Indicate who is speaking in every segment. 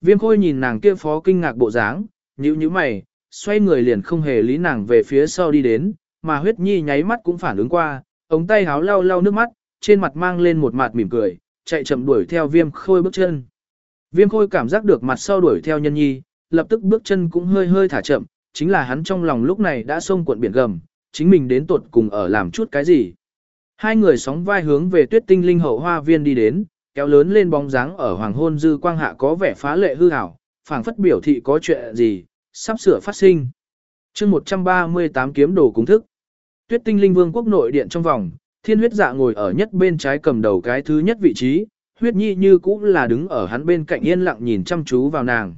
Speaker 1: Viêm khôi nhìn nàng kia phó kinh ngạc bộ dáng, nhíu nhíu mày, xoay người liền không hề lý nàng về phía sau đi đến, mà huyết nhi nháy mắt cũng phản ứng qua, ống tay háo lau lau nước mắt, trên mặt mang lên một mặt mỉm cười, chạy chậm đuổi theo viêm khôi bước chân. Viêm khôi cảm giác được mặt sau đuổi theo nhân nhi, lập tức bước chân cũng hơi hơi thả chậm, chính là hắn trong lòng lúc này đã xông cuộn biển gầm, chính mình đến tuột cùng ở làm chút cái gì. Hai người sóng vai hướng về tuyết tinh linh hậu hoa viên đi đến, kéo lớn lên bóng dáng ở hoàng hôn dư quang hạ có vẻ phá lệ hư hảo, phảng phất biểu thị có chuyện gì, sắp sửa phát sinh. chương 138 kiếm đồ cung thức. Tuyết tinh linh vương quốc nội điện trong vòng, thiên huyết dạ ngồi ở nhất bên trái cầm đầu cái thứ nhất vị trí, huyết nhi như cũ là đứng ở hắn bên cạnh yên lặng nhìn chăm chú vào nàng.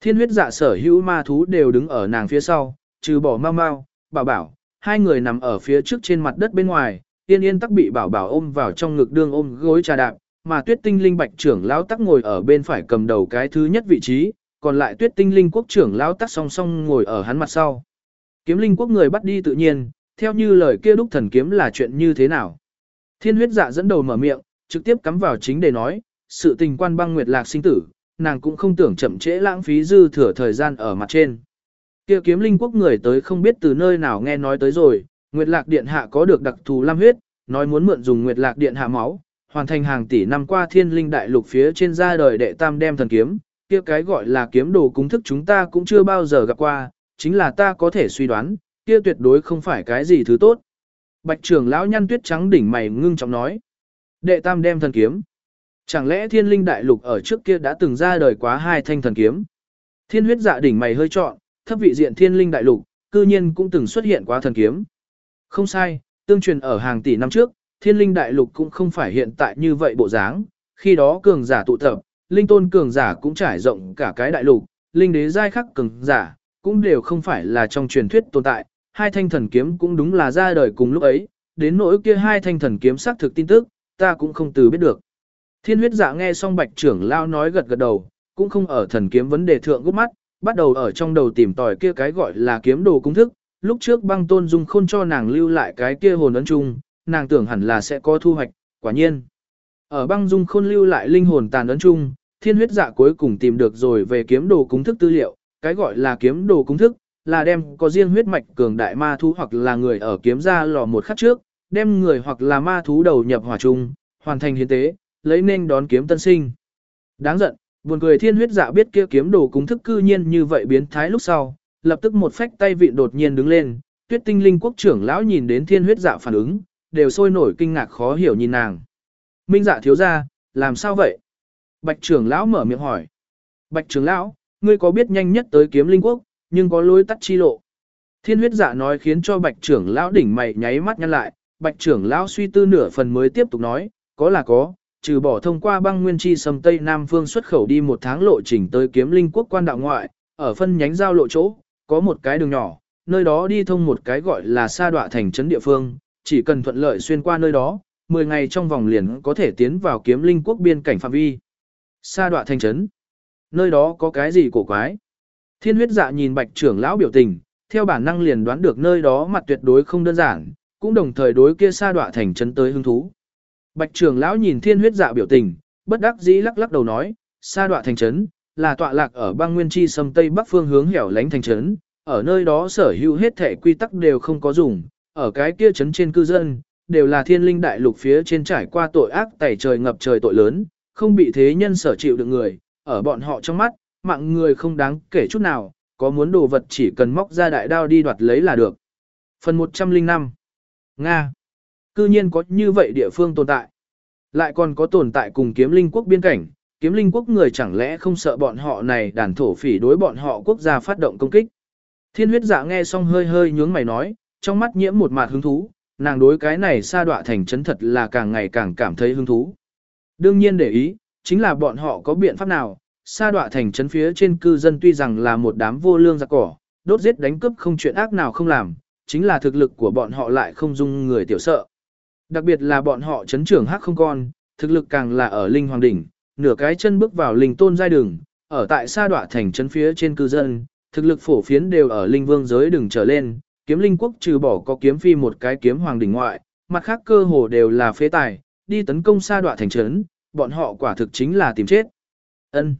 Speaker 1: Thiên huyết dạ sở hữu ma thú đều đứng ở nàng phía sau, trừ bỏ mau mau, bảo bảo, hai người nằm ở phía trước trên mặt đất bên ngoài, yên yên tắc bị bảo bảo ôm vào trong ngực đương ôm gối trà đạp, mà tuyết tinh linh bạch trưởng lão tắc ngồi ở bên phải cầm đầu cái thứ nhất vị trí, còn lại tuyết tinh linh quốc trưởng lão tắc song song ngồi ở hắn mặt sau. Kiếm linh quốc người bắt đi tự nhiên, theo như lời kia đúc thần kiếm là chuyện như thế nào. Thiên huyết dạ dẫn đầu mở miệng, trực tiếp cắm vào chính để nói, sự tình quan băng nguyệt lạc sinh tử, nàng cũng không tưởng chậm trễ lãng phí dư thừa thời gian ở mặt trên. Kia kiếm linh quốc người tới không biết từ nơi nào nghe nói tới rồi, Nguyệt Lạc Điện Hạ có được đặc thù lam huyết, nói muốn mượn dùng Nguyệt Lạc Điện Hạ máu, hoàn thành hàng tỷ năm qua thiên linh đại lục phía trên ra đời đệ tam đem thần kiếm, kia cái gọi là kiếm đồ cúng thức chúng ta cũng chưa bao giờ gặp qua, chính là ta có thể suy đoán, kia tuyệt đối không phải cái gì thứ tốt. Bạch trưởng lão nhăn tuyết trắng đỉnh mày ngưng trọng nói. Đệ tam đem thần kiếm. Chẳng lẽ thiên linh đại lục ở trước kia đã từng ra đời quá hai thanh thần kiếm? Thiên huyết dạ đỉnh mày hơi trọn, thấp vị diện thiên linh đại lục, cư nhiên cũng từng xuất hiện quá thần kiếm. Không sai, tương truyền ở hàng tỷ năm trước, thiên linh đại lục cũng không phải hiện tại như vậy bộ dáng, khi đó cường giả tụ tập, linh tôn cường giả cũng trải rộng cả cái đại lục, linh đế giai khắc cường giả, cũng đều không phải là trong truyền thuyết tồn tại, hai thanh thần kiếm cũng đúng là ra đời cùng lúc ấy, đến nỗi kia hai thanh thần kiếm xác thực tin tức, ta cũng không từ biết được. Thiên huyết dạ nghe xong bạch trưởng lao nói gật gật đầu, cũng không ở thần kiếm vấn đề thượng gốc mắt, bắt đầu ở trong đầu tìm tòi kia cái gọi là kiếm đồ cung thức, lúc trước băng tôn dung khôn cho nàng lưu lại cái kia hồn ấn chung, nàng tưởng hẳn là sẽ có thu hoạch, quả nhiên. Ở băng dung khôn lưu lại linh hồn tàn ấn chung, thiên huyết dạ cuối cùng tìm được rồi về kiếm đồ cúng thức tư liệu, cái gọi là kiếm đồ cúng thức, là đem có riêng huyết mạch cường đại ma thú hoặc là người ở kiếm ra lò một khắc trước, đem người hoặc là ma thú đầu nhập hỏa chung, hoàn thành hiến tế, lấy nên đón kiếm tân sinh. Đáng giận, buồn cười thiên huyết dạ biết kia kiếm đồ cúng thức cư nhiên như vậy biến thái lúc sau, lập tức một phách tay vị đột nhiên đứng lên, tuyết tinh linh quốc trưởng lão nhìn đến thiên huyết dạ phản ứng, đều sôi nổi kinh ngạc khó hiểu nhìn nàng. Minh dạ thiếu ra, làm sao vậy? Bạch trưởng lão mở miệng hỏi. Bạch trưởng lão, ngươi có biết nhanh nhất tới kiếm linh quốc, nhưng có lối tắt chi lộ. Thiên huyết dạ nói khiến cho bạch trưởng lão đỉnh mày nháy mắt nhăn lại, bạch trưởng lão suy tư nửa phần mới tiếp tục nói, có là có, trừ bỏ thông qua băng nguyên chi sầm Tây Nam phương xuất khẩu đi một tháng lộ trình tới kiếm linh quốc quan đạo ngoại, ở phân nhánh giao lộ chỗ, có một cái đường nhỏ, nơi đó đi thông một cái gọi là sa đọa thành trấn địa phương, chỉ cần thuận lợi xuyên qua nơi đó, 10 ngày trong vòng liền có thể tiến vào kiếm linh quốc biên cảnh phạm vi. Sa đoạ thành trấn. Nơi đó có cái gì cổ quái? Thiên huyết dạ nhìn bạch trưởng lão biểu tình, theo bản năng liền đoán được nơi đó mặt tuyệt đối không đơn giản, cũng đồng thời đối kia sa đoạ thành trấn tới hứng thú. Bạch trưởng lão nhìn thiên huyết dạ biểu tình, bất đắc dĩ lắc lắc đầu nói, sa đoạ thành trấn, là tọa lạc ở bang nguyên chi sâm tây bắc phương hướng hẻo lánh thành trấn, ở nơi đó sở hữu hết thể quy tắc đều không có dùng, ở cái kia trấn trên cư dân, đều là thiên linh đại lục phía trên trải qua tội ác tẩy trời ngập trời tội lớn, không bị thế nhân sở chịu được người, ở bọn họ trong mắt, mạng người không đáng kể chút nào, có muốn đồ vật chỉ cần móc ra đại đao đi đoạt lấy là được. Phần 105 Nga Cư nhiên có như vậy địa phương tồn tại. Lại còn có tồn tại cùng kiếm linh quốc biên cảnh, kiếm linh quốc người chẳng lẽ không sợ bọn họ này đàn thổ phỉ đối bọn họ quốc gia phát động công kích. Thiên huyết dạ nghe xong hơi hơi nhướng mày nói, trong mắt nhiễm một mạt hứng thú, nàng đối cái này sa đọa thành Trấn thật là càng ngày càng cảm thấy hứng thú. Đương nhiên để ý, chính là bọn họ có biện pháp nào, sa đọa thành Trấn phía trên cư dân tuy rằng là một đám vô lương giặc cỏ, đốt giết đánh cướp không chuyện ác nào không làm, chính là thực lực của bọn họ lại không dung người tiểu sợ. Đặc biệt là bọn họ chấn trưởng hắc không con, thực lực càng là ở linh hoàng đỉnh, nửa cái chân bước vào linh tôn giai đường, ở tại sa đọa thành trấn phía trên cư dân, thực lực phổ phiến đều ở linh vương giới đường trở lên, kiếm linh quốc trừ bỏ có kiếm phi một cái kiếm hoàng đỉnh ngoại, mặt khác cơ hồ đều là phế tài, đi tấn công xa đoạn thành trấn, bọn họ quả thực chính là tìm chết. Ân.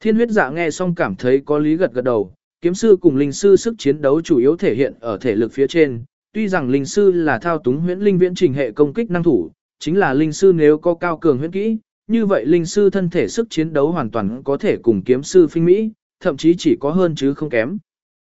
Speaker 1: Thiên huyết dạ nghe xong cảm thấy có lý gật gật đầu, kiếm sư cùng linh sư sức chiến đấu chủ yếu thể hiện ở thể lực phía trên, tuy rằng linh sư là thao túng huyễn linh viễn trình hệ công kích năng thủ, chính là linh sư nếu có cao cường huyễn kỹ, như vậy linh sư thân thể sức chiến đấu hoàn toàn có thể cùng kiếm sư phinh mỹ, thậm chí chỉ có hơn chứ không kém.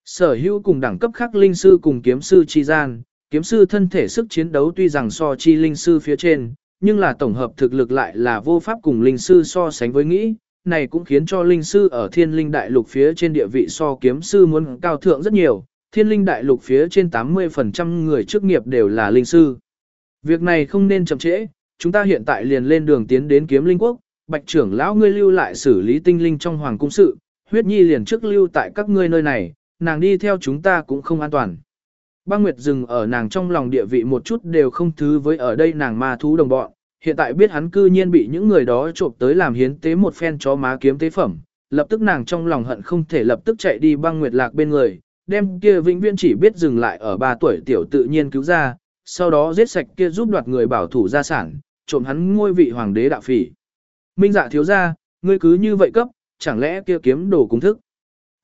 Speaker 1: Sở hữu cùng đẳng cấp khác linh sư cùng kiếm sư chi gian, kiếm sư thân thể sức chiến đấu tuy rằng so chi linh sư phía trên, nhưng là tổng hợp thực lực lại là vô pháp cùng linh sư so sánh với nghĩ, này cũng khiến cho linh sư ở thiên linh đại lục phía trên địa vị so kiếm sư muốn cao thượng rất nhiều, thiên linh đại lục phía trên 80% người chức nghiệp đều là linh sư. Việc này không nên chậm trễ, chúng ta hiện tại liền lên đường tiến đến kiếm linh quốc, bạch trưởng lão ngươi lưu lại xử lý tinh linh trong hoàng cung sự, huyết nhi liền trước lưu tại các ngươi nơi này, nàng đi theo chúng ta cũng không an toàn. Băng Nguyệt dừng ở nàng trong lòng địa vị một chút đều không thứ với ở đây nàng ma thú đồng bọn, hiện tại biết hắn cư nhiên bị những người đó trộm tới làm hiến tế một phen chó má kiếm tế phẩm, lập tức nàng trong lòng hận không thể lập tức chạy đi băng Nguyệt lạc bên người, đem kia vĩnh viễn chỉ biết dừng lại ở 3 tuổi tiểu tự nhiên cứu ra, sau đó giết sạch kia giúp đoạt người bảo thủ gia sản, trộm hắn ngôi vị hoàng đế đạo phỉ. Minh dạ thiếu ra, ngươi cứ như vậy cấp, chẳng lẽ kia kiếm đồ cung thức.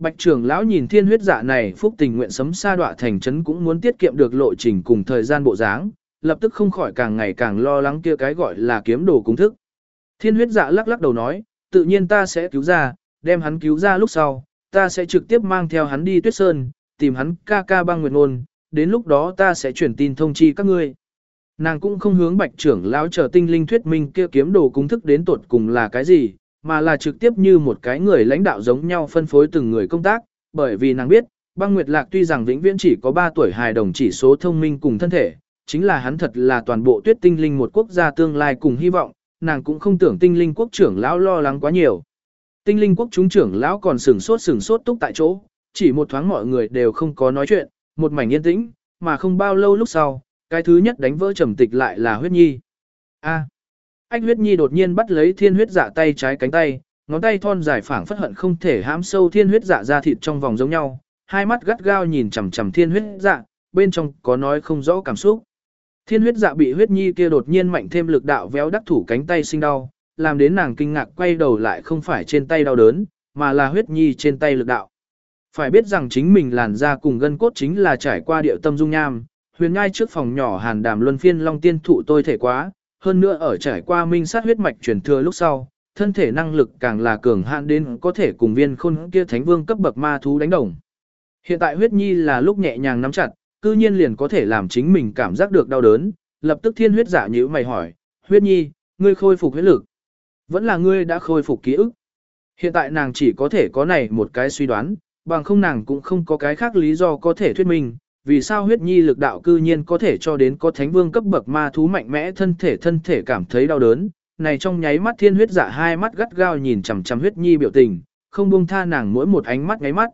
Speaker 1: Bạch trưởng lão nhìn thiên huyết dạ này phúc tình nguyện sấm sa đọa thành trấn cũng muốn tiết kiệm được lộ trình cùng thời gian bộ dáng, lập tức không khỏi càng ngày càng lo lắng kia cái gọi là kiếm đồ cung thức. Thiên huyết dạ lắc lắc đầu nói, tự nhiên ta sẽ cứu ra, đem hắn cứu ra lúc sau, ta sẽ trực tiếp mang theo hắn đi tuyết sơn, tìm hắn ca ca băng nguyệt ngôn, đến lúc đó ta sẽ chuyển tin thông chi các ngươi. Nàng cũng không hướng bạch trưởng lão chờ tinh linh thuyết minh kia kiếm đồ cung thức đến tột cùng là cái gì, mà là trực tiếp như một cái người lãnh đạo giống nhau phân phối từng người công tác, bởi vì nàng biết, băng nguyệt lạc tuy rằng vĩnh viễn chỉ có 3 tuổi hài đồng chỉ số thông minh cùng thân thể, chính là hắn thật là toàn bộ tuyết tinh linh một quốc gia tương lai cùng hy vọng, nàng cũng không tưởng tinh linh quốc trưởng lão lo lắng quá nhiều. Tinh linh quốc chúng trưởng lão còn sừng sốt sừng sốt túc tại chỗ, chỉ một thoáng mọi người đều không có nói chuyện, một mảnh yên tĩnh, mà không bao lâu lúc sau, cái thứ nhất đánh vỡ trầm tịch lại là huyết nhi. A. Ách huyết nhi đột nhiên bắt lấy thiên huyết dạ tay trái cánh tay, ngón tay thon dài phảng phất hận không thể hãm sâu thiên huyết dạ ra thịt trong vòng giống nhau, hai mắt gắt gao nhìn chằm chằm thiên huyết dạ, bên trong có nói không rõ cảm xúc. Thiên huyết dạ bị huyết nhi kia đột nhiên mạnh thêm lực đạo véo đắc thủ cánh tay sinh đau, làm đến nàng kinh ngạc quay đầu lại không phải trên tay đau đớn, mà là huyết nhi trên tay lực đạo. Phải biết rằng chính mình làn da cùng gân cốt chính là trải qua điệu tâm dung nham, huyền ngai trước phòng nhỏ hàn đàm luân phiên long tiên thụ tôi thể quá, hơn nữa ở trải qua minh sát huyết mạch truyền thừa lúc sau, thân thể năng lực càng là cường hạn đến có thể cùng viên khôn kia thánh vương cấp bậc ma thú đánh đồng. Hiện tại huyết nhi là lúc nhẹ nhàng nắm chặt, cư nhiên liền có thể làm chính mình cảm giác được đau đớn, lập tức thiên huyết giả nhữ mày hỏi, huyết nhi, ngươi khôi phục huyết lực. Vẫn là ngươi đã khôi phục ký ức. Hiện tại nàng chỉ có thể có này một cái suy đoán, bằng không nàng cũng không có cái khác lý do có thể thuyết minh, vì sao huyết nhi lực đạo cư nhiên có thể cho đến có thánh vương cấp bậc ma thú mạnh mẽ thân thể thân thể cảm thấy đau đớn. Này trong nháy mắt thiên huyết dạ hai mắt gắt gao nhìn chằm chằm huyết nhi biểu tình, không buông tha nàng mỗi một ánh mắt ngáy mắt.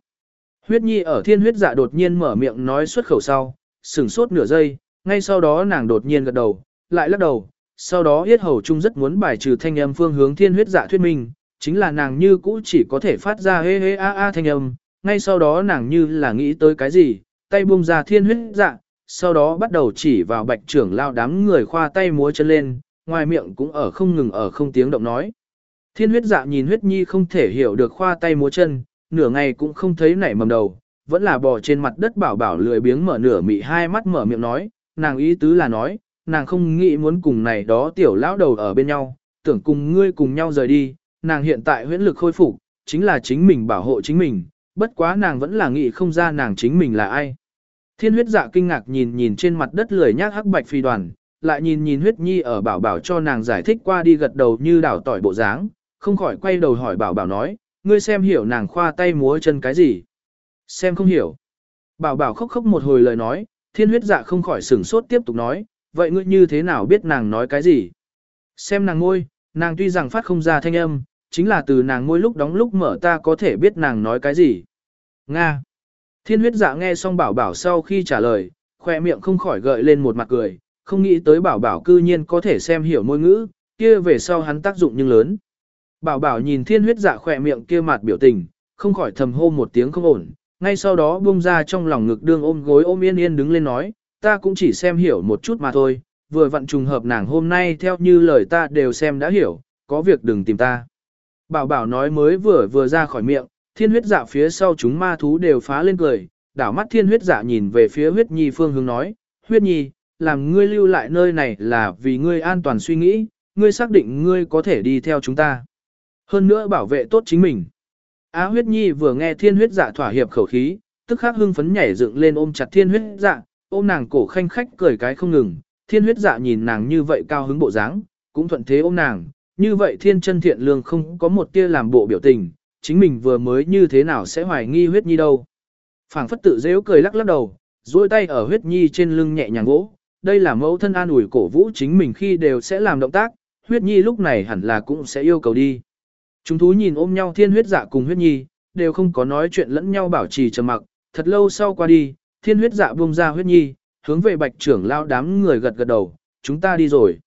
Speaker 1: Huyết nhi ở thiên huyết dạ đột nhiên mở miệng nói xuất khẩu sau, sừng sốt nửa giây, ngay sau đó nàng đột nhiên gật đầu, lại lắc đầu, sau đó yết hầu chung rất muốn bài trừ thanh âm phương hướng thiên huyết dạ thuyết minh, chính là nàng như cũ chỉ có thể phát ra hê hê a a thanh âm, ngay sau đó nàng như là nghĩ tới cái gì, tay buông ra thiên huyết dạ, sau đó bắt đầu chỉ vào bạch trưởng lao đám người khoa tay múa chân lên, ngoài miệng cũng ở không ngừng ở không tiếng động nói. Thiên huyết dạ nhìn huyết nhi không thể hiểu được khoa tay múa chân, nửa ngày cũng không thấy nảy mầm đầu, vẫn là bò trên mặt đất bảo bảo lười biếng mở nửa mị hai mắt mở miệng nói, nàng ý tứ là nói, nàng không nghĩ muốn cùng này đó tiểu lão đầu ở bên nhau, tưởng cùng ngươi cùng nhau rời đi, nàng hiện tại huyễn lực khôi phục, chính là chính mình bảo hộ chính mình, bất quá nàng vẫn là nghĩ không ra nàng chính mình là ai. Thiên huyết dạ kinh ngạc nhìn nhìn trên mặt đất lười nhác hắc bạch phi đoàn, lại nhìn nhìn huyết nhi ở bảo bảo cho nàng giải thích qua đi gật đầu như đảo tỏi bộ dáng, không khỏi quay đầu hỏi bảo bảo nói, ngươi xem hiểu nàng khoa tay múa chân cái gì. Xem không hiểu. Bảo bảo khóc khóc một hồi lời nói, thiên huyết dạ không khỏi sửng sốt tiếp tục nói, vậy ngươi như thế nào biết nàng nói cái gì? Xem nàng ngôi, nàng tuy rằng phát không ra thanh âm, chính là từ nàng ngôi lúc đóng lúc mở ta có thể biết nàng nói cái gì. Nga. Thiên huyết dạ nghe xong bảo bảo sau khi trả lời, khoe miệng không khỏi gợi lên một mặt cười, không nghĩ tới bảo bảo cư nhiên có thể xem hiểu ngôn ngữ, kia về sau hắn tác dụng nhưng lớn. Bảo bảo nhìn thiên huyết dạ khoe miệng kia mặt biểu tình, không khỏi thầm hô một tiếng không ổn, ngay sau đó buông ra trong lòng ngực đương ôm gối ôm yên yên đứng lên nói, ta cũng chỉ xem hiểu một chút mà thôi, vừa vặn trùng hợp nàng hôm nay theo như lời ta đều xem đã hiểu, có việc đừng tìm ta. Bảo bảo nói mới vừa vừa ra khỏi miệng, thiên huyết dạ phía sau chúng ma thú đều phá lên cười, đảo mắt thiên huyết dạ nhìn về phía huyết nhi phương hướng nói, huyết nhi, làm ngươi lưu lại nơi này là vì ngươi an toàn suy nghĩ, ngươi xác định ngươi có thể đi theo chúng ta. Hơn nữa bảo vệ tốt chính mình. Á huyết nhi vừa nghe thiên huyết dạ thỏa hiệp khẩu khí, tức khắc hưng phấn nhảy dựng lên ôm chặt thiên huyết dạ, ôm nàng cổ khanh khách cười cái không ngừng, thiên huyết dạ nhìn nàng như vậy cao hứng bộ dáng, cũng thuận thế ôm nàng, như vậy thiên chân thiện lương không có một tia làm bộ biểu tình, chính mình vừa mới như thế nào sẽ hoài nghi huyết nhi đâu. phảng phất tự dễu cười lắc lắc đầu, duỗi tay ở huyết nhi trên lưng nhẹ nhàng vỗ, đây là mẫu thân an ủi cổ vũ chính mình khi đều sẽ làm động tác, huyết nhi lúc này hẳn là cũng sẽ yêu cầu đi. Chúng thú nhìn ôm nhau thiên huyết dạ cùng huyết nhi, đều không có nói chuyện lẫn nhau bảo trì trầm mặc, thật lâu sau qua đi, thiên huyết dạ buông ra huyết nhi, hướng về bạch trưởng lao đám người gật gật đầu, chúng ta đi rồi.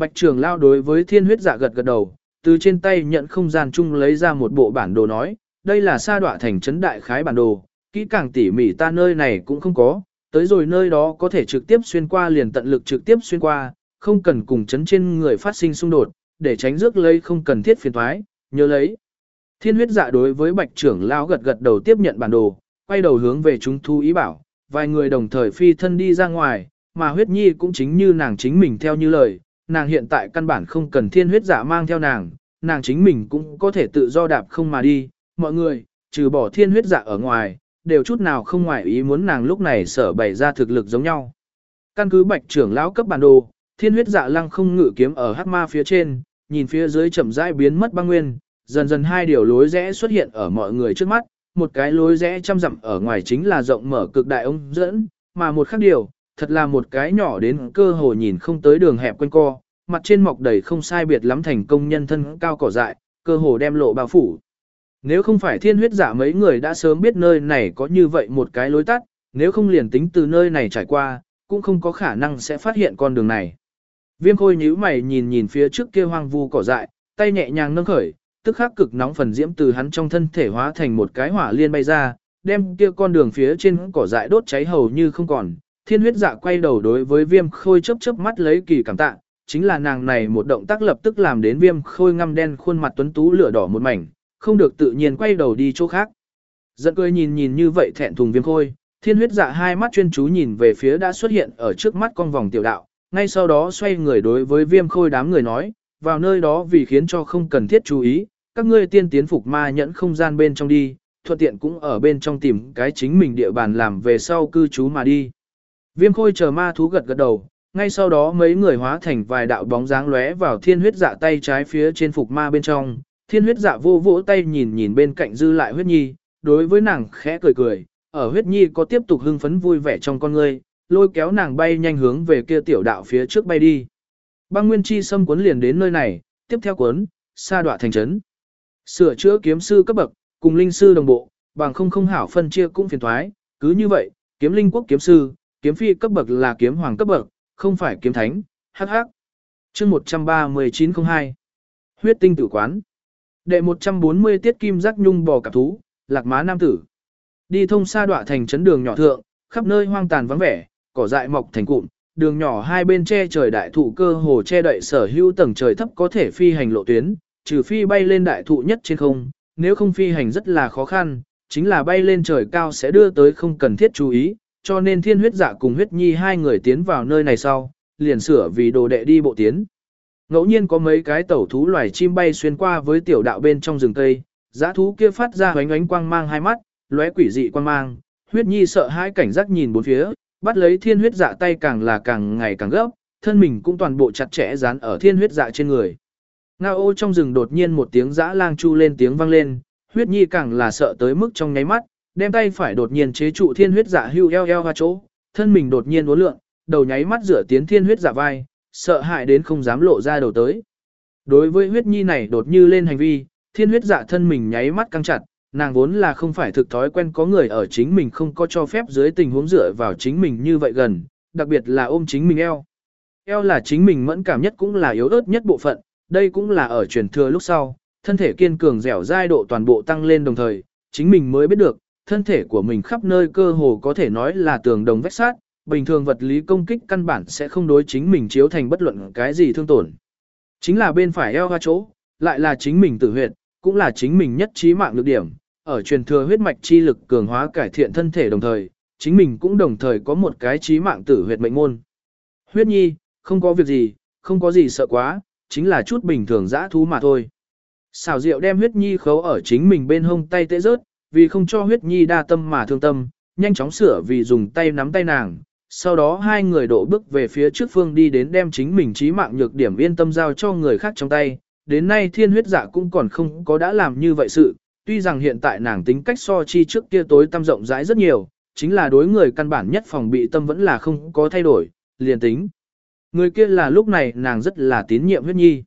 Speaker 1: Bạch trưởng lao đối với thiên huyết dạ gật gật đầu, từ trên tay nhận không gian chung lấy ra một bộ bản đồ nói, đây là sa đọa thành trấn đại khái bản đồ, kỹ càng tỉ mỉ ta nơi này cũng không có, tới rồi nơi đó có thể trực tiếp xuyên qua liền tận lực trực tiếp xuyên qua, không cần cùng chấn trên người phát sinh xung đột, để tránh rước lấy không cần thiết phiền thoái, nhớ lấy. Thiên huyết dạ đối với bạch trưởng lao gật gật đầu tiếp nhận bản đồ, quay đầu hướng về chúng thu ý bảo, vài người đồng thời phi thân đi ra ngoài, mà huyết nhi cũng chính như nàng chính mình theo như lời, nàng hiện tại căn bản không cần thiên huyết dạ mang theo nàng, nàng chính mình cũng có thể tự do đạp không mà đi, mọi người, trừ bỏ thiên huyết dạ ở ngoài, đều chút nào không ngoài ý muốn nàng lúc này sở bày ra thực lực giống nhau. Căn cứ bạch trưởng lão cấp bản đồ, thiên huyết dạ lăng không ngự kiếm ở hắc ma phía trên, nhìn phía dưới chậm rãi biến mất băng nguyên, dần dần hai điều lối rẽ xuất hiện ở mọi người trước mắt, một cái lối rẽ trăm dặm ở ngoài chính là rộng mở cực đại ông dẫn, mà một khác điều, thật là một cái nhỏ đến cơ hồ nhìn không tới đường hẹp quanh co, mặt trên mọc đầy không sai biệt lắm thành công nhân thân cao cỏ dại, cơ hồ đem lộ bao phủ. Nếu không phải thiên huyết giả mấy người đã sớm biết nơi này có như vậy một cái lối tắt, nếu không liền tính từ nơi này trải qua, cũng không có khả năng sẽ phát hiện con đường này. Viêm khôi nhíu mày nhìn nhìn phía trước kia hoang vu cỏ dại, tay nhẹ nhàng nâng khởi, tức khắc cực nóng phần diễm từ hắn trong thân thể hóa thành một cái hỏa liên bay ra, đem kia con đường phía trên cỏ dại đốt cháy hầu như không còn. Thiên huyết dạ quay đầu đối với viêm khôi chớp chớp mắt lấy kỳ cảm tạ, chính là nàng này một động tác lập tức làm đến viêm khôi ngăm đen khuôn mặt tuấn tú lửa đỏ một mảnh, không được tự nhiên quay đầu đi chỗ khác. Giận cười nhìn nhìn như vậy thẹn thùng viêm khôi, thiên huyết dạ hai mắt chuyên chú nhìn về phía đã xuất hiện ở trước mắt con vòng tiểu đạo, ngay sau đó xoay người đối với viêm khôi đám người nói, vào nơi đó vì khiến cho không cần thiết chú ý, các ngươi tiên tiến phục ma nhẫn không gian bên trong đi, thuận tiện cũng ở bên trong tìm cái chính mình địa bàn làm về sau cư trú mà đi. Viêm khôi chờ ma thú gật gật đầu, ngay sau đó mấy người hóa thành vài đạo bóng dáng lóe vào thiên huyết dạ tay trái phía trên phục ma bên trong, thiên huyết dạ vô vỗ tay nhìn nhìn bên cạnh dư lại huyết nhi, đối với nàng khẽ cười cười, ở huyết nhi có tiếp tục hưng phấn vui vẻ trong con ngươi, lôi kéo nàng bay nhanh hướng về kia tiểu đạo phía trước bay đi. Băng nguyên chi xâm cuốn liền đến nơi này, tiếp theo cuốn, xa đoạ thành trấn. Sửa chữa kiếm sư cấp bậc, cùng linh sư đồng bộ, bằng không không hảo phân chia cũng phiền thoái, cứ như vậy, kiếm linh quốc kiếm sư, kiếm phi cấp bậc là kiếm hoàng cấp bậc, không phải kiếm thánh, hắc hắc. chương 13902 Huyết tinh tử quán Đệ 140 tiết kim giác nhung bò cạp thú, lạc má nam tử. Đi thông xa đọa thành trấn đường nhỏ thượng, khắp nơi hoang tàn vắng vẻ, cỏ dại mọc thành cụm, đường nhỏ hai bên che trời đại thụ cơ hồ che đậy sở hữu tầng trời thấp có thể phi hành lộ tuyến, trừ phi bay lên đại thụ nhất trên không, nếu không phi hành rất là khó khăn, chính là bay lên trời cao sẽ đưa tới không cần thiết chú ý, cho nên thiên huyết dạ cùng huyết nhi hai người tiến vào nơi này sau, liền sửa vì đồ đệ đi bộ tiến. Ngẫu nhiên có mấy cái tẩu thú loài chim bay xuyên qua với tiểu đạo bên trong rừng cây, giã thú kia phát ra ánh ánh quang mang hai mắt, lóe quỷ dị quang mang, huyết nhi sợ hai cảnh giác nhìn bốn phía, bắt lấy thiên huyết dạ tay càng là càng ngày càng gấp, thân mình cũng toàn bộ chặt chẽ dán ở thiên huyết dạ trên người. Ngao ô trong rừng đột nhiên một tiếng dã lang chu lên tiếng vang lên, huyết nhi càng là sợ tới mức trong nháy mắt, đem tay phải đột nhiên chế trụ thiên huyết dạ hưu eo eo vào chỗ, thân mình đột nhiên uốn lượn, đầu nháy mắt rửa tiến thiên huyết dạ vai, sợ hãi đến không dám lộ ra đầu tới. Đối với huyết nhi này đột như lên hành vi, thiên huyết dạ thân mình nháy mắt căng chặt, nàng vốn là không phải thực thói quen có người ở chính mình không có cho phép dưới tình huống dựa vào chính mình như vậy gần, đặc biệt là ôm chính mình eo. Eo là chính mình mẫn cảm nhất cũng là yếu ớt nhất bộ phận, đây cũng là ở truyền thừa lúc sau, thân thể kiên cường dẻo dai độ toàn bộ tăng lên đồng thời, chính mình mới biết được, thân thể của mình khắp nơi cơ hồ có thể nói là tường đồng vách sát, bình thường vật lý công kích căn bản sẽ không đối chính mình chiếu thành bất luận cái gì thương tổn. Chính là bên phải eo hoa chỗ, lại là chính mình tử huyệt, cũng là chính mình nhất trí mạng lực điểm, ở truyền thừa huyết mạch chi lực cường hóa cải thiện thân thể đồng thời, chính mình cũng đồng thời có một cái trí mạng tử huyệt mệnh môn. Huyết nhi, không có việc gì, không có gì sợ quá, chính là chút bình thường dã thú mà thôi. Xào rượu đem huyết nhi khấu ở chính mình bên hông tay tễ rớt, vì không cho huyết nhi đa tâm mà thương tâm, nhanh chóng sửa vì dùng tay nắm tay nàng. Sau đó hai người đổ bước về phía trước phương đi đến đem chính mình trí mạng nhược điểm yên tâm giao cho người khác trong tay. Đến nay thiên huyết giả cũng còn không có đã làm như vậy sự, tuy rằng hiện tại nàng tính cách so chi trước kia tối tâm rộng rãi rất nhiều, chính là đối người căn bản nhất phòng bị tâm vẫn là không có thay đổi, liền tính. Người kia là lúc này nàng rất là tín nhiệm huyết nhi.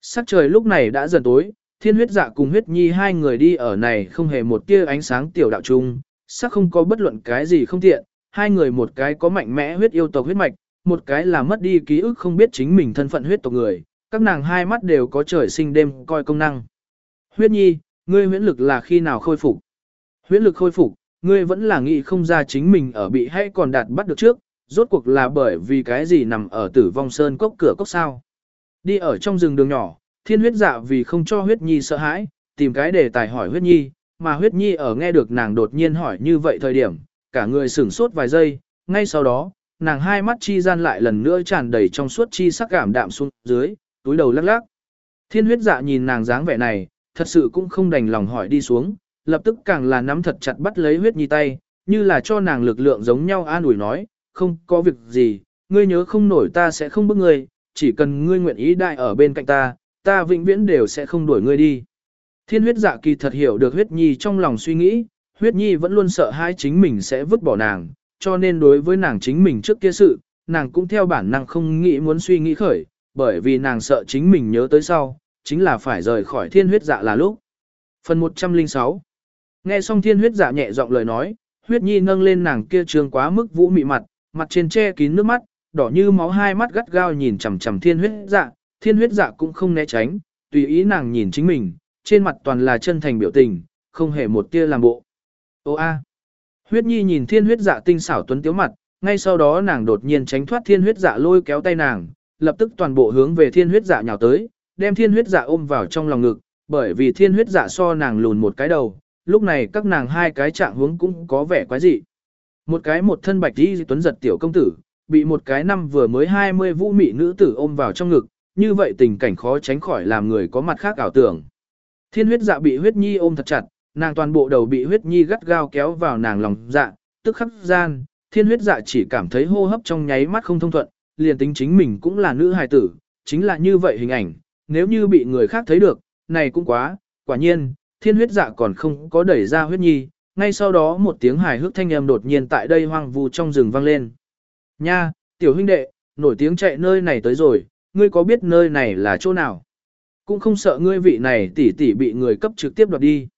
Speaker 1: Sắc trời lúc này đã dần tối, thiên huyết dạ cùng huyết nhi hai người đi ở này không hề một tia ánh sáng tiểu đạo chung, sắc không có bất luận cái gì không tiện, hai người một cái có mạnh mẽ huyết yêu tộc huyết mạch, một cái là mất đi ký ức không biết chính mình thân phận huyết tộc người, các nàng hai mắt đều có trời sinh đêm coi công năng. Huyết nhi, ngươi huyễn lực là khi nào khôi phục? Huyễn lực khôi phục, ngươi vẫn là nghĩ không ra chính mình ở bị hay còn đạt bắt được trước, rốt cuộc là bởi vì cái gì nằm ở tử vong sơn cốc cửa cốc sao. Đi ở trong rừng đường nhỏ, thiên huyết dạ vì không cho huyết nhi sợ hãi, tìm cái đề tài hỏi huyết nhi, mà huyết nhi ở nghe được nàng đột nhiên hỏi như vậy thời điểm, cả người sửng sốt vài giây, ngay sau đó, nàng hai mắt chi gian lại lần nữa tràn đầy trong suốt chi sắc cảm đạm xuống dưới, túi đầu lắc lắc. Thiên huyết dạ nhìn nàng dáng vẻ này, thật sự cũng không đành lòng hỏi đi xuống, lập tức càng là nắm thật chặt bắt lấy huyết nhi tay, như là cho nàng lực lượng giống nhau an ủi nói, không có việc gì, ngươi nhớ không nổi ta sẽ không bức ngươi, chỉ cần ngươi nguyện ý đại ở bên cạnh ta, ta vĩnh viễn đều sẽ không đuổi ngươi đi. Thiên huyết dạ kỳ thật hiểu được huyết nhi trong lòng suy nghĩ, huyết nhi vẫn luôn sợ hai chính mình sẽ vứt bỏ nàng, cho nên đối với nàng chính mình trước kia sự, nàng cũng theo bản năng không nghĩ muốn suy nghĩ khởi, bởi vì nàng sợ chính mình nhớ tới sau, chính là phải rời khỏi thiên huyết dạ là lúc. Phần 106 Nghe xong thiên huyết dạ nhẹ giọng lời nói, huyết nhi nâng lên nàng kia trường quá mức vũ mị mặt, mặt trên che kín nước mắt, đỏ như máu hai mắt gắt gao nhìn chằm chằm thiên huyết dạ, thiên huyết dạ cũng không né tránh, tùy ý nàng nhìn chính mình, trên mặt toàn là chân thành biểu tình, không hề một tia làm bộ. Ô a. Huyết nhi nhìn thiên huyết dạ tinh xảo tuấn tiếu mặt, ngay sau đó nàng đột nhiên tránh thoát thiên huyết dạ lôi kéo tay nàng, lập tức toàn bộ hướng về thiên huyết dạ nhào tới, đem thiên huyết dạ ôm vào trong lòng ngực, bởi vì thiên huyết dạ so nàng lùn một cái đầu, lúc này các nàng hai cái trạng hướng cũng có vẻ quái dị. Một cái một thân bạch đi tuấn giật tiểu công tử, bị một cái năm vừa mới 20 vũ mị nữ tử ôm vào trong ngực, như vậy tình cảnh khó tránh khỏi làm người có mặt khác ảo tưởng. Thiên huyết dạ bị huyết nhi ôm thật chặt, nàng toàn bộ đầu bị huyết nhi gắt gao kéo vào nàng lòng dạ, tức khắc gian, thiên huyết dạ chỉ cảm thấy hô hấp trong nháy mắt không thông thuận, liền tính chính mình cũng là nữ hài tử, chính là như vậy hình ảnh, nếu như bị người khác thấy được, này cũng quá, quả nhiên, thiên huyết dạ còn không có đẩy ra huyết nhi, ngay sau đó một tiếng hài hước thanh âm đột nhiên tại đây hoang vu trong rừng vang lên. Nha, tiểu huynh đệ, nổi tiếng chạy nơi này tới rồi, ngươi có biết nơi này là chỗ nào? Cũng không sợ ngươi vị này tỷ tỷ bị người cấp trực tiếp đoạt đi.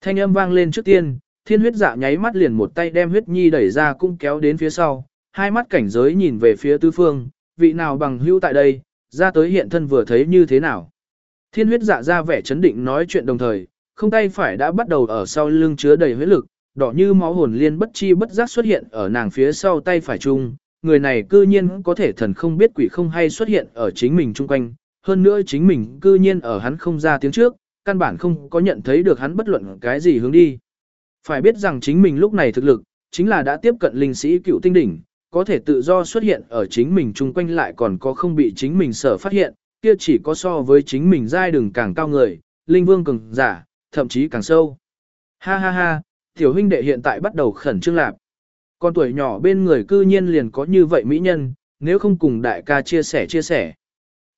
Speaker 1: Thanh âm vang lên trước tiên, thiên huyết dạ nháy mắt liền một tay đem huyết nhi đẩy ra cũng kéo đến phía sau, hai mắt cảnh giới nhìn về phía tứ phương, vị nào bằng hữu tại đây, ra tới hiện thân vừa thấy như thế nào. Thiên huyết dạ ra vẻ chấn định nói chuyện đồng thời, không tay phải đã bắt đầu ở sau lưng chứa đầy huyết lực, đỏ như máu hồn liên bất chi bất giác xuất hiện ở nàng phía sau tay phải chung, người này cư nhiên có thể thần không biết quỷ không hay xuất hiện ở chính mình chung quanh, hơn nữa chính mình cư nhiên ở hắn không ra tiếng trước, căn bản không có nhận thấy được hắn bất luận cái gì hướng đi. Phải biết rằng chính mình lúc này thực lực, chính là đã tiếp cận linh sĩ cựu tinh đỉnh, có thể tự do xuất hiện ở chính mình chung quanh lại còn có không bị chính mình sở phát hiện, kia chỉ có so với chính mình giai đường càng cao người, linh vương cường giả, thậm chí càng sâu. Ha ha ha, tiểu huynh đệ hiện tại bắt đầu khẩn trương lạp. Con tuổi nhỏ bên người cư nhiên liền có như vậy mỹ nhân, nếu không cùng đại ca chia sẻ chia sẻ.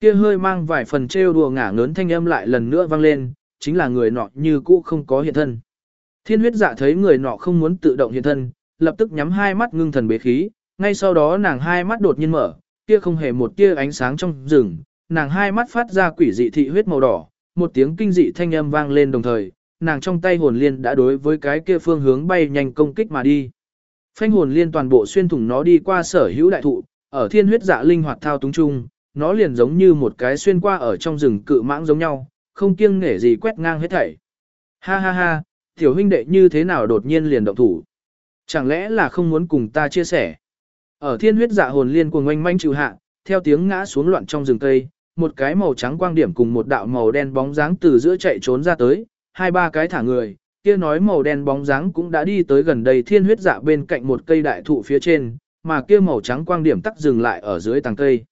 Speaker 1: Kia hơi mang vài phần trêu đùa ngả ngớn thanh âm lại lần nữa vang lên, chính là người nọ như cũ không có hiện thân. Thiên huyết dạ thấy người nọ không muốn tự động hiện thân, lập tức nhắm hai mắt ngưng thần bế khí, ngay sau đó nàng hai mắt đột nhiên mở, kia không hề một tia ánh sáng trong rừng, nàng hai mắt phát ra quỷ dị thị huyết màu đỏ, một tiếng kinh dị thanh âm vang lên đồng thời, nàng trong tay hồn liên đã đối với cái kia phương hướng bay nhanh công kích mà đi. Phanh hồn liên toàn bộ xuyên thủng nó đi qua sở hữu đại thụ, ở thiên huyết dạ linh hoạt thao túng chung, nó liền giống như một cái xuyên qua ở trong rừng cự mãng giống nhau, không kiêng nể gì quét ngang hết thảy. Ha ha ha, tiểu huynh đệ như thế nào đột nhiên liền động thủ? Chẳng lẽ là không muốn cùng ta chia sẻ? Ở thiên huyết dạ hồn liên cuồng oanh manh trừ hạ, theo tiếng ngã xuống loạn trong rừng cây, một cái màu trắng quang điểm cùng một đạo màu đen bóng dáng từ giữa chạy trốn ra tới, hai ba cái thả người, kia nói màu đen bóng dáng cũng đã đi tới gần đây thiên huyết dạ bên cạnh một cây đại thụ phía trên, mà kia màu trắng quang điểm tắc dừng lại ở dưới tàng cây.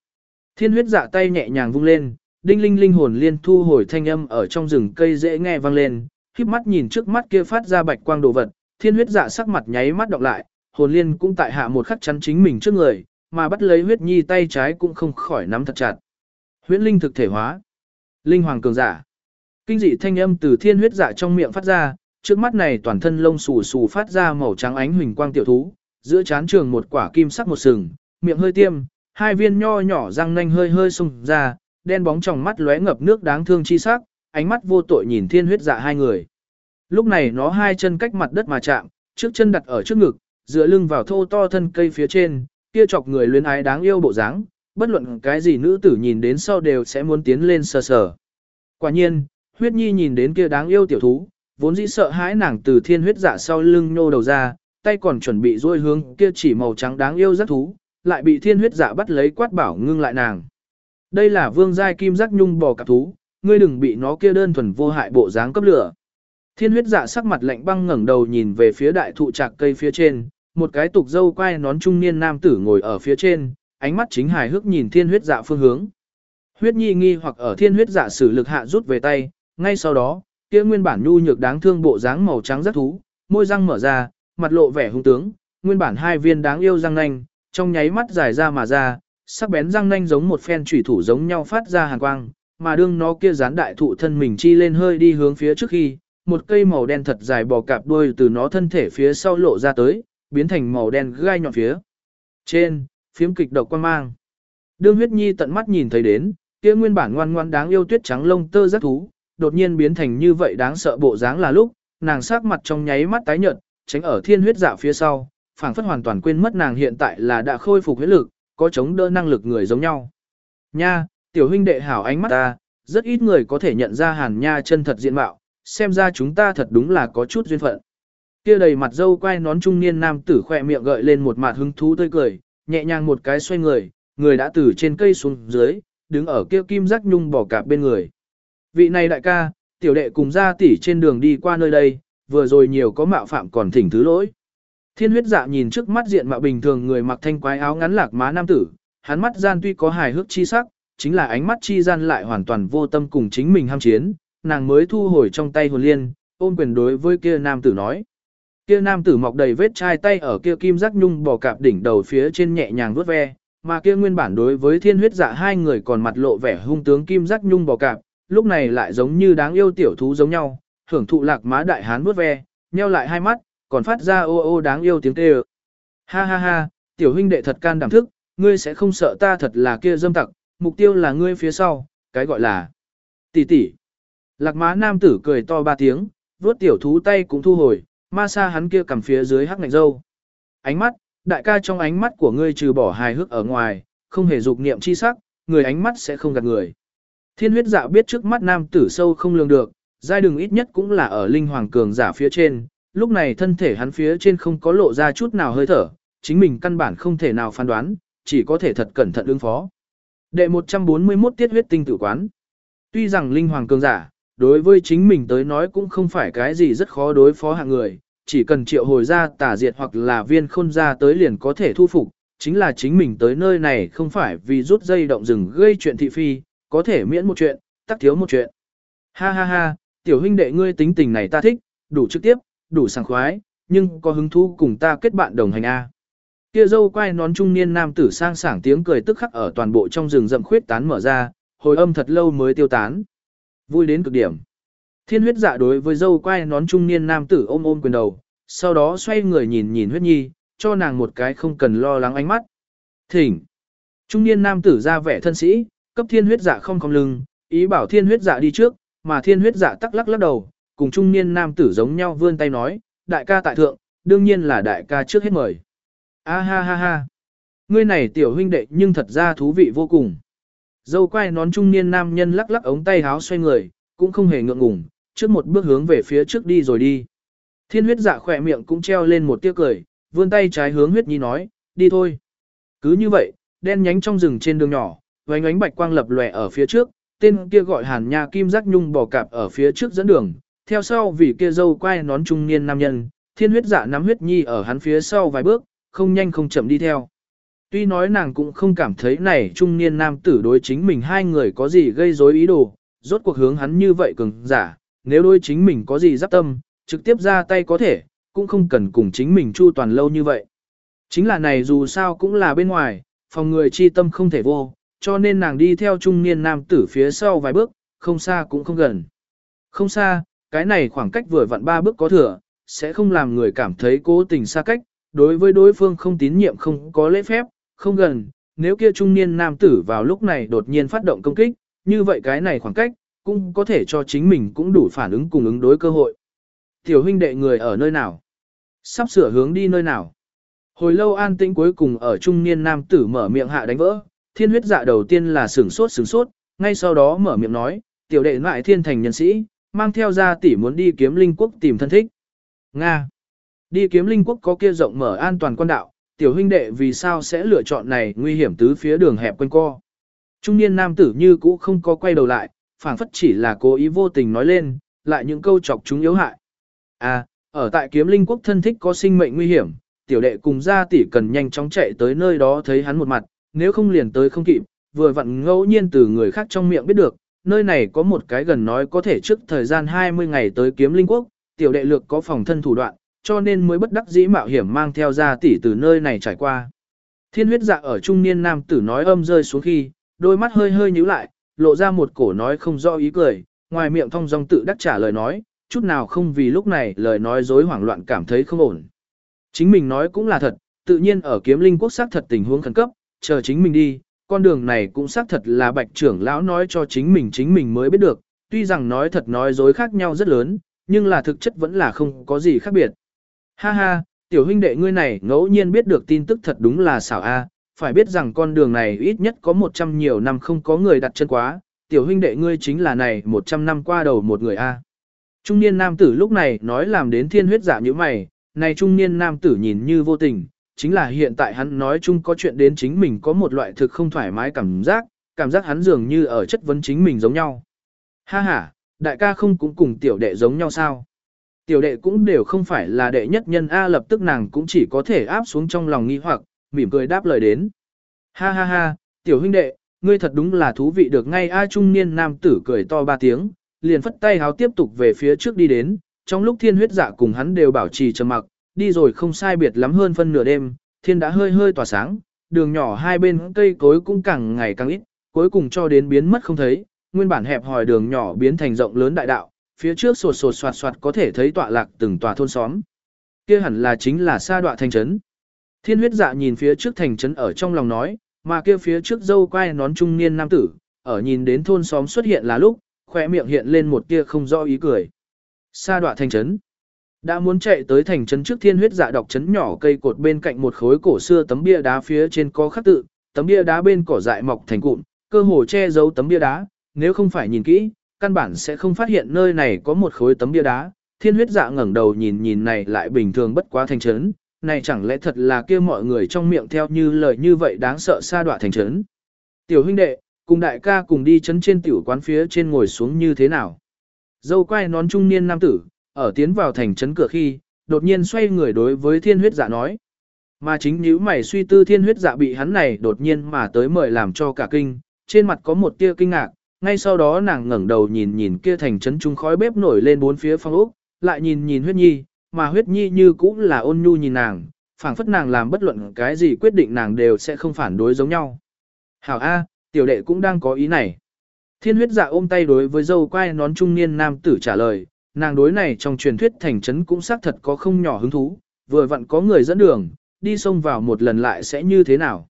Speaker 1: Thiên huyết dạ tay nhẹ nhàng vung lên, đinh linh linh hồn liên thu hồi thanh âm ở trong rừng cây dễ nghe vang lên, khiếp mắt nhìn trước mắt kia phát ra bạch quang đồ vật, thiên huyết dạ sắc mặt nháy mắt đọc lại, hồn liên cũng tại hạ một khắc chắn chính mình trước người, mà bắt lấy huyết nhi tay trái cũng không khỏi nắm thật chặt. Huyễn linh thực thể hóa. Linh hoàng cường giả. Kinh dị thanh âm từ thiên huyết dạ trong miệng phát ra, trước mắt này toàn thân lông xù xù phát ra màu trắng ánh huỳnh quang tiểu thú, giữa chán trường một quả kim sắc một sừng, miệng hơi tiêm, hai viên nho nhỏ răng nanh hơi hơi sung ra, đen bóng trong mắt lóe ngập nước đáng thương chi sắc, ánh mắt vô tội nhìn thiên huyết dạ hai người. Lúc này nó hai chân cách mặt đất mà chạm, trước chân đặt ở trước ngực, dựa lưng vào thô to thân cây phía trên, kia chọc người luyến ái đáng yêu bộ dáng, bất luận cái gì nữ tử nhìn đến sau đều sẽ muốn tiến lên sờ sờ. Quả nhiên, huyết nhi nhìn đến kia đáng yêu tiểu thú, vốn dĩ sợ hãi nàng từ thiên huyết dạ sau lưng nhô đầu ra, tay còn chuẩn bị duỗi hướng kia chỉ màu trắng đáng yêu rất thú, lại bị thiên huyết dạ bắt lấy quát bảo ngưng lại nàng. Đây là vương giai kim giác nhung bò cạp thú, ngươi đừng bị nó kia đơn thuần vô hại bộ dáng cấp lửa. Thiên huyết dạ sắc mặt lạnh băng ngẩng đầu nhìn về phía đại thụ trạc cây phía trên, một cái tục dâu quai nón trung niên nam tử ngồi ở phía trên, ánh mắt chính hài hước nhìn thiên huyết dạ phương hướng. Huyết nhi nghi hoặc ở thiên huyết dạ sử lực hạ rút về tay, ngay sau đó, kia nguyên bản nhu nhược đáng thương bộ dáng màu trắng rất thú, môi răng mở ra, mặt lộ vẻ hung tướng, nguyên bản hai viên đáng yêu răng nanh, trong nháy mắt dài ra mà ra, sắc bén răng nanh giống một phen chủy thủ giống nhau phát ra hàn quang, mà đương nó kia dán đại thụ thân mình chi lên hơi đi hướng phía trước khi, một cây màu đen thật dài bò cạp đuôi từ nó thân thể phía sau lộ ra tới, biến thành màu đen gai nhọn phía. Trên, phiếm kịch độc quan mang. Đương huyết nhi tận mắt nhìn thấy đến, kia nguyên bản ngoan ngoan đáng yêu tuyết trắng lông tơ rất thú, đột nhiên biến thành như vậy đáng sợ bộ dáng là lúc, nàng sắc mặt trong nháy mắt tái nhợt, tránh ở thiên huyết dạ phía sau, phảng phất hoàn toàn quên mất nàng hiện tại là đã khôi phục huyết lực, có chống đỡ năng lực người giống nhau. Nha, tiểu huynh đệ hảo ánh mắt ta, rất ít người có thể nhận ra hàn nha chân thật diện mạo, xem ra chúng ta thật đúng là có chút duyên phận. Kia đầy mặt dâu quay nón trung niên nam tử khỏe miệng gợi lên một mặt hứng thú tươi cười, nhẹ nhàng một cái xoay người, người đã từ trên cây xuống dưới, đứng ở kia kim giác nhung bỏ cạp bên người. Vị này đại ca, tiểu đệ cùng gia tỷ trên đường đi qua nơi đây, vừa rồi nhiều có mạo phạm còn thỉnh thứ lỗi. Thiên huyết dạ nhìn trước mắt diện mạo bình thường người mặc thanh quái áo ngắn lạc má nam tử, hắn mắt gian tuy có hài hước chi sắc, chính là ánh mắt chi gian lại hoàn toàn vô tâm cùng chính mình ham chiến, nàng mới thu hồi trong tay hồn liên, ôm quyền đối với kia nam tử nói. Kia nam tử mọc đầy vết chai tay ở kia kim giác nhung bò cạp đỉnh đầu phía trên nhẹ nhàng vuốt ve, mà kia nguyên bản đối với thiên huyết dạ hai người còn mặt lộ vẻ hung tướng kim giác nhung bò cạp, lúc này lại giống như đáng yêu tiểu thú giống nhau, hưởng thụ lạc má đại hán vuốt ve, nheo lại hai mắt, còn phát ra ô ô đáng yêu tiếng kêu. Ha ha ha, tiểu huynh đệ thật can đảm thức, ngươi sẽ không sợ ta thật là kia dâm tặc, mục tiêu là ngươi phía sau, cái gọi là tỷ tỷ. Lạc má nam tử cười to ba tiếng, vuốt tiểu thú tay cũng thu hồi, ma sa hắn kia cầm phía dưới hắc ngạch dâu. Ánh mắt, đại ca trong ánh mắt của ngươi trừ bỏ hài hước ở ngoài, không hề dục niệm chi sắc, người ánh mắt sẽ không gạt người. Thiên huyết dạ biết trước mắt nam tử sâu không lường được, giai đường ít nhất cũng là ở linh hoàng cường giả phía trên, lúc này thân thể hắn phía trên không có lộ ra chút nào hơi thở, chính mình căn bản không thể nào phán đoán, chỉ có thể thật cẩn thận ứng phó. Đệ 141 tiết huyết tinh tử quán. Tuy rằng linh hoàng cường giả, đối với chính mình tới nói cũng không phải cái gì rất khó đối phó hạng người, chỉ cần triệu hồi ra tả diệt hoặc là viên khôn ra tới liền có thể thu phục, chính là chính mình tới nơi này không phải vì rút dây động rừng gây chuyện thị phi, có thể miễn một chuyện, tắc thiếu một chuyện. Ha ha ha, tiểu huynh đệ ngươi tính tình này ta thích, đủ trực tiếp, đủ sảng khoái, nhưng có hứng thú cùng ta kết bạn đồng hành A. Kia dâu quay nón trung niên nam tử sang sảng tiếng cười tức khắc ở toàn bộ trong rừng rậm khuyết tán mở ra, hồi âm thật lâu mới tiêu tán. Vui đến cực điểm. Thiên huyết dạ đối với dâu quay nón trung niên nam tử ôm ôm quyền đầu, sau đó xoay người nhìn nhìn huyết nhi, cho nàng một cái không cần lo lắng ánh mắt. Thỉnh. Trung niên nam tử ra vẻ thân sĩ, cấp thiên huyết dạ không cong lưng, ý bảo thiên huyết dạ đi trước, mà thiên huyết dạ tắc lắc lắc đầu, cùng trung niên nam tử giống nhau vươn tay nói, đại ca tại thượng, đương nhiên là đại ca trước hết mời. A ha ha ha. Ngươi này tiểu huynh đệ nhưng thật ra thú vị vô cùng. Dâu quay nón trung niên nam nhân lắc lắc ống tay háo xoay người, cũng không hề ngượng ngùng, trước một bước hướng về phía trước đi rồi đi. Thiên huyết dạ khỏe miệng cũng treo lên một tiếc cười, vươn tay trái hướng huyết nhi nói, đi thôi. Cứ như vậy, đen nhánh trong rừng trên đường nhỏ, vánh ánh bạch quang lập lòe ở phía trước, tên kia gọi Hàn Nha Kim Giác Nhung bò cạp ở phía trước dẫn đường, theo sau vì kia dâu quay nón trung niên nam nhân, thiên huyết dạ nắm huyết nhi ở hắn phía sau vài bước, không nhanh không chậm đi theo. Tuy nói nàng cũng không cảm thấy này trung niên nam tử đối chính mình hai người có gì gây rối ý đồ, rốt cuộc hướng hắn như vậy cường giả, nếu đối chính mình có gì giáp tâm, trực tiếp ra tay có thể, cũng không cần cùng chính mình chu toàn lâu như vậy. Chính là này dù sao cũng là bên ngoài, phòng người chi tâm không thể vô, cho nên nàng đi theo trung niên nam tử phía sau vài bước, không xa cũng không gần. Không xa, cái này khoảng cách vừa vặn ba bước có thừa, sẽ không làm người cảm thấy cố tình xa cách, đối với đối phương không tín nhiệm không có lễ phép, không gần, nếu kia trung niên nam tử vào lúc này đột nhiên phát động công kích, như vậy cái này khoảng cách, cũng có thể cho chính mình cũng đủ phản ứng cùng ứng đối cơ hội. Tiểu huynh đệ người ở nơi nào? Sắp sửa hướng đi nơi nào? Hồi lâu an tĩnh cuối cùng ở trung niên nam tử mở miệng hạ đánh vỡ, thiên huyết dạ đầu tiên là sửng sốt sửng sốt, ngay sau đó mở miệng nói, tiểu đệ ngoại thiên thành nhân sĩ, mang theo gia tỷ muốn đi kiếm linh quốc tìm thân thích. Nga. Đi kiếm linh quốc có kia rộng mở an toàn quan đạo, tiểu huynh đệ vì sao sẽ lựa chọn này nguy hiểm tứ phía đường hẹp quanh co. Trung niên nam tử như cũ không có quay đầu lại, phảng phất chỉ là cố ý vô tình nói lên, lại những câu chọc chúng yếu hại. À, ở tại kiếm linh quốc thân thích có sinh mệnh nguy hiểm, tiểu đệ cùng gia tỷ cần nhanh chóng chạy tới nơi đó thấy hắn một mặt, nếu không liền tới không kịp, vừa vặn ngẫu nhiên từ người khác trong miệng biết được, nơi này có một cái gần nói có thể trước thời gian 20 ngày tới kiếm linh quốc, tiểu đệ lược có phòng thân thủ đoạn, cho nên mới bất đắc dĩ mạo hiểm mang theo gia tỷ từ nơi này trải qua. Thiên huyết dạ ở trung niên nam tử nói âm rơi xuống khi, đôi mắt hơi hơi nhíu lại, lộ ra một cổ nói không rõ ý cười, ngoài miệng thông dong tự đắc trả lời nói, chút nào không vì lúc này lời nói dối hoảng loạn cảm thấy không ổn. Chính mình nói cũng là thật, tự nhiên ở kiếm linh quốc xác thật tình huống khẩn cấp, chờ chính mình đi, con đường này cũng xác thật là bạch trưởng lão nói cho chính mình chính mình mới biết được, tuy rằng nói thật nói dối khác nhau rất lớn, nhưng là thực chất vẫn là không có gì khác biệt. Ha ha, tiểu huynh đệ ngươi này ngẫu nhiên biết được tin tức thật đúng là xảo a, phải biết rằng con đường này ít nhất có 100 nhiều năm không có người đặt chân quá, tiểu huynh đệ ngươi chính là này 100 năm qua đầu một người a. Trung niên nam tử lúc này nói làm đến thiên huyết dạ giả như mày, này trung niên nam tử nhìn như vô tình, chính là hiện tại hắn nói chung có chuyện đến chính mình có một loại thực không thoải mái cảm giác, cảm giác hắn dường như ở chất vấn chính mình giống nhau. Ha ha, đại ca không cũng cùng tiểu đệ giống nhau sao? Tiểu đệ cũng đều không phải là đệ nhất nhân A lập tức nàng cũng chỉ có thể áp xuống trong lòng nghi hoặc, mỉm cười đáp lời đến. Ha ha ha, tiểu huynh đệ, ngươi thật đúng là thú vị được ngay A trung niên nam tử cười to ba tiếng, liền phất tay háo tiếp tục về phía trước đi đến, trong lúc thiên huyết dạ cùng hắn đều bảo trì trầm mặc, đi rồi không sai biệt lắm hơn phân nửa đêm, thiên đã hơi hơi tỏa sáng, đường nhỏ hai bên cây cối cũng càng ngày càng ít, cuối cùng cho đến biến mất không thấy, nguyên bản hẹp hòi đường nhỏ biến thành rộng lớn đại đạo, phía trước sột sột soạt soạt có thể thấy tọa lạc từng tòa thôn xóm. Kia hẳn là chính là sa đoạ thành trấn. Thiên huyết dạ nhìn phía trước thành trấn ở trong lòng nói, mà kia phía trước dâu quai nón trung niên nam tử, ở nhìn đến thôn xóm xuất hiện là lúc, khỏe miệng hiện lên một tia không rõ ý cười. Sa đoạ thành trấn. Đã muốn chạy tới thành trấn trước thiên huyết dạ đọc trấn nhỏ cây cột bên cạnh một khối cổ xưa tấm bia đá phía trên có khắc tự, tấm bia đá bên cỏ dại mọc thành cụm, cơ hồ che giấu tấm bia đá, nếu không phải nhìn kỹ, căn bản sẽ không phát hiện nơi này có một khối tấm bia đá. Thiên huyết dạ ngẩng đầu nhìn nhìn này lại bình thường bất quá thành trấn, này chẳng lẽ thật là kia mọi người trong miệng theo như lời như vậy đáng sợ xa đọa thành trấn. Tiểu huynh đệ, cùng đại ca cùng đi trấn trên tiểu quán phía trên ngồi xuống như thế nào. Dâu quay nón trung niên nam tử, ở tiến vào thành trấn cửa khi, đột nhiên xoay người đối với thiên huyết dạ nói. Mà chính nếu mày suy tư thiên huyết dạ bị hắn này đột nhiên mà tới mời làm cho cả kinh, trên mặt có một tia kinh ngạc, ngay sau đó nàng ngẩng đầu nhìn nhìn kia thành trấn trung khói bếp nổi lên bốn phía phong ốc, lại nhìn nhìn huyết nhi, mà huyết nhi như cũng là ôn nhu nhìn nàng, phảng phất nàng làm bất luận cái gì quyết định nàng đều sẽ không phản đối giống nhau. Hảo A, tiểu đệ cũng đang có ý này. Thiên huyết dạ ôm tay đối với dâu quai nón trung niên nam tử trả lời, nàng đối này trong truyền thuyết thành trấn cũng xác thật có không nhỏ hứng thú, vừa vặn có người dẫn đường, đi xông vào một lần lại sẽ như thế nào.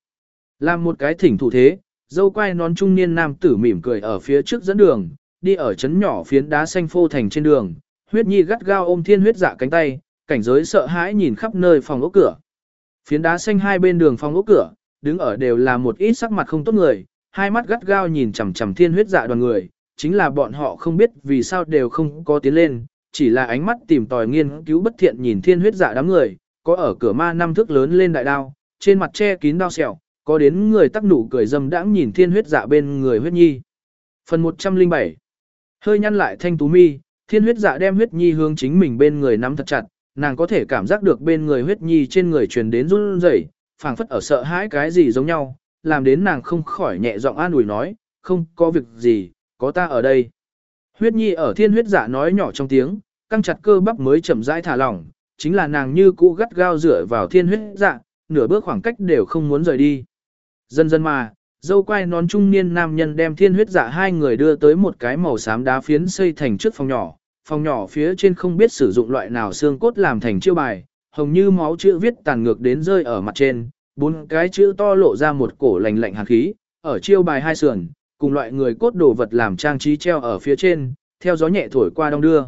Speaker 1: Làm một cái thỉnh thủ thế, dâu quai nón trung niên nam tử mỉm cười ở phía trước dẫn đường, đi ở trấn nhỏ phiến đá xanh phô thành trên đường, huyết nhi gắt gao ôm thiên huyết dạ cánh tay, cảnh giới sợ hãi nhìn khắp nơi phòng ốc cửa. Phiến đá xanh hai bên đường phòng ốc cửa, đứng ở đều là một ít sắc mặt không tốt người, hai mắt gắt gao nhìn chằm chằm thiên huyết dạ đoàn người, chính là bọn họ không biết vì sao đều không có tiến lên, chỉ là ánh mắt tìm tòi nghiên cứu bất thiện nhìn thiên huyết dạ đám người, có ở cửa ma năm thước lớn lên đại đao, trên mặt che kín đao sẹo, có đến người tắc nụ cười dâm đãng nhìn thiên huyết dạ bên người huyết nhi. Phần 107 Hơi nhăn lại thanh tú mi, thiên huyết dạ đem huyết nhi hướng chính mình bên người nắm thật chặt, nàng có thể cảm giác được bên người huyết nhi trên người truyền đến run rẩy, phảng phất ở sợ hãi cái gì giống nhau, làm đến nàng không khỏi nhẹ giọng an ủi nói, không có việc gì, có ta ở đây. Huyết nhi ở thiên huyết giả nói nhỏ trong tiếng, căng chặt cơ bắp mới chậm rãi thả lỏng, chính là nàng như cũ gắt gao dựa vào thiên huyết dạ, nửa bước khoảng cách đều không muốn rời đi. Dần dần mà, dâu quai nón trung niên nam nhân đem thiên huyết dạ hai người đưa tới một cái màu xám đá phiến xây thành trước phòng nhỏ, phòng nhỏ phía trên không biết sử dụng loại nào xương cốt làm thành chiêu bài, hồng như máu chữ viết tàn ngược đến rơi ở mặt trên, bốn cái chữ to lộ ra một cổ lạnh lạnh hàn khí, ở chiêu bài hai sườn, cùng loại người cốt đồ vật làm trang trí treo ở phía trên, theo gió nhẹ thổi qua đông đưa.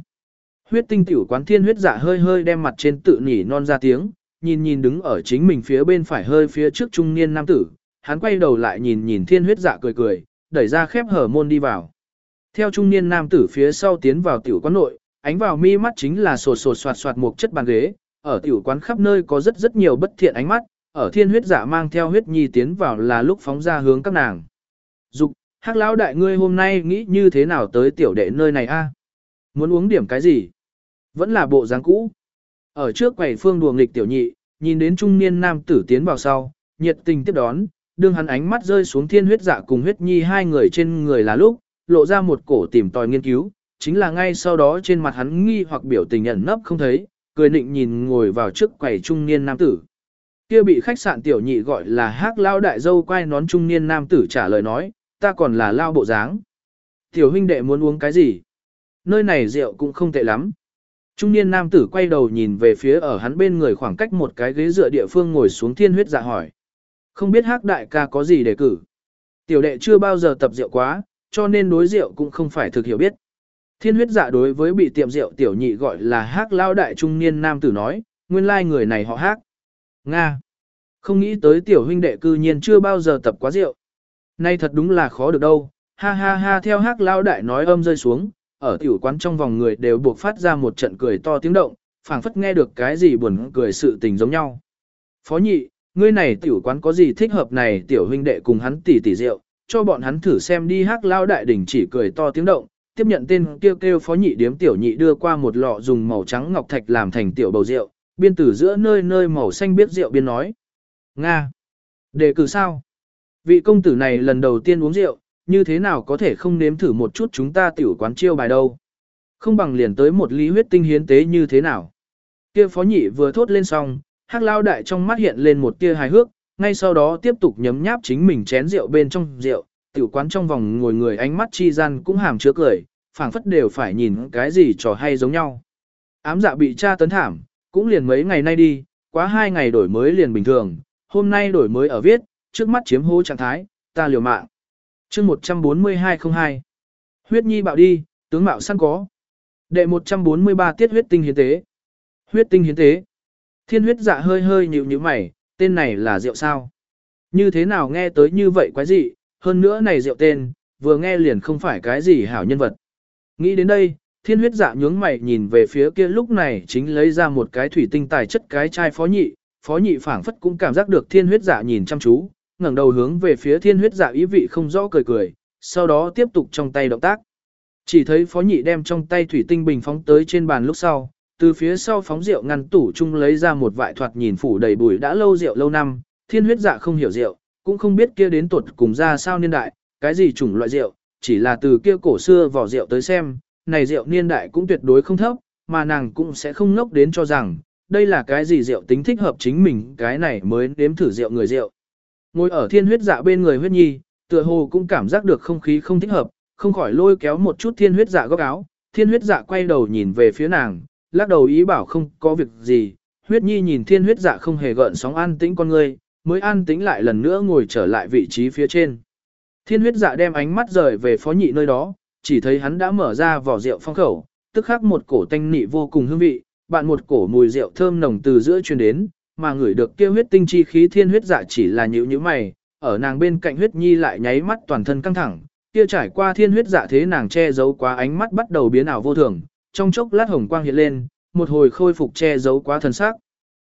Speaker 1: Huyết tinh tiểu quán thiên huyết dạ hơi hơi đem mặt trên tự nhỉ non ra tiếng, nhìn nhìn đứng ở chính mình phía bên phải hơi phía trước trung niên nam tử, hắn quay đầu lại nhìn nhìn thiên huyết dạ cười cười, đẩy ra khép hở môn đi vào. Theo trung niên nam tử phía sau tiến vào tiểu quán nội, ánh vào mi mắt chính là sột sột soạt soạt một chất bàn ghế, ở tiểu quán khắp nơi có rất rất nhiều bất thiện ánh mắt, ở thiên huyết dạ mang theo huyết nhi tiến vào là lúc phóng ra hướng các nàng. Dục, hắc lão đại ngươi hôm nay nghĩ như thế nào tới tiểu đệ nơi này a? Muốn uống điểm cái gì? Vẫn là bộ dáng cũ. Ở trước quầy phương đùa nghịch tiểu nhị, nhìn đến trung niên nam tử tiến vào sau, nhiệt tình tiếp đón, đương hắn ánh mắt rơi xuống thiên huyết dạ cùng huyết nhi hai người trên người là lúc, lộ ra một cổ tìm tòi nghiên cứu, chính là ngay sau đó trên mặt hắn nghi hoặc biểu tình ẩn nấp không thấy, cười nịnh nhìn ngồi vào trước quầy trung niên nam tử. Kia bị khách sạn tiểu nhị gọi là hắc lao đại dâu quay nón trung niên nam tử trả lời nói, ta còn là lao bộ dáng. Tiểu huynh đệ muốn uống cái gì? Nơi này rượu cũng không tệ lắm. Trung niên nam tử quay đầu nhìn về phía ở hắn bên người khoảng cách một cái ghế dựa địa phương ngồi xuống thiên huyết dạ hỏi. Không biết hắc đại ca có gì để cử. Tiểu đệ chưa bao giờ tập rượu quá, cho nên đối rượu cũng không phải thực hiểu biết. Thiên huyết dạ đối với bị tiệm rượu tiểu nhị gọi là hắc lao đại trung niên nam tử nói, nguyên lai người này họ hắc. Nga. Không nghĩ tới tiểu huynh đệ cư nhiên chưa bao giờ tập quá rượu. Nay thật đúng là khó được đâu. Ha ha ha theo hắc lao đại nói âm rơi xuống, ở tiểu quán trong vòng người đều buộc phát ra một trận cười to tiếng động, phảng phất nghe được cái gì buồn cười sự tình giống nhau. Phó nhị, ngươi này tiểu quán có gì thích hợp này tiểu huynh đệ cùng hắn tỉ tỉ rượu, cho bọn hắn thử xem đi hắc lao đại đỉnh chỉ cười to tiếng động, tiếp nhận tên kêu kêu phó nhị điếm tiểu nhị đưa qua một lọ dùng màu trắng ngọc thạch làm thành tiểu bầu rượu, biên tử giữa nơi nơi màu xanh biết rượu biên nói. Nga! Đề cử sao? Vị công tử này lần đầu tiên uống rượu, như thế nào có thể không nếm thử một chút chúng ta tiểu quán chiêu bài đâu? Không bằng liền tới một ly huyết tinh hiến tế như thế nào? Kia phó nhị vừa thốt lên xong, hắc lao đại trong mắt hiện lên một tia hài hước, ngay sau đó tiếp tục nhấm nháp chính mình chén rượu bên trong rượu, tiểu quán trong vòng ngồi người ánh mắt chi gian cũng hàm chứa cười, phảng phất đều phải nhìn cái gì trò hay giống nhau. Ám dạ bị tra tấn thảm, cũng liền mấy ngày nay đi, quá hai ngày đổi mới liền bình thường, hôm nay đổi mới ở viết, trước mắt chiếm hô trạng thái, ta liều mạng. chương 14202 Huyết nhi bạo đi, tướng mạo săn có. Đệ 143 tiết huyết tinh hiến tế. Huyết tinh hiến tế. Thiên huyết dạ hơi hơi nhịu như mày, tên này là rượu sao? Như thế nào nghe tới như vậy quái gì, hơn nữa này rượu tên, vừa nghe liền không phải cái gì hảo nhân vật. Nghĩ đến đây, thiên huyết dạ nhướng mày nhìn về phía kia lúc này chính lấy ra một cái thủy tinh tài chất cái chai phó nhị, phó nhị phảng phất cũng cảm giác được thiên huyết dạ nhìn chăm chú, ngẩng đầu hướng về phía thiên huyết dạ ý vị không rõ cười cười, sau đó tiếp tục trong tay động tác. Chỉ thấy phó nhị đem trong tay thủy tinh bình phóng tới trên bàn lúc sau, từ phía sau phóng rượu ngăn tủ chung lấy ra một vại thoạt nhìn phủ đầy bùi đã lâu rượu lâu năm, thiên huyết dạ không hiểu rượu, cũng không biết kia đến tuột cùng ra sao niên đại, cái gì chủng loại rượu, chỉ là từ kia cổ xưa vỏ rượu tới xem, này rượu niên đại cũng tuyệt đối không thấp, mà nàng cũng sẽ không ngốc đến cho rằng, đây là cái gì rượu tính thích hợp chính mình, cái này mới nếm thử rượu người rượu. Ngồi ở thiên huyết dạ bên người huyết nhi, tựa hồ cũng cảm giác được không khí không thích hợp, không khỏi lôi kéo một chút thiên huyết dạ góc áo, thiên huyết dạ quay đầu nhìn về phía nàng, lắc đầu ý bảo không có việc gì, huyết nhi nhìn thiên huyết dạ không hề gợn sóng an tĩnh con người, mới an tĩnh lại lần nữa ngồi trở lại vị trí phía trên. Thiên huyết dạ đem ánh mắt rời về phó nhị nơi đó, chỉ thấy hắn đã mở ra vỏ rượu phong khẩu, tức khắc một cổ tanh nị vô cùng hương vị, bạn một cổ mùi rượu thơm nồng từ giữa truyền đến, mà ngửi được kia huyết tinh chi khí thiên huyết dạ chỉ là nhữ nhíu mày, ở nàng bên cạnh huyết nhi lại nháy mắt toàn thân căng thẳng, kia trải qua thiên huyết dạ thế nàng che giấu quá ánh mắt bắt đầu biến ảo vô thường, trong chốc lát hồng quang hiện lên, một hồi khôi phục che giấu quá thần sắc.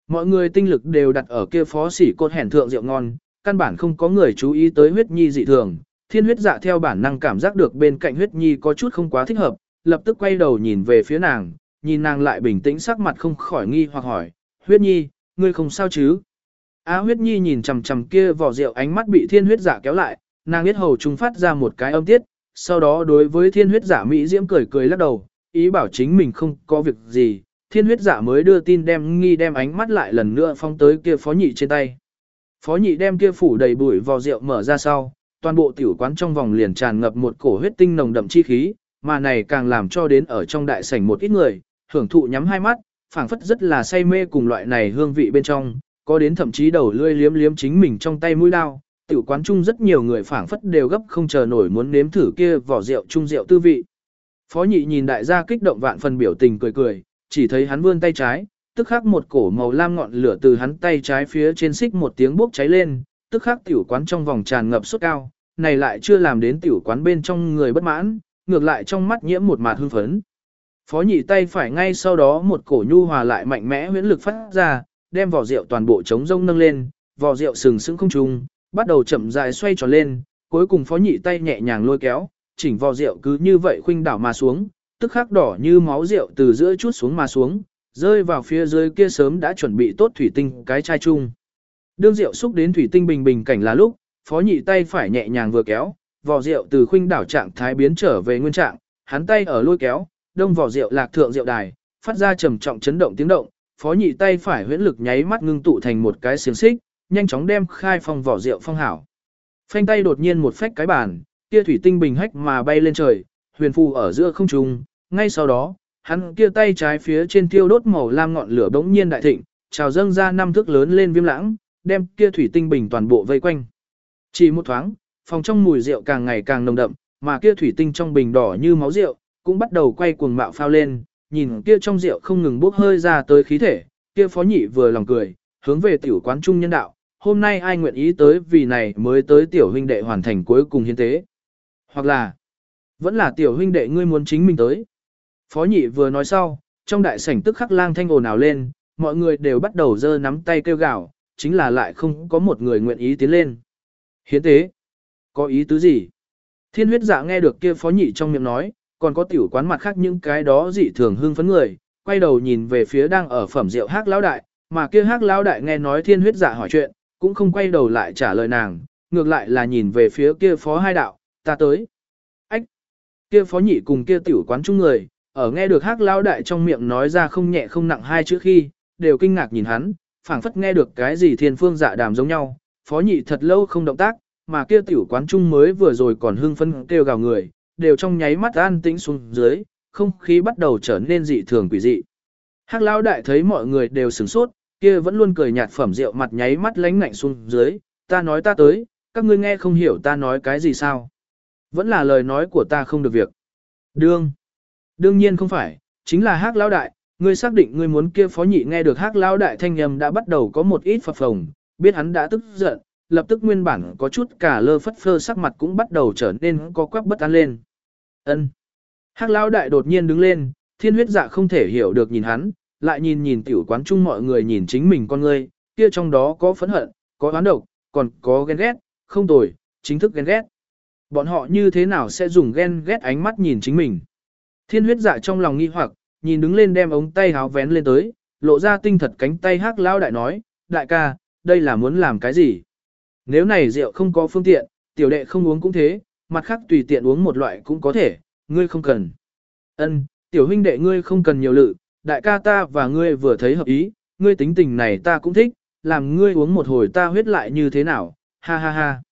Speaker 1: Mọi người tinh lực đều đặt ở kia phó sỉ cột hẻn thượng rượu ngon, căn bản không có người chú ý tới huyết nhi dị thường. Thiên huyết dạ theo bản năng cảm giác được bên cạnh huyết nhi có chút không quá thích hợp, lập tức quay đầu nhìn về phía nàng, nhìn nàng lại bình tĩnh sắc mặt không khỏi nghi hoặc hỏi, huyết nhi, ngươi không sao chứ? Á huyết nhi nhìn chằm chằm kia vỏ rượu ánh mắt bị thiên huyết giả kéo lại, nàng biết hầu trung phát ra một cái âm tiết, sau đó đối với thiên huyết giả Mỹ Diễm cười cười lắc đầu, ý bảo chính mình không có việc gì, thiên huyết giả mới đưa tin đem nghi đem ánh mắt lại lần nữa phong tới kia phó nhị trên tay. Phó nhị đem kia phủ đầy bụi vò rượu mở ra sau, toàn bộ tiểu quán trong vòng liền tràn ngập một cổ huyết tinh nồng đậm chi khí, mà này càng làm cho đến ở trong đại sảnh một ít người, hưởng thụ nhắm hai mắt, phảng phất rất là say mê cùng loại này hương vị bên trong, có đến thậm chí đầu lươi liếm liếm chính mình trong tay mũi lao. Tiểu quán chung rất nhiều người phảng phất đều gấp không chờ nổi muốn nếm thử kia vỏ rượu chung rượu tư vị. Phó nhị nhìn đại gia kích động vạn phần biểu tình cười cười, chỉ thấy hắn vươn tay trái, tức khắc một cổ màu lam ngọn lửa từ hắn tay trái phía trên xích một tiếng bốc cháy lên, tức khắc tiểu quán trong vòng tràn ngập sốt cao, này lại chưa làm đến tiểu quán bên trong người bất mãn, ngược lại trong mắt nhiễm một mạt hưng phấn. Phó nhị tay phải ngay sau đó một cổ nhu hòa lại mạnh mẽ huyễn lực phát ra, đem vỏ rượu toàn bộ trống rông nâng lên, vỏ rượu sừng sững không trung, bắt đầu chậm rãi xoay tròn lên, cuối cùng phó nhị tay nhẹ nhàng lôi kéo, chỉnh vò rượu cứ như vậy khuynh đảo mà xuống, tức khắc đỏ như máu rượu từ giữa chút xuống mà xuống, rơi vào phía dưới kia sớm đã chuẩn bị tốt thủy tinh cái chai chung. Đương rượu xúc đến thủy tinh bình bình cảnh là lúc, phó nhị tay phải nhẹ nhàng vừa kéo, vò rượu từ khuynh đảo trạng thái biến trở về nguyên trạng, hắn tay ở lôi kéo, đông vỏ rượu lạc thượng rượu đài, phát ra trầm trọng chấn động tiếng động, phó nhị tay phải huyễn lực nháy mắt ngưng tụ thành một cái xiềng xích, nhanh chóng đem khai phong vỏ rượu phong hảo. Phanh tay đột nhiên một phách cái bàn, kia thủy tinh bình hách mà bay lên trời, huyền phù ở giữa không trung, ngay sau đó, hắn kia tay trái phía trên tiêu đốt màu lam ngọn lửa bỗng nhiên đại thịnh, trào dâng ra năm thước lớn lên viêm lãng, đem kia thủy tinh bình toàn bộ vây quanh. Chỉ một thoáng, phòng trong mùi rượu càng ngày càng nồng đậm, mà kia thủy tinh trong bình đỏ như máu rượu, cũng bắt đầu quay cuồng mạo phao lên, nhìn kia trong rượu không ngừng bốc hơi ra tới khí thể, kia phó nhị vừa lòng cười, hướng về tiểu quán trung nhân đạo, hôm nay ai nguyện ý tới vì này mới tới tiểu huynh đệ hoàn thành cuối cùng hiến tế. Hoặc là, vẫn là tiểu huynh đệ ngươi muốn chính mình tới. Phó nhị vừa nói sau, trong đại sảnh tức khắc lang thanh ồn ào lên, mọi người đều bắt đầu giơ nắm tay kêu gào, chính là lại không có một người nguyện ý tiến lên. Hiến tế, có ý tứ gì? Thiên huyết dạ nghe được kia phó nhị trong miệng nói, còn có tiểu quán mặt khác những cái đó dị thường hưng phấn người, quay đầu nhìn về phía đang ở phẩm rượu hát lão đại, mà kia hát lão đại nghe nói thiên huyết dạ hỏi chuyện, cũng không quay đầu lại trả lời nàng, ngược lại là nhìn về phía kia phó hai đạo, ta tới. Ách! Kia phó nhị cùng kia tiểu quán chung người, ở nghe được hắc lão đại trong miệng nói ra không nhẹ không nặng hai chữ khi, đều kinh ngạc nhìn hắn, phảng phất nghe được cái gì thiên phương dạ đàm giống nhau, phó nhị thật lâu không động tác, mà kia tiểu quán chung mới vừa rồi còn hưng phấn kêu gào người, đều trong nháy mắt an tĩnh xuống dưới, không khí bắt đầu trở nên dị thường quỷ dị. Hắc lão đại thấy mọi người đều sửng sốt, kia vẫn luôn cười nhạt phẩm rượu mặt nháy mắt lánh ngạnh xuống dưới, ta nói ta tới, các ngươi nghe không hiểu ta nói cái gì sao. Vẫn là lời nói của ta không được việc. Đương. Đương nhiên không phải, chính là hắc lão đại, ngươi xác định ngươi muốn kia phó nhị nghe được hắc lão đại thanh âm đã bắt đầu có một ít phập phồng, biết hắn đã tức giận, lập tức nguyên bản có chút cả lơ phất phơ sắc mặt cũng bắt đầu trở nên có quắc bất an lên. Ân. Hắc lão đại đột nhiên đứng lên, thiên huyết dạ không thể hiểu được nhìn hắn, lại nhìn nhìn tiểu quán chung mọi người nhìn chính mình con ngươi, kia trong đó có phẫn hận, có oán độc, còn có ghen ghét, không tồi, chính thức ghen ghét. Bọn họ như thế nào sẽ dùng ghen ghét ánh mắt nhìn chính mình. Thiên huyết dạ trong lòng nghi hoặc, nhìn đứng lên đem ống tay háo vén lên tới, lộ ra tinh thật cánh tay hắc Lão đại nói, đại ca, đây là muốn làm cái gì? Nếu này rượu không có phương tiện, tiểu đệ không uống cũng thế, mặt khác tùy tiện uống một loại cũng có thể, ngươi không cần. Ân, tiểu huynh đệ ngươi không cần nhiều lự, đại ca ta và ngươi vừa thấy hợp ý, ngươi tính tình này ta cũng thích, làm ngươi uống một hồi ta huyết lại như thế nào, ha ha ha.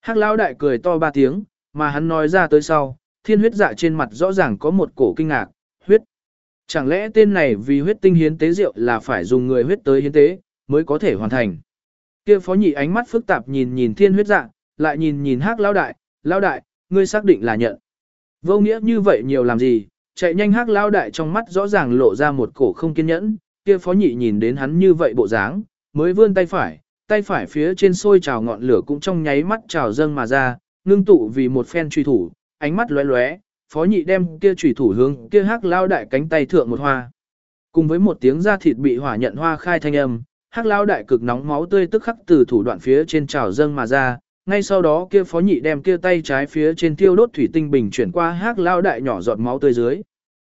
Speaker 1: Hắc lão đại cười to ba tiếng, mà hắn nói ra tới sau, thiên huyết dạ trên mặt rõ ràng có một cổ kinh ngạc, huyết. Chẳng lẽ tên này vì huyết tinh hiến tế rượu là phải dùng người huyết tới hiến tế, mới có thể hoàn thành. Kia phó nhị ánh mắt phức tạp nhìn nhìn thiên huyết dạ, lại nhìn nhìn hắc lão đại, lão đại, ngươi xác định là nhận. Vô nghĩa như vậy nhiều làm gì, chạy nhanh hắc lao đại trong mắt rõ ràng lộ ra một cổ không kiên nhẫn, kia phó nhị nhìn đến hắn như vậy bộ dáng, mới vươn tay phải, tay phải phía trên sôi trào ngọn lửa cũng trong nháy mắt trào dâng mà ra, ngưng tụ vì một phen truy thủ, ánh mắt lóe lóe, phó nhị đem kia truy thủ hướng kia hắc lao đại cánh tay thượng một hoa. Cùng với một tiếng da thịt bị hỏa nhận hoa khai thanh âm, hắc lao đại cực nóng máu tươi tức khắc từ thủ đoạn phía trên trào dâng mà ra, ngay sau đó kia phó nhị đem kia tay trái phía trên tiêu đốt thủy tinh bình chuyển qua hắc lao đại nhỏ giọt máu tươi dưới.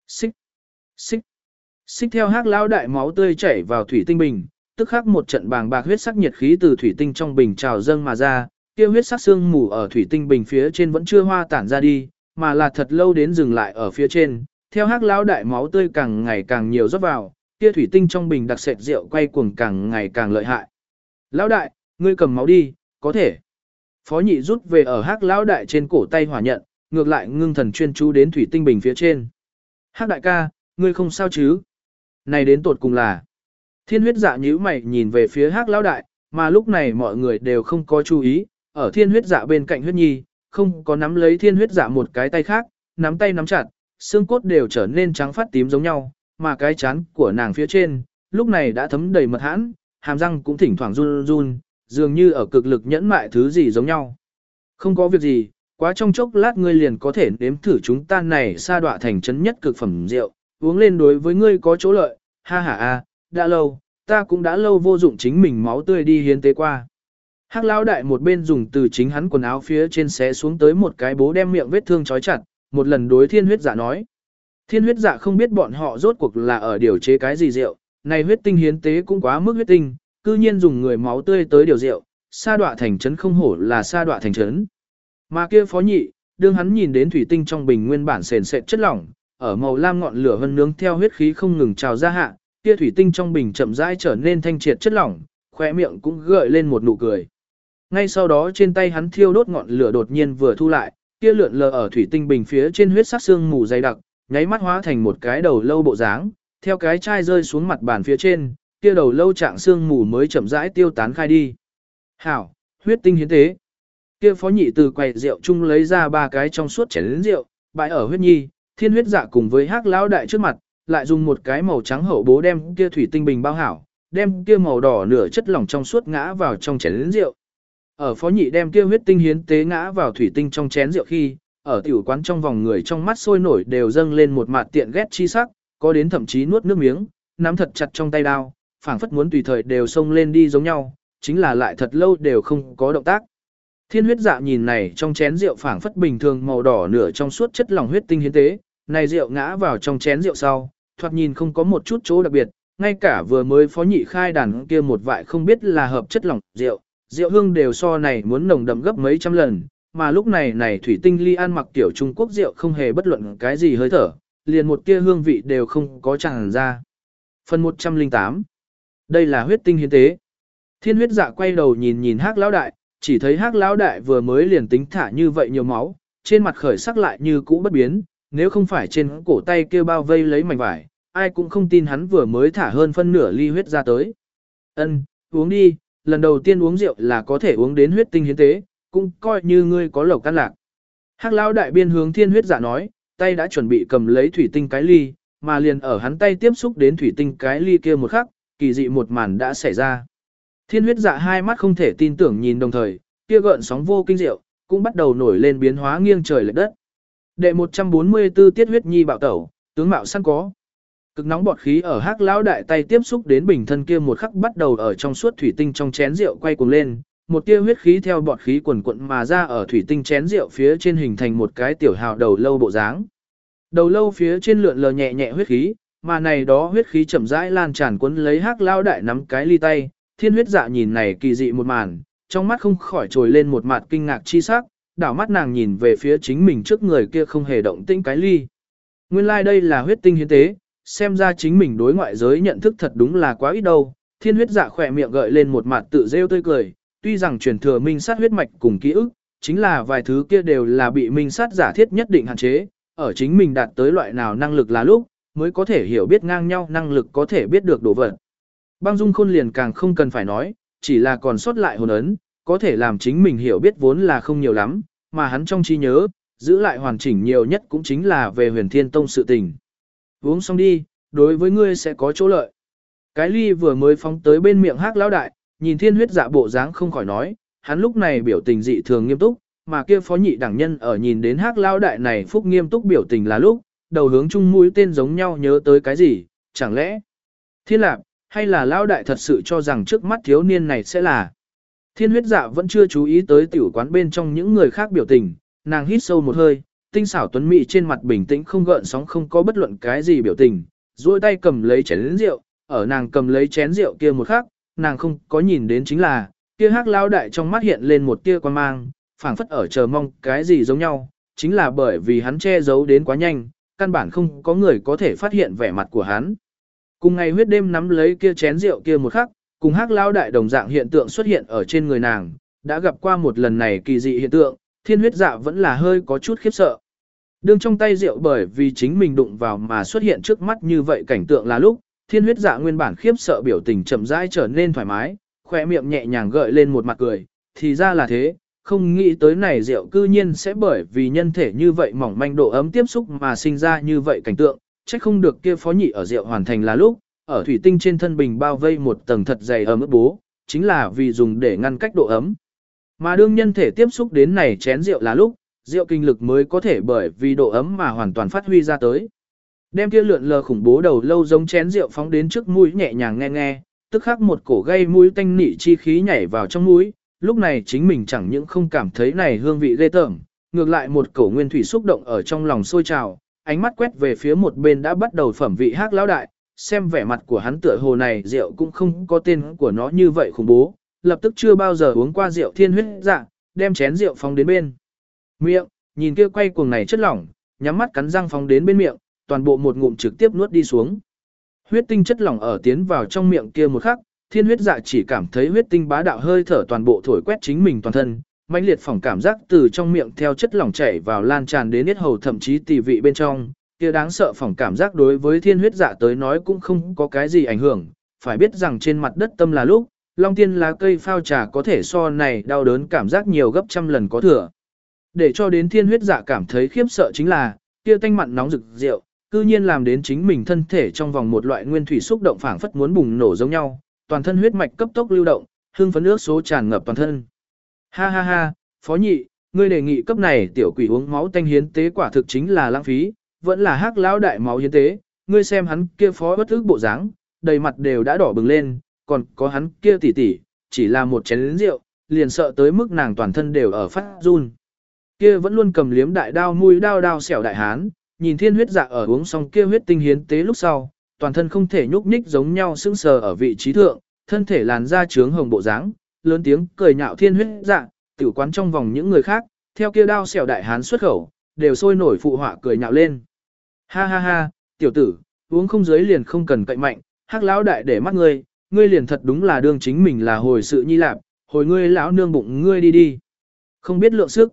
Speaker 1: Xích, xích, xích theo hắc lao đại máu tươi chảy vào thủy tinh bình, tức khắc một trận bàng bạc huyết sắc nhiệt khí từ thủy tinh trong bình trào dâng mà ra, kia huyết sắc xương mù ở thủy tinh bình phía trên vẫn chưa hoa tản ra đi, mà là thật lâu đến dừng lại ở phía trên, theo hắc lao đại máu tươi càng ngày càng nhiều rót vào, kia thủy tinh trong bình đặc sệt rượu quay cuồng càng ngày càng lợi hại. Lão đại, ngươi cầm máu đi, có thể. Phó nhị rút về ở hắc lão đại trên cổ tay hỏa nhận, ngược lại ngưng thần chuyên chú đến thủy tinh bình phía trên. Hắc đại ca, ngươi không sao chứ? Này đến tột cùng là. Thiên huyết dạ nhíu mày nhìn về phía hắc lão đại, mà lúc này mọi người đều không có chú ý, ở thiên huyết dạ bên cạnh huyết nhi, không có nắm lấy thiên huyết dạ một cái tay khác, nắm tay nắm chặt, xương cốt đều trở nên trắng phát tím giống nhau, mà cái chán của nàng phía trên, lúc này đã thấm đầy mật hãn, hàm răng cũng thỉnh thoảng run run, dường như ở cực lực nhẫn mại thứ gì giống nhau. Không có việc gì, quá trong chốc lát ngươi liền có thể nếm thử chúng ta này sa đọa thành chấn nhất cực phẩm rượu, uống lên đối với ngươi có chỗ lợi, ha ha a, đã lâu, ta cũng đã lâu vô dụng chính mình máu tươi đi hiến tế qua. Hắc lão đại một bên dùng từ chính hắn quần áo phía trên xé xuống tới một cái bố đem miệng vết thương chói chặt, một lần đối thiên huyết giả nói. Thiên huyết giả không biết bọn họ rốt cuộc là ở điều chế cái gì rượu, này huyết tinh hiến tế cũng quá mức huyết tinh, cư nhiên dùng người máu tươi tới điều rượu, sa đọa thành trấn không hổ là sa đọa thành trấn. Mà kia phó nhị, đương hắn nhìn đến thủy tinh trong bình nguyên bản sền sệt chất lỏng, ở màu lam ngọn lửa vân nướng theo huyết khí không ngừng trào ra hạ, kia thủy tinh trong bình chậm rãi trở nên thanh triệt chất lỏng, khóe miệng cũng gợi lên một nụ cười. Ngay sau đó trên tay hắn thiêu đốt ngọn lửa đột nhiên vừa thu lại, kia lượn lờ ở thủy tinh bình phía trên huyết sắc xương mù dày đặc, nháy mắt hóa thành một cái đầu lâu bộ dáng, theo cái chai rơi xuống mặt bàn phía trên, kia đầu lâu trạng xương mù mới chậm rãi tiêu tán khai đi. Hảo, huyết tinh hiến tế. Kia phó nhị từ quầy rượu chung lấy ra ba cái trong suốt chén lớn rượu, bãi ở huyết nhi, thiên huyết dạ cùng với hắc lão đại trước mặt, lại dùng một cái màu trắng hậu bố đem kia thủy tinh bình bao hảo, đem kia màu đỏ nửa chất lỏng trong suốt ngã vào trong chén lớn rượu. Ở phó nhị đem kia huyết tinh hiến tế ngã vào thủy tinh trong chén rượu khi, ở tiểu quán trong vòng người trong mắt sôi nổi đều dâng lên một mặt tiện ghét chi sắc, có đến thậm chí nuốt nước miếng, nắm thật chặt trong tay đao, phảng phất muốn tùy thời đều xông lên đi giống nhau, chính là lại thật lâu đều không có động tác. Thiên huyết dạ nhìn này trong chén rượu phảng phất bình thường màu đỏ nửa trong suốt chất lỏng huyết tinh hiến tế, này rượu ngã vào trong chén rượu sau, thoạt nhìn không có một chút chỗ đặc biệt, ngay cả vừa mới phó nhị khai đàn kia một vại không biết là hợp chất lỏng rượu, rượu hương đều so này muốn nồng đậm gấp mấy trăm lần, mà lúc này này thủy tinh ly ăn mặc tiểu Trung Quốc rượu không hề bất luận cái gì hơi thở, liền một tia hương vị đều không có tràn ra. Phần 108 đây là huyết tinh hiến tế. Thiên huyết dạ quay đầu nhìn nhìn hắc lão đại, chỉ thấy hắc lão đại vừa mới liền tính thả như vậy nhiều máu, trên mặt khởi sắc lại như cũ bất biến, nếu không phải trên cổ tay kia bao vây lấy mảnh vải, ai cũng không tin hắn vừa mới thả hơn phân nửa ly huyết ra tới. Ân, uống đi, lần đầu tiên uống rượu là có thể uống đến huyết tinh hiến tế, cũng coi như ngươi có lẩu căn lạc. Hắc lão đại biên hướng thiên huyết giả nói, tay đã chuẩn bị cầm lấy thủy tinh cái ly, mà liền ở hắn tay tiếp xúc đến thủy tinh cái ly kia một khắc, kỳ dị một màn đã xảy ra. Thiên huyết dạ hai mắt không thể tin tưởng nhìn đồng thời, kia gợn sóng vô kinh diệu, cũng bắt đầu nổi lên biến hóa nghiêng trời lệch đất. Đệ 144 tiết huyết nhi bạo tẩu, tướng mạo săn có. Cực nóng bọt khí ở hắc lão đại tay tiếp xúc đến bình thân kia một khắc bắt đầu ở trong suốt thủy tinh trong chén rượu quay cuồng lên, một tia huyết khí theo bọt khí quần quận mà ra ở thủy tinh chén rượu phía trên hình thành một cái tiểu hào đầu lâu bộ dáng. Đầu lâu phía trên lượn lờ nhẹ nhẹ huyết khí, mà này đó huyết khí chậm rãi lan tràn cuốn lấy hắc lao đại nắm cái ly tay, thiên huyết dạ nhìn này kỳ dị một màn, trong mắt không khỏi trồi lên một mặt kinh ngạc chi sắc, đảo mắt nàng nhìn về phía chính mình trước người kia không hề động tĩnh cái ly. Nguyên lai like đây là huyết tinh hiến tế, xem ra chính mình đối ngoại giới nhận thức thật đúng là quá ít đâu. Thiên huyết dạ khỏe miệng gợi lên một mặt tự rêu tươi cười, tuy rằng truyền thừa minh sát huyết mạch cùng ký ức, chính là vài thứ kia đều là bị minh sát giả thiết nhất định hạn chế, ở chính mình đạt tới loại nào năng lực là lúc, mới có thể hiểu biết ngang nhau năng lực có thể biết được đồ vật. Băng dung khôn liền càng không cần phải nói, chỉ là còn sót lại hồn ấn, có thể làm chính mình hiểu biết vốn là không nhiều lắm, mà hắn trong trí nhớ, giữ lại hoàn chỉnh nhiều nhất cũng chính là về huyền thiên tông sự tình. Uống xong đi, đối với ngươi sẽ có chỗ lợi. Cái ly vừa mới phóng tới bên miệng hát lão đại, nhìn thiên huyết dạ bộ dáng không khỏi nói, hắn lúc này biểu tình dị thường nghiêm túc, mà kia phó nhị đẳng nhân ở nhìn đến hắc lão đại này phúc nghiêm túc biểu tình là lúc, đầu hướng chung mũi tên giống nhau nhớ tới cái gì, chẳng lẽ. Thiên lạc, hay là lão đại thật sự cho rằng trước mắt thiếu niên này sẽ là. Thiên huyết dạ vẫn chưa chú ý tới tiểu quán bên trong những người khác biểu tình, nàng hít sâu một hơi, tinh xảo tuấn mỹ trên mặt bình tĩnh không gợn sóng không có bất luận cái gì biểu tình, duỗi tay cầm lấy chén rượu, ở nàng cầm lấy chén rượu kia một khắc, nàng không có nhìn đến chính là, kia hắc lao đại trong mắt hiện lên một tia quan mang, phảng phất ở chờ mong cái gì giống nhau, chính là bởi vì hắn che giấu đến quá nhanh, căn bản không có người có thể phát hiện vẻ mặt của hắn. Cùng ngày huyết đêm nắm lấy kia chén rượu kia một khắc, cùng hắc lao đại đồng dạng hiện tượng xuất hiện ở trên người nàng, đã gặp qua một lần này kỳ dị hiện tượng, thiên huyết dạ vẫn là hơi có chút khiếp sợ. Đương trong tay rượu bởi vì chính mình đụng vào mà xuất hiện trước mắt như vậy cảnh tượng là lúc, thiên huyết dạ nguyên bản khiếp sợ biểu tình chậm rãi trở nên thoải mái, khỏe miệng nhẹ nhàng gợi lên một mặt cười, thì ra là thế, không nghĩ tới này rượu cư nhiên sẽ bởi vì nhân thể như vậy mỏng manh độ ấm tiếp xúc mà sinh ra như vậy cảnh tượng, chắc không được kia phó nhị ở rượu hoàn thành là lúc, ở thủy tinh trên thân bình bao vây một tầng thật dày ấm ướt bố, chính là vì dùng để ngăn cách độ ấm. Mà đương nhân thể tiếp xúc đến này chén rượu là lúc, rượu kinh lực mới có thể bởi vì độ ấm mà hoàn toàn phát huy ra tới. Đem kia lượn lờ khủng bố đầu lâu giống chén rượu phóng đến trước mũi nhẹ nhàng nghe nghe, tức khắc một cổ gây mũi tanh nị chi khí nhảy vào trong mũi, lúc này chính mình chẳng những không cảm thấy này hương vị ghê tởm, ngược lại một cổ nguyên thủy xúc động ở trong lòng sôi trào, ánh mắt quét về phía một bên đã bắt đầu phẩm vị hát lão đại, xem vẻ mặt của hắn tựa hồ này rượu cũng không có tên của nó như vậy khủng bố, lập tức chưa bao giờ uống qua rượu thiên huyết dạ, đem chén rượu phóng đến bên. Miệng, nhìn kia quay cuồng này chất lỏng, nhắm mắt cắn răng phóng đến bên miệng, toàn bộ một ngụm trực tiếp nuốt đi xuống. Huyết tinh chất lỏng ở tiến vào trong miệng kia một khắc, thiên huyết dạ chỉ cảm thấy huyết tinh bá đạo hơi thở toàn bộ thổi quét chính mình toàn thân, mãnh liệt phỏng cảm giác từ trong miệng theo chất lỏng chảy vào lan tràn đến hết hầu thậm chí tỳ vị bên trong, kia đáng sợ phỏng cảm giác đối với thiên huyết dạ tới nói cũng không có cái gì ảnh hưởng, phải biết rằng trên mặt đất tâm là lúc, long tiên lá cây phao trà có thể so này đau đớn cảm giác nhiều gấp trăm lần có thừa. Để cho đến thiên huyết dạ cảm thấy khiếp sợ chính là, kia tanh mặn nóng rực rượu, cư nhiên làm đến chính mình thân thể trong vòng một loại nguyên thủy xúc động phảng phất muốn bùng nổ giống nhau, toàn thân huyết mạch cấp tốc lưu động, hương phấn nước số tràn ngập toàn thân. Ha ha ha, phó nhị, ngươi đề nghị cấp này tiểu quỷ uống máu tanh hiến tế quả thực chính là lãng phí, vẫn là hắc lão đại máu hiến tế, ngươi xem hắn kia phó bất ức bộ dáng, đầy mặt đều đã đỏ bừng lên, còn có hắn kia tỉ tỉ, chỉ là một chén rượu, liền sợ tới mức nàng toàn thân đều ở phát run. Kia vẫn luôn cầm liếm đại đao mũi đao đao xẻo đại hán, nhìn thiên huyết dạ ở uống xong kia huyết tinh hiến tế lúc sau, toàn thân không thể nhúc nhích giống nhau sững sờ ở vị trí thượng, thân thể làn da trướng hồng bộ dáng, lớn tiếng cười nhạo thiên huyết dạ, tiểu quán trong vòng những người khác, theo kia đao xẻo đại hán xuất khẩu, đều sôi nổi phụ họa cười nhạo lên. Ha ha ha, tiểu tử, uống không dưới liền không cần cậy mạnh, hắc lão đại để mắt ngươi, ngươi liền thật đúng là đương chính mình là hồi sự nhi lạp, hồi ngươi lão nương bụng ngươi đi đi. Không biết lượng sức.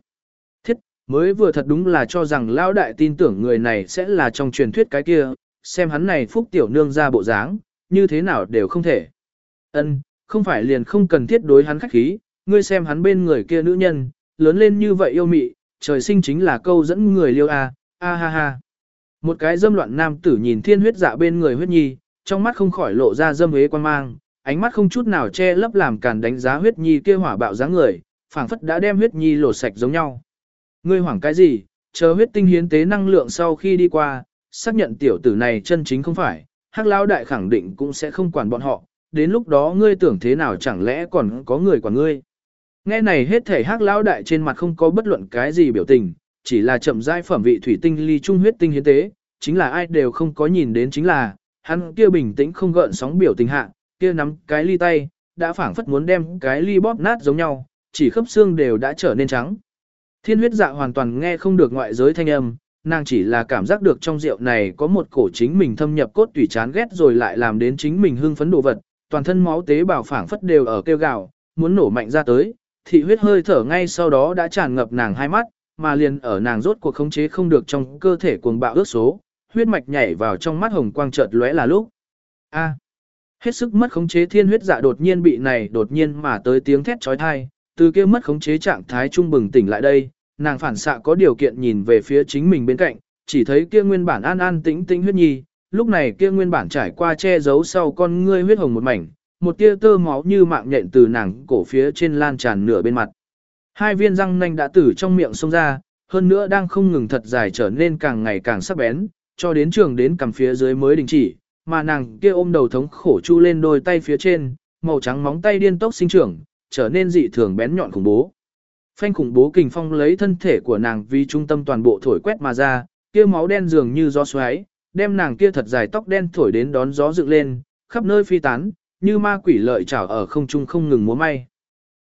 Speaker 1: Thiết, mới vừa thật đúng là cho rằng lão đại tin tưởng người này sẽ là trong truyền thuyết cái kia, xem hắn này phúc tiểu nương ra bộ dáng, như thế nào đều không thể. Ân, không phải liền không cần thiết đối hắn khách khí, ngươi xem hắn bên người kia nữ nhân, lớn lên như vậy yêu mị, trời sinh chính là câu dẫn người liêu a, a ha ha. Một cái dâm loạn nam tử nhìn thiên huyết dạ bên người huyết nhi, trong mắt không khỏi lộ ra dâm hế quan mang, ánh mắt không chút nào che lấp làm càn đánh giá huyết nhi kia hỏa bạo dáng người, phảng phất đã đem huyết nhi lột sạch giống nhau. Ngươi hoảng cái gì, chờ huyết tinh hiến tế năng lượng sau khi đi qua, xác nhận tiểu tử này chân chính không phải, hắc lão đại khẳng định cũng sẽ không quản bọn họ, đến lúc đó ngươi tưởng thế nào chẳng lẽ còn có người quản ngươi. Nghe này hết thể hắc lão đại trên mặt không có bất luận cái gì biểu tình, chỉ là chậm rãi phẩm vị thủy tinh ly trung huyết tinh hiến tế, chính là ai đều không có nhìn đến chính là, hắn kia bình tĩnh không gợn sóng biểu tình hạ, kia nắm cái ly tay, đã phảng phất muốn đem cái ly bóp nát giống nhau, chỉ khớp xương đều đã trở nên trắng. Thiên huyết dạ hoàn toàn nghe không được ngoại giới thanh âm, nàng chỉ là cảm giác được trong rượu này có một cổ chính mình thâm nhập cốt tủy chán ghét rồi lại làm đến chính mình hưng phấn đồ vật, toàn thân máu tế bào phảng phất đều ở kêu gào, muốn nổ mạnh ra tới, thị huyết hơi thở ngay sau đó đã tràn ngập nàng hai mắt, mà liền ở nàng rốt cuộc khống chế không được trong cơ thể cuồng bạo ước số, huyết mạch nhảy vào trong mắt hồng quang chợt lóe là lúc. A. Hết sức mất khống chế thiên huyết dạ đột nhiên bị này đột nhiên mà tới tiếng thét chói tai, từ kia mất khống chế trạng thái trung bừng tỉnh lại đây, nàng phản xạ có điều kiện nhìn về phía chính mình bên cạnh, chỉ thấy kia nguyên bản an an tĩnh tĩnh huyết nhi, lúc này kia nguyên bản trải qua che giấu sau con ngươi huyết hồng một mảnh, một tia tơ máu như mạng nhện từ nàng cổ phía trên lan tràn nửa bên mặt. Hai viên răng nanh đã tử trong miệng xông ra, hơn nữa đang không ngừng thật dài trở nên càng ngày càng sắc bén, cho đến trường đến cầm phía dưới mới đình chỉ, mà nàng kia ôm đầu thống khổ chu lên đôi tay phía trên, màu trắng móng tay điên tốc sinh trưởng, trở nên dị thường bén nhọn khủng bố. Phanh khủng bố kình phong lấy thân thể của nàng vì trung tâm toàn bộ thổi quét mà ra, kia máu đen dường như gió xoáy, đem nàng kia thật dài tóc đen thổi đến đón gió dựng lên, khắp nơi phi tán, như ma quỷ lợi chảo ở không trung không ngừng múa may.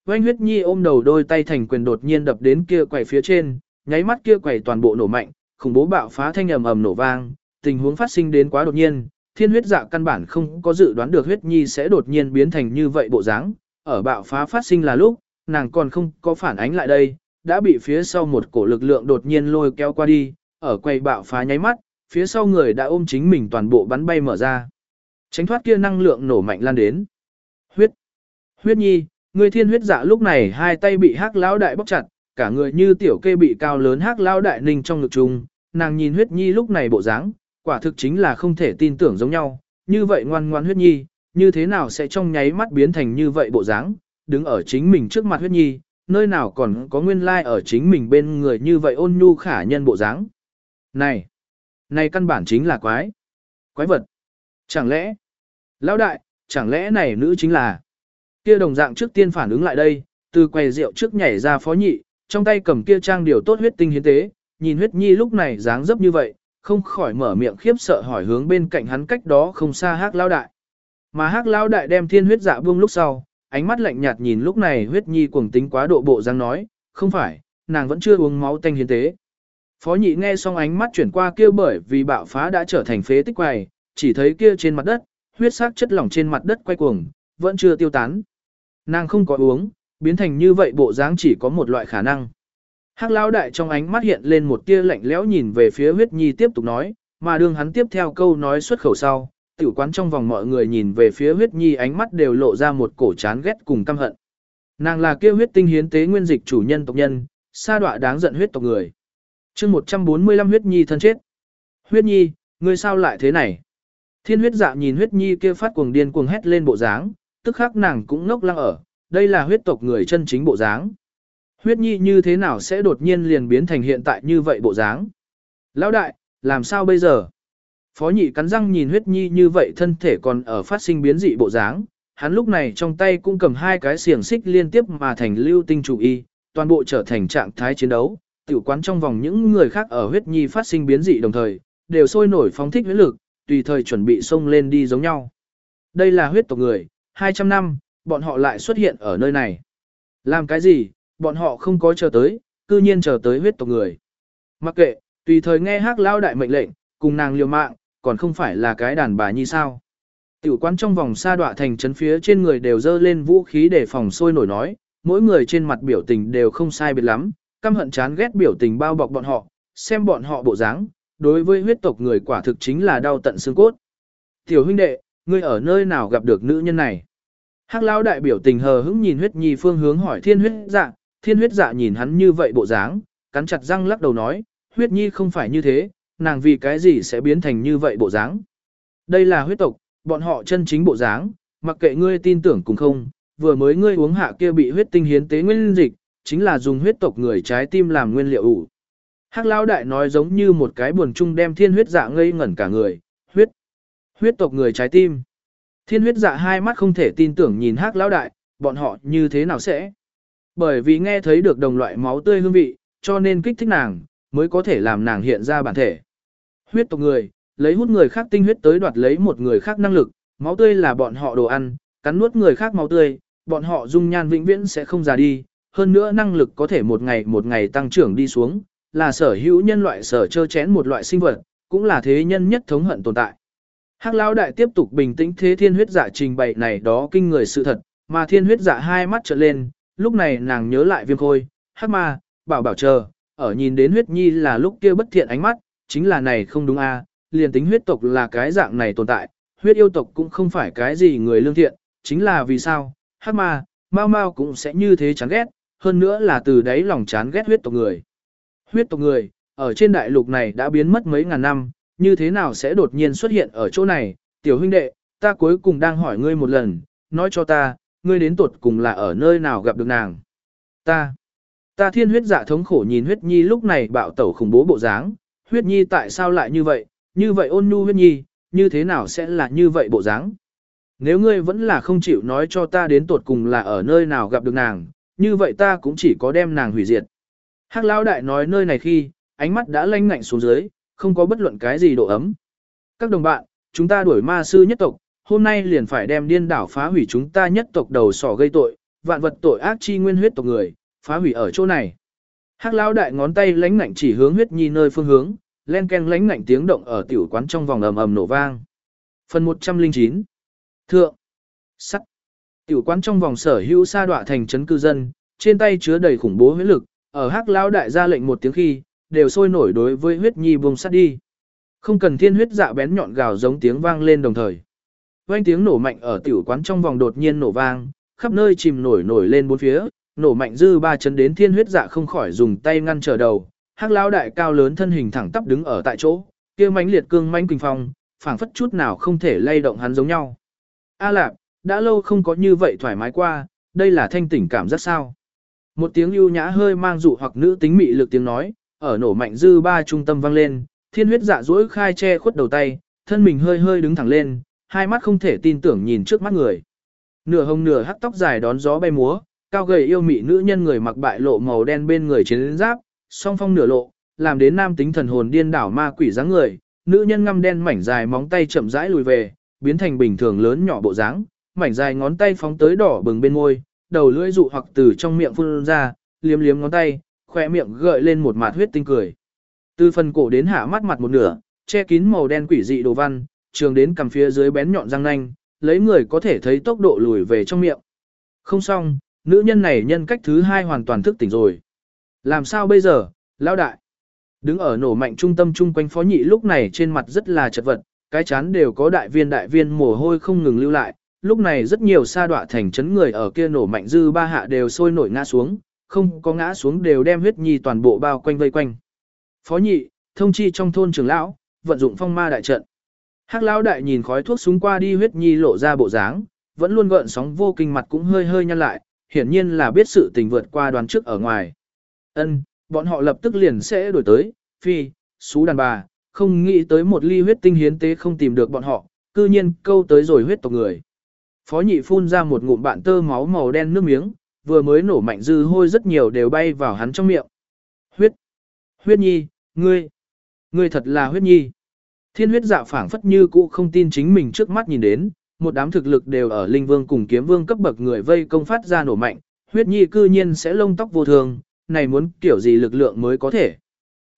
Speaker 1: Oanh huyết nhi ôm đầu đôi tay thành quyền đột nhiên đập đến kia quầy phía trên, nháy mắt kia quầy toàn bộ nổ mạnh, khủng bố bạo phá thanh ầm ầm nổ vang, tình huống phát sinh đến quá đột nhiên, thiên huyết dạ căn bản không có dự đoán được huyết nhi sẽ đột nhiên biến thành như vậy bộ dáng, ở bạo phá phát sinh là lúc, nàng còn không có phản ánh lại đây, đã bị phía sau một cổ lực lượng đột nhiên lôi kéo qua đi, ở quầy bạo phá nháy mắt, phía sau người đã ôm chính mình toàn bộ bắn bay mở ra. Tránh thoát kia năng lượng nổ mạnh lan đến. Huyết. Huyết nhi, người thiên huyết dạ lúc này hai tay bị hắc lão đại bóc chặt, cả người như tiểu kê bị cao lớn hắc lão đại ninh trong ngực trùng, nàng nhìn huyết nhi lúc này bộ dáng, quả thực chính là không thể tin tưởng giống nhau, như vậy ngoan ngoan huyết nhi, như thế nào sẽ trong nháy mắt biến thành như vậy bộ dáng, đứng ở chính mình trước mặt huyết nhi, nơi nào còn có nguyên lai like ở chính mình bên người như vậy ôn nhu khả nhân bộ dáng. Này, này căn bản chính là quái, quái vật. Chẳng lẽ, lão đại, chẳng lẽ này nữ chính là, kia đồng dạng trước tiên phản ứng lại đây, từ quầy rượu trước nhảy ra phó nhị, trong tay cầm kia trang điều tốt huyết tinh hiến tế, nhìn huyết nhi lúc này dáng dấp như vậy, không khỏi mở miệng khiếp sợ hỏi hướng bên cạnh hắn cách đó không xa hắc lão đại. Mà hắc lão đại đem thiên huyết dạ buông lúc sau, ánh mắt lạnh nhạt nhìn lúc này huyết nhi cuồng tính quá độ bộ dáng nói, không phải, nàng vẫn chưa uống máu tanh hiến tế. Phó nhị nghe xong ánh mắt chuyển qua kia bởi vì bạo phá đã trở thành phế tích quầy, chỉ thấy kia trên mặt đất, huyết sắc chất lỏng trên mặt đất quay cuồng, vẫn chưa tiêu tán. Nàng không có uống, biến thành như vậy bộ dáng chỉ có một loại khả năng. Hắc lão đại trong ánh mắt hiện lên một tia lạnh lẽo nhìn về phía huyết nhi tiếp tục nói, mà đương hắn tiếp theo câu nói xuất khẩu sau, tiểu quán trong vòng mọi người nhìn về phía huyết nhi ánh mắt đều lộ ra một cổ chán ghét cùng căm hận. Nàng là kia huyết tinh hiến tế nguyên dịch chủ nhân tộc nhân, sa đọa đáng giận huyết tộc người. chương 145 huyết nhi thân chết. Huyết nhi, ngươi sao lại thế này? Thiên huyết dạ nhìn huyết nhi kia phát cuồng điên cuồng hét lên bộ dáng, tức khắc nàng cũng ngốc lăng ở, đây là huyết tộc người chân chính bộ dáng. Huyết nhi như thế nào sẽ đột nhiên liền biến thành hiện tại như vậy bộ dáng? Lão đại, làm sao bây giờ? Phó nhị cắn răng nhìn huyết nhi như vậy thân thể còn ở phát sinh biến dị bộ dáng, hắn lúc này trong tay cũng cầm hai cái xiềng xích liên tiếp mà thành lưu tinh chủ y, toàn bộ trở thành trạng thái chiến đấu, tiểu quán trong vòng những người khác ở huyết nhi phát sinh biến dị đồng thời, đều sôi nổi phóng thích huyết lực, tùy thời chuẩn bị xông lên đi giống nhau. Đây là huyết tộc người, 200 năm, bọn họ lại xuất hiện ở nơi này. Làm cái gì, bọn họ không có chờ tới, cư nhiên chờ tới huyết tộc người. Mặc kệ, tùy thời nghe hắc lao đại mệnh lệnh, cùng nàng liều mạng, còn không phải là cái đàn bà như sao. Tiểu quan trong vòng xa đọa thành trấn phía trên người đều dơ lên vũ khí để phòng sôi nổi nói, mỗi người trên mặt biểu tình đều không sai biệt lắm, căm hận chán ghét biểu tình bao bọc bọn họ, xem bọn họ bộ dáng, đối với huyết tộc người quả thực chính là đau tận xương cốt. Tiểu huynh đệ, ngươi ở nơi nào gặp được nữ nhân này? Hắc lão đại biểu tình hờ hững nhìn huyết nhi phương hướng hỏi thiên huyết dạ, thiên huyết dạ nhìn hắn như vậy bộ dáng, cắn chặt răng lắc đầu nói, huyết nhi không phải như thế, nàng vì cái gì sẽ biến thành như vậy bộ dáng. Đây là huyết tộc, bọn họ chân chính bộ dáng, mặc kệ ngươi tin tưởng cùng không, vừa mới ngươi uống hạ kia bị huyết tinh hiến tế nguyên dịch, chính là dùng huyết tộc người trái tim làm nguyên liệu ủ. Hắc lão đại nói giống như một cái buồn chung đem thiên huyết dạ ngây ngẩn cả người, huyết, huyết tộc người trái tim. Thiên huyết dạ hai mắt không thể tin tưởng nhìn hắc lão đại, bọn họ như thế nào sẽ? Bởi vì nghe thấy được đồng loại máu tươi hương vị, cho nên kích thích nàng, mới có thể làm nàng hiện ra bản thể. Huyết tộc người, lấy hút người khác tinh huyết tới đoạt lấy một người khác năng lực, máu tươi là bọn họ đồ ăn, cắn nuốt người khác máu tươi, bọn họ dung nhan vĩnh viễn sẽ không già đi, hơn nữa năng lực có thể một ngày một ngày tăng trưởng đi xuống, là sở hữu nhân loại sở chơ chén một loại sinh vật, cũng là thế nhân nhất thống hận tồn tại. Hắc lão đại tiếp tục bình tĩnh thế thiên huyết dạ trình bày này đó kinh người sự thật, mà thiên huyết dạ hai mắt trợn lên, lúc này nàng nhớ lại viêm khôi, hắc ma, bảo bảo chờ, ở nhìn đến huyết nhi là lúc kia bất thiện ánh mắt, chính là này không đúng a, liền tính huyết tộc là cái dạng này tồn tại, huyết yêu tộc cũng không phải cái gì người lương thiện, chính là vì sao, hắc ma, mau mau cũng sẽ như thế chán ghét, hơn nữa là từ đấy lòng chán ghét huyết tộc người. Huyết tộc người, ở trên đại lục này đã biến mất mấy ngàn năm, như thế nào sẽ đột nhiên xuất hiện ở chỗ này, tiểu huynh đệ, ta cuối cùng đang hỏi ngươi một lần, nói cho ta, ngươi đến tuột cùng là ở nơi nào gặp được nàng. Ta, ta thiên huyết dạ thống khổ nhìn huyết nhi lúc này bạo tẩu khủng bố bộ dáng, huyết nhi tại sao lại như vậy, như vậy ôn nhu huyết nhi, như thế nào sẽ là như vậy bộ dáng? Nếu ngươi vẫn là không chịu nói cho ta đến tột cùng là ở nơi nào gặp được nàng, như vậy ta cũng chỉ có đem nàng hủy diệt. Hắc lão đại nói nơi này khi, ánh mắt đã lanh ngạnh xuống dưới, không có bất luận cái gì độ ấm. Các đồng bạn, chúng ta đuổi ma sư nhất tộc, hôm nay liền phải đem điên đảo phá hủy chúng ta nhất tộc đầu sỏ gây tội, vạn vật tội ác chi nguyên huyết tộc người, phá hủy ở chỗ này. Hắc lão đại ngón tay lánh ngạnh chỉ hướng huyết nhi nơi phương hướng, len ken lánh ngạnh tiếng động ở tiểu quán trong vòng ầm ầm nổ vang. Phần 109 Thượng Sắt Tiểu quán trong vòng sở hữu sa đọa thành trấn cư dân, trên tay chứa đầy khủng bố huyết lực, ở hắc lão đại ra lệnh một tiếng khi, đều sôi nổi đối với huyết nhi vùng sắt đi. Không cần thiên huyết dạ bén nhọn gào giống tiếng vang lên đồng thời. Vang tiếng nổ mạnh ở tiểu quán trong vòng đột nhiên nổ vang, khắp nơi chìm nổi nổi lên bốn phía, nổ mạnh dư ba chấn đến thiên huyết dạ không khỏi dùng tay ngăn trở đầu. Hắc lão đại cao lớn thân hình thẳng tắp đứng ở tại chỗ, kia mãnh liệt cương mãnh kinh phong, phảng phất chút nào không thể lay động hắn giống nhau. A Lạp, đã lâu không có như vậy thoải mái qua, đây là thanh tỉnh cảm giác sao? Một tiếng ưu nhã hơi mang dụ hoặc nữ tính mị lực tiếng nói, ở nổ mạnh dư ba trung tâm vang lên, thiên huyết dạ dỗi khai che khuất đầu tay, thân mình hơi hơi đứng thẳng lên, hai mắt không thể tin tưởng nhìn trước mắt người. Nửa hồng nửa hắc tóc dài đón gió bay múa, cao gầy yêu mị nữ nhân người mặc bại lộ màu đen bên người chiến giáp, song phong nửa lộ, làm đến nam tính thần hồn điên đảo ma quỷ dáng người, nữ nhân ngăm đen mảnh dài móng tay chậm rãi lùi về, biến thành bình thường lớn nhỏ bộ dáng, mảnh dài ngón tay phóng tới đỏ bừng bên môi, đầu lưỡi dụ hoặc từ trong miệng phun ra, liếm liếm ngón tay, khỏe miệng gợi lên một mạt huyết tinh cười. Từ phần cổ đến hạ mắt mặt một nửa, che kín màu đen quỷ dị đồ văn, trường đến cầm phía dưới bén nhọn răng nanh, lấy người có thể thấy tốc độ lùi về trong miệng. Không xong, nữ nhân này nhân cách thứ hai hoàn toàn thức tỉnh rồi. Làm sao bây giờ, lão đại? Đứng ở nổ mạnh trung tâm chung quanh phó nhị lúc này trên mặt rất là chật vật, cái chán đều có đại viên đại viên mồ hôi không ngừng lưu lại. Lúc này rất nhiều sa đọa thành chấn người ở kia nổ mạnh dư ba hạ đều sôi nổi ngã xuống, không có ngã xuống đều đem huyết nhi toàn bộ bao quanh vây quanh. Phó nhị, thông chi trong thôn trưởng lão, vận dụng phong ma đại trận. Hắc lão đại nhìn khói thuốc súng qua đi huyết nhi lộ ra bộ dáng, vẫn luôn gợn sóng vô kinh mặt cũng hơi hơi nhăn lại, hiển nhiên là biết sự tình vượt qua đoán trước ở ngoài. Ân, bọn họ lập tức liền sẽ đổi tới, phi, xú đàn bà, không nghĩ tới một ly huyết tinh hiến tế không tìm được bọn họ, cư nhiên câu tới rồi huyết tộc người. Phó nhị phun ra một ngụm bạn tơ máu màu đen nước miếng, vừa mới nổ mạnh dư hôi rất nhiều đều bay vào hắn trong miệng. Huyết, huyết nhi, ngươi, ngươi thật là huyết nhi. Thiên huyết dạ phảng phất như cũ không tin chính mình trước mắt nhìn đến, một đám thực lực đều ở linh vương cùng kiếm vương cấp bậc người vây công phát ra nổ mạnh, huyết nhi cư nhiên sẽ lông tóc vô thường, này muốn kiểu gì lực lượng mới có thể.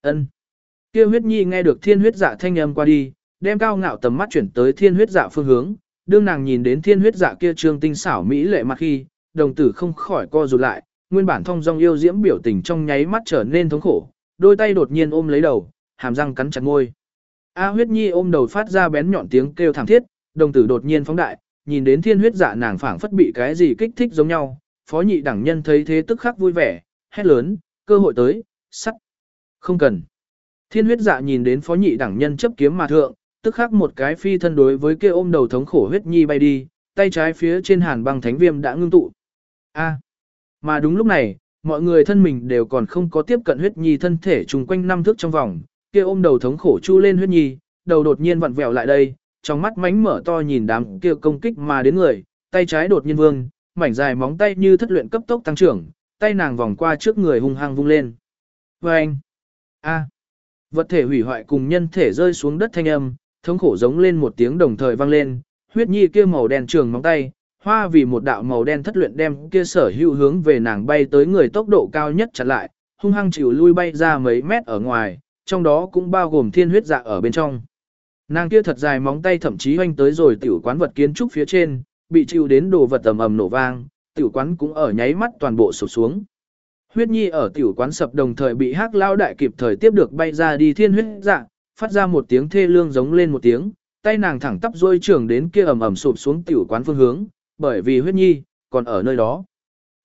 Speaker 1: Ân. Kia huyết nhi nghe được thiên huyết dạ thanh âm qua đi, đem cao ngạo tầm mắt chuyển tới thiên huyết dạ phương hướng, đương nàng nhìn đến thiên huyết dạ kia trương tinh xảo mỹ lệ mặt khi, đồng tử không khỏi co rụt lại, nguyên bản thông dong yêu diễm biểu tình trong nháy mắt trở nên thống khổ, đôi tay đột nhiên ôm lấy đầu, hàm răng cắn chặt môi. A huyết nhi ôm đầu phát ra bén nhọn tiếng kêu thảm thiết, đồng tử đột nhiên phóng đại, nhìn đến thiên huyết dạ nàng phảng phất bị cái gì kích thích giống nhau, phó nhị đẳng nhân thấy thế tức khắc vui vẻ, hét lớn, cơ hội tới, sắt. Không cần. Thiên huyết dạ nhìn đến phó nhị đẳng nhân chấp kiếm mà thượng, tức khắc một cái phi thân đối với kia ôm đầu thống khổ huyết nhi bay đi, tay trái phía trên hàn băng thánh viêm đã ngưng tụ. A. Mà đúng lúc này, mọi người thân mình đều còn không có tiếp cận huyết nhi thân thể trùng quanh năm thước trong vòng, kia ôm đầu thống khổ chu lên huyết nhi, đầu đột nhiên vặn vẹo lại đây, trong mắt mánh mở to nhìn đám kia công kích mà đến người, tay trái đột nhiên vương, mảnh dài móng tay như thất luyện cấp tốc tăng trưởng, tay nàng vòng qua trước người hung hăng vung lên. Và anh, a, vật thể hủy hoại cùng nhân thể rơi xuống đất thanh âm, thống khổ giống lên một tiếng đồng thời vang lên, huyết nhi kia màu đen trường móng tay, hoa vì một đạo màu đen thất luyện đem kia sở hữu hướng về nàng bay tới người tốc độ cao nhất chặn lại, hung hăng chịu lui bay ra mấy mét ở ngoài, trong đó cũng bao gồm thiên huyết dạ ở bên trong. Nàng kia thật dài móng tay thậm chí hoanh tới rồi tiểu quán vật kiến trúc phía trên, bị chịu đến đồ vật ầm ầm nổ vang, tiểu quán cũng ở nháy mắt toàn bộ sụp xuống. Huyết nhi ở tiểu quán sập đồng thời bị hắc lao đại kịp thời tiếp được bay ra đi thiên huyết dạ, phát ra một tiếng thê lương giống lên một tiếng, tay nàng thẳng tắp rôi trường đến kia ầm ầm sụp xuống tiểu quán phương hướng, bởi vì huyết nhi, còn ở nơi đó.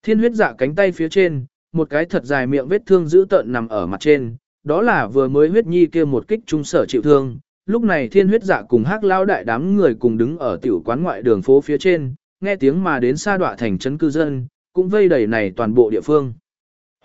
Speaker 1: Thiên huyết dạ cánh tay phía trên, một cái thật dài miệng vết thương dữ tợn nằm ở mặt trên, đó là vừa mới huyết nhi kia một kích trung sở chịu thương. Lúc này thiên huyết dạ cùng hắc lao đại đám người cùng đứng ở tiểu quán ngoại đường phố phía trên, nghe tiếng mà đến xa đọa thành trấn cư dân, cũng vây đầy này toàn bộ địa phương.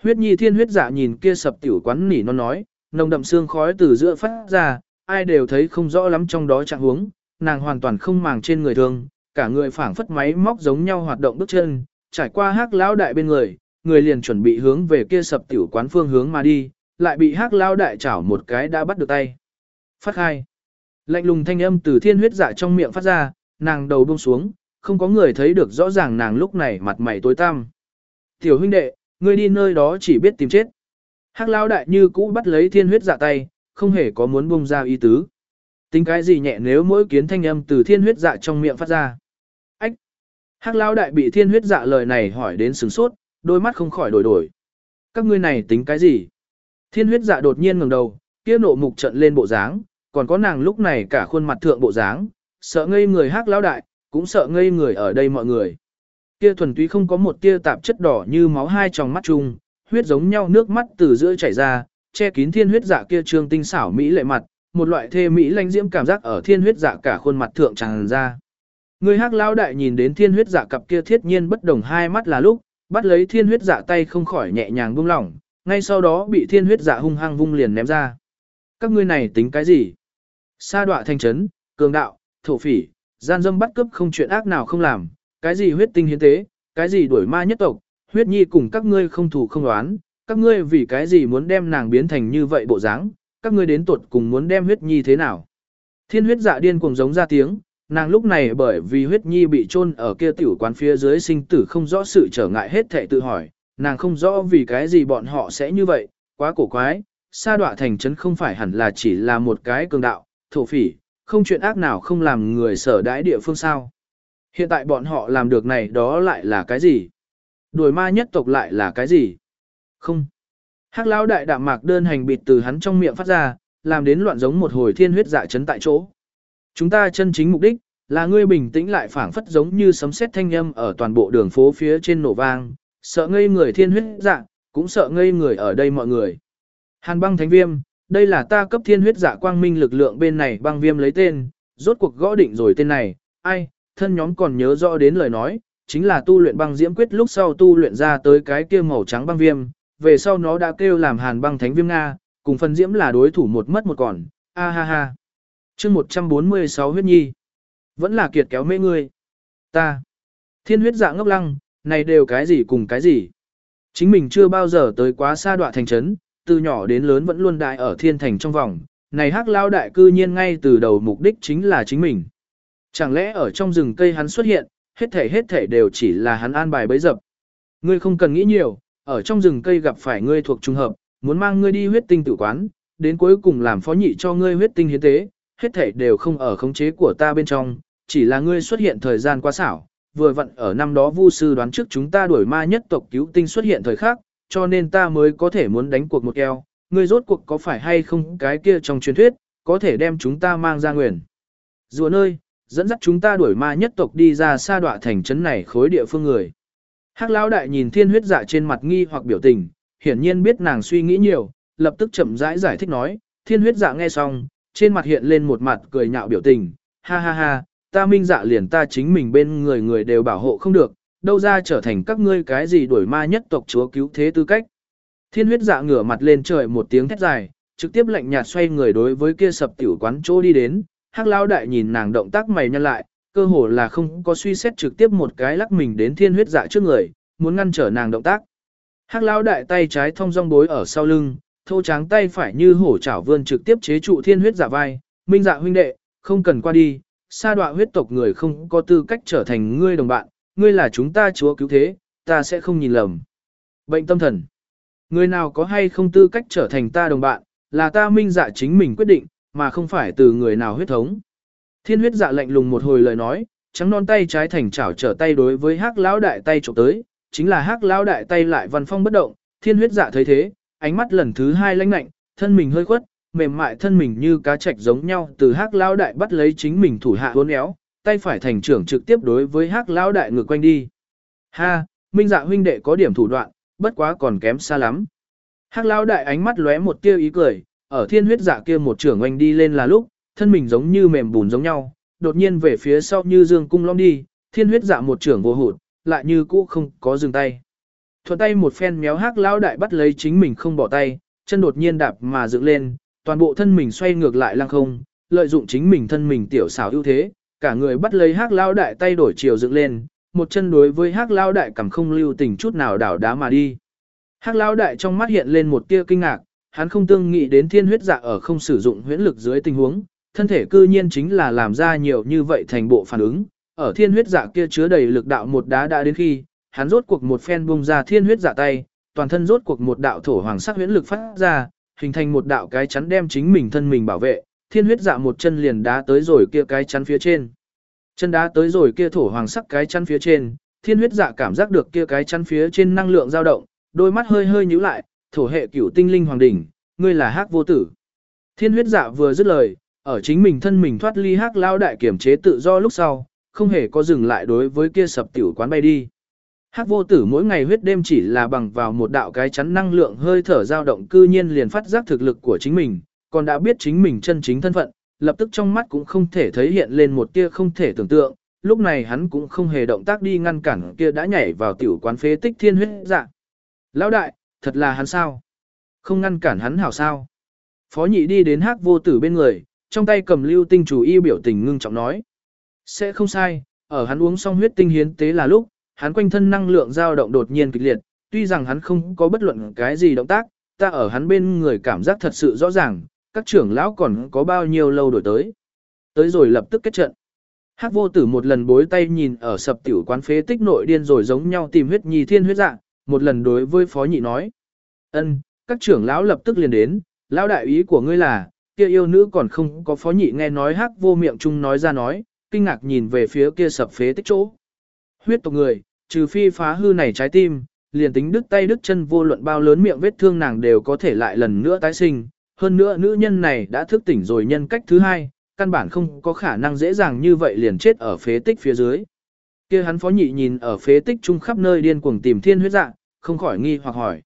Speaker 1: Huyết nhi thiên huyết dạ nhìn kia sập tiểu quán nỉ non nói, nồng đậm xương khói từ giữa phát ra, ai đều thấy không rõ lắm trong đó trạng huống, nàng hoàn toàn không màng trên người thường, cả người phảng phất máy móc giống nhau hoạt động bước chân, trải qua hắc lão đại bên người, người liền chuẩn bị hướng về kia sập tiểu quán phương hướng mà đi, lại bị hắc lão đại chảo một cái đã bắt được tay. Phát hai. Lạnh lùng thanh âm từ thiên huyết dạ trong miệng phát ra, nàng đầu buông xuống, không có người thấy được rõ ràng nàng lúc này mặt mày tối tăm. Tiểu huynh đệ, ngươi đi nơi đó chỉ biết tìm chết. Hắc lão đại như cũ bắt lấy thiên huyết dạ tay, không hề có muốn buông ra ý tứ. Tính cái gì nhẹ nếu mỗi kiến thanh âm từ thiên huyết dạ trong miệng phát ra. Ách! Hắc lão đại bị thiên huyết dạ lời này hỏi đến sừng sốt, đôi mắt không khỏi đổi đổi. Các ngươi này tính cái gì? Thiên huyết dạ đột nhiên ngẩng đầu, kia nộ mục trận lên bộ dáng, còn có nàng lúc này cả khuôn mặt thượng bộ dáng, sợ ngây người hắc lão đại, cũng sợ ngây người ở đây mọi người. Kia thuần túy không có một tia tạp chất đỏ như máu hai tròng mắt chung, huyết giống nhau nước mắt từ giữa chảy ra, che kín thiên huyết dạ kia trương tinh xảo mỹ lệ mặt, một loại thê mỹ lanh diễm cảm giác ở thiên huyết dạ cả khuôn mặt thượng tràn ra. Người hắc lão đại nhìn đến thiên huyết dạ cặp kia thiết nhiên bất đồng hai mắt là lúc, bắt lấy thiên huyết dạ tay không khỏi nhẹ nhàng buông lỏng, ngay sau đó bị thiên huyết dạ hung hăng vung liền ném ra. Các ngươi này tính cái gì? Sa đọa thanh trấn, cường đạo, thổ phỉ, gian dâm bắt cướp không chuyện ác nào không làm, cái gì huyết tinh hiến tế, cái gì đuổi ma nhất tộc, huyết nhi cùng các ngươi không thủ không đoán, các ngươi vì cái gì muốn đem nàng biến thành như vậy bộ dáng, các ngươi đến tuột cùng muốn đem huyết nhi thế nào. Thiên huyết dạ điên cuồng giống ra tiếng, nàng lúc này bởi vì huyết nhi bị chôn ở kia tiểu quán phía dưới sinh tử không rõ sự trở ngại hết thệ tự hỏi, nàng không rõ vì cái gì bọn họ sẽ như vậy, quá cổ quái, sa đọa thành trấn không phải hẳn là chỉ là một cái cường đạo, thổ phỉ, không chuyện ác nào không làm người sở đãi địa phương sao. Hiện tại bọn họ làm được này đó lại là cái gì? Đuổi ma nhất tộc lại là cái gì? Không. Hắc lão đại đạm mạc đơn hành bịt từ hắn trong miệng phát ra, làm đến loạn giống một hồi thiên huyết dạ chấn tại chỗ. Chúng ta chân chính mục đích, là ngươi bình tĩnh lại phảng phất giống như sấm sét thanh âm ở toàn bộ đường phố phía trên nổ vang, sợ ngây người thiên huyết dạ, cũng sợ ngây người ở đây mọi người. Hàn băng thánh viêm, đây là ta cấp thiên huyết dạ quang minh lực lượng bên này băng viêm lấy tên, rốt cuộc gõ định rồi tên này, ai, thân nhóm còn nhớ rõ đến lời nói, chính là tu luyện băng diễm quyết lúc sau tu luyện ra tới cái kia màu trắng băng viêm, về sau nó đã kêu làm hàn băng thánh viêm Nga, cùng phần diễm là đối thủ một mất một còn, a ha ha. chương 146 huyết nhi, vẫn là kiệt kéo mê ngươi. Ta, thiên huyết dạ ngốc lăng, này đều cái gì cùng cái gì. Chính mình chưa bao giờ tới quá xa đoạn thành trấn, từ nhỏ đến lớn vẫn luôn đại ở thiên thành trong vòng, này hắc lao đại cư nhiên ngay từ đầu mục đích chính là chính mình. Chẳng lẽ ở trong rừng cây hắn xuất hiện, hết thể hết thể đều chỉ là hắn an bài bấy dập. Ngươi không cần nghĩ nhiều, ở trong rừng cây gặp phải ngươi thuộc trung hợp, muốn mang ngươi đi huyết tinh tử quán, đến cuối cùng làm phó nhị cho ngươi huyết tinh hiến tế, hết thể đều không ở khống chế của ta bên trong, chỉ là ngươi xuất hiện thời gian quá xảo, vừa vặn ở năm đó vu sư đoán trước chúng ta đuổi ma nhất tộc cứu tinh xuất hiện thời khắc, cho nên ta mới có thể muốn đánh cuộc một keo, ngươi rốt cuộc có phải hay không cái kia trong truyền thuyết, có thể đem chúng ta mang ra nguyền. Rùa nơi, dẫn dắt chúng ta đuổi ma nhất tộc đi ra xa đọa thành trấn này khối địa phương người. Hắc lão đại nhìn thiên huyết dạ trên mặt nghi hoặc biểu tình, hiển nhiên biết nàng suy nghĩ nhiều, lập tức chậm rãi giải, giải thích nói, thiên huyết dạ nghe xong, trên mặt hiện lên một mặt cười nhạo biểu tình, ha ha ha, ta minh dạ liền ta chính mình bên người người đều bảo hộ không được, đâu ra trở thành các ngươi cái gì đuổi ma nhất tộc chúa cứu thế tư cách. Thiên huyết dạ ngửa mặt lên trời một tiếng thét dài, trực tiếp lạnh nhạt xoay người đối với kia sập tiểu quán chỗ đi đến, hắc lao đại nhìn nàng động tác mày nhăn lại, cơ hồ là không có suy xét trực tiếp một cái lắc mình đến thiên huyết dạ trước người, muốn ngăn trở nàng động tác. Hắc lao đại tay trái thông rong bối ở sau lưng, thô tráng tay phải như hổ chảo vươn trực tiếp chế trụ thiên huyết dạ vai, minh dạ huynh đệ, không cần qua đi, sa đọa huyết tộc người không có tư cách trở thành ngươi đồng bạn, ngươi là chúng ta chúa cứu thế, ta sẽ không nhìn lầm. Bệnh tâm thần. Người nào có hay không tư cách trở thành ta đồng bạn, là ta minh dạ chính mình quyết định, mà không phải từ người nào huyết thống. Thiên huyết dạ lạnh lùng một hồi lời nói, trắng non tay trái thành chảo trở tay đối với hắc lão đại tay chụp tới, chính là hắc lão đại tay lại văn phong bất động, thiên huyết dạ thấy thế, ánh mắt lần thứ hai lãnh lạnh, thân mình hơi khuất, mềm mại thân mình như cá trạch giống nhau từ hắc lão đại bắt lấy chính mình thủ hạ uốn éo, tay phải thành trưởng trực tiếp đối với hắc lão đại ngược quanh đi. Ha, minh dạ huynh đệ có điểm thủ đoạn, bất quá còn kém xa lắm. Hắc lão đại ánh mắt lóe một tia ý cười, ở thiên huyết dạ kia một trưởng oanh đi lên là lúc, thân mình giống như mềm bùn giống nhau, đột nhiên về phía sau như dương cung long đi, thiên huyết dạ một trưởng vô hụt, lại như cũ không có dừng tay. Thuận tay một phen méo hắc lão đại bắt lấy chính mình không bỏ tay, chân đột nhiên đạp mà dựng lên, toàn bộ thân mình xoay ngược lại lăng không, lợi dụng chính mình thân mình tiểu xảo ưu thế, cả người bắt lấy hắc lao đại tay đổi chiều dựng lên, một chân đối với hắc lao đại cầm không lưu tình chút nào đảo đá mà đi. Hắc lao đại trong mắt hiện lên một tia kinh ngạc, hắn không tương nghĩ đến thiên huyết dạ ở không sử dụng huyễn lực dưới tình huống, thân thể cư nhiên chính là làm ra nhiều như vậy thành bộ phản ứng, ở thiên huyết dạ kia chứa đầy lực đạo một đá đã đến khi, hắn rốt cuộc một phen bung ra thiên huyết dạ tay, toàn thân rốt cuộc một đạo thổ hoàng sắc huyễn lực phát ra, hình thành một đạo cái chắn đem chính mình thân mình bảo vệ, thiên huyết dạ một chân liền đá tới rồi kia cái chắn phía trên. Chân đá tới rồi kia thổ hoàng sắc cái chắn phía trên, thiên huyết dạ cảm giác được kia cái chắn phía trên năng lượng dao động, đôi mắt hơi hơi nhíu lại, thổ hệ cửu tinh linh hoàng đỉnh, ngươi là hắc vô tử. Thiên huyết dạ vừa dứt lời, ở chính mình thân mình thoát ly hắc lao đại kiểm chế tự do lúc sau, không hề có dừng lại đối với kia sập tiểu quán bay đi. Hắc vô tử mỗi ngày huyết đêm chỉ là bằng vào một đạo cái chắn năng lượng hơi thở dao động cư nhiên liền phát giác thực lực của chính mình, còn đã biết chính mình chân chính thân phận, lập tức trong mắt cũng không thể thấy hiện lên một tia không thể tưởng tượng, lúc này hắn cũng không hề động tác đi ngăn cản kia đã nhảy vào tiểu quán phế tích thiên huyết dạ. Lão đại, thật là hắn sao? Không ngăn cản hắn hảo sao? Phó nhị đi đến hắc vô tử bên người, trong tay cầm lưu tinh chủ y biểu tình ngưng trọng nói. Sẽ không sai, ở hắn uống xong huyết tinh hiến tế là lúc, hắn quanh thân năng lượng dao động đột nhiên kịch liệt, tuy rằng hắn không có bất luận cái gì động tác, ta ở hắn bên người cảm giác thật sự rõ ràng, các trưởng lão còn có bao nhiêu lâu đổi tới. Tới rồi lập tức kết trận. Hắc vô tử một lần bối tay nhìn ở sập tiểu quán phế tích nội điên rồi giống nhau tìm huyết nhì thiên huyết dạng, một lần đối với phó nhị nói. ân các trưởng lão lập tức liền đến, lão đại ý của ngươi là, kia yêu nữ còn không có phó nhị nghe nói hắc vô miệng chung nói ra nói, kinh ngạc nhìn về phía kia sập phế tích chỗ. Huyết tộc người, trừ phi phá hư này trái tim, liền tính đứt tay đứt chân vô luận bao lớn miệng vết thương nàng đều có thể lại lần nữa tái sinh. Hơn nữa nữ nhân này đã thức tỉnh rồi nhân cách thứ hai, căn bản không có khả năng dễ dàng như vậy liền chết ở phế tích phía dưới. kia hắn phó nhị nhìn ở phế tích chung khắp nơi điên cuồng tìm thiên huyết dạ, không khỏi nghi hoặc hỏi.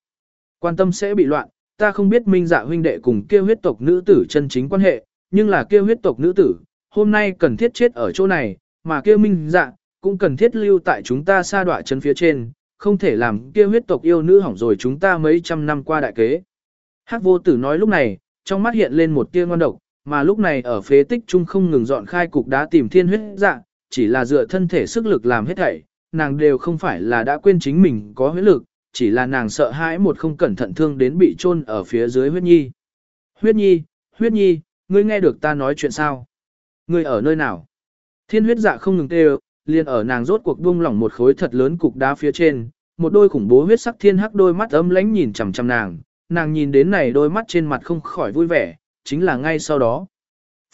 Speaker 1: Quan tâm sẽ bị loạn, ta không biết minh dạ huynh đệ cùng kia huyết tộc nữ tử chân chính quan hệ, nhưng là kia huyết tộc nữ tử, hôm nay cần thiết chết ở chỗ này, mà kia minh dạ, cũng cần thiết lưu tại chúng ta xa đoạ chân phía trên, không thể làm kia huyết tộc yêu nữ hỏng rồi chúng ta mấy trăm năm qua đại kế. Hắc vô tử nói lúc này, trong mắt hiện lên một tia ngon độc, mà lúc này ở phế tích trung không ngừng dọn khai cục đá tìm thiên huyết dạ, chỉ là dựa thân thể sức lực làm hết thảy, nàng đều không phải là đã quên chính mình có huyết lực, chỉ là nàng sợ hãi một không cẩn thận thương đến bị chôn ở phía dưới huyết nhi. Huyết nhi, huyết nhi, ngươi nghe được ta nói chuyện sao? Ngươi ở nơi nào? Thiên huyết dạ không ngừng kêu, liền ở nàng rốt cuộc buông lỏng một khối thật lớn cục đá phía trên, một đôi khủng bố huyết sắc thiên hắc đôi mắt ấm lãnh nhìn chằm chằm nàng, nàng nhìn đến này đôi mắt trên mặt không khỏi vui vẻ, chính là ngay sau đó.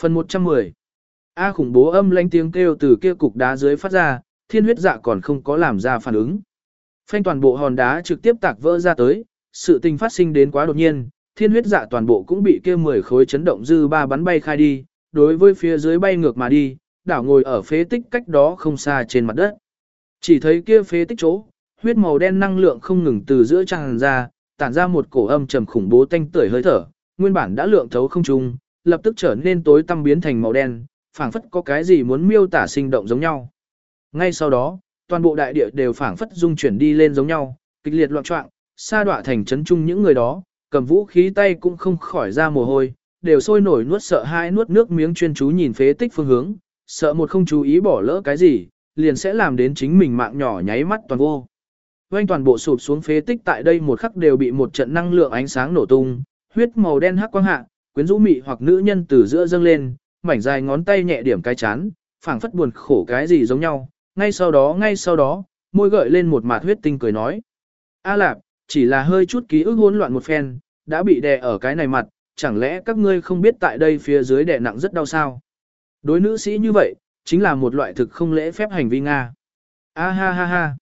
Speaker 1: Phần 110 A khủng bố âm lánh tiếng kêu từ kia cục đá dưới phát ra, thiên huyết dạ còn không có làm ra phản ứng. Phanh toàn bộ hòn đá trực tiếp tạc vỡ ra tới, sự tình phát sinh đến quá đột nhiên, thiên huyết dạ toàn bộ cũng bị kia 10 khối chấn động dư ba bắn bay khai đi, đối với phía dưới bay ngược mà đi, đảo ngồi ở phế tích cách đó không xa trên mặt đất. Chỉ thấy kia phế tích chỗ, huyết màu đen năng lượng không ngừng từ giữa tràn ra, tản ra một cổ âm trầm khủng bố tanh tưởi hơi thở, nguyên bản đã lượng thấu không trung, lập tức trở nên tối tăm biến thành màu đen, phảng phất có cái gì muốn miêu tả sinh động giống nhau. Ngay sau đó, toàn bộ đại địa đều phảng phất dung chuyển đi lên giống nhau, kịch liệt loạn trọng, sa đọa thành chấn chung những người đó, cầm vũ khí tay cũng không khỏi ra mồ hôi, đều sôi nổi nuốt sợ hai nuốt nước miếng chuyên chú nhìn phế tích phương hướng, sợ một không chú ý bỏ lỡ cái gì, liền sẽ làm đến chính mình mạng nhỏ nháy mắt toàn vô. Quanh toàn bộ sụp xuống phế tích tại đây một khắc đều bị một trận năng lượng ánh sáng nổ tung, huyết màu đen hắc quang hạ, quyến rũ mị hoặc nữ nhân từ giữa dâng lên, mảnh dài ngón tay nhẹ điểm cái chán, phảng phất buồn khổ cái gì giống nhau, ngay sau đó ngay sau đó, môi gợi lên một mạt huyết tinh cười nói. A lạp, chỉ là hơi chút ký ức hỗn loạn một phen, đã bị đè ở cái này mặt, chẳng lẽ các ngươi không biết tại đây phía dưới đè nặng rất đau sao? Đối nữ sĩ như vậy, chính là một loại thực không lễ phép hành vi Nga. A ha ha ha.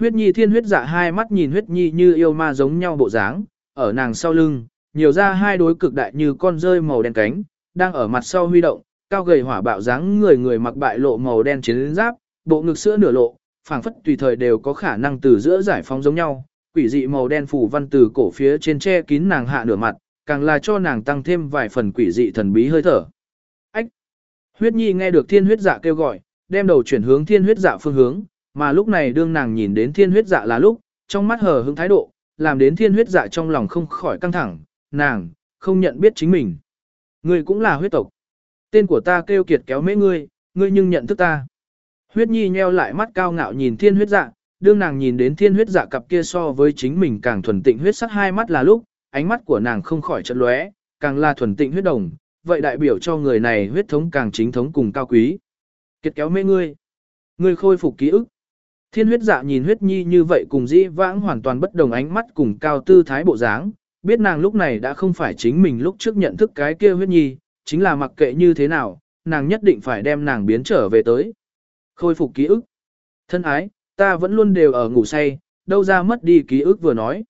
Speaker 1: Huyết nhi thiên huyết dạ hai mắt nhìn huyết nhi như yêu ma giống nhau bộ dáng, ở nàng sau lưng, nhiều ra hai đối cực đại như con rơi màu đen cánh, đang ở mặt sau huy động, cao gầy hỏa bạo dáng người người mặc bại lộ màu đen chiến giáp, bộ ngực sữa nửa lộ, phảng phất tùy thời đều có khả năng từ giữa giải phóng giống nhau, quỷ dị màu đen phủ văn từ cổ phía trên che kín nàng hạ nửa mặt, càng là cho nàng tăng thêm vài phần quỷ dị thần bí hơi thở. Huyết Nhi nghe được thiên huyết dạ kêu gọi, đem đầu chuyển hướng thiên huyết dạ phương hướng, mà lúc này đương nàng nhìn đến thiên huyết dạ là lúc, trong mắt hờ hững thái độ, làm đến thiên huyết dạ trong lòng không khỏi căng thẳng, nàng, không nhận biết chính mình. Ngươi cũng là huyết tộc. Tên của ta kêu kiệt kéo mấy ngươi, ngươi nhưng nhận thức ta. Huyết nhi nheo lại mắt cao ngạo nhìn thiên huyết dạ, đương nàng nhìn đến thiên huyết dạ cặp kia so với chính mình càng thuần tịnh huyết sắc hai mắt là lúc, ánh mắt của nàng không khỏi chợt lóe, càng là thuần tịnh huyết đồng, vậy đại biểu cho người này huyết thống càng chính thống cùng cao quý. Kiệt kéo mê ngươi. Ngươi khôi phục ký ức. Thiên huyết dạ nhìn huyết nhi như vậy cùng dĩ vãng hoàn toàn bất đồng ánh mắt cùng cao tư thái bộ dáng, biết nàng lúc này đã không phải chính mình lúc trước nhận thức cái kia huyết nhi, chính là mặc kệ như thế nào, nàng nhất định phải đem nàng biến trở về tới. Khôi phục ký ức. Thân ái, ta vẫn luôn đều ở ngủ say, đâu ra mất đi ký ức vừa nói.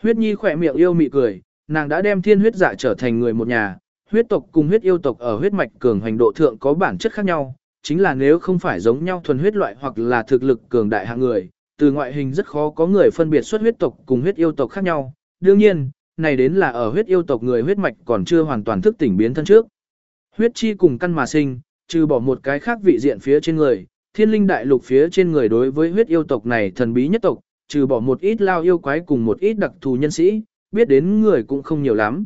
Speaker 1: Huyết nhi khỏe miệng yêu mị cười, nàng đã đem thiên huyết dạ trở thành người một nhà, huyết tộc cùng huyết yêu tộc ở huyết mạch cường hành độ thượng có bản chất khác nhau, chính là nếu không phải giống nhau thuần huyết loại hoặc là thực lực cường đại hạng người, từ ngoại hình rất khó có người phân biệt xuất huyết tộc cùng huyết yêu tộc khác nhau. Đương nhiên, này đến là ở huyết yêu tộc người huyết mạch còn chưa hoàn toàn thức tỉnh biến thân trước. Huyết chi cùng căn mà sinh, trừ bỏ một cái khác vị diện phía trên người, thiên linh đại lục phía trên người đối với huyết yêu tộc này thần bí nhất tộc, trừ bỏ một ít lao yêu quái cùng một ít đặc thù nhân sĩ, biết đến người cũng không nhiều lắm.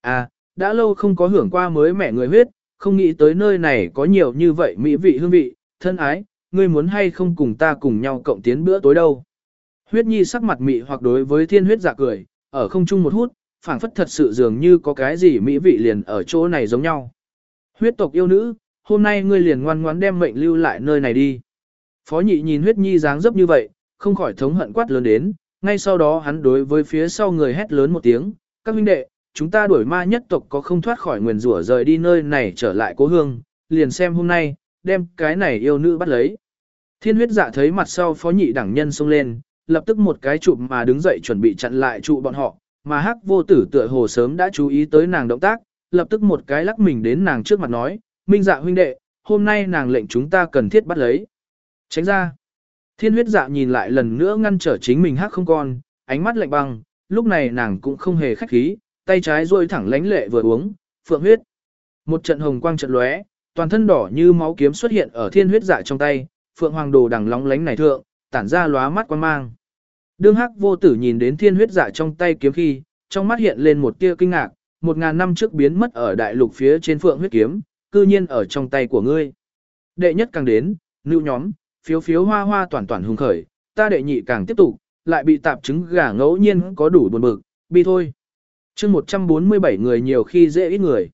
Speaker 1: À, đã lâu không có hưởng qua mới mẹ người huyết, không nghĩ tới nơi này có nhiều như vậy mỹ vị hương vị, thân ái, ngươi muốn hay không cùng ta cùng nhau cộng tiến bữa tối đâu. Huyết nhi sắc mặt mị hoặc đối với thiên huyết giả cười, ở không chung một hút, phảng phất thật sự dường như có cái gì mỹ vị liền ở chỗ này giống nhau. Huyết tộc yêu nữ, hôm nay ngươi liền ngoan ngoãn đem mệnh lưu lại nơi này đi. Phó nhị nhìn huyết nhi dáng dấp như vậy, không khỏi thống hận quát lớn đến, ngay sau đó hắn đối với phía sau người hét lớn một tiếng, các huynh đệ, chúng ta đuổi ma nhất tộc có không thoát khỏi nguyền rủa rời đi nơi này trở lại cố hương, liền xem hôm nay, đem cái này yêu nữ bắt lấy. Thiên huyết dạ thấy mặt sau phó nhị đẳng nhân xông lên, lập tức một cái trụ mà đứng dậy chuẩn bị chặn lại trụ bọn họ, mà hắc vô tử tựa hồ sớm đã chú ý tới nàng động tác, lập tức một cái lắc mình đến nàng trước mặt nói, minh dạ huynh đệ, hôm nay nàng lệnh chúng ta cần thiết bắt lấy. Tránh ra. Thiên huyết dạ nhìn lại lần nữa ngăn trở chính mình hắc không còn ánh mắt lạnh băng, lúc này nàng cũng không hề khách khí, tay trái duỗi thẳng lánh lệ vừa uống, phượng huyết. Một trận hồng quang trận lóe, toàn thân đỏ như máu kiếm xuất hiện ở thiên huyết dạ trong tay, phượng hoàng đồ đằng lóng lánh này thượng, tản ra lóa mắt quan mang. Đương hắc vô tử nhìn đến thiên huyết dạ trong tay kiếm khi, trong mắt hiện lên một tia kinh ngạc, một ngàn năm trước biến mất ở đại lục phía trên phượng huyết kiếm, cư nhiên ở trong tay của ngươi. Đệ nhất càng đến, nữ nhóm, phiếu phiếu hoa hoa toàn toàn hùng khởi, ta đệ nhị càng tiếp tục, lại bị tạp chứng gà ngẫu nhiên có đủ buồn bực, bi thôi chương 147 người nhiều khi dễ ít người.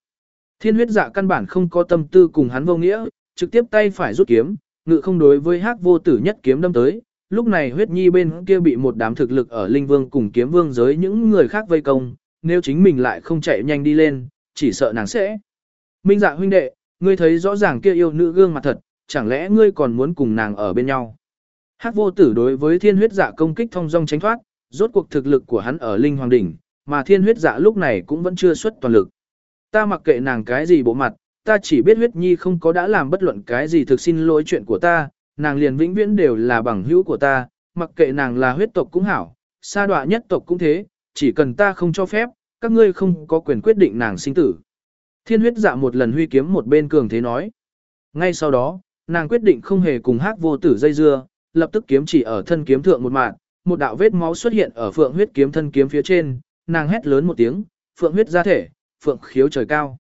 Speaker 1: Thiên huyết dạ căn bản không có tâm tư cùng hắn vô nghĩa, trực tiếp tay phải rút kiếm, ngự không đối với hắc vô tử nhất kiếm đâm tới. Lúc này huyết nhi bên kia bị một đám thực lực ở linh vương cùng kiếm vương giới những người khác vây công, nếu chính mình lại không chạy nhanh đi lên, chỉ sợ nàng sẽ. Minh dạ huynh đệ, ngươi thấy rõ ràng kia yêu nữ gương mặt thật, chẳng lẽ ngươi còn muốn cùng nàng ở bên nhau. Hắc vô tử đối với thiên huyết dạ công kích thông dong tránh thoát, rốt cuộc thực lực của hắn ở linh hoàng đỉnh, mà thiên huyết dạ lúc này cũng vẫn chưa xuất toàn lực. Ta mặc kệ nàng cái gì bộ mặt, ta chỉ biết huyết nhi không có đã làm bất luận cái gì thực xin lỗi chuyện của ta, nàng liền vĩnh viễn đều là bằng hữu của ta, mặc kệ nàng là huyết tộc cũng hảo, sa đọa nhất tộc cũng thế, chỉ cần ta không cho phép, các ngươi không có quyền quyết định nàng sinh tử. Thiên huyết dạ một lần huy kiếm một bên cường thế nói. Ngay sau đó, nàng quyết định không hề cùng hắc vô tử dây dưa, lập tức kiếm chỉ ở thân kiếm thượng một mạng, một đạo vết máu xuất hiện ở phượng huyết kiếm thân kiếm phía trên, nàng hét lớn một tiếng, phượng huyết ra thể, phượng khiếu trời cao.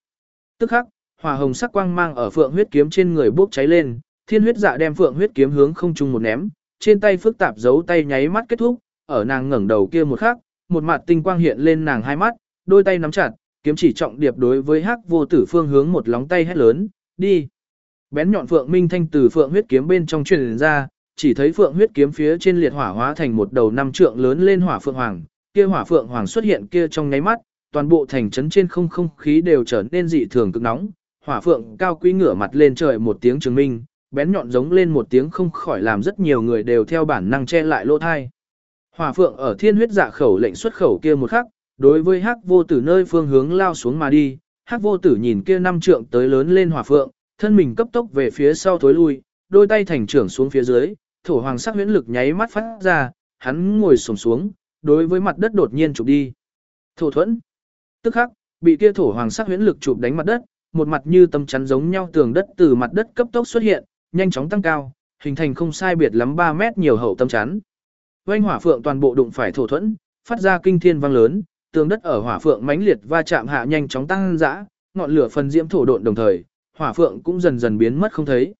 Speaker 1: Tức khắc, hỏa hồng sắc quang mang ở phượng huyết kiếm trên người bốc cháy lên, thiên huyết dạ đem phượng huyết kiếm hướng không trung một ném, trên tay phức tạp giấu tay nháy mắt kết thúc, ở nàng ngẩng đầu kia một khắc, một mặt tinh quang hiện lên nàng hai mắt, đôi tay nắm chặt, kiếm chỉ trọng điệp đối với hắc vô tử phương hướng một lóng tay hét lớn, đi. Bén nhọn phượng minh thanh từ phượng huyết kiếm bên trong truyền ra, chỉ thấy phượng huyết kiếm phía trên liệt hỏa hóa thành một đầu năm trượng lớn lên hỏa phượng hoàng, kia hỏa phượng hoàng xuất hiện kia trong nháy mắt, toàn bộ thành trấn trên không không khí đều trở nên dị thường cực nóng, hỏa phượng cao quý ngửa mặt lên trời một tiếng chứng minh, bén nhọn giống lên một tiếng không khỏi làm rất nhiều người đều theo bản năng che lại lỗ thai. Hỏa phượng ở thiên huyết dạ khẩu lệnh xuất khẩu kia một khắc, đối với hắc vô tử nơi phương hướng lao xuống mà đi, hắc vô tử nhìn kia năm trượng tới lớn lên hỏa phượng, thân mình cấp tốc về phía sau thối lui, đôi tay thành trưởng xuống phía dưới, thổ hoàng sắc huyễn lực nháy mắt phát ra, hắn ngồi xổm xuống, đối với mặt đất đột nhiên chụp đi. Thổ thuẫn. Tức khắc, bị kia thổ hoàng sắc huyễn lực chụp đánh mặt đất, một mặt như tấm chắn giống nhau tường đất từ mặt đất cấp tốc xuất hiện, nhanh chóng tăng cao, hình thành không sai biệt lắm 3 mét nhiều hậu tâm chắn. Vành hỏa phượng toàn bộ đụng phải thổ thuẫn, phát ra kinh thiên vang lớn, tường đất ở hỏa phượng mãnh liệt va chạm hạ nhanh chóng tăng dã, ngọn lửa phần diễm thổ độn đồng thời, hỏa phượng cũng dần dần biến mất không thấy.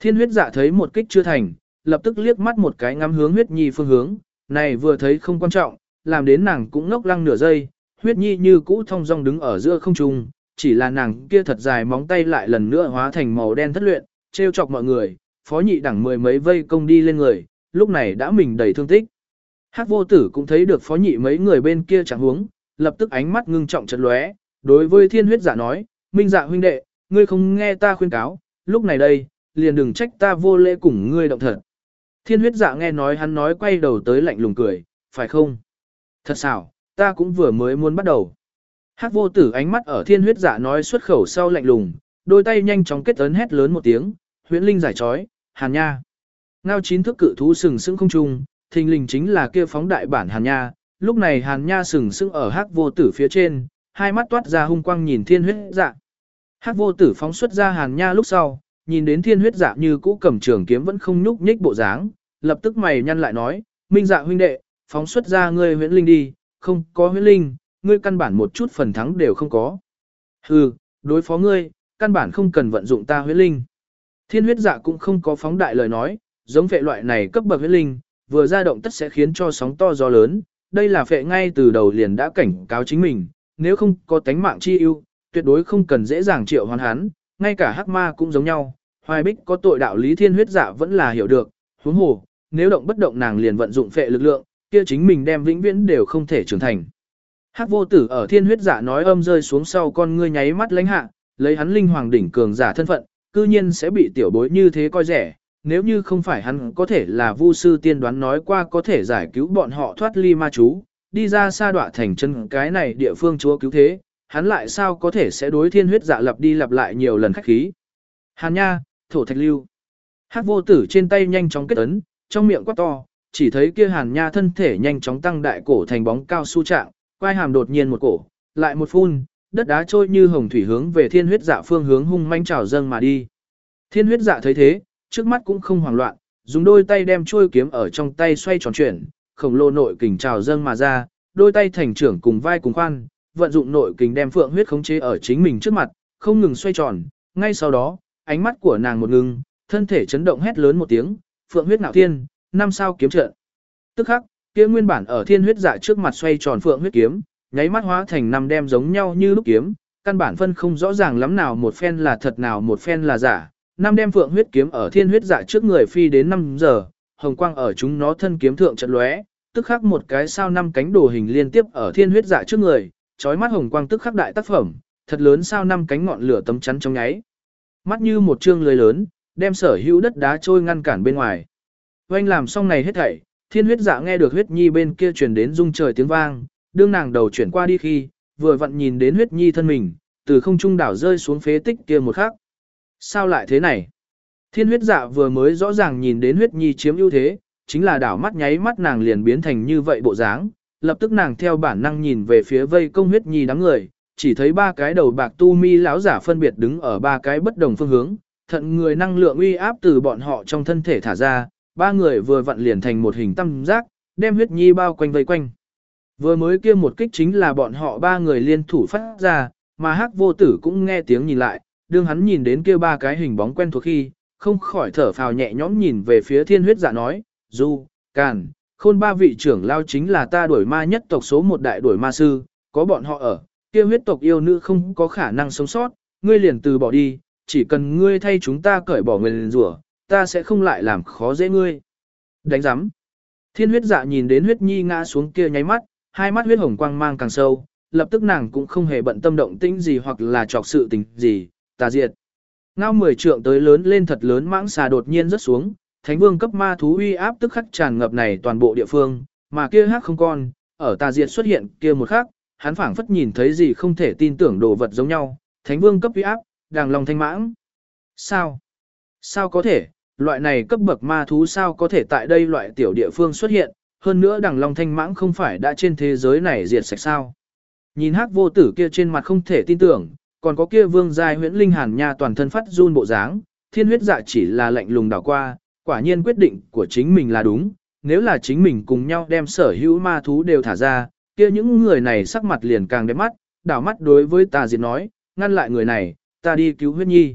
Speaker 1: Thiên huyết dạ thấy một kích chưa thành, lập tức liếc mắt một cái ngắm hướng huyết nhi phương hướng, này vừa thấy không quan trọng, làm đến nàng cũng ngốc lăng nửa giây, huyết nhi như cũ thông dong đứng ở giữa không trung, chỉ là nàng kia thật dài móng tay lại lần nữa hóa thành màu đen thất luyện, trêu chọc mọi người, phó nhị đẳng mười mấy vây công đi lên người, lúc này đã mình đầy thương tích. Hắc vô tử cũng thấy được phó nhị mấy người bên kia chẳng huống, lập tức ánh mắt ngưng trọng chật lóe, đối với thiên huyết giả nói, minh dạ huynh đệ, ngươi không nghe ta khuyên cáo, lúc này đây, liền đừng trách ta vô lễ cùng ngươi động thật. Thiên huyết dạ nghe nói hắn nói quay đầu tới lạnh lùng cười, phải không? Thật xảo, ta cũng vừa mới muốn bắt đầu. Hắc vô tử ánh mắt ở thiên huyết dạ nói xuất khẩu sau lạnh lùng, đôi tay nhanh chóng kết ấn hét lớn một tiếng, huyễn linh giải trói, hàn nha. Ngao chín thức cự thú sừng sững không trung, thình lình chính là kia phóng đại bản hàn nha, lúc này hàn nha sừng sững ở hắc vô tử phía trên, hai mắt toát ra hung quang nhìn thiên huyết dạ. Hắc vô tử phóng xuất ra hàn nha lúc sau, nhìn đến thiên huyết dạ như cũ cầm trường kiếm vẫn không nhúc nhích bộ dáng, lập tức mày nhăn lại nói, minh dạ huynh đệ, phóng xuất ra ngươi huyễn linh đi, không có huyễn linh, ngươi căn bản một chút phần thắng đều không có. Hừ, đối phó ngươi, căn bản không cần vận dụng ta huyễn linh. Thiên huyết dạ cũng không có phóng đại lời nói, giống vệ loại này cấp bậc huyễn linh, vừa ra động tất sẽ khiến cho sóng to gió lớn, đây là phệ ngay từ đầu liền đã cảnh cáo chính mình, nếu không có tánh mạng chi ưu, tuyệt đối không cần dễ dàng triệu hoàn hắn, ngay cả hắc ma cũng giống nhau, hoài bích có tội đạo lý thiên huyết dạ vẫn là hiểu được, huống hồ, nếu động bất động nàng liền vận dụng phệ lực lượng, kia chính mình đem vĩnh viễn đều không thể trưởng thành. Hắc vô tử ở thiên huyết giả nói âm rơi xuống sau con ngươi nháy mắt lánh hạ, lấy hắn linh hoàng đỉnh cường giả thân phận, cư nhiên sẽ bị tiểu bối như thế coi rẻ, nếu như không phải hắn có thể là vu sư tiên đoán nói qua có thể giải cứu bọn họ thoát ly ma chú, đi ra xa đọa thành chân cái này địa phương chúa cứu thế, hắn lại sao có thể sẽ đối thiên huyết dạ lập đi lặp lại nhiều lần khách khí. Hàn nha, thổ thạch lưu. Hắc vô tử trên tay nhanh chóng kết ấn, trong miệng quát to, chỉ thấy kia hàn nha thân thể nhanh chóng tăng đại cổ thành bóng cao su trạng, quai hàm đột nhiên một cổ, lại một phun, đất đá trôi như hồng thủy hướng về thiên huyết dạ phương hướng hung manh trào dâng mà đi. Thiên huyết dạ thấy thế, trước mắt cũng không hoảng loạn, dùng đôi tay đem trôi kiếm ở trong tay xoay tròn chuyển, khổng lồ nội kình trào dâng mà ra, đôi tay thành trưởng cùng vai cùng khoan, vận dụng nội kình đem phượng huyết khống chế ở chính mình trước mặt, không ngừng xoay tròn, ngay sau đó, ánh mắt của nàng một ngừng, thân thể chấn động hét lớn một tiếng, phượng huyết nạo thiên, năm sao kiếm trận. Tức khắc, kia nguyên bản ở thiên huyết dạ trước mặt xoay tròn phượng huyết kiếm, nháy mắt hóa thành năm đem giống nhau như lúc kiếm, căn bản phân không rõ ràng lắm nào một phen là thật nào một phen là giả. Năm đem phượng huyết kiếm ở thiên huyết dạ trước người phi đến 5 giờ, hồng quang ở chúng nó thân kiếm thượng trận lóe, tức khắc một cái sao năm cánh đồ hình liên tiếp ở thiên huyết dạ trước người, chói mắt hồng quang tức khắc đại tác phẩm, thật lớn sao năm cánh ngọn lửa tấm chắn trong nháy. Mắt như một trương lưới lớn, đem sở hữu đất đá trôi ngăn cản bên ngoài. Oanh làm xong này hết thảy, thiên huyết dạ nghe được huyết nhi bên kia truyền đến rung trời tiếng vang, đương nàng đầu chuyển qua đi khi, vừa vặn nhìn đến huyết nhi thân mình, từ không trung đảo rơi xuống phế tích kia một khắc. Sao lại thế này? Thiên huyết dạ vừa mới rõ ràng nhìn đến huyết nhi chiếm ưu thế, chính là đảo mắt nháy mắt nàng liền biến thành như vậy bộ dáng, lập tức nàng theo bản năng nhìn về phía vây công huyết nhi đám người, chỉ thấy ba cái đầu bạc tu mi lão giả phân biệt đứng ở ba cái bất đồng phương hướng, thận người năng lượng uy áp từ bọn họ trong thân thể thả ra, ba người vừa vặn liền thành một hình tam giác, đem huyết nhi bao quanh vây quanh. Vừa mới kia một kích chính là bọn họ ba người liên thủ phát ra, mà hắc vô tử cũng nghe tiếng nhìn lại, đương hắn nhìn đến kia ba cái hình bóng quen thuộc khi, không khỏi thở phào nhẹ nhõm nhìn về phía thiên huyết dạ nói, du, càn, khôn ba vị trưởng lao chính là ta đuổi ma nhất tộc số một đại đuổi ma sư, có bọn họ ở, kia huyết tộc yêu nữ không có khả năng sống sót, ngươi liền từ bỏ đi, chỉ cần ngươi thay chúng ta cởi bỏ người rủa, ta sẽ không lại làm khó dễ ngươi. Đánh giám. Thiên huyết dạ nhìn đến huyết nhi ngã xuống kia nháy mắt, hai mắt huyết hồng quang mang càng sâu, lập tức nàng cũng không hề bận tâm động tĩnh gì hoặc là trọc sự tình gì, tà diệt. Ngao mười trượng tới lớn lên thật lớn mãng xà đột nhiên rớt xuống, thánh vương cấp ma thú uy áp tức khắc tràn ngập này toàn bộ địa phương, mà kia hắc không con, ở tà diệt xuất hiện kia một khắc, hắn phảng phất nhìn thấy gì không thể tin tưởng đồ vật giống nhau, thánh vương cấp uy áp, đàng lòng thanh mãng. Sao? Sao có thể, loại này cấp bậc ma thú sao có thể tại đây loại tiểu địa phương xuất hiện, hơn nữa đằng long thanh mãng không phải đã trên thế giới này diệt sạch sao. Nhìn hắc vô tử kia trên mặt không thể tin tưởng, còn có kia vương giai huyễn linh hàn nha toàn thân phát run bộ dáng, thiên huyết dạ chỉ là lạnh lùng đảo qua, quả nhiên quyết định của chính mình là đúng, nếu là chính mình cùng nhau đem sở hữu ma thú đều thả ra, kia những người này sắc mặt liền càng đẹp mắt, đảo mắt đối với tà diệt nói, ngăn lại người này, ta đi cứu huyết nhi.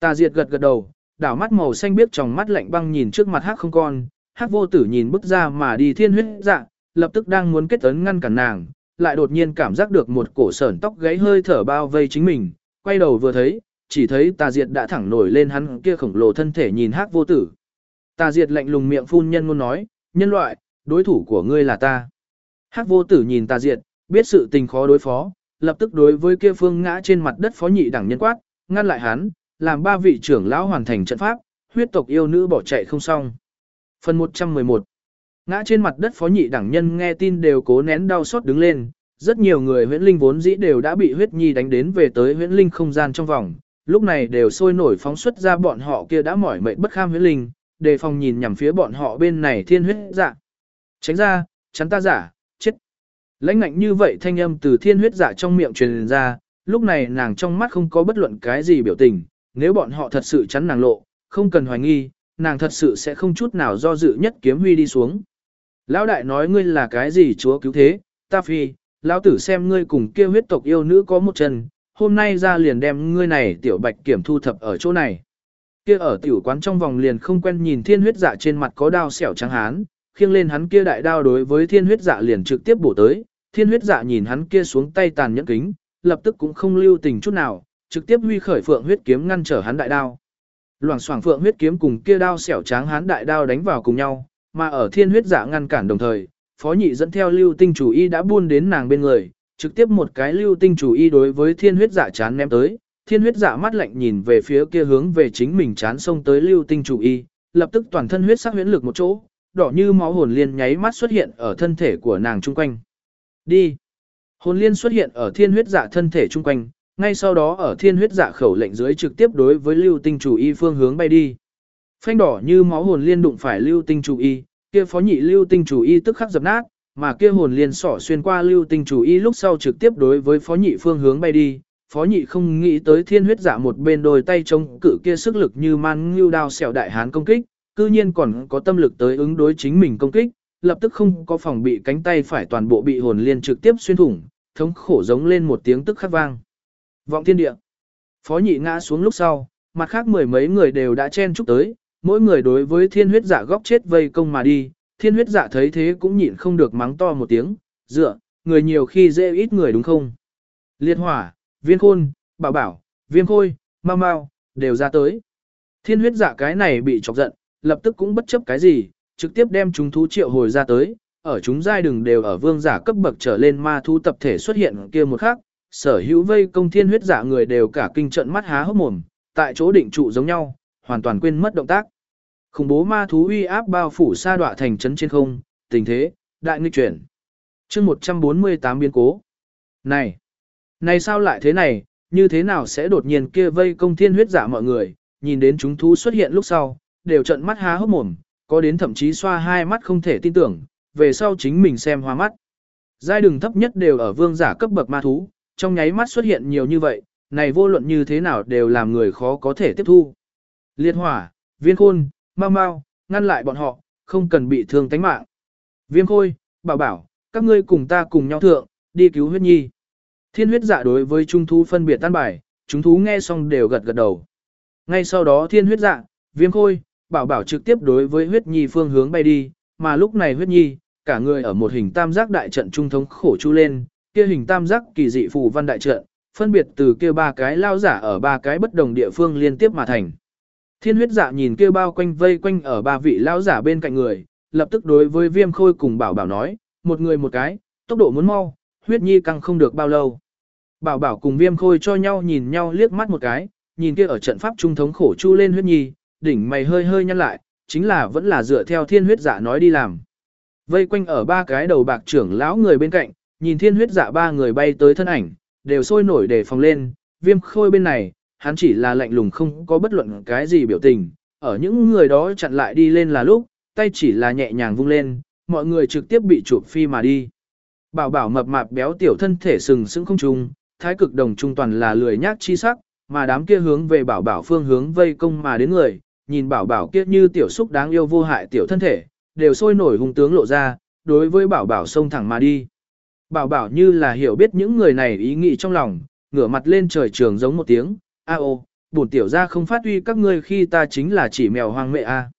Speaker 1: Tà diệt gật gật đầu, đảo mắt màu xanh biếc trong mắt lạnh băng nhìn trước mặt hắc không con, hắc vô tử nhìn bức ra mà đi thiên huyết dạ, lập tức đang muốn kết ấn ngăn cản nàng, lại đột nhiên cảm giác được một cổ sởn tóc gáy hơi thở bao vây chính mình, quay đầu vừa thấy, chỉ thấy tà diệt đã thẳng nổi lên hắn kia khổng lồ thân thể nhìn hắc vô tử. Tà diệt lạnh lùng miệng phun nhân ngôn nói, nhân loại, đối thủ của ngươi là ta. Hắc vô tử nhìn tà diệt, biết sự tình khó đối phó, lập tức đối với kia phương ngã trên mặt đất phó nhị đẳng nhân quát, ngăn lại hắn, làm ba vị trưởng lão hoàn thành trận pháp, huyết tộc yêu nữ bỏ chạy không xong. Phần 111 Ngã trên mặt đất phó nhị đẳng nhân nghe tin đều cố nén đau xót đứng lên, rất nhiều người huyễn linh vốn dĩ đều đã bị huyết nhi đánh đến về tới huyễn linh không gian trong vòng, lúc này đều sôi nổi phóng xuất ra bọn họ kia đã mỏi mệt bất kham huyễn linh, đề phòng nhìn nhằm phía bọn họ bên này thiên huyết dạ. Tránh ra, chắn ta giả, chết. Lãnh ngạnh như vậy thanh âm từ thiên huyết dạ trong miệng truyền ra, lúc này nàng trong mắt không có bất luận cái gì biểu tình, nếu bọn họ thật sự chắn nàng lộ, không cần hoài nghi, nàng thật sự sẽ không chút nào do dự nhất kiếm huy đi xuống. Lão đại nói ngươi là cái gì chúa cứu thế, ta phi, lão tử xem ngươi cùng kia huyết tộc yêu nữ có một chân, hôm nay ra liền đem ngươi này tiểu bạch kiểm thu thập ở chỗ này. Kia ở tiểu quán trong vòng liền không quen nhìn thiên huyết dạ trên mặt có đao xẻo trắng hán, khiêng lên hắn kia đại đao đối với thiên huyết dạ liền trực tiếp bổ tới, thiên huyết dạ nhìn hắn kia xuống tay tàn nhẫn kính, lập tức cũng không lưu tình chút nào, trực tiếp huy khởi phượng huyết kiếm ngăn trở hắn đại đao. Loảng xoảng phượng huyết kiếm cùng kia đao xẻo trắng hán đại đao đánh vào cùng nhau, mà ở thiên huyết dạ ngăn cản đồng thời, phó nhị dẫn theo lưu tinh chủ y đã buôn đến nàng bên người, trực tiếp một cái lưu tinh chủ y đối với thiên huyết dạ chán ném tới, thiên huyết dạ mắt lạnh nhìn về phía kia hướng về chính mình chán xông tới lưu tinh chủ y, lập tức toàn thân huyết sắc huyễn lực một chỗ, đỏ như máu hồn liên nháy mắt xuất hiện ở thân thể của nàng chung quanh. Đi! Hồn liên xuất hiện ở thiên huyết dạ thân thể chung quanh, ngay sau đó ở thiên huyết dạ khẩu lệnh dưới trực tiếp đối với lưu tinh chủ y phương hướng bay đi. Phanh đỏ như máu hồn liên đụng phải lưu tinh chủ y, kia phó nhị lưu tinh chủ y tức khắc dập nát, mà kia hồn liên sỏ xuyên qua lưu tinh chủ y lúc sau trực tiếp đối với phó nhị phương hướng bay đi. Phó nhị không nghĩ tới thiên huyết dạ một bên đôi tay chống cử kia sức lực như man ngưu đao xẻo đại hán công kích, cư nhiên còn có tâm lực tới ứng đối chính mình công kích, lập tức không có phòng bị cánh tay phải toàn bộ bị hồn liên trực tiếp xuyên thủng, thống khổ giống lên một tiếng tức khắc vang. Vọng thiên địa. Phó nhị ngã xuống lúc sau, mặt khác mười mấy người đều đã chen chúc tới, mỗi người đối với thiên huyết dạ góc chết vây công mà đi, thiên huyết dạ thấy thế cũng nhịn không được mắng to một tiếng, dựa, người nhiều khi dễ ít người đúng không? Liệt hỏa, viên khôn, bảo bảo, viêm khôi, mau mau, đều ra tới. Thiên huyết dạ cái này bị chọc giận, lập tức cũng bất chấp cái gì, trực tiếp đem chúng thú triệu hồi ra tới, ở chúng giai đừng đều ở vương giả cấp bậc trở lên ma thú tập thể xuất hiện kia một khắc, sở hữu vây công thiên huyết giả người đều cả kinh trận mắt há hốc mồm, tại chỗ định trụ giống nhau, hoàn toàn quên mất động tác. Khủng bố ma thú uy áp bao phủ sa đọa thành trấn trên không, tình thế, đại nghịch chuyển. chương 148 biến cố. Này, này sao lại thế này, như thế nào sẽ đột nhiên kia vây công thiên huyết giả mọi người, nhìn đến chúng thú xuất hiện lúc sau, đều trận mắt há hốc mồm, có đến thậm chí xoa hai mắt không thể tin tưởng, về sau chính mình xem hoa mắt. Giai đường thấp nhất đều ở vương giả cấp bậc ma thú, trong nháy mắt xuất hiện nhiều như vậy, này vô luận như thế nào đều làm người khó có thể tiếp thu. Liệt hỏa, viên khôn, mau mau, ngăn lại bọn họ, không cần bị thương tánh mạng. Viêm khôi, bảo bảo, các ngươi cùng ta cùng nhau thượng, đi cứu huyết nhi. Thiên huyết dạ đối với trung thú phân biệt tan bài, chúng thú nghe xong đều gật gật đầu. Ngay sau đó thiên huyết dạ, viêm khôi, bảo bảo trực tiếp đối với huyết nhi phương hướng bay đi, mà lúc này huyết nhi, cả người ở một hình tam giác đại trận trung thống khổ chu lên, kia hình tam giác kỳ dị phù văn đại trận, phân biệt từ kia ba cái lao giả ở ba cái bất đồng địa phương liên tiếp mà thành. Thiên huyết dạ nhìn kia bao quanh vây quanh ở ba vị lao giả bên cạnh người, lập tức đối với viêm khôi cùng bảo bảo nói, một người một cái, tốc độ muốn mau, huyết nhi căng không được bao lâu. Bảo bảo cùng viêm khôi cho nhau nhìn nhau liếc mắt một cái, nhìn kia ở trận pháp trung thống khổ chu lên huyết nhi, đỉnh mày hơi hơi nhăn lại, chính là vẫn là dựa theo thiên huyết dạ nói đi làm. Vây quanh ở ba cái đầu bạc trưởng lão người bên cạnh, nhìn thiên huyết dạ ba người bay tới thân ảnh, đều sôi nổi để phòng lên, viêm khôi bên này, hắn chỉ là lạnh lùng không có bất luận cái gì biểu tình, ở những người đó chặn lại đi lên là lúc, tay chỉ là nhẹ nhàng vung lên, mọi người trực tiếp bị chụp phi mà đi. Bảo bảo mập mạp béo tiểu thân thể sừng sững không trung, thái cực đồng trung toàn là lười nhác chi sắc, mà đám kia hướng về bảo bảo phương hướng vây công mà đến người, nhìn bảo bảo kia như tiểu xúc đáng yêu vô hại tiểu thân thể, đều sôi nổi hung tướng lộ ra, đối với bảo bảo xông thẳng mà đi. Bảo bảo như là hiểu biết những người này ý nghĩ trong lòng, ngửa mặt lên trời trường giống một tiếng, a ô, bổn tiểu ra không phát huy các ngươi khi ta chính là chỉ mèo hoang mẹ a.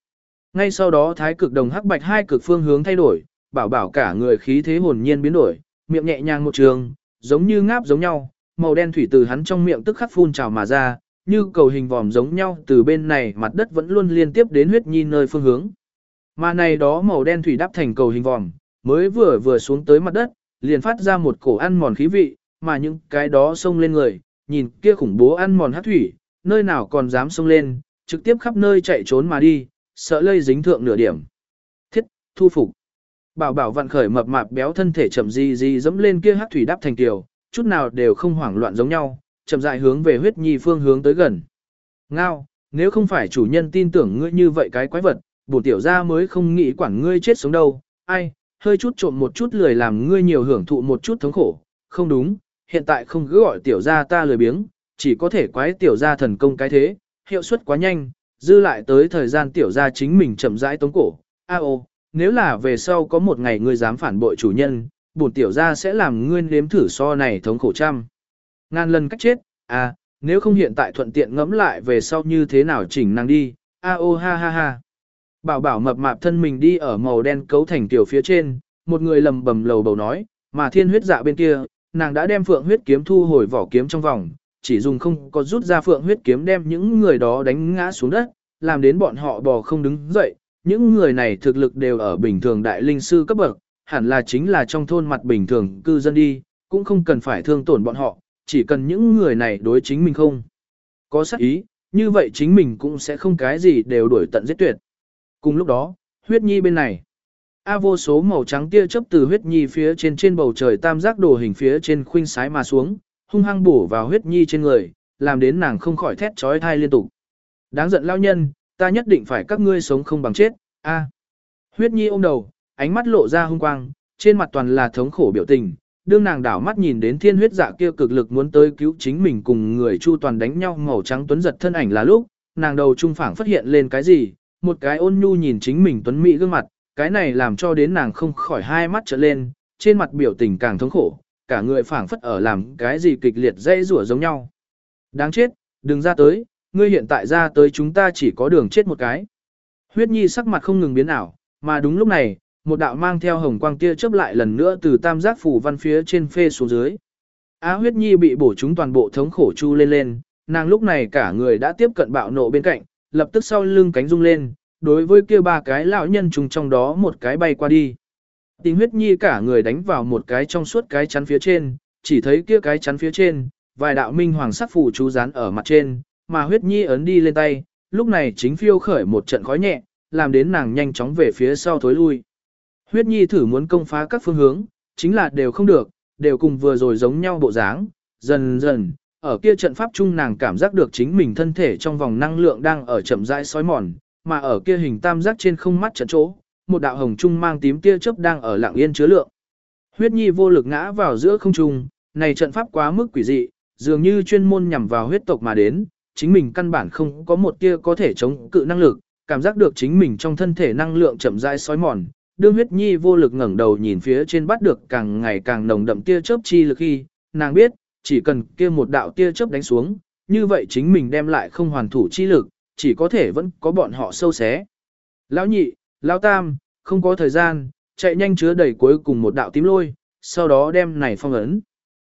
Speaker 1: Ngay sau đó thái cực đồng hắc bạch hai cực phương hướng thay đổi, bảo bảo cả người khí thế hồn nhiên biến đổi, miệng nhẹ nhàng một trường, giống như ngáp giống nhau, màu đen thủy từ hắn trong miệng tức khắc phun trào mà ra, như cầu hình vòm giống nhau từ bên này mặt đất vẫn luôn liên tiếp đến huyết nhi nơi phương hướng. Mà này đó màu đen thủy đắp thành cầu hình vòm, mới vừa vừa xuống tới mặt đất, liền phát ra một cổ ăn mòn khí vị, mà những cái đó xông lên người, nhìn kia khủng bố ăn mòn hát thủy, nơi nào còn dám xông lên, trực tiếp khắp nơi chạy trốn mà đi, sợ lây dính thượng nửa điểm. Thiết, thu phục. Bảo bảo vặn khởi mập mạp béo thân thể chậm gì gì dẫm lên kia hát thủy đắp thành tiểu, chút nào đều không hoảng loạn giống nhau, chậm rãi hướng về huyết nhi phương hướng tới gần. Ngao, nếu không phải chủ nhân tin tưởng ngươi như vậy cái quái vật, bổn tiểu gia mới không nghĩ quản ngươi chết sống đâu, ai, hơi chút trộm một chút lười làm ngươi nhiều hưởng thụ một chút thống khổ, không đúng, hiện tại không cứ gọi tiểu gia ta lười biếng, chỉ có thể quái tiểu gia thần công cái thế, hiệu suất quá nhanh, dư lại tới thời gian tiểu gia chính mình chậm rãi tống cổ, a ô, nếu là về sau có một ngày ngươi dám phản bội chủ nhân, bổn tiểu gia sẽ làm ngươi nếm thử so này thống khổ trăm. Ngàn lần cách chết, à, nếu không hiện tại thuận tiện ngẫm lại về sau như thế nào chỉnh năng đi, a ô ha ha ha. Bảo bảo mập mạp thân mình đi ở màu đen cấu thành tiểu phía trên, một người lầm bầm lầu bầu nói, mà thiên huyết dạ bên kia, nàng đã đem phượng huyết kiếm thu hồi vỏ kiếm trong vòng, chỉ dùng không có rút ra phượng huyết kiếm đem những người đó đánh ngã xuống đất, làm đến bọn họ bò không đứng dậy. Những người này thực lực đều ở bình thường đại linh sư cấp bậc, hẳn là chính là trong thôn mặt bình thường cư dân đi, cũng không cần phải thương tổn bọn họ, chỉ cần những người này đối chính mình không. Có sắc ý, như vậy chính mình cũng sẽ không cái gì đều đuổi tận giết tuyệt. Cùng lúc đó, huyết nhi bên này. A vô số màu trắng tia chớp từ huyết nhi phía trên trên bầu trời tam giác đồ hình phía trên khuynh sái mà xuống, hung hăng bổ vào huyết nhi trên người, làm đến nàng không khỏi thét trói thai liên tục. Đáng giận lao nhân, ta nhất định phải các ngươi sống không bằng chết, a. Huyết nhi ôm đầu, ánh mắt lộ ra hung quang, trên mặt toàn là thống khổ biểu tình, đương nàng đảo mắt nhìn đến thiên huyết dạ kia cực lực muốn tới cứu chính mình cùng người chu toàn đánh nhau màu trắng tuấn giật thân ảnh là lúc, nàng đầu trung phảng phát hiện lên cái gì, một cái ôn nhu nhìn chính mình tuấn mỹ gương mặt, cái này làm cho đến nàng không khỏi hai mắt trở lên, trên mặt biểu tình càng thống khổ, cả người phảng phất ở làm cái gì kịch liệt dây rủa giống nhau. Đáng chết, đừng ra tới, ngươi hiện tại ra tới chúng ta chỉ có đường chết một cái. Huyết nhi sắc mặt không ngừng biến ảo, mà đúng lúc này, một đạo mang theo hồng quang tia chớp lại lần nữa từ tam giác phủ văn phía trên phê xuống dưới. Á huyết nhi bị bổ chúng toàn bộ thống khổ chu lên lên, nàng lúc này cả người đã tiếp cận bạo nộ bên cạnh, lập tức sau lưng cánh rung lên, đối với kia ba cái lão nhân trùng trong đó một cái bay qua đi. Tình huyết nhi cả người đánh vào một cái trong suốt cái chắn phía trên, chỉ thấy kia cái chắn phía trên, vài đạo minh hoàng sắc phủ chú dán ở mặt trên, mà huyết nhi ấn đi lên tay, lúc này chính phiêu khởi một trận khói nhẹ, làm đến nàng nhanh chóng về phía sau thối lui. Huyết nhi thử muốn công phá các phương hướng, chính là đều không được, đều cùng vừa rồi giống nhau bộ dáng, dần dần, ở kia trận pháp chung nàng cảm giác được chính mình thân thể trong vòng năng lượng đang ở chậm rãi sói mòn, mà ở kia hình tam giác trên không mắt trận chỗ, một đạo hồng trung mang tím tia chớp đang ở lặng yên chứa lượng. Huyết nhi vô lực ngã vào giữa không trung, này trận pháp quá mức quỷ dị, dường như chuyên môn nhằm vào huyết tộc mà đến, chính mình căn bản không có một tia có thể chống cự năng lực, cảm giác được chính mình trong thân thể năng lượng chậm rãi sói mòn. Đương huyết nhi vô lực ngẩng đầu nhìn phía trên bắt được càng ngày càng nồng đậm tia chớp chi lực khi, nàng biết, chỉ cần kia một đạo tia chớp đánh xuống, như vậy chính mình đem lại không hoàn thủ chi lực, chỉ có thể vẫn có bọn họ sâu xé. Lão nhị, lão tam, không có thời gian, chạy nhanh chứa đầy cuối cùng một đạo tím lôi, sau đó đem này phong ấn.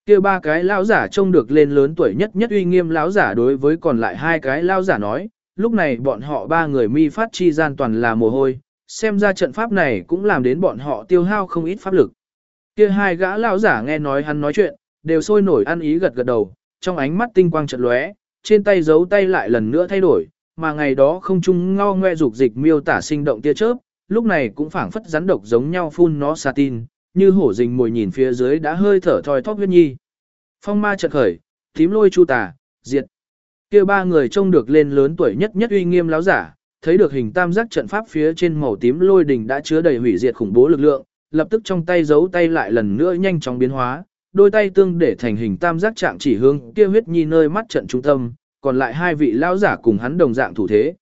Speaker 1: Kia ba cái lão giả trông được lên lớn tuổi nhất nhất uy nghiêm lão giả đối với còn lại hai cái lão giả nói, lúc này bọn họ ba người mi phát chi gian toàn là mồ hôi, xem ra trận pháp này cũng làm đến bọn họ tiêu hao không ít pháp lực. Kia hai gã lão giả nghe nói hắn nói chuyện, đều sôi nổi ăn ý gật gật đầu, trong ánh mắt tinh quang chợt lóe, trên tay giấu tay lại lần nữa thay đổi, mà ngày đó không chung ngao ngoe dục dịch miêu tả sinh động tia chớp, lúc này cũng phảng phất rắn độc giống nhau phun nó satin như hổ rình mồi nhìn phía dưới đã hơi thở thoi thóp huyết nhi. Phong ma chợt khởi, tím lôi chu tà, diệt. kia ba người trông được lên lớn tuổi nhất nhất uy nghiêm láo giả, thấy được hình tam giác trận pháp phía trên màu tím lôi đỉnh đã chứa đầy hủy diệt khủng bố lực lượng, lập tức trong tay giấu tay lại lần nữa nhanh chóng biến hóa, đôi tay tương để thành hình tam giác trạng chỉ hướng kia huyết nhi nơi mắt trận trung tâm, còn lại hai vị lão giả cùng hắn đồng dạng thủ thế.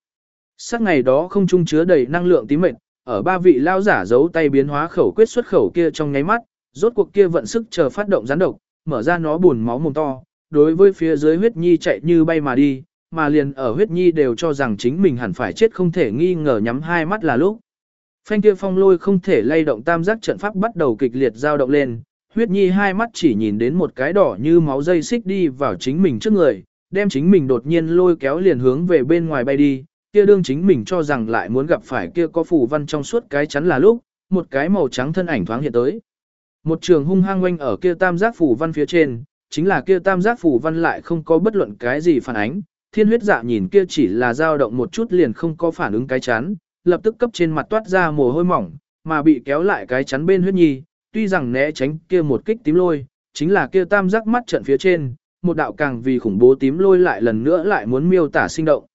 Speaker 1: Sắc ngày đó không trung chứa đầy năng lượng tím mệnh, ở ba vị lao giả giấu tay biến hóa khẩu quyết xuất khẩu kia trong nháy mắt, rốt cuộc kia vận sức chờ phát động gián độc, mở ra nó buồn máu mồm to, đối với phía dưới huyết nhi chạy như bay mà đi, mà liền ở huyết nhi đều cho rằng chính mình hẳn phải chết không thể nghi ngờ nhắm hai mắt là lúc. Phanh kia phong lôi không thể lay động tam giác trận pháp bắt đầu kịch liệt dao động lên, huyết nhi hai mắt chỉ nhìn đến một cái đỏ như máu dây xích đi vào chính mình trước người, đem chính mình đột nhiên lôi kéo liền hướng về bên ngoài bay đi, kia đương chính mình cho rằng lại muốn gặp phải kia có phù văn trong suốt cái chắn là lúc, một cái màu trắng thân ảnh thoáng hiện tới. Một trường hung hăng quanh ở kia tam giác phù văn phía trên, chính là kia tam giác phù văn lại không có bất luận cái gì phản ánh, thiên huyết dạ nhìn kia chỉ là dao động một chút liền không có phản ứng cái chắn, lập tức cấp trên mặt toát ra mồ hôi mỏng, mà bị kéo lại cái chắn bên huyết nhi, tuy rằng né tránh kia một kích tím lôi, chính là kia tam giác mắt trận phía trên, một đạo càng vì khủng bố tím lôi lại lần nữa lại muốn miêu tả sinh động.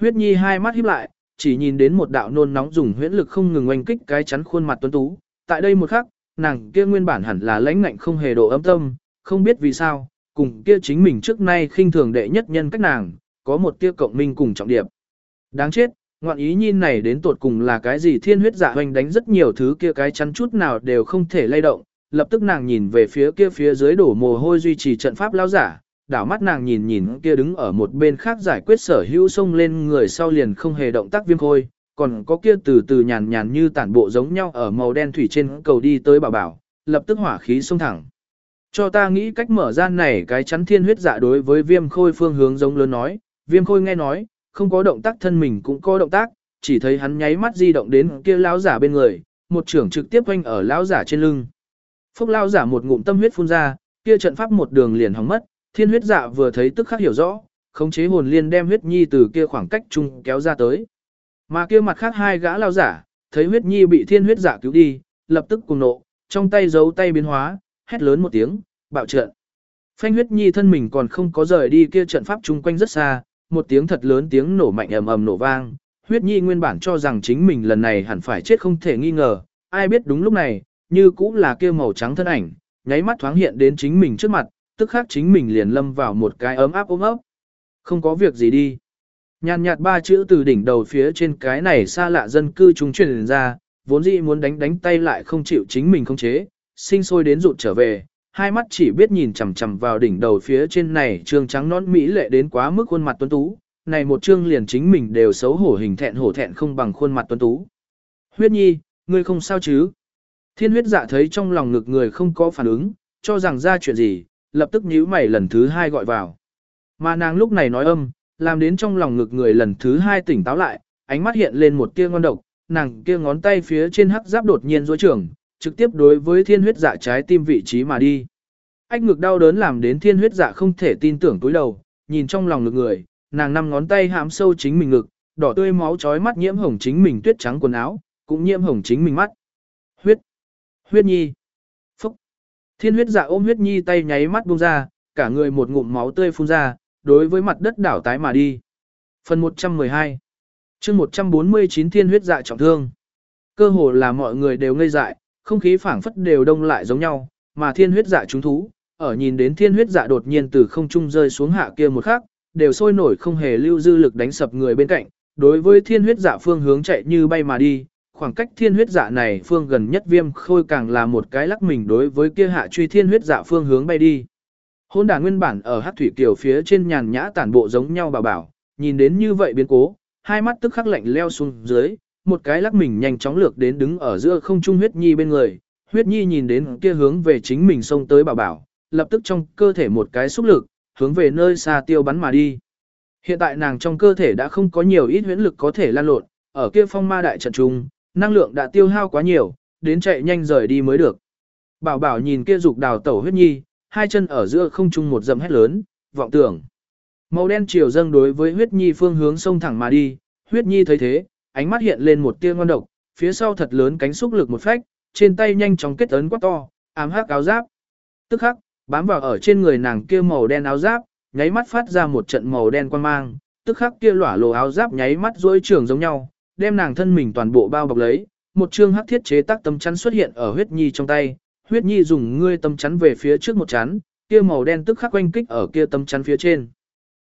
Speaker 1: Huyết nhi hai mắt híp lại, chỉ nhìn đến một đạo nôn nóng dùng huyễn lực không ngừng oanh kích cái chắn khuôn mặt tuấn tú. Tại đây một khắc, nàng kia nguyên bản hẳn là lãnh ngạnh không hề độ ấm tâm, không biết vì sao, cùng kia chính mình trước nay khinh thường đệ nhất nhân cách nàng, có một tia cộng minh cùng trọng điệp. Đáng chết, ngoạn ý nhìn này đến tột cùng là cái gì thiên huyết dạ hoành đánh rất nhiều thứ kia cái chắn chút nào đều không thể lay động, lập tức nàng nhìn về phía kia phía dưới đổ mồ hôi duy trì trận pháp lao giả, đảo mắt nàng nhìn nhìn kia đứng ở một bên khác giải quyết sở hữu xông lên người sau liền không hề động tác viêm khôi, còn có kia từ từ nhàn nhàn như tản bộ giống nhau ở màu đen thủy trên cầu đi tới bảo bảo, lập tức hỏa khí xông thẳng. Cho ta nghĩ cách mở ra này cái chắn thiên huyết dạ đối với viêm khôi phương hướng giống lớn nói, viêm khôi nghe nói, không có động tác thân mình cũng có động tác, chỉ thấy hắn nháy mắt di động đến kia lão giả bên người, một trưởng trực tiếp quanh ở lão giả trên lưng. Phúc lão giả một ngụm tâm huyết phun ra, kia trận pháp một đường liền hỏng mất, thiên huyết dạ vừa thấy tức khắc hiểu rõ, khống chế hồn liên đem huyết nhi từ kia khoảng cách chung kéo ra tới. Mà kia mặt khác hai gã lao giả, thấy huyết nhi bị thiên huyết dạ cứu đi, lập tức cùng nộ, trong tay giấu tay biến hóa, hét lớn một tiếng, bạo trận. Phanh huyết nhi thân mình còn không có rời đi kia trận pháp chung quanh rất xa, một tiếng thật lớn tiếng nổ mạnh ầm ầm nổ vang. Huyết nhi nguyên bản cho rằng chính mình lần này hẳn phải chết không thể nghi ngờ, ai biết đúng lúc này, như cũng là kia màu trắng thân ảnh, nháy mắt thoáng hiện đến chính mình trước mặt, tức khắc chính mình liền lâm vào một cái ấm áp ôm ấp. Không có việc gì đi. Nhàn nhạt ba chữ từ đỉnh đầu phía trên cái này xa lạ dân cư chúng truyền ra, vốn dĩ muốn đánh đánh tay lại không chịu chính mình không chế, sinh sôi đến rụt trở về, hai mắt chỉ biết nhìn chằm chằm vào đỉnh đầu phía trên này trương trắng nón mỹ lệ đến quá mức khuôn mặt tuấn tú, này một trương liền chính mình đều xấu hổ hình thẹn hổ thẹn không bằng khuôn mặt tuấn tú. Huyết nhi, ngươi không sao chứ? Thiên huyết dạ thấy trong lòng ngực người không có phản ứng, cho rằng ra chuyện gì, lập tức nhíu mày lần thứ hai gọi vào. Mà nàng lúc này nói âm, làm đến trong lòng ngực người lần thứ hai tỉnh táo lại, ánh mắt hiện lên một tia ngon độc, nàng kia ngón tay phía trên hắc giáp đột nhiên rối trưởng, trực tiếp đối với thiên huyết dạ trái tim vị trí mà đi. Ách ngực đau đớn làm đến thiên huyết dạ không thể tin tưởng túi đầu, nhìn trong lòng ngực người, nàng năm ngón tay hãm sâu chính mình ngực, đỏ tươi máu trói mắt nhiễm hồng chính mình tuyết trắng quần áo, cũng nhiễm hồng chính mình mắt. Huyết! Huyết nhi! Thiên huyết dạ ôm huyết nhi tay nháy mắt buông ra, cả người một ngụm máu tươi phun ra, đối với mặt đất đảo tái mà đi. Phần 112 chương 149 thiên huyết dạ trọng thương. Cơ hồ là mọi người đều ngây dại, không khí phảng phất đều đông lại giống nhau, mà thiên huyết dạ chúng thú, ở nhìn đến thiên huyết dạ đột nhiên từ không trung rơi xuống hạ kia một khắc, đều sôi nổi không hề lưu dư lực đánh sập người bên cạnh, đối với thiên huyết dạ phương hướng chạy như bay mà đi, khoảng cách thiên huyết dạ này phương gần nhất viêm khôi càng là một cái lắc mình đối với kia hạ truy thiên huyết dạ phương hướng bay đi. Hôn đà nguyên bản ở hát thủy kiều phía trên nhàn nhã tản bộ giống nhau bảo bảo, nhìn đến như vậy biến cố, hai mắt tức khắc lạnh leo xuống dưới, một cái lắc mình nhanh chóng lược đến đứng ở giữa không trung huyết nhi bên người, huyết nhi nhìn đến kia hướng về chính mình xông tới bảo bảo, lập tức trong cơ thể một cái xúc lực, hướng về nơi xa tiêu bắn mà đi. Hiện tại nàng trong cơ thể đã không có nhiều ít huyễn lực có thể lan lộn, ở kia phong ma đại trận trung, năng lượng đã tiêu hao quá nhiều, đến chạy nhanh rời đi mới được. Bảo bảo nhìn kia dục đào tẩu huyết nhi, hai chân ở giữa không trung một dầm hét lớn, vọng tưởng. Màu đen chiều dâng đối với huyết nhi phương hướng sông thẳng mà đi, huyết nhi thấy thế, ánh mắt hiện lên một tia ngon độc, phía sau thật lớn cánh xúc lực một phách, trên tay nhanh chóng kết ấn quá to, ám hắc áo giáp. Tức khắc, bám vào ở trên người nàng kia màu đen áo giáp, nháy mắt phát ra một trận màu đen quan mang, tức khắc kia lỏa lồ áo giáp nháy mắt rối trường giống nhau, đem nàng thân mình toàn bộ bao bọc lấy, một chương hắc thiết chế tác tấm chắn xuất hiện ở huyết nhi trong tay, huyết nhi dùng ngươi tấm chắn về phía trước một chắn, kia màu đen tức khắc quanh kích ở kia tấm chắn phía trên.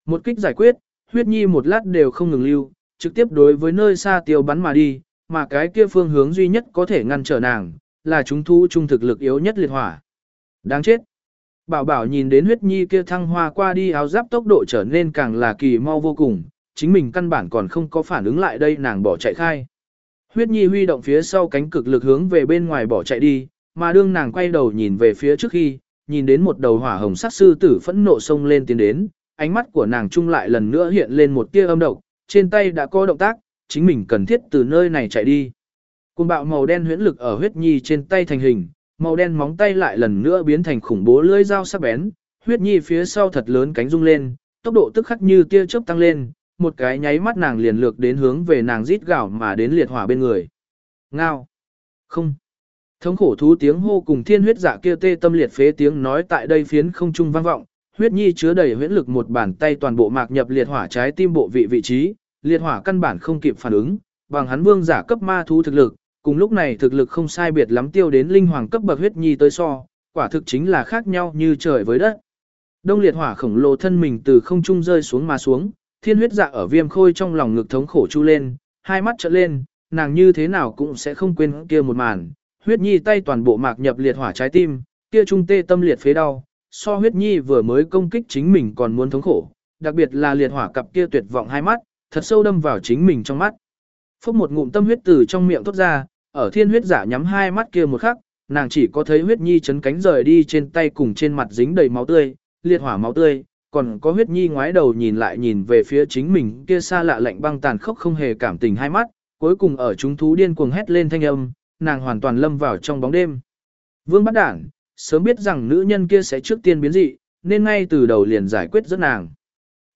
Speaker 1: Một kích giải quyết, huyết nhi một lát đều không ngừng lưu, trực tiếp đối với nơi xa tiêu bắn mà đi, mà cái kia phương hướng duy nhất có thể ngăn trở nàng, là chúng thu trung thực lực yếu nhất liệt hỏa. Đáng chết! Bảo bảo nhìn đến huyết nhi kia thăng hoa qua đi áo giáp tốc độ trở nên càng là kỳ mau vô cùng, chính mình căn bản còn không có phản ứng lại đây nàng bỏ chạy khai. Huyết nhi huy động phía sau cánh cực lực hướng về bên ngoài bỏ chạy đi, mà đương nàng quay đầu nhìn về phía trước khi, nhìn đến một đầu hỏa hồng sắc sư tử phẫn nộ sông lên tiến đến, ánh mắt của nàng trung lại lần nữa hiện lên một tia âm độc, trên tay đã có động tác, chính mình cần thiết từ nơi này chạy đi. Côn bạo màu đen huyễn lực ở huyết nhi trên tay thành hình, màu đen móng tay lại lần nữa biến thành khủng bố lưỡi dao sắc bén, huyết nhi phía sau thật lớn cánh rung lên, tốc độ tức khắc như tia chớp tăng lên, một cái nháy mắt nàng liền lược đến hướng về nàng rít gạo mà đến liệt hỏa bên người. Ngao! Không! Thống khổ thú tiếng hô cùng thiên huyết dạ kia tê tâm liệt phế tiếng nói tại đây phiến không trung vang vọng, huyết nhi chứa đầy huyễn lực một bàn tay toàn bộ mạc nhập liệt hỏa trái tim bộ vị vị trí, liệt hỏa căn bản không kịp phản ứng, bằng hắn vương giả cấp ma thú thực lực, cùng lúc này thực lực không sai biệt lắm tiêu đến linh hoàng cấp bậc huyết nhi tới so, quả thực chính là khác nhau như trời với đất. Đông liệt hỏa khổng lồ thân mình từ không trung rơi xuống mà xuống, thiên huyết dạ ở viêm khôi trong lòng ngực thống khổ chu lên, hai mắt trợn lên, nàng như thế nào cũng sẽ không quên kia một màn, huyết nhi tay toàn bộ mạc nhập liệt hỏa trái tim, kia trung tê tâm liệt phế đau, so huyết nhi vừa mới công kích chính mình còn muốn thống khổ, đặc biệt là liệt hỏa cặp kia tuyệt vọng hai mắt, thật sâu đâm vào chính mình trong mắt. Phốc một ngụm tâm huyết từ trong miệng thoát ra, ở thiên huyết giả nhắm hai mắt kia một khắc, nàng chỉ có thấy huyết nhi chấn cánh rời đi trên tay cùng trên mặt dính đầy máu tươi, liệt hỏa máu tươi, còn có huyết nhi ngoái đầu nhìn lại nhìn về phía chính mình kia xa lạ lạnh băng tàn khốc không hề cảm tình hai mắt, cuối cùng ở chúng thú điên cuồng hét lên thanh âm, nàng hoàn toàn lâm vào trong bóng đêm. Vương bắt đảng, sớm biết rằng nữ nhân kia sẽ trước tiên biến dị, nên ngay từ đầu liền giải quyết rất nàng.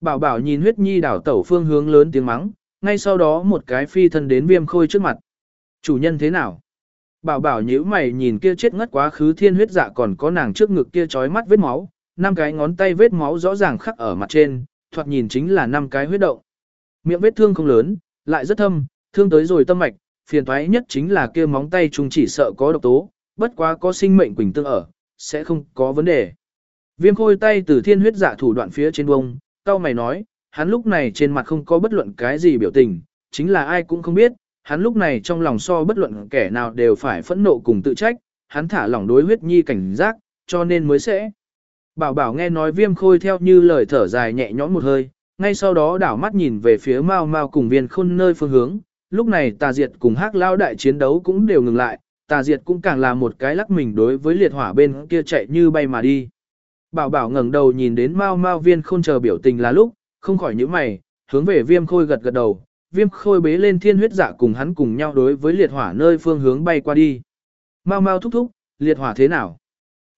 Speaker 1: Bảo bảo nhìn huyết nhi đảo tẩu phương hướng lớn tiếng mắng, ngay sau đó một cái phi thân đến viêm khôi trước mặt. Chủ nhân thế nào? Bảo bảo nhíu mày nhìn kia chết ngất quá khứ thiên huyết dạ còn có nàng trước ngực kia trói mắt vết máu, năm cái ngón tay vết máu rõ ràng khắc ở mặt trên, thoạt nhìn chính là năm cái huyết động. Miệng vết thương không lớn, lại rất thâm, thương tới rồi tâm mạch, phiền toái nhất chính là kia móng tay chúng chỉ sợ có độc tố, bất quá có sinh mệnh quỳnh tương ở, sẽ không có vấn đề. Viêm khôi tay từ thiên huyết giả thủ đoạn phía trên bông, cao mày nói, hắn lúc này trên mặt không có bất luận cái gì biểu tình, chính là ai cũng không biết, hắn lúc này trong lòng so bất luận kẻ nào đều phải phẫn nộ cùng tự trách, hắn thả lỏng đối huyết nhi cảnh giác, cho nên mới sẽ. Bảo bảo nghe nói viêm khôi theo như lời thở dài nhẹ nhõm một hơi, ngay sau đó đảo mắt nhìn về phía mau mau cùng viên khôn nơi phương hướng, lúc này tà diệt cùng hắc lao đại chiến đấu cũng đều ngừng lại, tà diệt cũng càng là một cái lắc mình đối với liệt hỏa bên kia chạy như bay mà đi. Bảo bảo ngẩng đầu nhìn đến mau mau viên khôn chờ biểu tình là lúc, không khỏi những mày, hướng về viêm khôi gật gật đầu, viêm khôi bế lên thiên huyết giả cùng hắn cùng nhau đối với liệt hỏa nơi phương hướng bay qua đi. Mau mau thúc thúc, liệt hỏa thế nào?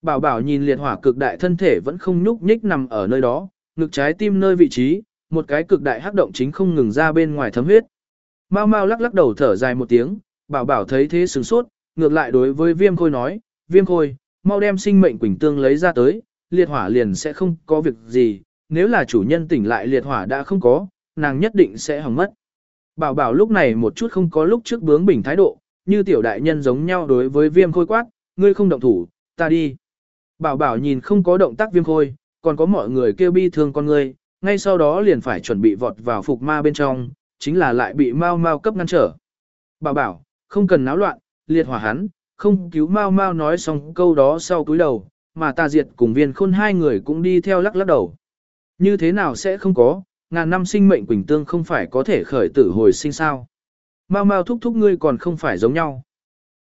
Speaker 1: Bảo bảo nhìn liệt hỏa cực đại thân thể vẫn không nhúc nhích nằm ở nơi đó, ngực trái tim nơi vị trí, một cái cực đại hắc động chính không ngừng ra bên ngoài thấm huyết. Mau mau lắc lắc đầu thở dài một tiếng, bảo bảo thấy thế sửng sốt, ngược lại đối với viêm khôi nói, viêm khôi, mau đem sinh mệnh quỳnh tương lấy ra tới, liệt hỏa liền sẽ không có việc gì, nếu là chủ nhân tỉnh lại liệt hỏa đã không có, nàng nhất định sẽ hỏng mất. Bảo bảo lúc này một chút không có lúc trước bướng bỉnh thái độ, như tiểu đại nhân giống nhau đối với viêm khôi quát, ngươi không động thủ, ta đi. Bảo bảo nhìn không có động tác viêm khôi, còn có mọi người kêu bi thương con ngươi, ngay sau đó liền phải chuẩn bị vọt vào phục ma bên trong, chính là lại bị mau mau cấp ngăn trở. Bảo bảo, không cần náo loạn, liệt hỏa hắn, không cứu mau mau nói xong câu đó sau cúi đầu, mà ta diệt cùng viên khôn hai người cũng đi theo lắc lắc đầu. Như thế nào sẽ không có, ngàn năm sinh mệnh quỳnh tương không phải có thể khởi tử hồi sinh sao. Mau mau thúc thúc ngươi còn không phải giống nhau.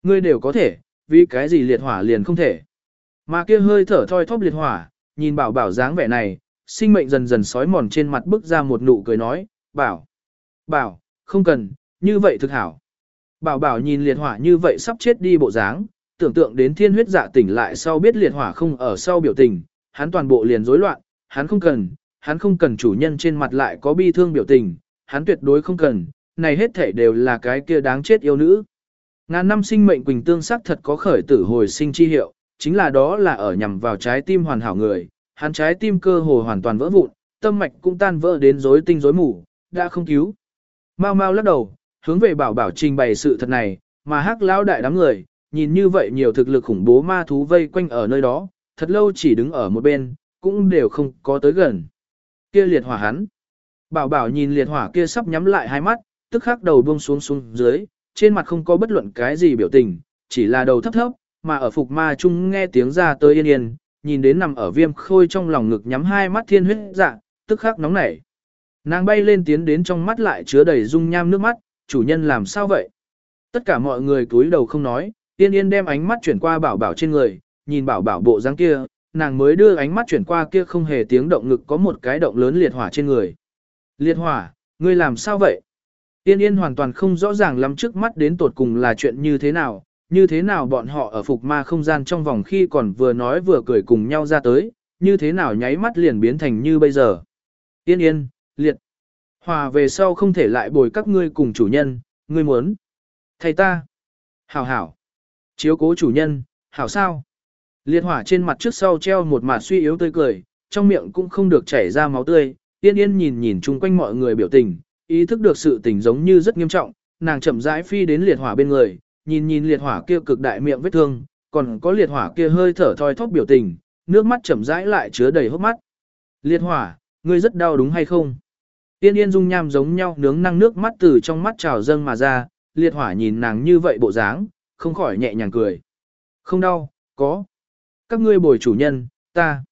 Speaker 1: Ngươi đều có thể, vì cái gì liệt hỏa liền không thể. Mà kia hơi thở thoi thóp liệt hỏa, nhìn bảo bảo dáng vẻ này, sinh mệnh dần dần sói mòn trên mặt bức ra một nụ cười nói, bảo, bảo, không cần, như vậy thực hảo. Bảo bảo nhìn liệt hỏa như vậy sắp chết đi bộ dáng, tưởng tượng đến thiên huyết dạ tỉnh lại sau biết liệt hỏa không ở sau biểu tình, hắn toàn bộ liền rối loạn, hắn không cần, hắn không cần chủ nhân trên mặt lại có bi thương biểu tình, hắn tuyệt đối không cần, này hết thể đều là cái kia đáng chết yêu nữ. Ngàn năm sinh mệnh quỳnh tương sắc thật có khởi tử hồi sinh chi hiệu, chính là đó là ở nhằm vào trái tim hoàn hảo người, hắn trái tim cơ hồ hoàn toàn vỡ vụn, tâm mạch cũng tan vỡ đến rối tinh rối mù, đã không cứu. Mau mau lắc đầu, hướng về bảo bảo trình bày sự thật này, mà hắc lão đại đám người, nhìn như vậy nhiều thực lực khủng bố ma thú vây quanh ở nơi đó, thật lâu chỉ đứng ở một bên, cũng đều không có tới gần. Kia liệt hỏa hắn. Bảo bảo nhìn liệt hỏa kia sắp nhắm lại hai mắt, tức khắc đầu buông xuống xuống dưới, trên mặt không có bất luận cái gì biểu tình, chỉ là đầu thấp thấp, mà ở phục ma chung nghe tiếng ra tới yên yên, nhìn đến nằm ở viêm khôi trong lòng ngực nhắm hai mắt thiên huyết dạ, tức khắc nóng nảy. Nàng bay lên tiến đến trong mắt lại chứa đầy dung nham nước mắt, chủ nhân làm sao vậy? Tất cả mọi người cúi đầu không nói, tiên yên đem ánh mắt chuyển qua bảo bảo trên người, nhìn bảo bảo bộ dáng kia, nàng mới đưa ánh mắt chuyển qua kia không hề tiếng động ngực có một cái động lớn liệt hỏa trên người. Liệt hỏa, ngươi làm sao vậy? Tiên yên hoàn toàn không rõ ràng lắm trước mắt đến tột cùng là chuyện như thế nào, như thế nào bọn họ ở phục ma không gian trong vòng khi còn vừa nói vừa cười cùng nhau ra tới, như thế nào nháy mắt liền biến thành như bây giờ. Tiên yên, liệt. Hòa về sau không thể lại bồi các ngươi cùng chủ nhân, ngươi muốn. Thầy ta. Hảo hảo. Chiếu cố chủ nhân, hảo sao. Liệt hỏa trên mặt trước sau treo một mặt suy yếu tươi cười, trong miệng cũng không được chảy ra máu tươi, yên yên nhìn nhìn chung quanh mọi người biểu tình, ý thức được sự tình giống như rất nghiêm trọng, nàng chậm rãi phi đến liệt hỏa bên người, nhìn nhìn liệt hỏa kia cực đại miệng vết thương, còn có liệt hỏa kia hơi thở thoi thóp biểu tình, nước mắt chậm rãi lại chứa đầy hốc mắt. Liệt hỏa, ngươi rất đau đúng hay không? Tiên yên dung nham giống nhau nướng năng nước mắt từ trong mắt trào dâng mà ra, liệt hỏa nhìn nàng như vậy bộ dáng, không khỏi nhẹ nhàng cười. Không đau, có. Các ngươi bồi chủ nhân, ta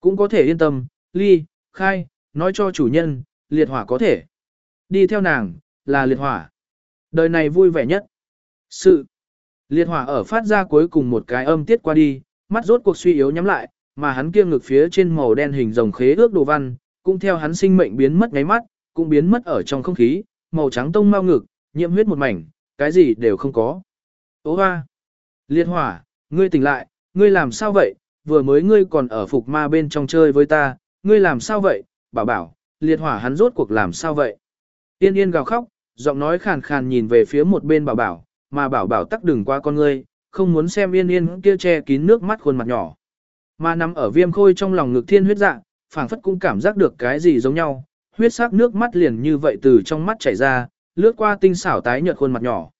Speaker 1: cũng có thể yên tâm, ly, khai, nói cho chủ nhân, liệt hỏa có thể. Đi theo nàng, là liệt hỏa. Đời này vui vẻ nhất. Sự. Liệt hỏa ở phát ra cuối cùng một cái âm tiết qua đi, mắt rốt cuộc suy yếu nhắm lại, mà hắn kia ngực phía trên màu đen hình rồng khế ước đồ văn, cũng theo hắn sinh mệnh biến mất ngáy mắt, cũng biến mất ở trong không khí, màu trắng tông mau ngực, nhiễm huyết một mảnh, cái gì đều không có. Ô hoa! Liệt hỏa, ngươi tỉnh lại, ngươi làm sao vậy, vừa mới ngươi còn ở phục ma bên trong chơi với ta, ngươi làm sao vậy, bảo bảo, liệt hỏa hắn rốt cuộc làm sao vậy. Tiên yên gào khóc, giọng nói khàn khàn nhìn về phía một bên bảo bảo, mà bảo bảo tắc đừng qua con ngươi, không muốn xem yên yên kia che kín nước mắt khuôn mặt nhỏ. Mà nằm ở viêm khôi trong lòng ngực thiên huyết dạ, phảng phất cũng cảm giác được cái gì giống nhau, huyết sắc nước mắt liền như vậy từ trong mắt chảy ra, lướt qua tinh xảo tái nhợt khuôn mặt nhỏ.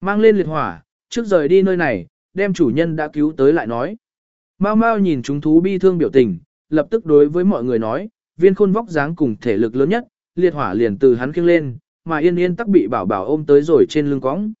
Speaker 1: Mang lên liệt hỏa, trước rời đi nơi này, đem chủ nhân đã cứu tới lại nói. Mau mau nhìn chúng thú bi thương biểu tình, lập tức đối với mọi người nói, viên khôn vóc dáng cùng thể lực lớn nhất, liệt hỏa liền từ hắn khiêng lên, mà yên yên tắc bị bảo bảo ôm tới rồi trên lưng cõng.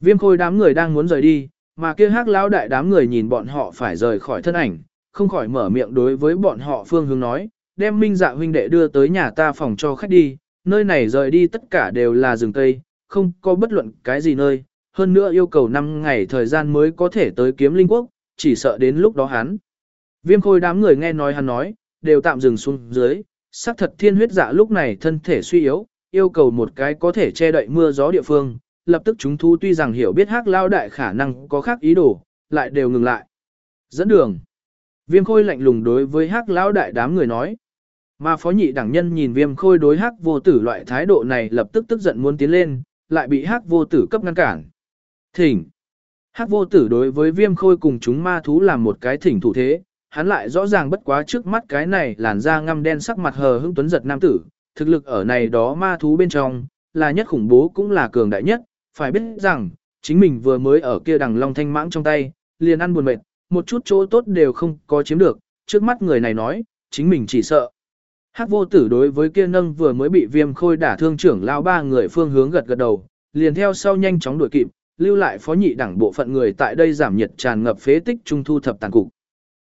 Speaker 1: Viêm khôi đám người đang muốn rời đi, mà kia hắc lão đại đám người nhìn bọn họ phải rời khỏi thân ảnh, không khỏi mở miệng đối với bọn họ phương hướng nói, đem minh dạ huynh đệ đưa tới nhà ta phòng cho khách đi, nơi này rời đi tất cả đều là rừng cây, không có bất luận cái gì nơi, hơn nữa yêu cầu 5 ngày thời gian mới có thể tới kiếm linh quốc, chỉ sợ đến lúc đó hắn. Viêm khôi đám người nghe nói hắn nói, đều tạm dừng xuống dưới, sắc thật thiên huyết dạ lúc này thân thể suy yếu, yêu cầu một cái có thể che đậy mưa gió địa phương, lập tức chúng thu tuy rằng hiểu biết hắc lao đại khả năng có khác ý đồ, lại đều ngừng lại. Dẫn đường. Viêm khôi lạnh lùng đối với hắc lao đại đám người nói. Mà phó nhị đẳng nhân nhìn viêm khôi đối hắc vô tử loại thái độ này lập tức tức giận muốn tiến lên, lại bị hắc vô tử cấp ngăn cản. Thỉnh. Hắc vô tử đối với viêm khôi cùng chúng ma thú làm một cái thỉnh thủ thế, hắn lại rõ ràng bất quá trước mắt cái này làn da ngăm đen sắc mặt hờ hững tuấn giật nam tử, thực lực ở này đó ma thú bên trong, là nhất khủng bố cũng là cường đại nhất, phải biết rằng, chính mình vừa mới ở kia đằng long thanh mãng trong tay, liền ăn buồn mệt, một chút chỗ tốt đều không có chiếm được, trước mắt người này nói, chính mình chỉ sợ. Hắc vô tử đối với kia nâng vừa mới bị viêm khôi đả thương trưởng lao ba người phương hướng gật gật đầu, liền theo sau nhanh chóng đuổi kịp, lưu lại phó nhị đẳng bộ phận người tại đây giảm nhiệt tràn ngập phế tích trung thu thập tàn cục.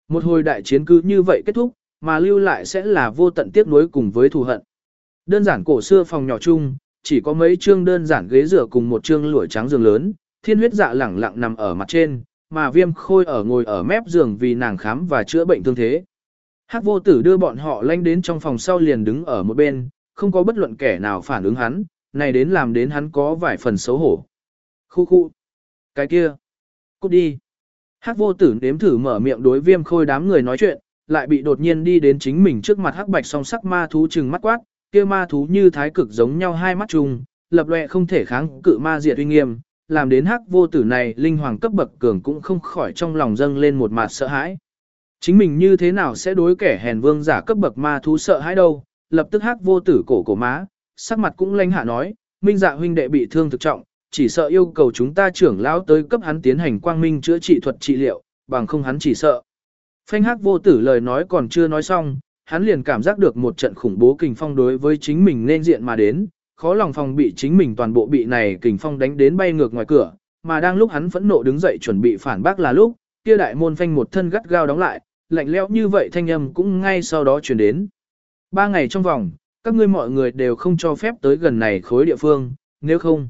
Speaker 1: Một hồi đại chiến cứ như vậy kết thúc, mà lưu lại sẽ là vô tận tiếc nuối cùng với thù hận. Đơn giản cổ xưa phòng nhỏ chung, chỉ có mấy chương đơn giản ghế rửa cùng một chương lụa trắng giường lớn, thiên huyết dạ lẳng lặng nằm ở mặt trên, mà viêm khôi ở ngồi ở mép giường vì nàng khám và chữa bệnh thương thế. Hắc vô tử đưa bọn họ lanh đến trong phòng sau liền đứng ở một bên, không có bất luận kẻ nào phản ứng hắn, này đến làm đến hắn có vài phần xấu hổ. Khu khu. Cái kia. Cút đi. Hắc vô tử nếm thử mở miệng đối viêm khôi đám người nói chuyện, lại bị đột nhiên đi đến chính mình trước mặt hắc bạch song sắc ma thú chừng mắt quát, kia ma thú như thái cực giống nhau hai mắt chung, lập loè không thể kháng cự ma diệt uy nghiêm, làm đến hắc vô tử này linh hoàng cấp bậc cường cũng không khỏi trong lòng dâng lên một mặt sợ hãi. Chính mình như thế nào sẽ đối kẻ hèn vương giả cấp bậc ma thú sợ hãi đâu, lập tức hắc vô tử cổ cổ má, sắc mặt cũng lanh hạ nói, minh dạ huynh đệ bị thương thực trọng, chỉ sợ yêu cầu chúng ta trưởng lão tới cấp hắn tiến hành quang minh chữa trị thuật trị liệu, bằng không hắn chỉ sợ. Phanh hắc vô tử lời nói còn chưa nói xong, hắn liền cảm giác được một trận khủng bố kình phong đối với chính mình nên diện mà đến, khó lòng phòng bị chính mình toàn bộ bị này kình phong đánh đến bay ngược ngoài cửa, mà đang lúc hắn phẫn nộ đứng dậy chuẩn bị phản bác là lúc, kia đại môn phanh một thân gắt gao đóng lại, lạnh lẽo như vậy thanh âm cũng ngay sau đó truyền đến. Ba ngày trong vòng, các ngươi mọi người đều không cho phép tới gần này khối địa phương, nếu không.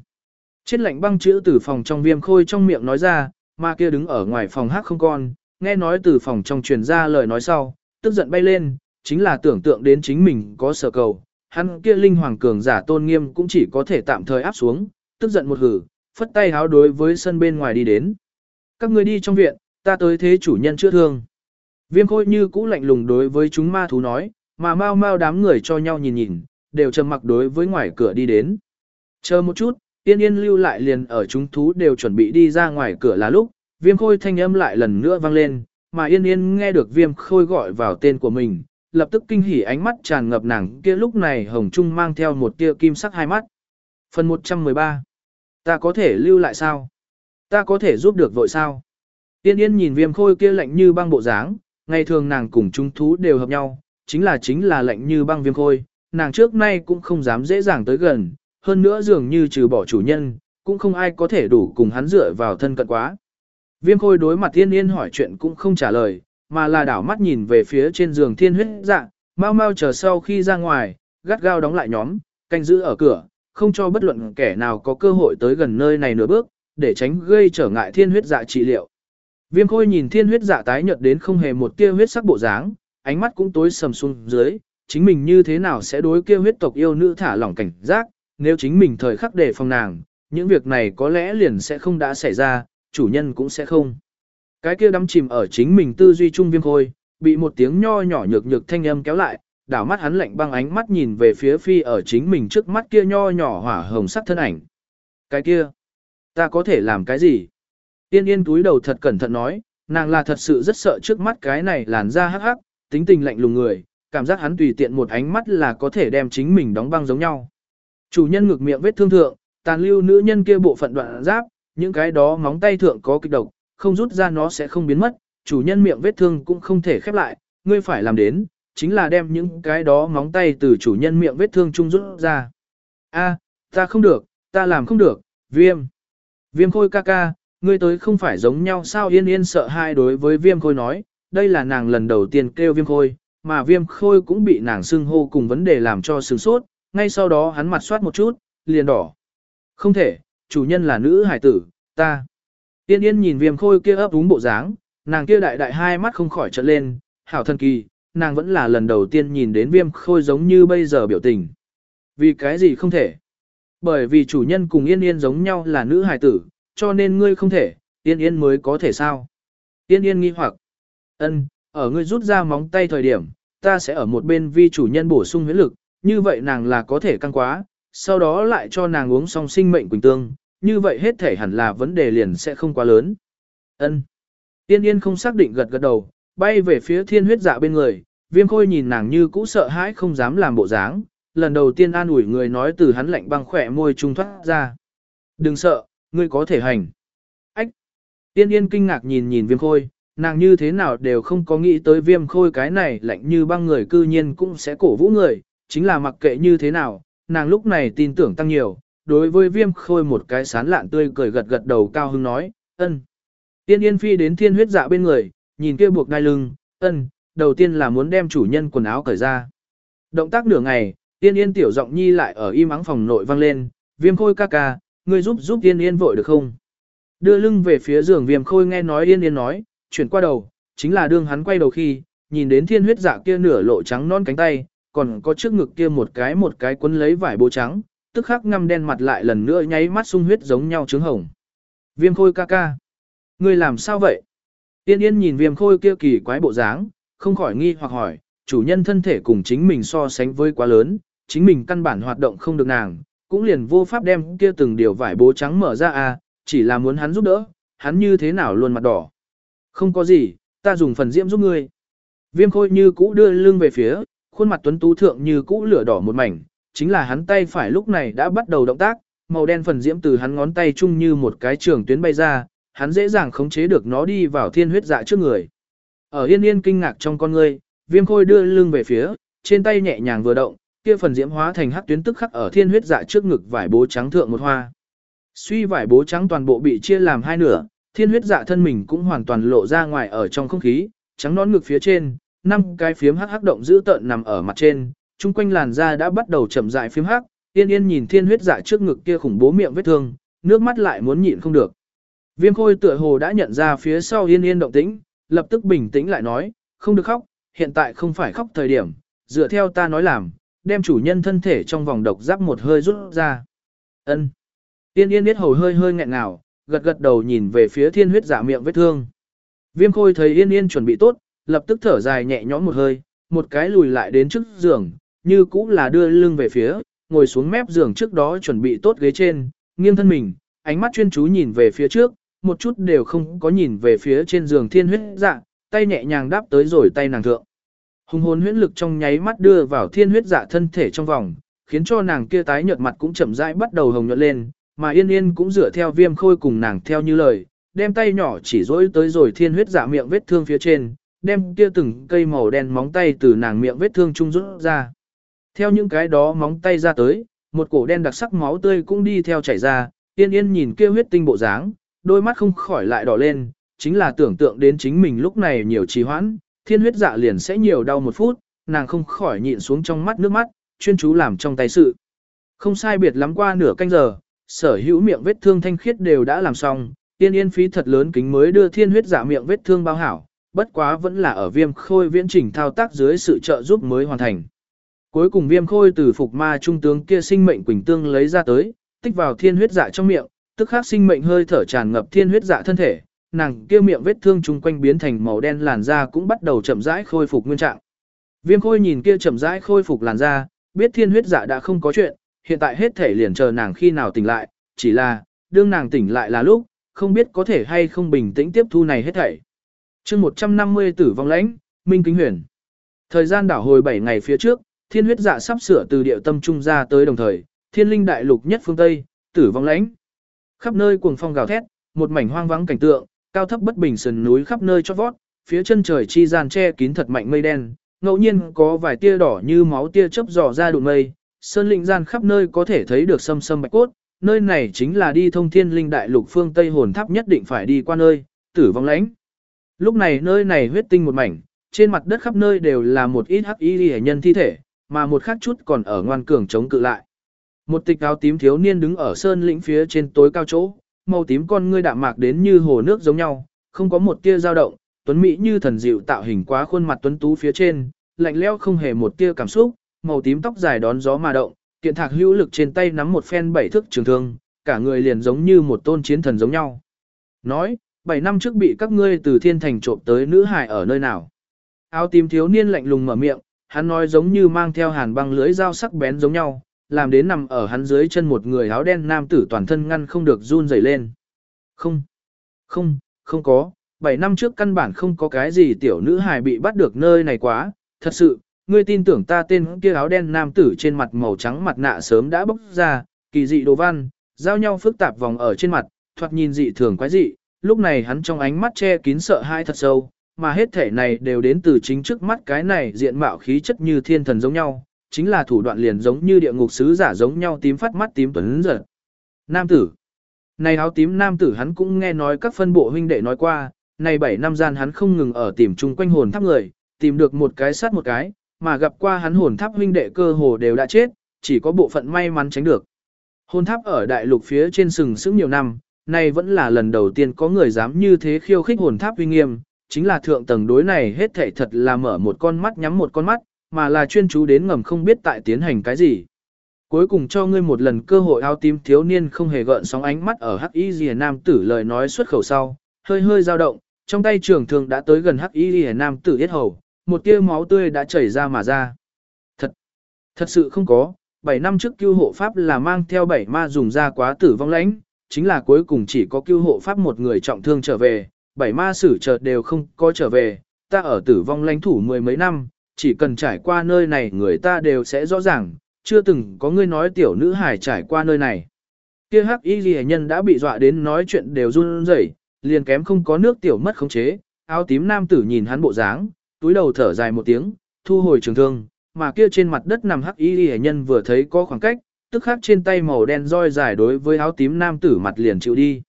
Speaker 1: Chết lạnh băng chữ từ phòng trong viêm khôi trong miệng nói ra, mà kia đứng ở ngoài phòng hát không con, nghe nói từ phòng trong truyền ra lời nói sau, tức giận bay lên, chính là tưởng tượng đến chính mình có sở cầu, hắn kia linh hoàng cường giả tôn nghiêm cũng chỉ có thể tạm thời áp xuống, tức giận một hử, phất tay háo đối với sân bên ngoài đi đến. Các người đi trong viện, ta tới thế chủ nhân chữa thương. Viêm khôi như cũ lạnh lùng đối với chúng ma thú nói, mà mau mau đám người cho nhau nhìn nhìn, đều trầm mặc đối với ngoài cửa đi đến. Chờ một chút, yên yên lưu lại liền ở chúng thú đều chuẩn bị đi ra ngoài cửa là lúc, viêm khôi thanh âm lại lần nữa vang lên, mà yên yên nghe được viêm khôi gọi vào tên của mình, lập tức kinh hỉ ánh mắt tràn ngập nàng kia lúc này hồng trung mang theo một tia kim sắc hai mắt. Phần 113 Ta có thể lưu lại sao? Ta có thể giúp được vội sao? tiên yên nhìn viêm khôi kia lạnh như băng bộ dáng, ngày thường nàng cùng chúng thú đều hợp nhau, chính là chính là lạnh như băng viêm khôi, nàng trước nay cũng không dám dễ dàng tới gần, hơn nữa dường như trừ bỏ chủ nhân, cũng không ai có thể đủ cùng hắn dựa vào thân cận quá. Viêm khôi đối mặt tiên yên hỏi chuyện cũng không trả lời, mà là đảo mắt nhìn về phía trên giường thiên huyết dạ, mau mau chờ sau khi ra ngoài, gắt gao đóng lại nhóm, canh giữ ở cửa, không cho bất luận kẻ nào có cơ hội tới gần nơi này nửa bước, để tránh gây trở ngại thiên huyết dạ trị liệu. Viêm khôi nhìn thiên huyết dạ tái nhợt đến không hề một tia huyết sắc bộ dáng, ánh mắt cũng tối sầm xuống dưới, chính mình như thế nào sẽ đối kia huyết tộc yêu nữ thả lỏng cảnh giác, nếu chính mình thời khắc để phòng nàng, những việc này có lẽ liền sẽ không đã xảy ra, chủ nhân cũng sẽ không. Cái kia đắm chìm ở chính mình tư duy trung viêm khôi, bị một tiếng nho nhỏ nhược nhược thanh âm kéo lại, đảo mắt hắn lạnh băng ánh mắt nhìn về phía phi ở chính mình trước mắt kia nho nhỏ hỏa hồng sắc thân ảnh. Cái kia, ta có thể làm cái gì? Tiên yên túi đầu thật cẩn thận nói, nàng là thật sự rất sợ trước mắt cái này làn da hắc hắc, tính tình lạnh lùng người, cảm giác hắn tùy tiện một ánh mắt là có thể đem chính mình đóng băng giống nhau. Chủ nhân ngực miệng vết thương thượng, tàn lưu nữ nhân kia bộ phận đoạn giáp, những cái đó móng tay thượng có kịch độc, không rút ra nó sẽ không biến mất, chủ nhân miệng vết thương cũng không thể khép lại, ngươi phải làm đến, chính là đem những cái đó móng tay từ chủ nhân miệng vết thương chung rút ra. A, ta không được, ta làm không được, viêm. Viêm khôi ca ca, ngươi tới không phải giống nhau sao yên yên sợ hai đối với viêm khôi nói, đây là nàng lần đầu tiên kêu viêm khôi, mà viêm khôi cũng bị nàng xưng hô cùng vấn đề làm cho sừng sốt, ngay sau đó hắn mặt soát một chút, liền đỏ. Không thể, chủ nhân là nữ hải tử, ta. Yên yên nhìn viêm khôi kia ấp úng bộ dáng, nàng kia đại đại hai mắt không khỏi trợn lên, hảo thần kỳ, nàng vẫn là lần đầu tiên nhìn đến viêm khôi giống như bây giờ biểu tình. Vì cái gì không thể? Bởi vì chủ nhân cùng yên yên giống nhau là nữ hài tử, cho nên ngươi không thể, yên yên mới có thể sao? Yên yên nghi hoặc, ân, ở ngươi rút ra móng tay thời điểm, ta sẽ ở một bên vi chủ nhân bổ sung huyết lực, như vậy nàng là có thể căng quá, sau đó lại cho nàng uống xong sinh mệnh quỳnh tương, như vậy hết thể hẳn là vấn đề liền sẽ không quá lớn. Ân. Tiên yên không xác định gật gật đầu, bay về phía thiên huyết dạ bên người, viêm khôi nhìn nàng như cũ sợ hãi không dám làm bộ dáng, lần đầu tiên an ủi người nói từ hắn lạnh băng khỏe môi trung thoát ra. Đừng sợ, ngươi có thể hành. Ách! Tiên yên kinh ngạc nhìn nhìn viêm khôi, nàng như thế nào đều không có nghĩ tới viêm khôi cái này lạnh như băng người cư nhiên cũng sẽ cổ vũ người, chính là mặc kệ như thế nào, nàng lúc này tin tưởng tăng nhiều, đối với viêm khôi một cái sán lạn tươi cười gật gật đầu cao hưng nói, ân. Tiên yên phi đến thiên huyết dạ bên người, nhìn kia buộc đai lưng, ân, đầu tiên là muốn đem chủ nhân quần áo cởi ra. Động tác nửa ngày, tiên yên tiểu giọng nhi lại ở im ắng phòng nội vang lên, viêm khôi ca ca, ngươi giúp giúp tiên yên vội được không? Đưa lưng về phía giường viêm khôi nghe nói yên yên nói, chuyển qua đầu, chính là đương hắn quay đầu khi, nhìn đến thiên huyết dạ kia nửa lộ trắng non cánh tay, còn có trước ngực kia một cái một cái quấn lấy vải bố trắng, tức khắc ngăm đen mặt lại lần nữa nháy mắt sung huyết giống nhau trứng hồng. Viêm khôi ca ca. Ngươi làm sao vậy? Tiên yên nhìn viêm khôi kia kỳ quái bộ dáng, không khỏi nghi hoặc hỏi, chủ nhân thân thể cùng chính mình so sánh với quá lớn, chính mình căn bản hoạt động không được nàng, cũng liền vô pháp đem kia từng điều vải bố trắng mở ra à, chỉ là muốn hắn giúp đỡ, hắn như thế nào luôn mặt đỏ. Không có gì, ta dùng phần diễm giúp ngươi. Viêm khôi như cũ đưa lưng về phía, khuôn mặt tuấn tú thượng như cũ lửa đỏ một mảnh, chính là hắn tay phải lúc này đã bắt đầu động tác, màu đen phần diễm từ hắn ngón tay chung như một cái trường tuyến bay ra, hắn dễ dàng khống chế được nó đi vào thiên huyết dạ trước người. Ở yên yên kinh ngạc trong con ngươi, viêm khôi đưa lưng về phía, trên tay nhẹ nhàng vừa động, kia phần diễm hóa thành hắc tuyến tức khắc ở thiên huyết dạ trước ngực vải bố trắng thượng một hoa. Suy vải bố trắng toàn bộ bị chia làm hai nửa, thiên huyết dạ thân mình cũng hoàn toàn lộ ra ngoài ở trong không khí, trắng nón ngực phía trên, năm cái phiếm hắc hắc động giữ tợn nằm ở mặt trên, chung quanh làn da đã bắt đầu chậm rãi phím hắc, yên yên nhìn thiên huyết dạ trước ngực kia khủng bố miệng vết thương, nước mắt lại muốn nhịn không được. Viêm khôi tựa hồ đã nhận ra phía sau yên yên động tĩnh, lập tức bình tĩnh lại nói, không được khóc, hiện tại không phải khóc thời điểm, dựa theo ta nói làm, đem chủ nhân thân thể trong vòng độc giáp một hơi rút ra. Ân. Yên yên biết hầu hơi hơi nghẹn ngào, gật gật đầu nhìn về phía thiên huyết dạ miệng vết thương. Viêm khôi thấy yên yên chuẩn bị tốt, lập tức thở dài nhẹ nhõm một hơi, một cái lùi lại đến trước giường, như cũ là đưa lưng về phía, ngồi xuống mép giường trước đó chuẩn bị tốt ghế trên, nghiêng thân mình, ánh mắt chuyên chú nhìn về phía trước, một chút đều không có nhìn về phía trên giường thiên huyết dạ, tay nhẹ nhàng đáp tới rồi tay nàng thượng. Hùng hồn huyễn lực trong nháy mắt đưa vào thiên huyết dạ thân thể trong vòng, khiến cho nàng kia tái nhợt mặt cũng chậm rãi bắt đầu hồng nhuận lên, mà yên yên cũng dựa theo viêm khôi cùng nàng theo như lời, đem tay nhỏ chỉ dỗi tới rồi thiên huyết dạ miệng vết thương phía trên, đem kia từng cây màu đen móng tay từ nàng miệng vết thương trung rút ra. Theo những cái đó móng tay ra tới, một cổ đen đặc sắc máu tươi cũng đi theo chảy ra, yên yên nhìn kia huyết tinh bộ dáng, đôi mắt không khỏi lại đỏ lên, chính là tưởng tượng đến chính mình lúc này nhiều trì hoãn, thiên huyết dạ liền sẽ nhiều đau một phút, nàng không khỏi nhịn xuống trong mắt nước mắt, chuyên chú làm trong tay sự. Không sai biệt lắm qua nửa canh giờ, sở hữu miệng vết thương thanh khiết đều đã làm xong, tiên yên phí thật lớn kính mới đưa thiên huyết dạ miệng vết thương bao hảo, bất quá vẫn là ở viêm khôi viễn trình thao tác dưới sự trợ giúp mới hoàn thành. Cuối cùng viêm khôi từ phục ma trung tướng kia sinh mệnh quỳnh tương lấy ra tới, tích vào thiên huyết dạ trong miệng, tức khắc sinh mệnh hơi thở tràn ngập thiên huyết dạ thân thể, nàng kia miệng vết thương chung quanh biến thành màu đen làn da cũng bắt đầu chậm rãi khôi phục nguyên trạng. Viêm khôi nhìn kia chậm rãi khôi phục làn da, biết thiên huyết dạ đã không có chuyện, hiện tại hết thể liền chờ nàng khi nào tỉnh lại, chỉ là, đương nàng tỉnh lại là lúc, không biết có thể hay không bình tĩnh tiếp thu này hết thảy. chương 150 tử vong lãnh, Minh Kính Huyền. Thời gian đảo hồi 7 ngày phía trước, thiên huyết dạ sắp sửa từ địa tâm trung ra tới đồng thời, thiên linh đại lục nhất phương Tây, tử vong lãnh. Khắp nơi cuồng phong gào thét, một mảnh hoang vắng cảnh tượng, cao thấp bất bình sườn núi khắp nơi chót vót, phía chân trời chi gian che kín thật mạnh mây đen, ngẫu nhiên có vài tia đỏ như máu tia chớp dò ra đụng mây, sơn lĩnh gian khắp nơi có thể thấy được sâm sâm bạch cốt, nơi này chính là đi thông thiên linh đại lục phương Tây hồn tháp nhất định phải đi qua nơi, tử vong lãnh. Lúc này nơi này huyết tinh một mảnh, trên mặt đất khắp nơi đều là một ít hắc y hệ nhân thi thể, mà một khác chút còn ở ngoan cường chống cự lại. Một tịch áo tím thiếu niên đứng ở sơn lĩnh phía trên tối cao chỗ, màu tím con ngươi đạm mạc đến như hồ nước giống nhau, không có một tia dao động, tuấn mỹ như thần dịu tạo hình quá khuôn mặt tuấn tú phía trên, lạnh lẽo không hề một tia cảm xúc, màu tím tóc dài đón gió mà động, kiện thạc hữu lực trên tay nắm một phen bảy thước trường thương, cả người liền giống như một tôn chiến thần giống nhau. Nói, bảy năm trước bị các ngươi từ thiên thành trộm tới nữ hải ở nơi nào. Áo tím thiếu niên lạnh lùng mở miệng, hắn nói giống như mang theo hàn băng lưới dao sắc bén giống nhau, làm đến nằm ở hắn dưới chân một người áo đen nam tử toàn thân ngăn không được run rẩy lên. Không, không, không có, bảy năm trước căn bản không có cái gì tiểu nữ hài bị bắt được nơi này quá, thật sự, ngươi tin tưởng ta tên kia áo đen nam tử trên mặt màu trắng mặt nạ sớm đã bốc ra, kỳ dị đồ văn, giao nhau phức tạp vòng ở trên mặt, thoạt nhìn dị thường quái dị, lúc này hắn trong ánh mắt che kín sợ hãi thật sâu, mà hết thể này đều đến từ chính trước mắt cái này diện mạo khí chất như thiên thần giống nhau, chính là thủ đoạn liền giống như địa ngục sứ giả giống nhau tím phát mắt tím tuấn giật. Nam tử. Này áo tím nam tử hắn cũng nghe nói các phân bộ huynh đệ nói qua, này 7 năm gian hắn không ngừng ở tìm chung quanh hồn tháp người, tìm được một cái sát một cái, mà gặp qua hắn hồn tháp huynh đệ cơ hồ đều đã chết, chỉ có bộ phận may mắn tránh được. Hồn tháp ở đại lục phía trên sừng sững nhiều năm, này vẫn là lần đầu tiên có người dám như thế khiêu khích hồn tháp uy nghiêm, chính là thượng tầng đối này hết thảy thật là mở một con mắt nhắm một con mắt, mà là chuyên chú đến ngầm không biết tại tiến hành cái gì. Cuối cùng cho ngươi một lần cơ hội áo tím thiếu niên không hề gợn sóng ánh mắt ở hắc y rìa nam tử lời nói xuất khẩu sau, hơi hơi dao động, trong tay trường thường đã tới gần hắc y rìa nam tử yết hầu, một tia máu tươi đã chảy ra mà ra. Thật, thật sự không có, 7 năm trước cứu hộ pháp là mang theo bảy ma dùng ra quá tử vong lãnh, chính là cuối cùng chỉ có cứu hộ pháp một người trọng thương trở về, bảy ma sử chợt đều không có trở về, ta ở tử vong lãnh thủ mười mấy năm, chỉ cần trải qua nơi này người ta đều sẽ rõ ràng, chưa từng có người nói tiểu nữ hải trải qua nơi này. Kia hắc y ghi nhân đã bị dọa đến nói chuyện đều run rẩy, liền kém không có nước tiểu mất khống chế, áo tím nam tử nhìn hắn bộ dáng, túi đầu thở dài một tiếng, thu hồi trường thương, mà kia trên mặt đất nằm hắc y ghi nhân vừa thấy có khoảng cách, tức khắc trên tay màu đen roi dài đối với áo tím nam tử mặt liền chịu đi.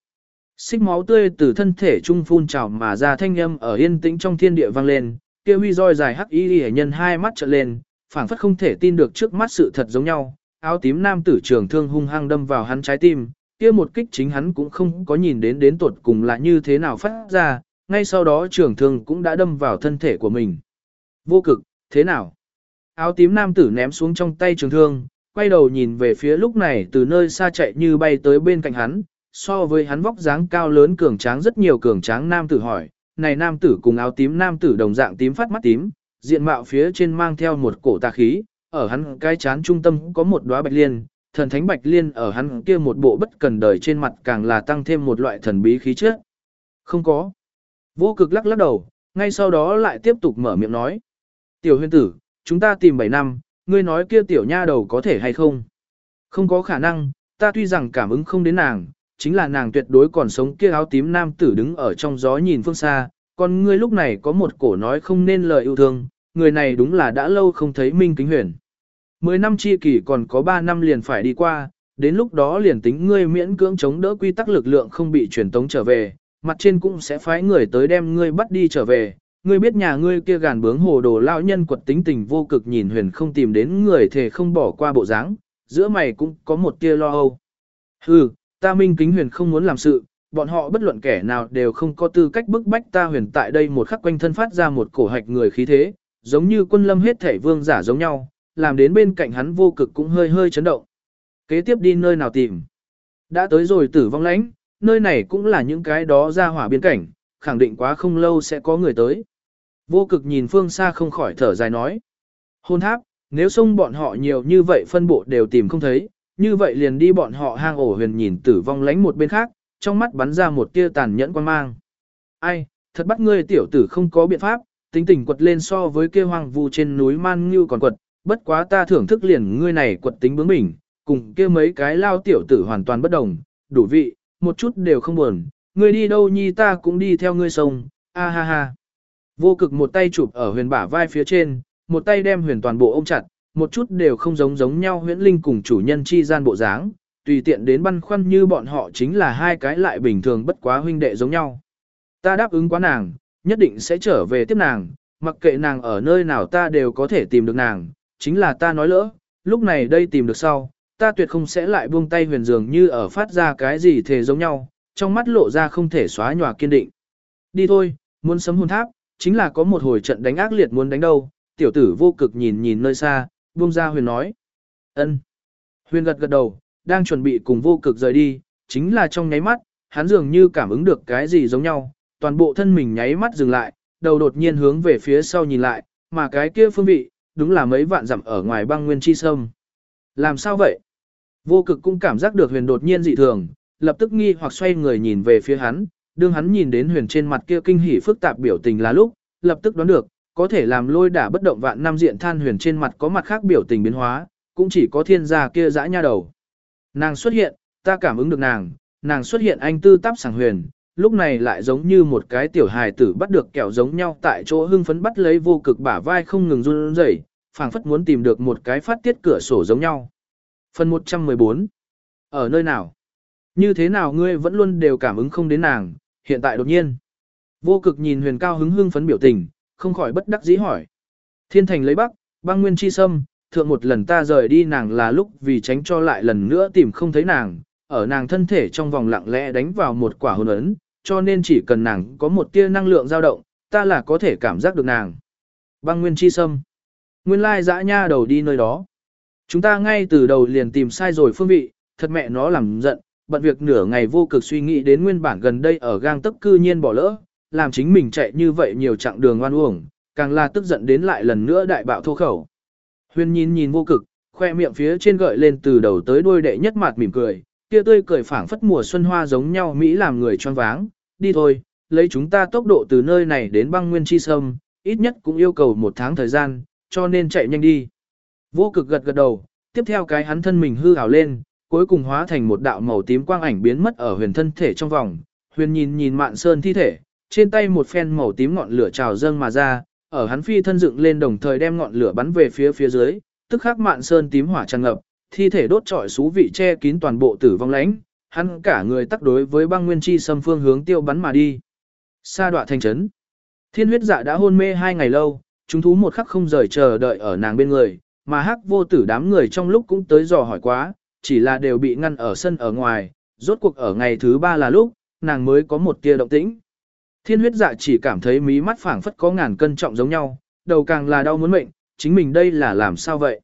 Speaker 1: Xích máu tươi từ thân thể trung phun trào mà ra thanh âm ở yên tĩnh trong thiên địa vang lên, kia huy roi dài hắc y hệ nhân hai mắt trợn lên, phảng phất không thể tin được trước mắt sự thật giống nhau, áo tím nam tử trường thương hung hăng đâm vào hắn trái tim, kia một kích chính hắn cũng không có nhìn đến đến tuột cùng là như thế nào phát ra, ngay sau đó trường thương cũng đã đâm vào thân thể của mình. Vô cực, thế nào? Áo tím nam tử ném xuống trong tay trường thương, quay đầu nhìn về phía lúc này từ nơi xa chạy như bay tới bên cạnh hắn, so với hắn vóc dáng cao lớn cường tráng rất nhiều cường tráng nam tử hỏi, này nam tử cùng áo tím nam tử đồng dạng tím phát mắt tím, diện mạo phía trên mang theo một cổ tà khí, ở hắn cái chán trung tâm có một đóa bạch liên, thần thánh bạch liên ở hắn kia một bộ bất cần đời trên mặt càng là tăng thêm một loại thần bí khí chất. Không có. Vô cực lắc lắc đầu, ngay sau đó lại tiếp tục mở miệng nói. Tiểu Huyên tử, chúng ta tìm 7 năm, ngươi nói kia tiểu nha đầu có thể hay không? Không có khả năng, ta tuy rằng cảm ứng không đến nàng, chính là nàng tuyệt đối còn sống kia áo tím nam tử đứng ở trong gió nhìn phương xa, còn ngươi lúc này có một cổ nói không nên lời yêu thương, người này đúng là đã lâu không thấy Minh Kính Huyền. Mười năm chi kỷ còn có ba năm liền phải đi qua, đến lúc đó liền tính ngươi miễn cưỡng chống đỡ quy tắc lực lượng không bị truyền tống trở về, mặt trên cũng sẽ phái người tới đem ngươi bắt đi trở về. Ngươi biết nhà ngươi kia gàn bướng hồ đồ lão nhân quật tính tình vô cực nhìn huyền không tìm đến người thể không bỏ qua bộ dáng, giữa mày cũng có một tia lo âu. Hừ, ta minh kính huyền không muốn làm sự, bọn họ bất luận kẻ nào đều không có tư cách bức bách ta huyền tại đây một khắc quanh thân phát ra một cổ hạch người khí thế, giống như quân lâm hết thể vương giả giống nhau, làm đến bên cạnh hắn vô cực cũng hơi hơi chấn động. Kế tiếp đi nơi nào tìm? Đã tới rồi tử vong lãnh, nơi này cũng là những cái đó ra hỏa biên cảnh, khẳng định quá không lâu sẽ có người tới. Vô cực nhìn phương xa không khỏi thở dài nói. Hôn tháp, nếu sông bọn họ nhiều như vậy phân bộ đều tìm không thấy, như vậy liền đi bọn họ hang ổ huyền nhìn tử vong lánh một bên khác, trong mắt bắn ra một tia tàn nhẫn quan mang. Ai, thật bắt ngươi tiểu tử không có biện pháp, tính tình quật lên so với kia hoang vu trên núi man như còn quật, bất quá ta thưởng thức liền ngươi này quật tính bướng bỉnh, cùng kia mấy cái lao tiểu tử hoàn toàn bất đồng, đủ vị, một chút đều không buồn, ngươi đi đâu nhi ta cũng đi theo ngươi sông, a ha ha. Vô cực một tay chụp ở huyền bả vai phía trên, một tay đem huyền toàn bộ ôm chặt, một chút đều không giống giống nhau huyễn linh cùng chủ nhân chi gian bộ dáng, tùy tiện đến băn khoăn như bọn họ chính là hai cái lại bình thường bất quá huynh đệ giống nhau. Ta đáp ứng quá nàng, nhất định sẽ trở về tiếp nàng, mặc kệ nàng ở nơi nào ta đều có thể tìm được nàng, chính là ta nói lỡ, lúc này đây tìm được sau, ta tuyệt không sẽ lại buông tay huyền dường như ở phát ra cái gì thể giống nhau, trong mắt lộ ra không thể xóa nhòa kiên định. Đi thôi, muốn sấm hồn tháp, chính là có một hồi trận đánh ác liệt muốn đánh đâu, tiểu tử vô cực nhìn nhìn nơi xa, buông ra huyền nói. ân. Huyền gật gật đầu, đang chuẩn bị cùng vô cực rời đi, chính là trong nháy mắt, hắn dường như cảm ứng được cái gì giống nhau, toàn bộ thân mình nháy mắt dừng lại, đầu đột nhiên hướng về phía sau nhìn lại, mà cái kia phương vị, đúng là mấy vạn dặm ở ngoài băng nguyên chi sâm. Làm sao vậy? Vô cực cũng cảm giác được huyền đột nhiên dị thường, lập tức nghi hoặc xoay người nhìn về phía hắn, đương hắn nhìn đến huyền trên mặt kia kinh hỉ phức tạp biểu tình là lúc, lập tức đoán được, có thể làm lôi đả bất động vạn năm diện than huyền trên mặt có mặt khác biểu tình biến hóa, cũng chỉ có thiên gia kia dã nha đầu. Nàng xuất hiện, ta cảm ứng được nàng, nàng xuất hiện anh tư táp sảng huyền, lúc này lại giống như một cái tiểu hài tử bắt được kẹo giống nhau tại chỗ hưng phấn bắt lấy vô cực bả vai không ngừng run rẩy, phảng phất muốn tìm được một cái phát tiết cửa sổ giống nhau. Phần 114 Ở nơi nào? Như thế nào ngươi vẫn luôn đều cảm ứng không đến nàng, hiện tại đột nhiên. Vô cực nhìn huyền cao hứng hưng phấn biểu tình, không khỏi bất đắc dĩ hỏi. Thiên thành lấy bắc, băng nguyên chi sâm, thượng một lần ta rời đi nàng là lúc vì tránh cho lại lần nữa tìm không thấy nàng, ở nàng thân thể trong vòng lặng lẽ đánh vào một quả hồn ấn, cho nên chỉ cần nàng có một tia năng lượng dao động, ta là có thể cảm giác được nàng. Băng nguyên chi sâm. Nguyên lai dã nha đầu đi nơi đó. Chúng ta ngay từ đầu liền tìm sai rồi phương vị, thật mẹ nó làm giận, bận việc nửa ngày vô cực suy nghĩ đến nguyên bản gần đây ở gang tấc cư nhiên bỏ lỡ, làm chính mình chạy như vậy nhiều chặng đường oan uổng, càng là tức giận đến lại lần nữa đại bạo thô khẩu. Huyền nhìn nhìn vô cực, khoe miệng phía trên gợi lên từ đầu tới đuôi đệ nhất mặt mỉm cười, kia tươi cười phảng phất mùa xuân hoa giống nhau Mỹ làm người choáng váng, đi thôi, lấy chúng ta tốc độ từ nơi này đến băng nguyên chi sâm, ít nhất cũng yêu cầu một tháng thời gian, cho nên chạy nhanh đi. Vô cực gật gật đầu, tiếp theo cái hắn thân mình hư ảo lên, cuối cùng hóa thành một đạo màu tím quang ảnh biến mất ở huyền thân thể trong vòng. Huyền nhìn nhìn mạn sơn thi thể, trên tay một phen màu tím ngọn lửa trào dâng mà ra, ở hắn phi thân dựng lên đồng thời đem ngọn lửa bắn về phía phía dưới, tức khắc mạn sơn tím hỏa tràn ngập, thi thể đốt trọi xú vị che kín toàn bộ tử vong lãnh, hắn cả người tắc đối với băng nguyên chi xâm phương hướng tiêu bắn mà đi. Sa đoạ thành trấn. Thiên huyết dạ đã hôn mê hai ngày lâu, chúng thú một khắc không rời chờ đợi ở nàng bên người, mà hắc vô tử đám người trong lúc cũng tới dò hỏi quá, chỉ là đều bị ngăn ở sân ở ngoài, rốt cuộc ở ngày thứ ba là lúc, nàng mới có một tia động tĩnh. Thiên huyết dạ chỉ cảm thấy mí mắt phảng phất có ngàn cân trọng giống nhau, đầu càng là đau muốn mệnh, chính mình đây là làm sao vậy?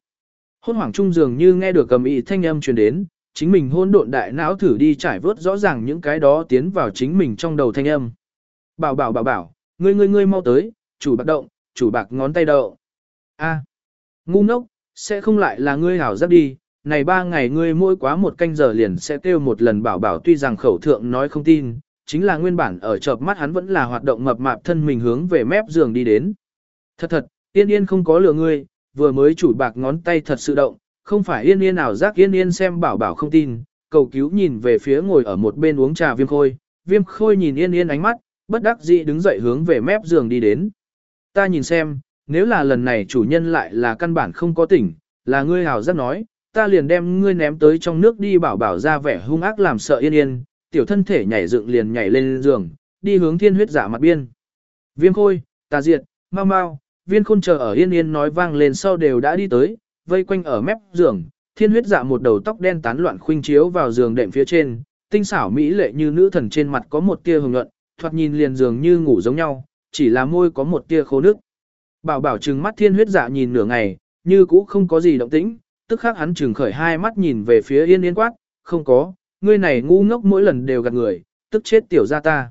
Speaker 1: Hôn hoảng trung dường như nghe được cầm ý thanh âm truyền đến, chính mình hôn độn đại não thử đi trải vớt rõ ràng những cái đó tiến vào chính mình trong đầu thanh âm. Bảo bảo bảo bảo, ngươi ngươi ngươi mau tới, chủ bạc động, chủ bạc ngón tay đậu. A, ngu ngốc, sẽ không lại là ngươi hảo giáp đi, này ba ngày ngươi mỗi quá một canh giờ liền sẽ kêu một lần bảo bảo tuy rằng khẩu thượng nói không tin, chính là nguyên bản ở chợp mắt hắn vẫn là hoạt động mập mạp thân mình hướng về mép giường đi đến. Thật thật, yên yên không có lừa ngươi, vừa mới chủ bạc ngón tay thật sự động, không phải yên yên nào giác yên yên xem bảo bảo không tin, cầu cứu nhìn về phía ngồi ở một bên uống trà viêm khôi, viêm khôi nhìn yên yên ánh mắt, bất đắc dĩ đứng dậy hướng về mép giường đi đến. Ta nhìn xem, nếu là lần này chủ nhân lại là căn bản không có tỉnh, là ngươi hào giác nói, ta liền đem ngươi ném tới trong nước đi bảo bảo ra vẻ hung ác làm sợ yên yên, tiểu thân thể nhảy dựng liền nhảy lên giường, đi hướng thiên huyết giả mặt biên. Viêm khôi, tà diệt, mau mau, viên khôn chờ ở yên yên nói vang lên sau đều đã đi tới, vây quanh ở mép giường, thiên huyết dạ một đầu tóc đen tán loạn khuynh chiếu vào giường đệm phía trên, tinh xảo mỹ lệ như nữ thần trên mặt có một tia hồng nhuận, thoạt nhìn liền giường như ngủ giống nhau, chỉ là môi có một tia khô nước. Bảo bảo trừng mắt thiên huyết dạ nhìn nửa ngày, như cũ không có gì động tĩnh, tức khắc hắn trừng khởi hai mắt nhìn về phía yên yên quát, không có, ngươi này ngu ngốc mỗi lần đều gạt người, tức chết tiểu gia ta.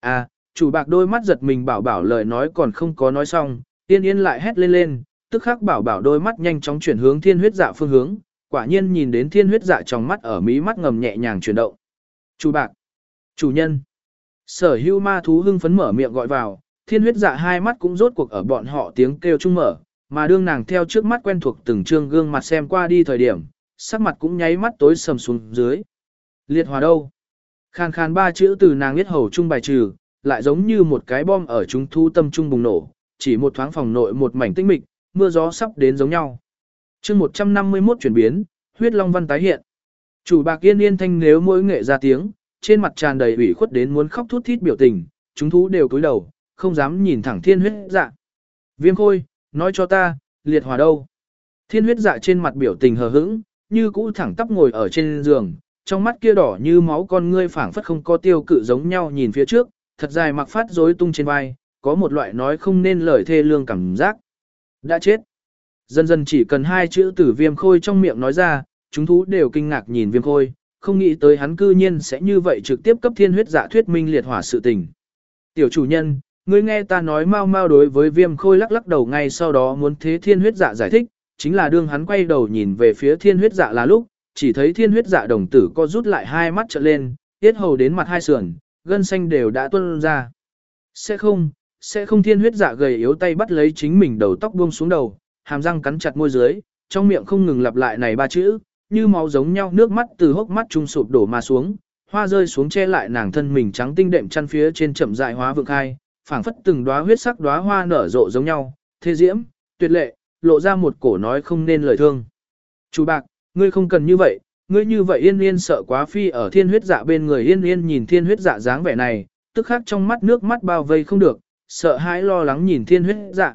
Speaker 1: À, chủ bạc đôi mắt giật mình bảo bảo lời nói còn không có nói xong, tiên yên lại hét lên lên, tức khắc bảo bảo đôi mắt nhanh chóng chuyển hướng thiên huyết dạ phương hướng, quả nhiên nhìn đến thiên huyết dạ trong mắt ở mí mắt ngầm nhẹ nhàng chuyển động. Chủ bạc, chủ nhân, sở hưu ma thú hưng phấn mở miệng gọi vào, thiên huyết dạ hai mắt cũng rốt cuộc ở bọn họ tiếng kêu chung mở, mà đương nàng theo trước mắt quen thuộc từng trương gương mặt xem qua đi thời điểm, sắc mặt cũng nháy mắt tối sầm xuống dưới. Liệt hòa đâu? Khan khan ba chữ từ nàng biết hầu trung bài trừ, lại giống như một cái bom ở chúng thu tâm trung bùng nổ, chỉ một thoáng phòng nội một mảnh tinh mịch, mưa gió sắp đến giống nhau. chương 151 chuyển biến, huyết long văn tái hiện. Chủ bạc yên yên thanh nếu mỗi nghệ ra tiếng, trên mặt tràn đầy ủy khuất đến muốn khóc thút thít biểu tình, chúng thú đều cúi đầu, không dám nhìn thẳng thiên huyết dạ. Viêm khôi, nói cho ta, liệt hòa đâu? Thiên huyết dạ trên mặt biểu tình hờ hững, như cũ thẳng tắp ngồi ở trên giường, trong mắt kia đỏ như máu con ngươi phảng phất không có tiêu cự giống nhau nhìn phía trước, thật dài mặc phát rối tung trên vai, có một loại nói không nên lời thê lương cảm giác. Đã chết. Dần dần chỉ cần hai chữ tử viêm khôi trong miệng nói ra, chúng thú đều kinh ngạc nhìn viêm khôi, không nghĩ tới hắn cư nhiên sẽ như vậy trực tiếp cấp thiên huyết dạ thuyết minh liệt hỏa sự tình. Tiểu chủ nhân, ngươi nghe ta nói mau mau đối với viêm khôi lắc lắc đầu ngay sau đó muốn thế thiên huyết dạ giải thích, chính là đương hắn quay đầu nhìn về phía thiên huyết dạ là lúc, chỉ thấy thiên huyết dạ đồng tử co rút lại hai mắt trợn lên, tiết hầu đến mặt hai sườn, gân xanh đều đã tuôn ra. Sẽ không, sẽ không thiên huyết dạ gầy yếu tay bắt lấy chính mình đầu tóc buông xuống đầu, hàm răng cắn chặt môi dưới, trong miệng không ngừng lặp lại này ba chữ, như máu giống nhau nước mắt từ hốc mắt trung sụp đổ mà xuống, hoa rơi xuống che lại nàng thân mình trắng tinh đệm chăn phía trên chậm dại hóa vượng khai, phảng phất từng đóa huyết sắc đóa hoa nở rộ giống nhau, thế diễm, tuyệt lệ, lộ ra một cổ nói không nên lời thương. Chú bạc, ngươi không cần như vậy, ngươi như vậy yên yên sợ quá phi ở thiên huyết dạ bên người yên yên nhìn thiên huyết dạ dáng vẻ này, tức khắc trong mắt nước mắt bao vây không được, sợ hãi lo lắng nhìn thiên huyết dạ.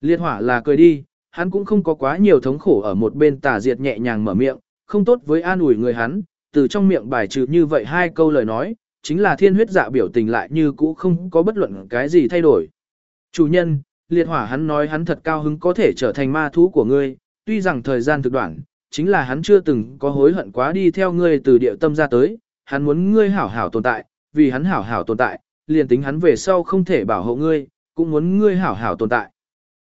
Speaker 1: Liệt hỏa là cười đi, hắn cũng không có quá nhiều thống khổ ở một bên tà diệt nhẹ nhàng mở miệng, không tốt với an ủi người hắn, từ trong miệng bài trừ như vậy hai câu lời nói, chính là thiên huyết dạ biểu tình lại như cũ không có bất luận cái gì thay đổi. Chủ nhân, liệt hỏa hắn nói hắn thật cao hứng có thể trở thành ma thú của ngươi, tuy rằng thời gian thực đoạn, chính là hắn chưa từng có hối hận quá đi theo ngươi từ địa tâm ra tới, hắn muốn ngươi hảo hảo tồn tại, vì hắn hảo hảo tồn tại, liền tính hắn về sau không thể bảo hộ ngươi, cũng muốn ngươi hảo hảo tồn tại.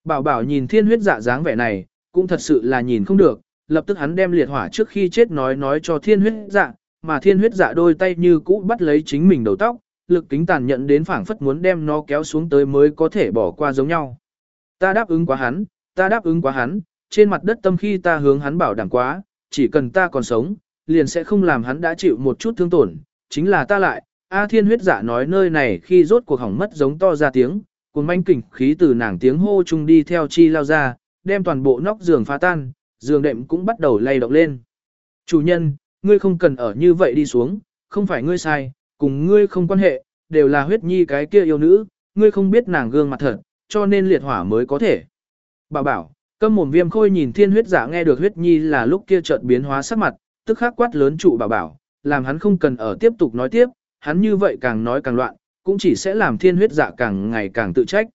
Speaker 1: Bảo bảo nhìn thiên huyết dạ dáng vẻ này, cũng thật sự là nhìn không được, lập tức hắn đem liệt hỏa trước khi chết nói nói cho thiên huyết dạ, mà thiên huyết dạ đôi tay như cũ bắt lấy chính mình đầu tóc, lực kính tàn nhận đến phảng phất muốn đem nó kéo xuống tới mới có thể bỏ qua giống nhau. Ta đáp ứng quá hắn, ta đáp ứng quá hắn, trên mặt đất tâm khi ta hướng hắn bảo đảm quá, chỉ cần ta còn sống, liền sẽ không làm hắn đã chịu một chút thương tổn, chính là ta lại, A thiên huyết giả nói nơi này khi rốt cuộc hỏng mất giống to ra tiếng, cùng manh kỉnh khí từ nàng tiếng hô chung đi theo chi lao ra, đem toàn bộ nóc giường phá tan, giường đệm cũng bắt đầu lay động lên. Chủ nhân, ngươi không cần ở như vậy đi xuống, không phải ngươi sai, cùng ngươi không quan hệ, đều là huyết nhi cái kia yêu nữ, ngươi không biết nàng gương mặt thật, cho nên liệt hỏa mới có thể. Bảo bảo, câm mồm viêm khôi nhìn thiên huyết giả nghe được huyết nhi là lúc kia chợt biến hóa sắc mặt, tức khắc quát lớn trụ bảo bảo, làm hắn không cần ở tiếp tục nói tiếp, hắn như vậy càng nói càng loạn, cũng chỉ sẽ làm thiên huyết dạ càng ngày càng tự trách.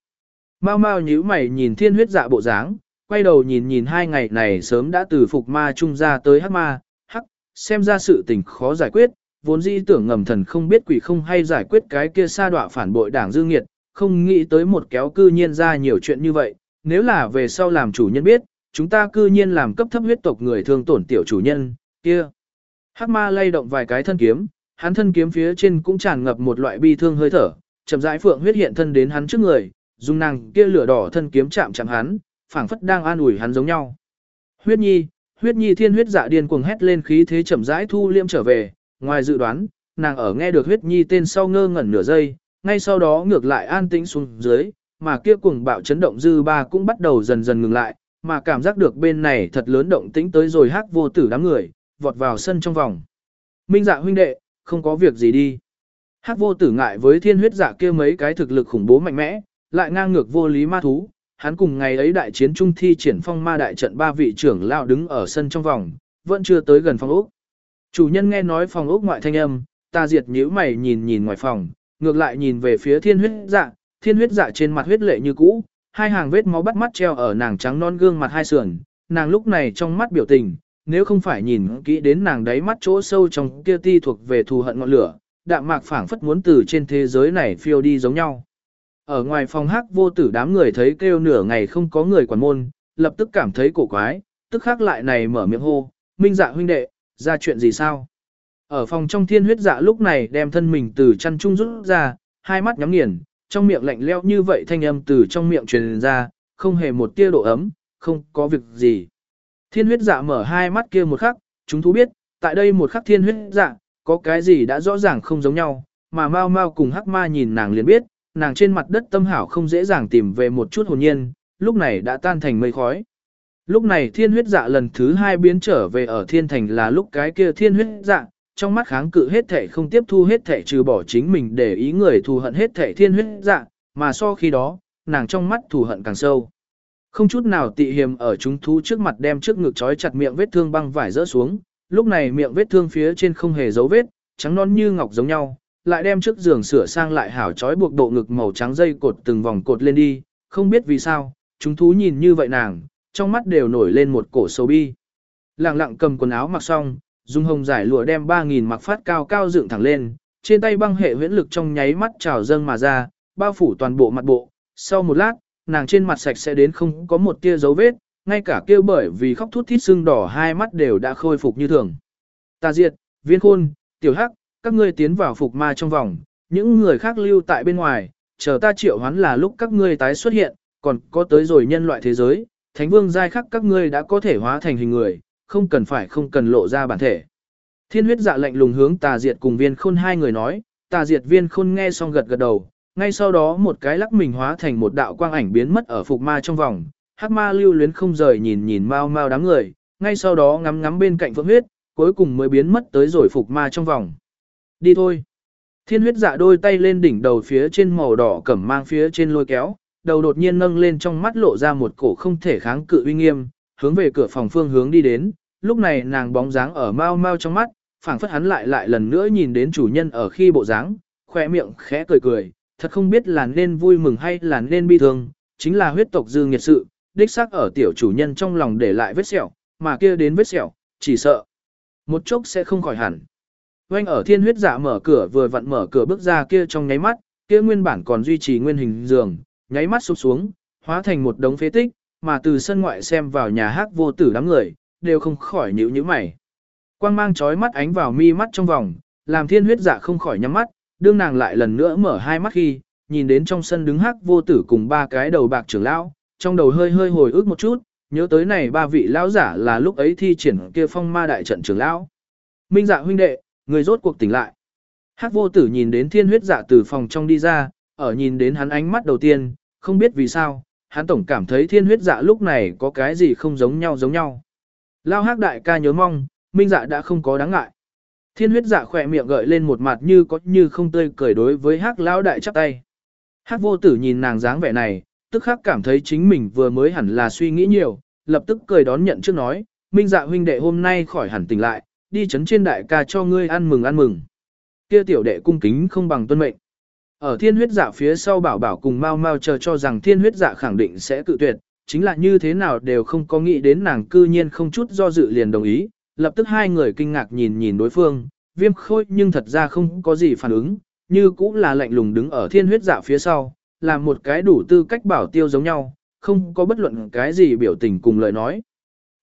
Speaker 1: Mau mau nhíu mày nhìn thiên huyết dạ bộ dáng, quay đầu nhìn nhìn hai ngày này sớm đã từ phục ma trung ra tới hắc ma, hắc, xem ra sự tình khó giải quyết, vốn dĩ tưởng ngầm thần không biết quỷ không hay giải quyết cái kia sa đọa phản bội đảng dương nghiệt, không nghĩ tới một kéo cư nhiên ra nhiều chuyện như vậy, nếu là về sau làm chủ nhân biết, chúng ta cư nhiên làm cấp thấp huyết tộc người thương tổn tiểu chủ nhân, kia. Hắc ma lay động vài cái thân kiếm, hắn thân kiếm phía trên cũng tràn ngập một loại bi thương hơi thở, chậm rãi phượng huyết hiện thân đến hắn trước người, dùng nàng kia lửa đỏ thân kiếm chạm chạm hắn, phảng phất đang an ủi hắn giống nhau. Huyết nhi, huyết nhi thiên huyết dạ điên cuồng hét lên khí thế chậm rãi thu liêm trở về, ngoài dự đoán, nàng ở nghe được huyết nhi tên sau ngơ ngẩn nửa giây, ngay sau đó ngược lại an tĩnh xuống dưới, mà kia cuồng bạo chấn động dư ba cũng bắt đầu dần dần ngừng lại, mà cảm giác được bên này thật lớn động tĩnh tới rồi hắc vô tử đám người, vọt vào sân trong vòng. Minh dạ huynh đệ, không có việc gì đi. Hắc vô tử ngại với thiên huyết dạ kia mấy cái thực lực khủng bố mạnh mẽ, lại ngang ngược vô lý ma thú. Hắn cùng ngày ấy đại chiến trung thi triển phong ma đại trận ba vị trưởng lao đứng ở sân trong vòng, vẫn chưa tới gần phòng ốc. Chủ nhân nghe nói phòng ốc ngoại thanh âm, ta diệt nhíu mày nhìn nhìn ngoài phòng, ngược lại nhìn về phía thiên huyết dạ, thiên huyết dạ trên mặt huyết lệ như cũ, hai hàng vết máu bắt mắt treo ở nàng trắng non gương mặt hai sườn, nàng lúc này trong mắt biểu tình, nếu không phải nhìn kỹ đến nàng đáy mắt chỗ sâu trong kia ti thuộc về thù hận ngọn lửa, đạm mạc phảng phất muốn từ trên thế giới này phiêu đi giống nhau. Ở ngoài phòng hắc vô tử đám người thấy kêu nửa ngày không có người quản môn, lập tức cảm thấy cổ quái, tức khắc lại này mở miệng hô, minh dạ huynh đệ, ra chuyện gì sao? Ở phòng trong thiên huyết dạ lúc này đem thân mình từ chăn trung rút ra, hai mắt nhắm nghiền, trong miệng lạnh leo như vậy thanh âm từ trong miệng truyền ra, không hề một tia độ ấm, không có việc gì. Thiên huyết dạ mở hai mắt kia một khắc, chúng thú biết, tại đây một khắc thiên huyết dạ, có cái gì đã rõ ràng không giống nhau, mà mau mau cùng hắc ma nhìn nàng liền biết, nàng trên mặt đất tâm hảo không dễ dàng tìm về một chút hồn nhiên, lúc này đã tan thành mây khói. Lúc này thiên huyết dạ lần thứ hai biến trở về ở thiên thành là lúc cái kia thiên huyết dạ, trong mắt kháng cự hết thể không tiếp thu hết thể trừ bỏ chính mình để ý người thù hận hết thể thiên huyết dạ, mà so khi đó, nàng trong mắt thù hận càng sâu. Không chút nào tị hiềm ở chúng thú trước mặt đem trước ngực trói chặt miệng vết thương băng vải rỡ xuống, lúc này miệng vết thương phía trên không hề dấu vết, trắng non như ngọc giống nhau, lại đem trước giường sửa sang lại hảo trói buộc độ ngực màu trắng dây cột từng vòng cột lên đi, không biết vì sao, chúng thú nhìn như vậy nàng, trong mắt đều nổi lên một cổ sầu bi. Lặng lặng cầm quần áo mặc xong, dùng hồng giải lụa đem 3.000 mặc phát cao cao dựng thẳng lên, trên tay băng hệ huyễn lực trong nháy mắt trào dâng mà ra, bao phủ toàn bộ mặt bộ. Sau một lát, nàng trên mặt sạch sẽ đến không có một tia dấu vết, ngay cả kêu bởi vì khóc thút thít sưng đỏ hai mắt đều đã khôi phục như thường. Tà diệt, viên khôn, tiểu hắc, các ngươi tiến vào phục ma trong vòng, những người khác lưu tại bên ngoài, chờ ta triệu hoán là lúc các ngươi tái xuất hiện, còn có tới rồi nhân loại thế giới, thánh vương giai khắc các ngươi đã có thể hóa thành hình người, không cần phải không cần lộ ra bản thể. Thiên huyết dạ lệnh lùng hướng tà diệt cùng viên khôn hai người nói, tà diệt viên khôn nghe xong gật gật đầu, ngay sau đó một cái lắc mình hóa thành một đạo quang ảnh biến mất ở phục ma trong vòng, hắc ma lưu luyến không rời nhìn nhìn mau mau đám người, ngay sau đó ngắm ngắm bên cạnh phượng huyết, cuối cùng mới biến mất tới rồi phục ma trong vòng. Đi thôi. Thiên huyết dạ đôi tay lên đỉnh đầu phía trên màu đỏ cẩm mang phía trên lôi kéo, đầu đột nhiên nâng lên trong mắt lộ ra một cổ không thể kháng cự uy nghiêm, hướng về cửa phòng phương hướng đi đến, lúc này nàng bóng dáng ở mau mau trong mắt, phảng phất hắn lại lại lần nữa nhìn đến chủ nhân ở khi bộ dáng, khỏe miệng khẽ cười cười, thật không biết là nên vui mừng hay là nên bi thương, chính là huyết tộc dư nghiệt sự, đích xác ở tiểu chủ nhân trong lòng để lại vết sẹo, mà kia đến vết sẹo, chỉ sợ một chốc sẽ không khỏi hẳn. Oanh ở thiên huyết dạ mở cửa vừa vặn mở cửa bước ra kia trong nháy mắt, kia nguyên bản còn duy trì nguyên hình giường, nháy mắt sụp xuống, hóa thành một đống phế tích, mà từ sân ngoại xem vào nhà hát vô tử đám người, đều không khỏi nhíu nhíu mày. Quang mang chói mắt ánh vào mi mắt trong vòng, làm thiên huyết dạ không khỏi nhắm mắt, đương nàng lại lần nữa mở hai mắt khi, nhìn đến trong sân đứng hắc vô tử cùng ba cái đầu bạc trưởng lão, trong đầu hơi hơi hồi ức một chút, nhớ tới này ba vị lão giả là lúc ấy thi triển kia phong ma đại trận trưởng lão. Minh dạ huynh đệ, người rốt cuộc tỉnh lại. Hắc vô tử nhìn đến thiên huyết dạ từ phòng trong đi ra, ở nhìn đến hắn ánh mắt đầu tiên, không biết vì sao, hắn tổng cảm thấy thiên huyết dạ lúc này có cái gì không giống nhau giống nhau. Lao hắc đại ca nhớ mong, minh dạ đã không có đáng ngại. Thiên huyết dạ khỏe miệng gợi lên một mặt như có như không tươi cười đối với hắc lão đại chắp tay. Hắc vô tử nhìn nàng dáng vẻ này, tức khắc cảm thấy chính mình vừa mới hẳn là suy nghĩ nhiều, lập tức cười đón nhận trước nói, minh dạ huynh đệ hôm nay khỏi hẳn tỉnh lại, đi chấn trên đại ca cho ngươi ăn mừng ăn mừng. Kia tiểu đệ cung kính không bằng tuân mệnh. Ở thiên huyết dạ phía sau bảo bảo cùng mau mau chờ cho rằng thiên huyết dạ khẳng định sẽ cự tuyệt, chính là như thế nào đều không có nghĩ đến nàng cư nhiên không chút do dự liền đồng ý, lập tức hai người kinh ngạc nhìn nhìn đối phương, viêm khôi nhưng thật ra không có gì phản ứng, như cũng là lạnh lùng đứng ở thiên huyết dạ phía sau, là một cái đủ tư cách bảo tiêu giống nhau, không có bất luận cái gì biểu tình cùng lời nói.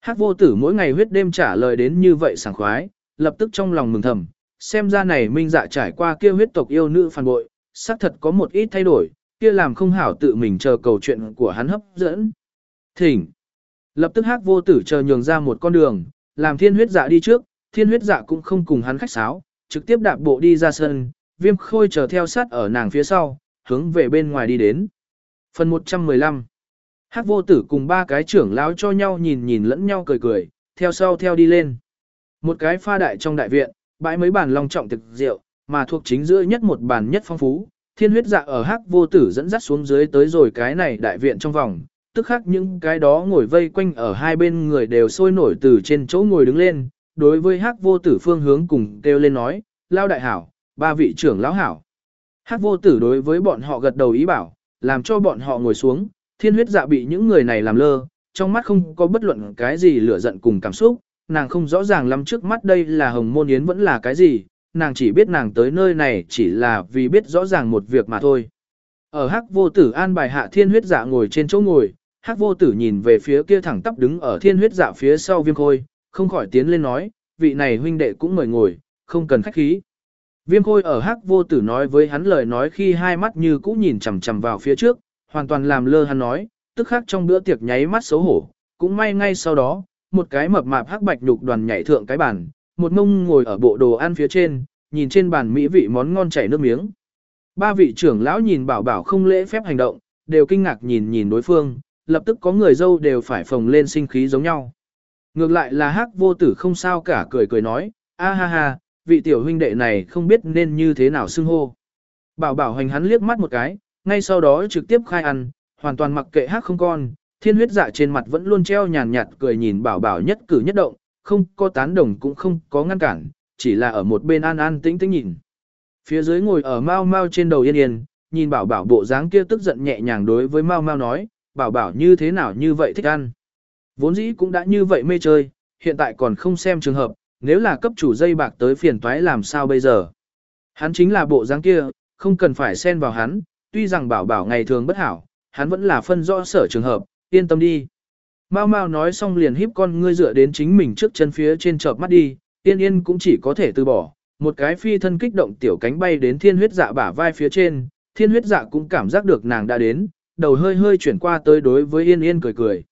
Speaker 1: Hát vô tử mỗi ngày huyết đêm trả lời đến như vậy sảng khoái, lập tức trong lòng mừng thầm, xem ra này minh dạ trải qua kia huyết tộc yêu nữ phản bội, xác thật có một ít thay đổi, kia làm không hảo tự mình chờ cầu chuyện của hắn hấp dẫn. Thỉnh. Lập tức hát vô tử chờ nhường ra một con đường, làm thiên huyết dạ đi trước, thiên huyết dạ cũng không cùng hắn khách sáo, trực tiếp đạp bộ đi ra sân, viêm khôi chờ theo sát ở nàng phía sau, hướng về bên ngoài đi đến. Phần 115 Hát vô tử cùng ba cái trưởng lão cho nhau nhìn nhìn lẫn nhau cười cười, theo sau theo đi lên. Một cái pha đại trong đại viện, bãi mấy bàn long trọng thực rượu, mà thuộc chính giữa nhất một bàn nhất phong phú. Thiên huyết dạ ở hắc vô tử dẫn dắt xuống dưới tới rồi cái này đại viện trong vòng, tức khắc những cái đó ngồi vây quanh ở hai bên người đều sôi nổi từ trên chỗ ngồi đứng lên, đối với hắc vô tử phương hướng cùng kêu lên nói, lao đại hảo, ba vị trưởng lão hảo. Hắc vô tử đối với bọn họ gật đầu ý bảo, làm cho bọn họ ngồi xuống, thiên huyết dạ bị những người này làm lơ, trong mắt không có bất luận cái gì lửa giận cùng cảm xúc, nàng không rõ ràng lắm trước mắt đây là hồng môn yến vẫn là cái gì, nàng chỉ biết nàng tới nơi này chỉ là vì biết rõ ràng một việc mà thôi. Ở hắc vô tử an bài hạ thiên huyết dạ ngồi trên chỗ ngồi, hắc vô tử nhìn về phía kia thẳng tắp đứng ở thiên huyết dạ phía sau viêm khôi, không khỏi tiến lên nói, vị này huynh đệ cũng mời ngồi, không cần khách khí. Viêm khôi ở hắc vô tử nói với hắn lời nói khi hai mắt như cũ nhìn chằm chằm vào phía trước, hoàn toàn làm lơ hắn nói, tức khắc trong bữa tiệc nháy mắt xấu hổ, cũng may ngay sau đó, một cái mập mạp hắc bạch nhục đoàn nhảy thượng cái bàn, một mông ngồi ở bộ đồ ăn phía trên, nhìn trên bàn mỹ vị món ngon chảy nước miếng. Ba vị trưởng lão nhìn bảo bảo không lễ phép hành động, đều kinh ngạc nhìn nhìn đối phương, lập tức có người dâu đều phải phồng lên sinh khí giống nhau. Ngược lại là hắc vô tử không sao cả cười cười nói, a ha ha, vị tiểu huynh đệ này không biết nên như thế nào xưng hô. Bảo bảo hành hắn liếc mắt một cái, ngay sau đó trực tiếp khai ăn, hoàn toàn mặc kệ hắc không con, thiên huyết dạ trên mặt vẫn luôn treo nhàn nhạt cười nhìn bảo bảo nhất cử nhất động, không có tán đồng cũng không có ngăn cản, chỉ là ở một bên an an tĩnh tĩnh nhìn. Phía dưới ngồi ở mau mau trên đầu yên yên, nhìn bảo bảo bộ dáng kia tức giận nhẹ nhàng đối với mau mau nói, bảo bảo như thế nào như vậy thích ăn. Vốn dĩ cũng đã như vậy mê chơi, hiện tại còn không xem trường hợp, nếu là cấp chủ dây bạc tới phiền toái làm sao bây giờ. Hắn chính là bộ dáng kia, không cần phải xen vào hắn, tuy rằng bảo bảo ngày thường bất hảo, hắn vẫn là phân rõ sở trường hợp, yên tâm đi. Mao Mao nói xong liền híp con ngươi dựa đến chính mình trước chân phía trên chợp mắt đi, yên yên cũng chỉ có thể từ bỏ, một cái phi thân kích động tiểu cánh bay đến thiên huyết dạ bả vai phía trên, thiên huyết dạ cũng cảm giác được nàng đã đến, đầu hơi hơi chuyển qua tới đối với yên yên cười cười.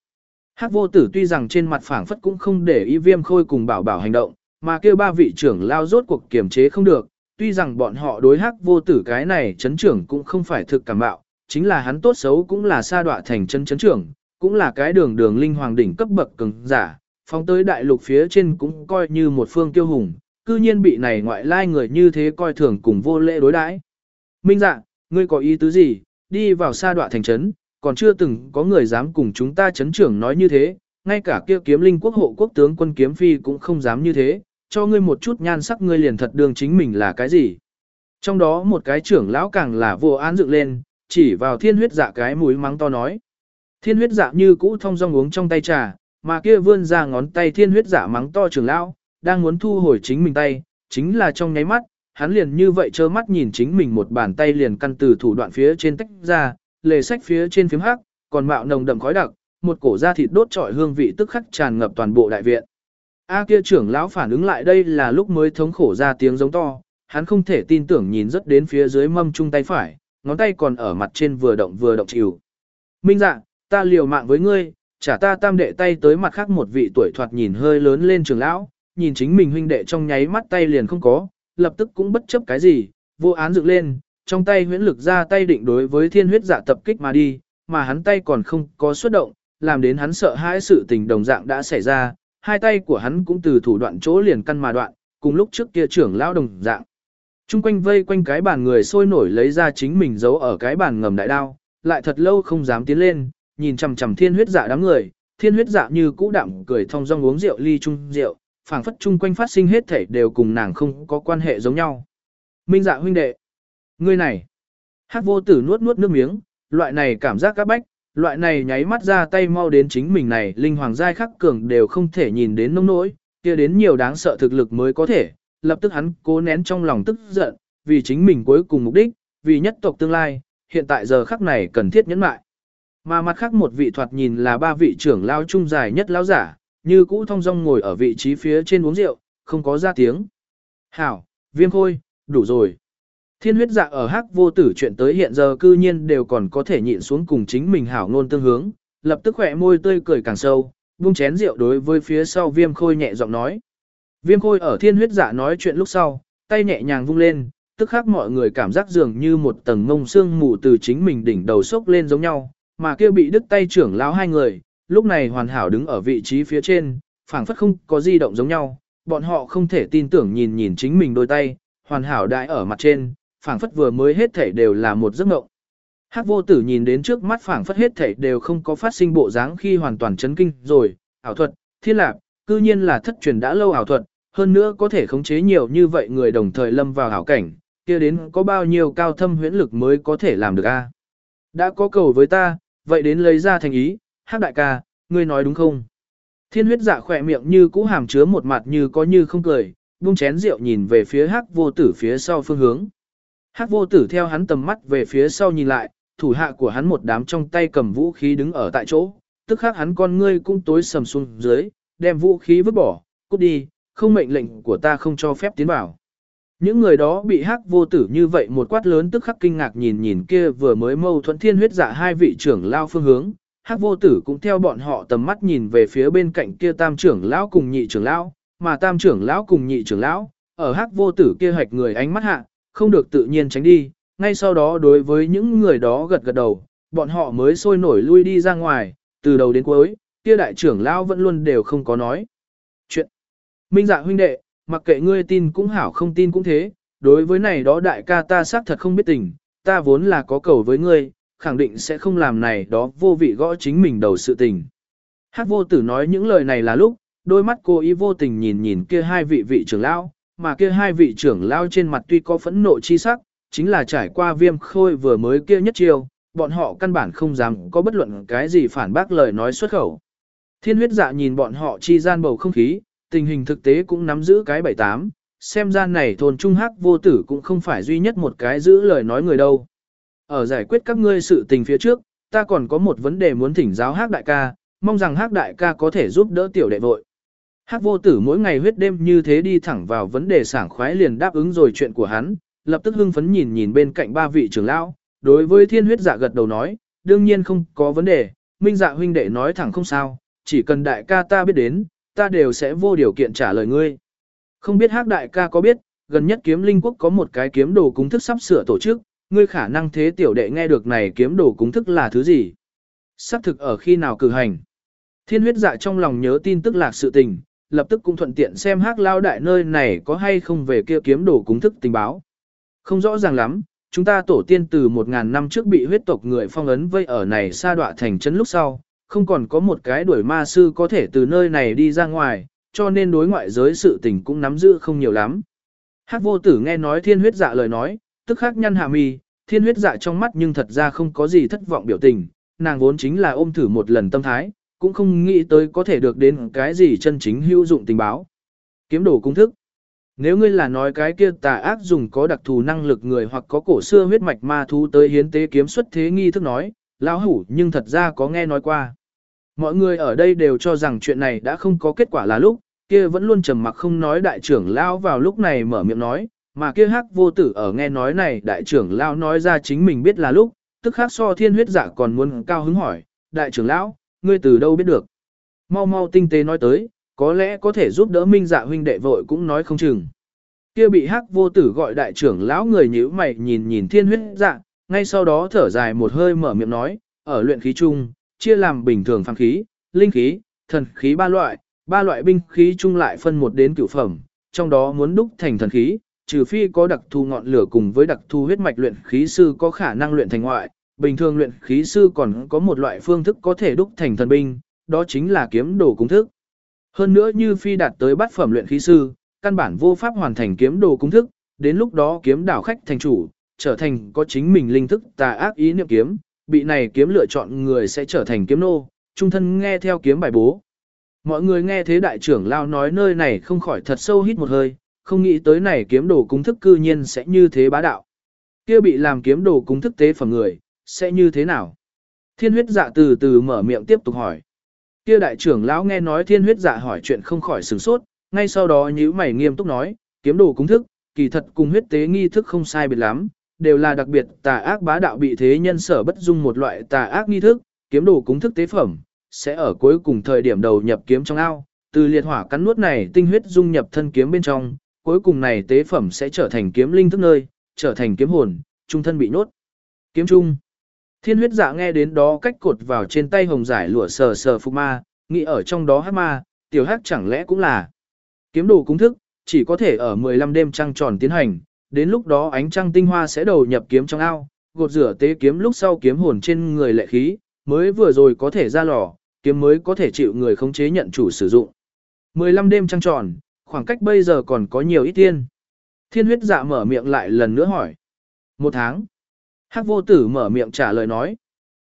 Speaker 1: Hắc vô tử tuy rằng trên mặt phảng phất cũng không để ý viêm khôi cùng bảo bảo hành động, mà kêu ba vị trưởng lao rốt cuộc kiềm chế không được, tuy rằng bọn họ đối hắc vô tử cái này chấn trưởng cũng không phải thực cảm bạo, chính là hắn tốt xấu cũng là sa đọa thành chân chấn trưởng, cũng là cái đường đường linh hoàng đỉnh cấp bậc cường giả, phóng tới đại lục phía trên cũng coi như một phương kiêu hùng, cư nhiên bị này ngoại lai người như thế coi thường cùng vô lễ đối đãi. Minh dạ, ngươi có ý tứ gì, đi vào sa đoạn thành trấn, còn chưa từng có người dám cùng chúng ta chấn trưởng nói như thế, ngay cả kia kiếm linh quốc hộ quốc tướng quân kiếm phi cũng không dám như thế, cho ngươi một chút nhan sắc ngươi liền thật đường chính mình là cái gì. Trong đó một cái trưởng lão càng là vô án dựng lên, chỉ vào thiên huyết dạ cái mũi mắng to nói. Thiên huyết dạ như cũ thông dong uống trong tay trà, mà kia vươn ra ngón tay thiên huyết dạ mắng to trưởng lão, đang muốn thu hồi chính mình tay, chính là trong nháy mắt, hắn liền như vậy trơ mắt nhìn chính mình một bàn tay liền căn từ thủ đoạn phía trên tách ra, lề sách phía trên phím hắc, còn mạo nồng đậm khói đặc, một cổ da thịt đốt trọi hương vị tức khắc tràn ngập toàn bộ đại viện. A kia trưởng lão phản ứng lại đây là lúc mới thống khổ ra tiếng giống to, hắn không thể tin tưởng nhìn rất đến phía dưới mâm chung tay phải, ngón tay còn ở mặt trên vừa động vừa động chịu. Minh dạ, ta liều mạng với ngươi, trả ta tam đệ tay tới mặt khác một vị tuổi thoạt nhìn hơi lớn lên trưởng lão, nhìn chính mình huynh đệ trong nháy mắt tay liền không có, lập tức cũng bất chấp cái gì, vô án dựng lên, trong tay huyễn lực ra tay định đối với thiên huyết giả tập kích mà đi, mà hắn tay còn không có xuất động, làm đến hắn sợ hãi sự tình đồng dạng đã xảy ra, hai tay của hắn cũng từ thủ đoạn chỗ liền căn mà đoạn, cùng lúc trước kia trưởng lão đồng dạng. Trung quanh vây quanh cái bàn người sôi nổi lấy ra chính mình giấu ở cái bàn ngầm đại đao, lại thật lâu không dám tiến lên, nhìn chằm chằm thiên huyết dạ đám người, thiên huyết dạ như cũ đạm cười thong dong uống rượu ly chung rượu, phảng phất chung quanh phát sinh hết thể đều cùng nàng không có quan hệ giống nhau. Minh dạ huynh đệ, ngươi này, hát vô tử nuốt nuốt nước miếng, loại này cảm giác các bách, loại này nháy mắt ra tay mau đến chính mình này linh hoàng giai khắc cường đều không thể nhìn đến nông nỗi, kia đến nhiều đáng sợ thực lực mới có thể, lập tức hắn cố nén trong lòng tức giận, vì chính mình cuối cùng mục đích, vì nhất tộc tương lai, hiện tại giờ khắc này cần thiết nhẫn mại. Mà mặt khác một vị thoạt nhìn là ba vị trưởng lao trung dài nhất lão giả, như cũ thông dong ngồi ở vị trí phía trên uống rượu, không có ra tiếng. Hảo, viêm khôi, đủ rồi. Thiên huyết dạ ở hắc vô tử chuyện tới hiện giờ cư nhiên đều còn có thể nhịn xuống cùng chính mình hảo ngôn tương hướng, lập tức khỏe môi tươi cười càng sâu, buông chén rượu đối với phía sau viêm khôi nhẹ giọng nói. Viêm khôi ở thiên huyết dạ nói chuyện lúc sau, tay nhẹ nhàng vung lên, tức khắc mọi người cảm giác dường như một tầng mông xương mù từ chính mình đỉnh đầu sốc lên giống nhau, mà kia bị đứt tay trưởng lão hai người, lúc này hoàn hảo đứng ở vị trí phía trên, phảng phất không có di động giống nhau, bọn họ không thể tin tưởng nhìn nhìn chính mình đôi tay, hoàn hảo đại ở mặt trên, phảng phất vừa mới hết thảy đều là một giấc mộng. Hắc vô tử nhìn đến trước mắt phảng phất hết thảy đều không có phát sinh bộ dáng khi hoàn toàn chấn kinh rồi, ảo thuật, thiên lạc, cư nhiên là thất truyền đã lâu ảo thuật, hơn nữa có thể khống chế nhiều như vậy người đồng thời lâm vào ảo cảnh, kia đến có bao nhiêu cao thâm huyễn lực mới có thể làm được a? Đã có cầu với ta, vậy đến lấy ra thành ý, Hắc đại ca, ngươi nói đúng không? Thiên huyết dạ khỏe miệng như cũ hàm chứa một mặt như có như không cười, buông chén rượu nhìn về phía Hắc vô tử phía sau phương hướng. Hắc vô tử theo hắn tầm mắt về phía sau nhìn lại, thủ hạ của hắn một đám trong tay cầm vũ khí đứng ở tại chỗ, tức khắc hắn con ngươi cũng tối sầm xuống dưới, đem vũ khí vứt bỏ, cút đi, không mệnh lệnh của ta không cho phép tiến vào. Những người đó bị hắc vô tử như vậy một quát lớn tức khắc kinh ngạc nhìn nhìn kia vừa mới mâu thuẫn thiên huyết dạ hai vị trưởng lao phương hướng, hắc vô tử cũng theo bọn họ tầm mắt nhìn về phía bên cạnh kia tam trưởng lão cùng nhị trưởng lão, mà tam trưởng lão cùng nhị trưởng lão, ở hắc vô tử kia hạch người ánh mắt hạ, không được tự nhiên tránh đi, ngay sau đó đối với những người đó gật gật đầu, bọn họ mới sôi nổi lui đi ra ngoài, từ đầu đến cuối, kia đại trưởng lão vẫn luôn đều không có nói. Chuyện. Minh dạ huynh đệ, mặc kệ ngươi tin cũng hảo không tin cũng thế, đối với này đó đại ca ta xác thật không biết tình, ta vốn là có cầu với ngươi, khẳng định sẽ không làm này đó vô vị gõ chính mình đầu sự tình. Hát vô tử nói những lời này là lúc, đôi mắt cô ý vô tình nhìn nhìn kia hai vị vị trưởng lão, mà kia hai vị trưởng lão trên mặt tuy có phẫn nộ chi sắc, chính là trải qua viêm khôi vừa mới kia nhất chiêu, bọn họ căn bản không dám có bất luận cái gì phản bác lời nói xuất khẩu. Thiên huyết dạ nhìn bọn họ chi gian bầu không khí, tình hình thực tế cũng nắm giữ cái bảy tám, xem ra này thôn trung hắc vô tử cũng không phải duy nhất một cái giữ lời nói người đâu. Ở giải quyết các ngươi sự tình phía trước, ta còn có một vấn đề muốn thỉnh giáo hắc đại ca, mong rằng hắc đại ca có thể giúp đỡ tiểu đệ vội. Hắc vô tử mỗi ngày huyết đêm như thế đi thẳng vào vấn đề sảng khoái liền đáp ứng rồi chuyện của hắn, lập tức hưng phấn nhìn nhìn bên cạnh ba vị trưởng lão, đối với thiên huyết dạ gật đầu nói, đương nhiên không có vấn đề, minh dạ huynh đệ nói thẳng không sao, chỉ cần đại ca ta biết đến, ta đều sẽ vô điều kiện trả lời ngươi. Không biết hắc đại ca có biết, gần nhất kiếm linh quốc có một cái kiếm đồ cúng thức sắp sửa tổ chức, ngươi khả năng thế tiểu đệ nghe được này kiếm đồ cúng thức là thứ gì? Sắp thực ở khi nào cử hành? Thiên huyết dạ trong lòng nhớ tin tức lạc sự tình, lập tức cũng thuận tiện xem hắc lao đại nơi này có hay không về kia kiếm đồ cúng thức tình báo. Không rõ ràng lắm, chúng ta tổ tiên từ 1.000 năm trước bị huyết tộc người phong ấn vây ở này sa đọa thành trấn lúc sau, không còn có một cái đuổi ma sư có thể từ nơi này đi ra ngoài, cho nên đối ngoại giới sự tình cũng nắm giữ không nhiều lắm. Hắc vô tử nghe nói thiên huyết dạ lời nói, tức khắc nhăn hạ mi, thiên huyết dạ trong mắt nhưng thật ra không có gì thất vọng biểu tình, nàng vốn chính là ôm thử một lần tâm thái, cũng không nghĩ tới có thể được đến cái gì chân chính hữu dụng tình báo. Kiếm đồ công thức. Nếu ngươi là nói cái kia tà ác dùng có đặc thù năng lực người hoặc có cổ xưa huyết mạch ma thú tới hiến tế kiếm xuất thế nghi thức nói, lão hủ nhưng thật ra có nghe nói qua. Mọi người ở đây đều cho rằng chuyện này đã không có kết quả là lúc, kia vẫn luôn trầm mặc không nói đại trưởng lão vào lúc này mở miệng nói, mà kia hắc vô tử ở nghe nói này đại trưởng lão nói ra chính mình biết là lúc, tức khắc so thiên huyết giả còn muốn cao hứng hỏi, đại trưởng lão, ngươi từ đâu biết được? Mau mau tinh tế nói tới, có lẽ có thể giúp đỡ minh dạ huynh đệ vội cũng nói không chừng. Kia bị hắc vô tử gọi đại trưởng lão người nhíu mày nhìn nhìn thiên huyết dạ, ngay sau đó thở dài một hơi mở miệng nói, ở luyện khí chung, chia làm bình thường phàm khí, linh khí, thần khí ba loại, ba loại binh khí chung lại phân một đến cửu phẩm, trong đó muốn đúc thành thần khí, trừ phi có đặc thù ngọn lửa cùng với đặc thù huyết mạch luyện khí sư có khả năng luyện thành ngoại, bình thường luyện khí sư còn có một loại phương thức có thể đúc thành thần binh, đó chính là kiếm đồ cung thức. Hơn nữa như phi đạt tới bát phẩm luyện khí sư, căn bản vô pháp hoàn thành kiếm đồ cung thức, đến lúc đó kiếm đảo khách thành chủ, trở thành có chính mình linh thức tà ác ý niệm kiếm, bị này kiếm lựa chọn người sẽ trở thành kiếm nô, trung thân nghe theo kiếm bài bố. Mọi người nghe thế đại trưởng lao nói nơi này không khỏi thật sâu hít một hơi, không nghĩ tới này kiếm đồ cung thức cư nhiên sẽ như thế bá đạo. Kia bị làm kiếm đồ cung thức tế phẩm người, sẽ như thế nào? Thiên huyết dạ từ từ mở miệng tiếp tục hỏi. Kia đại trưởng lão nghe nói thiên huyết dạ hỏi chuyện không khỏi sửng sốt, ngay sau đó nhíu mày nghiêm túc nói, kiếm đồ cung thức, kỳ thật cùng huyết tế nghi thức không sai biệt lắm, đều là đặc biệt tà ác bá đạo bị thế nhân sở bất dung một loại tà ác nghi thức, kiếm đồ cúng thức tế phẩm, sẽ ở cuối cùng thời điểm đầu nhập kiếm trong ao, từ liệt hỏa cắn nuốt này tinh huyết dung nhập thân kiếm bên trong, cuối cùng này tế phẩm sẽ trở thành kiếm linh thức nơi, trở thành kiếm hồn, trung thân bị nốt. Kiếm trung. Thiên huyết dạ nghe đến đó cách cột vào trên tay hồng giải lụa sờ sờ phục ma, nghĩ ở trong đó hát ma, tiểu hát chẳng lẽ cũng là kiếm đồ cúng thức, chỉ có thể ở 15 đêm trăng tròn tiến hành, đến lúc đó ánh trăng tinh hoa sẽ đầu nhập kiếm trong ao, gột rửa tế kiếm lúc sau kiếm hồn trên người lệ khí, mới vừa rồi có thể ra lò, kiếm mới có thể chịu người khống chế nhận chủ sử dụng. 15 đêm trăng tròn, khoảng cách bây giờ còn có nhiều ít tiên. Thiên huyết dạ mở miệng lại lần nữa hỏi. Một tháng. Hắc vô tử mở miệng trả lời nói.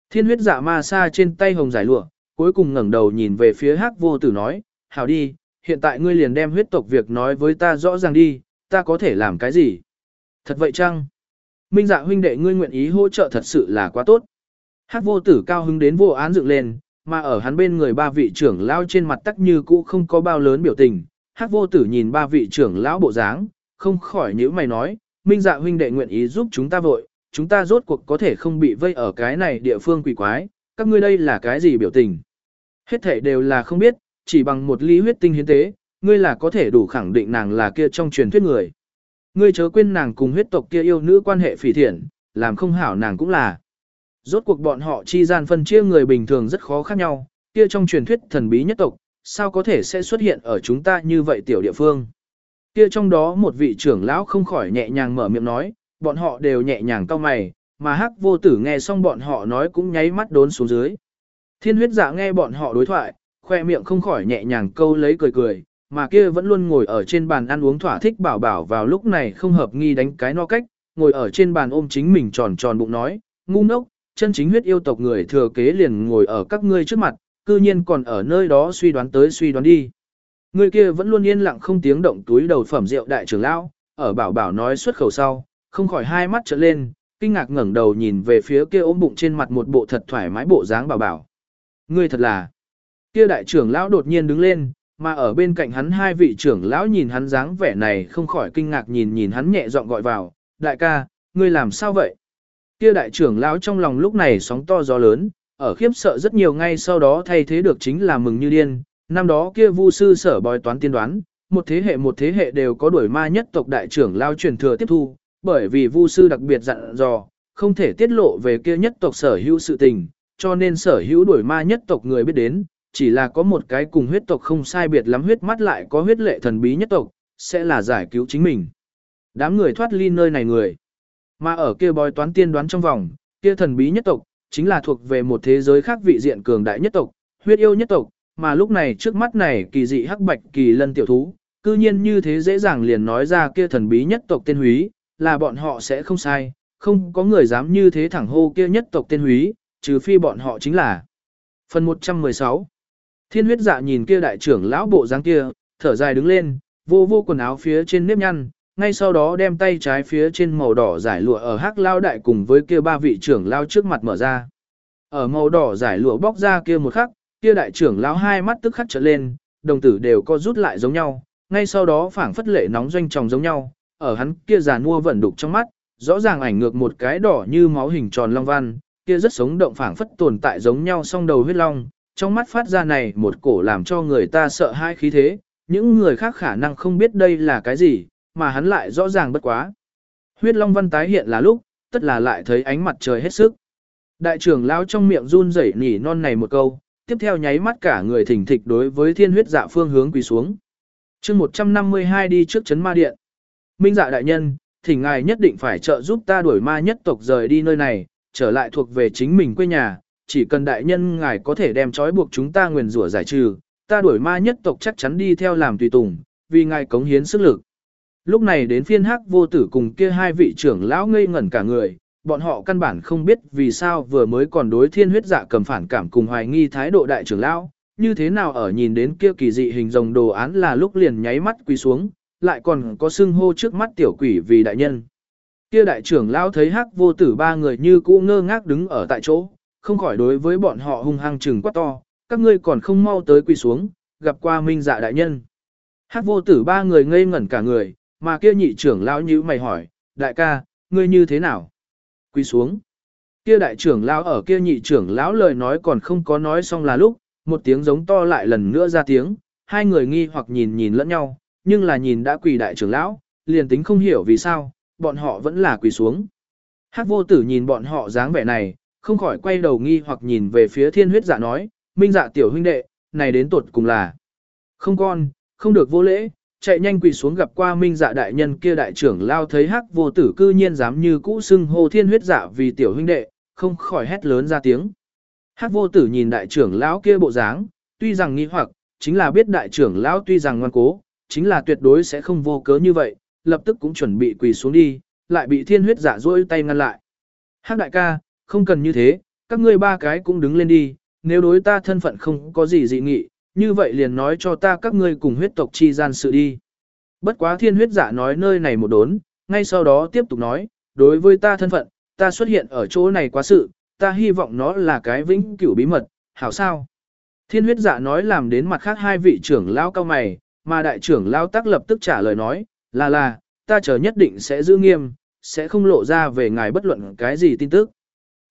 Speaker 1: Thiên huyết dạ ma sa trên tay hồng giải lụa, cuối cùng ngẩng đầu nhìn về phía hắc vô tử nói, hảo đi, hiện tại ngươi liền đem huyết tộc việc nói với ta rõ ràng đi, ta có thể làm cái gì? Thật vậy chăng? Minh dạ huynh đệ ngươi nguyện ý hỗ trợ thật sự là quá tốt. Hắc vô tử cao hứng đến vô án dựng lên, mà ở hắn bên người ba vị trưởng lão trên mặt tắc như cũ không có bao lớn biểu tình. Hắc vô tử nhìn ba vị trưởng lão bộ dáng, không khỏi nhíu mày nói, Minh dạ huynh đệ nguyện ý giúp chúng ta vội, chúng ta rốt cuộc có thể không bị vây ở cái này địa phương quỷ quái, các ngươi đây là cái gì biểu tình? Hết thể đều là không biết, chỉ bằng một ly huyết tinh hiến tế, ngươi là có thể đủ khẳng định nàng là kia trong truyền thuyết người. Ngươi chớ quên nàng cùng huyết tộc kia yêu nữ quan hệ phỉ thiện, làm không hảo nàng cũng là. Rốt cuộc bọn họ chi gian phân chia người bình thường rất khó khác nhau, kia trong truyền thuyết thần bí nhất tộc, sao có thể sẽ xuất hiện ở chúng ta như vậy tiểu địa phương. Kia trong đó một vị trưởng lão không khỏi nhẹ nhàng mở miệng nói, bọn họ đều nhẹ nhàng cau mày, mà hắc vô tử nghe xong bọn họ nói cũng nháy mắt đốn xuống dưới. Thiên huyết dạ nghe bọn họ đối thoại, khoe miệng không khỏi nhẹ nhàng câu lấy cười cười, mà kia vẫn luôn ngồi ở trên bàn ăn uống thỏa thích bảo bảo vào lúc này không hợp nghi đánh cái no cách, ngồi ở trên bàn ôm chính mình tròn tròn bụng nói, ngu ngốc, chân chính huyết yêu tộc người thừa kế liền ngồi ở các ngươi trước mặt, cư nhiên còn ở nơi đó suy đoán tới suy đoán đi. Người kia vẫn luôn yên lặng không tiếng động túi đầu phẩm rượu đại trưởng lão, ở bảo bảo nói xuất khẩu sau, không khỏi hai mắt trợn lên, kinh ngạc ngẩng đầu nhìn về phía kia ôm bụng trên mặt một bộ thật thoải mái bộ dáng bảo bảo. Ngươi thật là Kia đại trưởng lão đột nhiên đứng lên, mà ở bên cạnh hắn hai vị trưởng lão nhìn hắn dáng vẻ này không khỏi kinh ngạc nhìn nhìn hắn nhẹ giọng gọi vào, đại ca, ngươi làm sao vậy? Kia đại trưởng lão trong lòng lúc này sóng to gió lớn, ở khiếp sợ rất nhiều ngay sau đó thay thế được chính là mừng như điên, năm đó kia vu sư sở bói toán tiên đoán, một thế hệ một thế hệ đều có đuổi ma nhất tộc đại trưởng lão truyền thừa tiếp thu, bởi vì vu sư đặc biệt dặn dò, không thể tiết lộ về kia nhất tộc sở hữu sự tình, cho nên sở hữu đuổi ma nhất tộc người biết đến, chỉ là có một cái cùng huyết tộc không sai biệt lắm huyết mắt lại có huyết lệ thần bí nhất tộc, sẽ là giải cứu chính mình. Đám người thoát ly nơi này người. Mà ở kia bói toán tiên đoán trong vòng, kia thần bí nhất tộc, chính là thuộc về một thế giới khác vị diện cường đại nhất tộc, huyết yêu nhất tộc, mà lúc này trước mắt này kỳ dị hắc bạch kỳ lân tiểu thú, cư nhiên như thế dễ dàng liền nói ra kia thần bí nhất tộc tên húy, là bọn họ sẽ không sai, không có người dám như thế thẳng hô kia nhất tộc tên húy, trừ phi bọn họ chính là. Phần 116 Thiên huyết dạ nhìn kia đại trưởng lão bộ dáng kia, thở dài đứng lên, vô vô quần áo phía trên nếp nhăn, ngay sau đó đem tay trái phía trên màu đỏ giải lụa ở hắc lao đại cùng với kia ba vị trưởng lao trước mặt mở ra. Ở màu đỏ giải lụa bóc ra kia một khắc, kia đại trưởng lão hai mắt tức khắc trở lên, đồng tử đều co rút lại giống nhau, ngay sau đó phảng phất lệ nóng doanh tròng giống nhau, ở hắn kia giàn mua vẫn đục trong mắt, rõ ràng ảnh ngược một cái đỏ như máu hình tròn long văn, kia rất sống động phảng phất tồn tại giống nhau song đầu huyết long, trong mắt phát ra này một cổ làm cho người ta sợ hai khí thế, những người khác khả năng không biết đây là cái gì, mà hắn lại rõ ràng bất quá. Huyết Long Văn tái hiện là lúc, tất là lại thấy ánh mặt trời hết sức. Đại trưởng lão trong miệng run rẩy nỉ non này một câu, tiếp theo nháy mắt cả người thỉnh thịch đối với thiên huyết dạ phương hướng quỳ xuống. chương 152 đi trước chấn ma điện. Minh dạ đại nhân, thỉnh ngài nhất định phải trợ giúp ta đuổi ma nhất tộc rời đi nơi này, trở lại thuộc về chính mình quê nhà, chỉ cần đại nhân ngài có thể đem trói buộc chúng ta nguyền rủa giải trừ, ta đuổi ma nhất tộc chắc chắn đi theo làm tùy tùng, vì ngài cống hiến sức lực. Lúc này đến phiên hắc vô tử cùng kia hai vị trưởng lão ngây ngẩn cả người, bọn họ căn bản không biết vì sao vừa mới còn đối thiên huyết dạ cầm phản cảm cùng hoài nghi thái độ đại trưởng lão, như thế nào ở nhìn đến kia kỳ dị hình rồng đồ án là lúc liền nháy mắt quỳ xuống, lại còn có xưng hô trước mắt tiểu quỷ vì đại nhân. Kia đại trưởng lão thấy hắc vô tử ba người như cũ ngơ ngác đứng ở tại chỗ, không khỏi đối với bọn họ hung hăng trừng quát to, các ngươi còn không mau tới quỳ xuống, gặp qua minh dạ đại nhân. Hắc vô tử ba người ngây ngẩn cả người, mà kia nhị trưởng lão nhữ mày hỏi, đại ca, ngươi như thế nào? Quỳ xuống. Kia đại trưởng lão ở kia nhị trưởng lão lời nói còn không có nói xong là lúc, một tiếng giống to lại lần nữa ra tiếng, hai người nghi hoặc nhìn nhìn lẫn nhau, nhưng là nhìn đã quỳ đại trưởng lão, liền tính không hiểu vì sao, bọn họ vẫn là quỳ xuống. Hắc vô tử nhìn bọn họ dáng vẻ này, không khỏi quay đầu nghi hoặc nhìn về phía thiên huyết dạ nói, minh dạ tiểu huynh đệ, này đến tuột cùng là. Không con, không được vô lễ, chạy nhanh quỳ xuống gặp qua minh dạ đại nhân kia đại trưởng lao thấy hắc vô tử cư nhiên dám như cũ xưng hô thiên huyết dạ vì tiểu huynh đệ, không khỏi hét lớn ra tiếng. Hắc vô tử nhìn đại trưởng lão kia bộ dáng, tuy rằng nghi hoặc, chính là biết đại trưởng lão tuy rằng ngoan cố, chính là tuyệt đối sẽ không vô cớ như vậy, lập tức cũng chuẩn bị quỳ xuống đi, lại bị thiên huyết dạ duỗi tay ngăn lại. Hắc đại ca, không cần như thế, các ngươi ba cái cũng đứng lên đi, nếu đối ta thân phận không có gì dị nghị, như vậy liền nói cho ta các ngươi cùng huyết tộc chi gian sự đi. Bất quá thiên huyết giả nói nơi này một đốn, ngay sau đó tiếp tục nói, đối với ta thân phận, ta xuất hiện ở chỗ này quá sự, ta hy vọng nó là cái vĩnh cửu bí mật, hảo sao. Thiên huyết giả nói làm đến mặt khác hai vị trưởng lao cao mày, mà đại trưởng lao tác lập tức trả lời nói, là là, ta chờ nhất định sẽ giữ nghiêm, sẽ không lộ ra về ngài bất luận cái gì tin tức.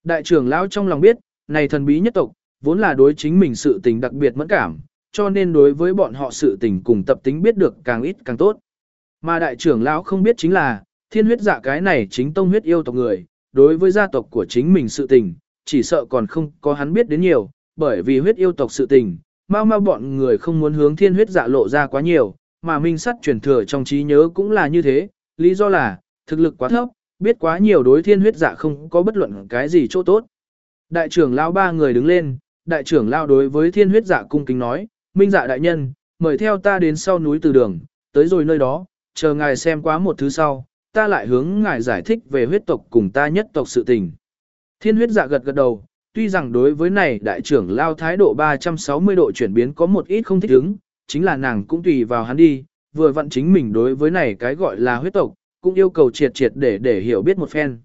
Speaker 1: Đại trưởng lão trong lòng biết, này thần bí nhất tộc, vốn là đối chính mình sự tình đặc biệt mẫn cảm, cho nên đối với bọn họ sự tình cùng tập tính biết được càng ít càng tốt. Mà đại trưởng lão không biết chính là, thiên huyết dạ cái này chính tông huyết yêu tộc người, đối với gia tộc của chính mình sự tình, chỉ sợ còn không có hắn biết đến nhiều, bởi vì huyết yêu tộc sự tình, mau mau bọn người không muốn hướng thiên huyết dạ lộ ra quá nhiều, mà minh sắt truyền thừa trong trí nhớ cũng là như thế, lý do là, thực lực quá thấp, biết quá nhiều đối thiên huyết dạ không có bất luận cái gì chỗ tốt. Đại trưởng lao ba người đứng lên, đại trưởng lao đối với thiên huyết dạ cung kính nói, minh dạ đại nhân, mời theo ta đến sau núi từ đường, tới rồi nơi đó, chờ ngài xem quá một thứ sau, ta lại hướng ngài giải thích về huyết tộc cùng ta nhất tộc sự tình. Thiên huyết dạ gật gật đầu, tuy rằng đối với này đại trưởng lao thái độ 360 độ chuyển biến có một ít không thích ứng, chính là nàng cũng tùy vào hắn đi, vừa vặn chính mình đối với này cái gọi là huyết tộc, cũng yêu cầu triệt triệt để để hiểu biết một phen.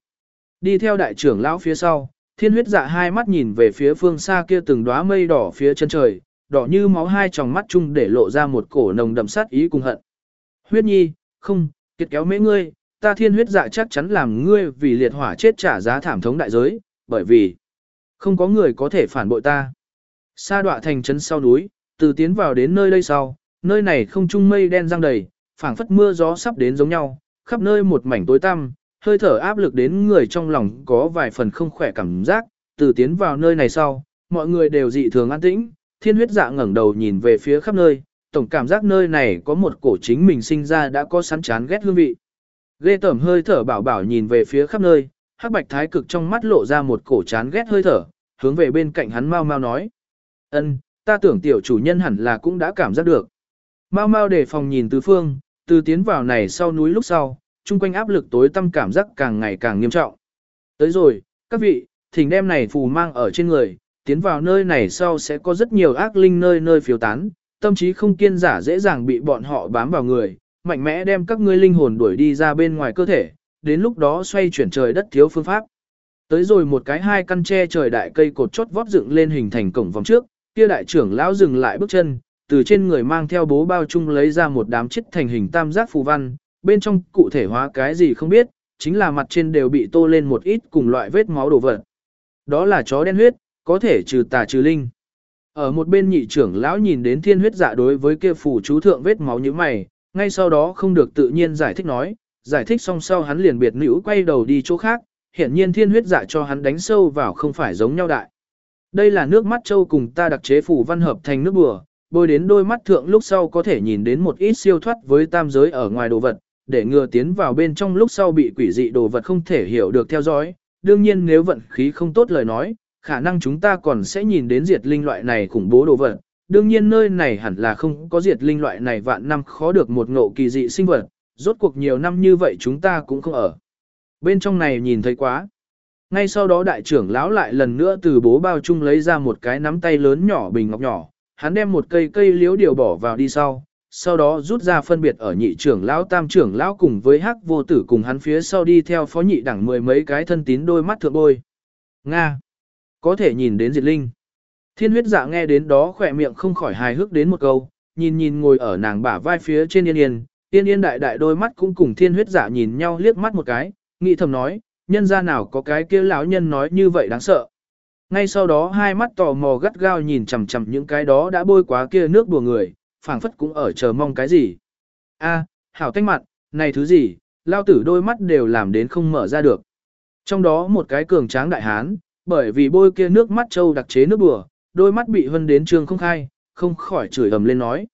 Speaker 1: Đi theo đại trưởng lão phía sau, thiên huyết dạ hai mắt nhìn về phía phương xa kia từng đóa mây đỏ phía chân trời, đỏ như máu hai tròng mắt chung để lộ ra một cổ nồng đậm sát ý cùng hận. Huyết nhi, không, kiệt kéo mấy ngươi, ta thiên huyết dạ chắc chắn làm ngươi vì liệt hỏa chết trả giá thảm thống đại giới, bởi vì không có người có thể phản bội ta. Sa đọa thành trấn sau núi, từ tiến vào đến nơi đây sau, nơi này không trung mây đen răng đầy, phảng phất mưa gió sắp đến giống nhau, khắp nơi một mảnh tối tăm, hơi thở áp lực đến người trong lòng có vài phần không khỏe cảm giác, từ tiến vào nơi này sau, mọi người đều dị thường an tĩnh, thiên huyết dạ ngẩng đầu nhìn về phía khắp nơi, tổng cảm giác nơi này có một cổ chính mình sinh ra đã có sẵn chán ghét hương vị. Ghê tởm hơi thở bảo bảo nhìn về phía khắp nơi, hắc bạch thái cực trong mắt lộ ra một cổ chán ghét hơi thở, hướng về bên cạnh hắn mau mau nói. ân ta tưởng tiểu chủ nhân hẳn là cũng đã cảm giác được. Mau mau để phòng nhìn tứ phương, từ tiến vào này sau núi lúc sau, chung quanh áp lực tối tâm cảm giác càng ngày càng nghiêm trọng. Tới rồi, các vị, thỉnh đem này phù mang ở trên người, tiến vào nơi này sau sẽ có rất nhiều ác linh nơi nơi phiêu tán, tâm trí không kiên giả dễ dàng bị bọn họ bám vào người, mạnh mẽ đem các ngươi linh hồn đuổi đi ra bên ngoài cơ thể, đến lúc đó xoay chuyển trời đất thiếu phương pháp. Tới rồi một cái hai căn tre trời đại cây cột chốt vót dựng lên hình thành cổng vòng trước, kia đại trưởng lão dừng lại bước chân, từ trên người mang theo bố bao chung lấy ra một đám chất thành hình tam giác phù văn, bên trong cụ thể hóa cái gì không biết, chính là mặt trên đều bị tô lên một ít cùng loại vết máu đổ vật. Đó là chó đen huyết, có thể trừ tà trừ linh. Ở một bên nhị trưởng lão nhìn đến thiên huyết dạ đối với kia phù chú thượng vết máu như mày, ngay sau đó không được tự nhiên giải thích nói, giải thích xong sau hắn liền biệt nữ quay đầu đi chỗ khác, hiện nhiên thiên huyết dạ cho hắn đánh sâu vào không phải giống nhau đại. Đây là nước mắt châu cùng ta đặc chế phù văn hợp thành nước bùa, bôi đến đôi mắt thượng lúc sau có thể nhìn đến một ít siêu thoát với tam giới ở ngoài đồ vật, để ngừa tiến vào bên trong lúc sau bị quỷ dị đồ vật không thể hiểu được theo dõi. Đương nhiên nếu vận khí không tốt lời nói, khả năng chúng ta còn sẽ nhìn đến diệt linh loại này khủng bố đồ vật. Đương nhiên nơi này hẳn là không có diệt linh loại này vạn năm khó được một ngộ kỳ dị sinh vật, rốt cuộc nhiều năm như vậy chúng ta cũng không ở. Bên trong này nhìn thấy quá. Ngay sau đó đại trưởng lão lại lần nữa từ bố bao chung lấy ra một cái nắm tay lớn nhỏ bình ngọc nhỏ, hắn đem một cây cây liếu điều bỏ vào đi sau, sau đó rút ra phân biệt ở nhị trưởng lão tam trưởng lão cùng với hắc vô tử cùng hắn phía sau đi theo phó nhị đẳng mười mấy cái thân tín đôi mắt thượng bôi. Nga! Có thể nhìn đến diệt linh. Thiên huyết dạ nghe đến đó khỏe miệng không khỏi hài hước đến một câu, nhìn nhìn ngồi ở nàng bả vai phía trên yên yên, yên yên đại đại đôi mắt cũng cùng thiên huyết dạ nhìn nhau liếc mắt một cái, nghĩ thầm nói, nhân ra nào có cái kia lão nhân nói như vậy đáng sợ. Ngay sau đó hai mắt tò mò gắt gao nhìn chằm chằm những cái đó đã bôi quá kia nước đùa người, phảng phất cũng ở chờ mong cái gì. A, hảo thanh mặt, này thứ gì, lao tử đôi mắt đều làm đến không mở ra được. Trong đó một cái cường tráng đại hán, bởi vì bôi kia nước mắt trâu đặc chế nước đùa, đôi mắt bị hân đến trường không khai, không khỏi chửi ầm lên nói.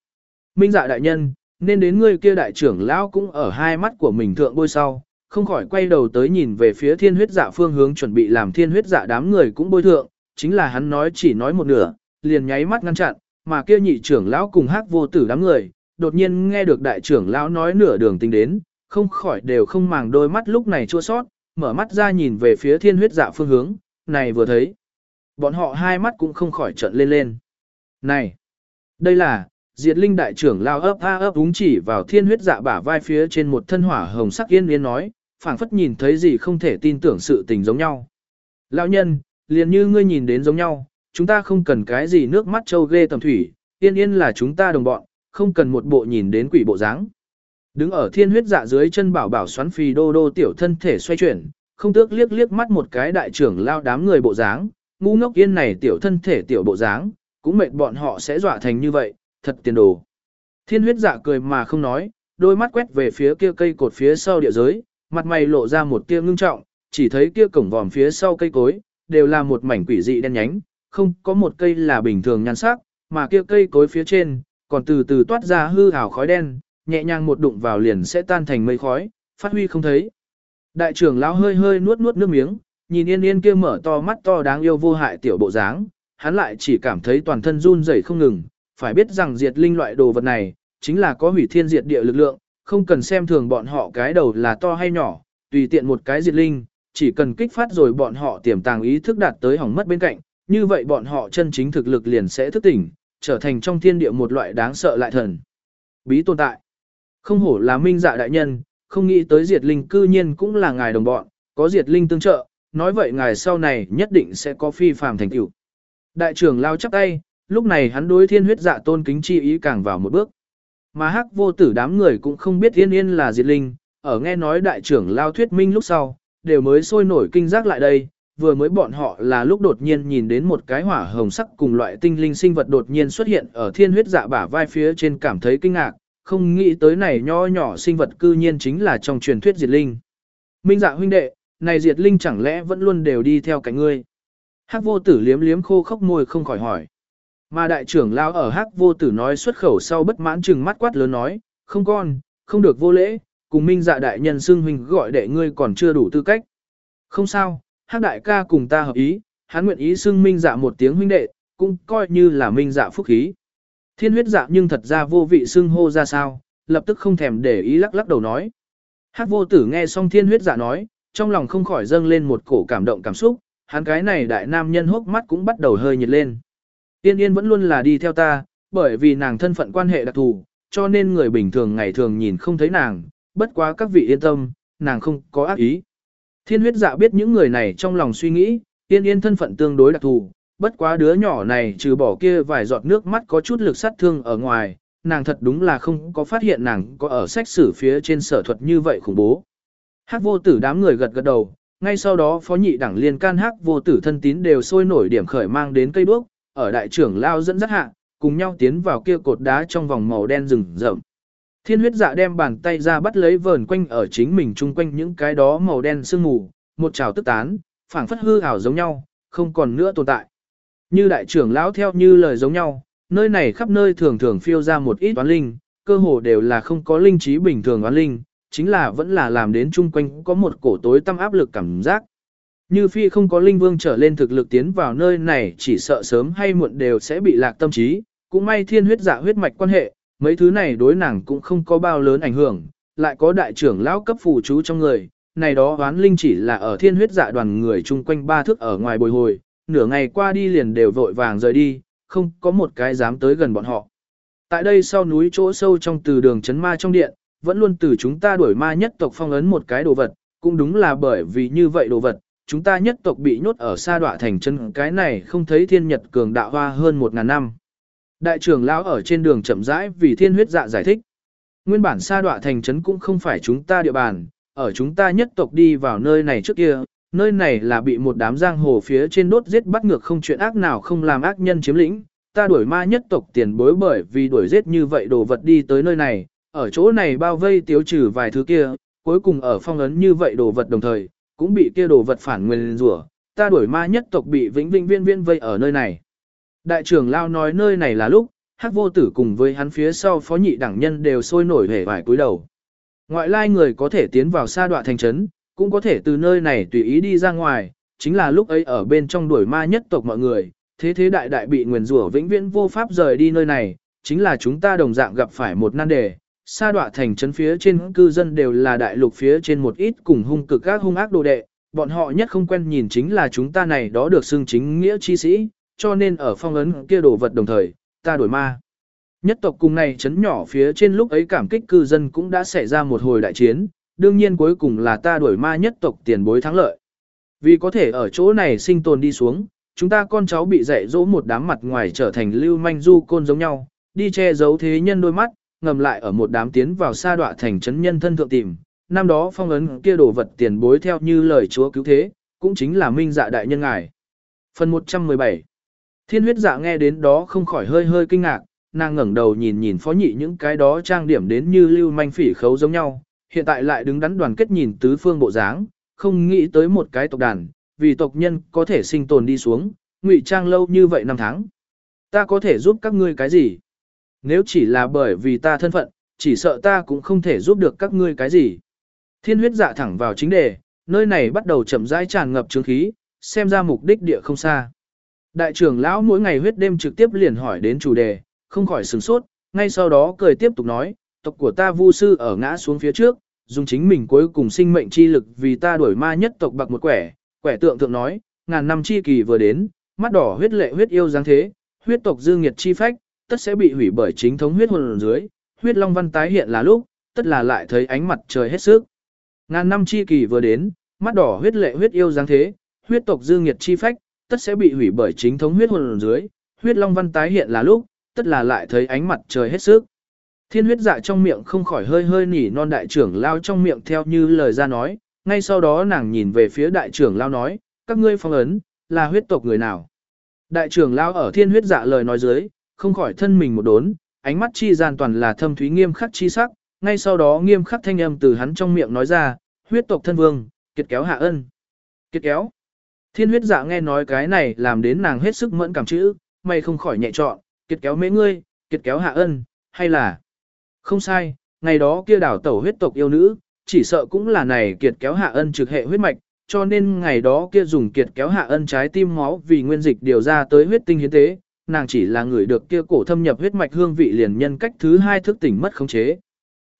Speaker 1: Minh dạ đại nhân, nên đến ngươi kia đại trưởng lão cũng ở hai mắt của mình thượng bôi sau, không khỏi quay đầu tới nhìn về phía thiên huyết dạ phương hướng chuẩn bị làm thiên huyết dạ đám người cũng bôi thượng, chính là hắn nói chỉ nói một nửa, liền nháy mắt ngăn chặn, mà kia nhị trưởng lão cùng hắc vô tử đám người, đột nhiên nghe được đại trưởng lão nói nửa đường tính đến, không khỏi đều không màng đôi mắt lúc này chua sót, mở mắt ra nhìn về phía thiên huyết dạ phương hướng, này vừa thấy. Bọn họ hai mắt cũng không khỏi trợn lên lên. Này! Đây là, diệt linh đại trưởng lao ấp a ấp úng chỉ vào thiên huyết dạ bả vai phía trên một thân hỏa hồng sắc yên yên nói, phảng phất nhìn thấy gì không thể tin tưởng sự tình giống nhau. Lão nhân, liền như ngươi nhìn đến giống nhau, chúng ta không cần cái gì nước mắt trâu ghê tầm thủy, yên yên là chúng ta đồng bọn, không cần một bộ nhìn đến quỷ bộ dáng. Đứng ở thiên huyết dạ dưới chân bảo bảo xoắn phì đô đô tiểu thân thể xoay chuyển, không tước liếc liếc mắt một cái đại trưởng lao đám người bộ dáng, ngu ngốc yên này tiểu thân thể tiểu bộ dáng, cũng mệt bọn họ sẽ dọa thành như vậy, thật tiền đồ. Thiên huyết dạ cười mà không nói, đôi mắt quét về phía kia cây cột phía sau địa giới, mặt mày lộ ra một tia ngưng trọng, chỉ thấy kia cổng vòm phía sau cây cối, đều là một mảnh quỷ dị đen nhánh, không có một cây là bình thường nhan sắc, mà kia cây cối phía trên, còn từ từ toát ra hư ảo khói đen, nhẹ nhàng một đụng vào liền sẽ tan thành mây khói, phát huy không thấy. Đại trưởng lão hơi hơi nuốt nuốt nước miếng, nhìn yên yên kia mở to mắt to đáng yêu vô hại tiểu bộ dáng, hắn lại chỉ cảm thấy toàn thân run rẩy không ngừng, phải biết rằng diệt linh loại đồ vật này, chính là có hủy thiên diệt địa lực lượng, không cần xem thường bọn họ cái đầu là to hay nhỏ, tùy tiện một cái diệt linh, chỉ cần kích phát rồi bọn họ tiềm tàng ý thức đạt tới hỏng mất bên cạnh, như vậy bọn họ chân chính thực lực liền sẽ thức tỉnh, trở thành trong thiên địa một loại đáng sợ lại thần. Bí tồn tại. Không hổ là minh dạ đại nhân, không nghĩ tới diệt linh cư nhiên cũng là ngài đồng bọn, có diệt linh tương trợ, nói vậy ngài sau này nhất định sẽ có phi phàm thành tựu. Đại trưởng lao chắp tay, lúc này hắn đối thiên huyết dạ tôn kính chi ý càng vào một bước. Mà hắc vô tử đám người cũng không biết yên yên là diệt linh, ở nghe nói đại trưởng lao thuyết minh lúc sau, đều mới sôi nổi kinh giác lại đây, vừa mới bọn họ là lúc đột nhiên nhìn đến một cái hỏa hồng sắc cùng loại tinh linh sinh vật đột nhiên xuất hiện ở thiên huyết dạ bả vai phía trên cảm thấy kinh ngạc, không nghĩ tới này nho nhỏ sinh vật cư nhiên chính là trong truyền thuyết diệt linh. Minh dạ huynh đệ, này diệt linh chẳng lẽ vẫn luôn đều đi theo cạnh ngươi. Hắc vô tử liếm liếm khô khốc môi không khỏi hỏi. Mà đại trưởng lao ở hắc vô tử nói xuất khẩu sau bất mãn chừng mắt quát lớn nói, không con, không được vô lễ, cùng minh dạ đại nhân xưng huynh gọi đệ ngươi còn chưa đủ tư cách. Không sao, hắc đại ca cùng ta hợp ý, hắn nguyện ý xưng minh dạ một tiếng huynh đệ, cũng coi như là minh dạ phúc khí. Thiên huyết dạ nhưng thật ra vô vị xưng hô ra sao, lập tức không thèm để ý lắc lắc đầu nói. Hắc vô tử nghe xong thiên huyết dạ nói, trong lòng không khỏi dâng lên một cổ cảm động cảm xúc, hắn cái này đại nam nhân hốc mắt cũng bắt đầu hơi nhiệt lên. Tiên yên vẫn luôn là đi theo ta, bởi vì nàng thân phận quan hệ đặc thù, cho nên người bình thường ngày thường nhìn không thấy nàng, bất quá các vị yên tâm, nàng không có ác ý. Thiên huyết dạ biết những người này trong lòng suy nghĩ, Yên yên thân phận tương đối đặc thù, bất quá đứa nhỏ này trừ bỏ kia vài giọt nước mắt có chút lực sát thương ở ngoài, nàng thật đúng là không có phát hiện nàng có ở sách sử phía trên sở thuật như vậy khủng bố. Hắc vô tử đám người gật gật đầu, ngay sau đó phó nhị đẳng liên can hắc vô tử thân tín đều sôi nổi điểm khởi mang đến cây đuốc, ở đại trưởng lao dẫn dắt hạ, cùng nhau tiến vào kia cột đá trong vòng màu đen rừng rậm. Thiên huyết dạ đem bàn tay ra bắt lấy vờn quanh ở chính mình chung quanh những cái đó màu đen sương mù, một trào tức tán, phảng phất hư ảo giống nhau, không còn nữa tồn tại. Như đại trưởng lão theo như lời giống nhau, nơi này khắp nơi thường thường phiêu ra một ít toán linh, cơ hồ đều là không có linh trí bình thường toán linh, chính là vẫn là làm đến chung quanh có một cổ tối tâm áp lực cảm giác. Như phi không có linh vương trở lên thực lực tiến vào nơi này chỉ sợ sớm hay muộn đều sẽ bị lạc tâm trí, cũng may thiên huyết dạ huyết mạch quan hệ, mấy thứ này đối nàng cũng không có bao lớn ảnh hưởng, lại có đại trưởng lão cấp phù chú trong người, này đó oán linh chỉ là ở thiên huyết dạ đoàn người chung quanh ba thước ở ngoài bồi hồi, nửa ngày qua đi liền đều vội vàng rời đi, không có một cái dám tới gần bọn họ. Tại đây sau núi chỗ sâu trong từ đường chấn ma trong điện, vẫn luôn từ chúng ta đuổi ma nhất tộc phong ấn một cái đồ vật, cũng đúng là bởi vì như vậy đồ vật, chúng ta nhất tộc bị nhốt ở sa đọa thành chân cái này không thấy thiên nhật cường đạo hoa hơn một ngàn năm. Đại trưởng lão ở trên đường chậm rãi vì thiên huyết dạ giải thích. Nguyên bản sa đọa thành trấn cũng không phải chúng ta địa bàn, ở chúng ta nhất tộc đi vào nơi này trước kia, nơi này là bị một đám giang hồ phía trên đốt giết bắt ngược không chuyện ác nào không làm ác nhân chiếm lĩnh. Ta đuổi ma nhất tộc tiền bối bởi vì đuổi giết như vậy đồ vật đi tới nơi này, ở chỗ này bao vây tiêu trừ vài thứ kia, cuối cùng ở phong ấn như vậy đồ vật đồng thời, cũng bị kia đồ vật phản nguyên rủa. Ta đuổi ma nhất tộc bị vĩnh vĩnh viên viên vây ở nơi này. Đại trưởng lao nói nơi này là lúc, hắc vô tử cùng với hắn phía sau phó nhị đẳng nhân đều sôi nổi hề vải cúi đầu. Ngoại lai người có thể tiến vào sa đoạn thành trấn, cũng có thể từ nơi này tùy ý đi ra ngoài, chính là lúc ấy ở bên trong đuổi ma nhất tộc mọi người, thế thế đại đại bị nguyền rủa vĩnh viễn vô pháp rời đi nơi này, chính là chúng ta đồng dạng gặp phải một nan đề. Sa đọa thành trấn phía trên cư dân đều là đại lục phía trên một ít cùng hung cực các hung ác đồ đệ, bọn họ nhất không quen nhìn chính là chúng ta này đó được xưng chính nghĩa chi sĩ, cho nên ở phong ấn kia đồ vật đồng thời, ta đổi ma. Nhất tộc cùng này chấn nhỏ phía trên lúc ấy cảm kích cư dân cũng đã xảy ra một hồi đại chiến, đương nhiên cuối cùng là ta đuổi ma nhất tộc tiền bối thắng lợi. Vì có thể ở chỗ này sinh tồn đi xuống, chúng ta con cháu bị dạy dỗ một đám mặt ngoài trở thành lưu manh du côn giống nhau, đi che giấu thế nhân đôi mắt, ngầm lại ở một đám tiến vào sa đọa thành trấn nhân thân thượng tìm. Năm đó phong ấn kia đồ vật tiền bối theo như lời chúa cứu thế, cũng chính là minh dạ đại nhân ngài. Phần 117 Thiên huyết dạ nghe đến đó không khỏi hơi hơi kinh ngạc, nàng ngẩng đầu nhìn nhìn phó nhị những cái đó trang điểm đến như lưu manh phỉ khấu giống nhau, hiện tại lại đứng đắn đoàn kết nhìn tứ phương bộ dáng, không nghĩ tới một cái tộc đàn, vì tộc nhân có thể sinh tồn đi xuống, ngụy trang lâu như vậy năm tháng. Ta có thể giúp các ngươi cái gì? Nếu chỉ là bởi vì ta thân phận, chỉ sợ ta cũng không thể giúp được các ngươi cái gì. Thiên huyết dạ thẳng vào chính đề, nơi này bắt đầu chậm rãi tràn ngập trướng khí, xem ra mục đích địa không xa. Đại trưởng lão mỗi ngày huyết đêm trực tiếp liền hỏi đến chủ đề, không khỏi sửng sốt, ngay sau đó cười tiếp tục nói, tộc của ta vu sư ở ngã xuống phía trước, dùng chính mình cuối cùng sinh mệnh chi lực vì ta đuổi ma nhất tộc bạc một quẻ, quẻ tượng thượng nói, ngàn năm chi kỳ vừa đến, mắt đỏ huyết lệ huyết yêu dáng thế, huyết tộc dương nghiệt chi phách, tất sẽ bị hủy bởi chính thống huyết hồn dưới, huyết long văn tái hiện là lúc, tất là lại thấy ánh mặt trời hết sức. Ngàn năm chi kỳ vừa đến, mắt đỏ huyết lệ huyết yêu dáng thế, huyết tộc dương nghiệt chi phách, tất sẽ bị hủy bởi chính thống huyết hồn dưới, huyết long văn tái hiện là lúc, tất là lại thấy ánh mặt trời hết sức. Thiên huyết dạ trong miệng không khỏi hơi hơi nỉ non đại trưởng lao trong miệng theo như lời ra nói, ngay sau đó nàng nhìn về phía đại trưởng lao nói, các ngươi phong ấn, là huyết tộc người nào. Đại trưởng lao ở thiên huyết dạ lời nói dưới, không khỏi thân mình một đốn, ánh mắt chi gian toàn là thâm thúy nghiêm khắc chi sắc, ngay sau đó nghiêm khắc thanh âm từ hắn trong miệng nói ra, huyết tộc thân vương, kiệt kéo hạ ân. Kiệt kéo. Thiên huyết dạ nghe nói cái này làm đến nàng hết sức mẫn cảm chữ, mày không khỏi nhẹ trọn, kiệt kéo mấy ngươi, kiệt kéo hạ ân, hay là... Không sai, ngày đó kia đảo tẩu huyết tộc yêu nữ, chỉ sợ cũng là này kiệt kéo hạ ân trực hệ huyết mạch, cho nên ngày đó kia dùng kiệt kéo hạ ân trái tim máu vì nguyên dịch điều ra tới huyết tinh hiến tế, nàng chỉ là người được kia cổ thâm nhập huyết mạch hương vị liền nhân cách thứ hai thức tỉnh mất khống chế.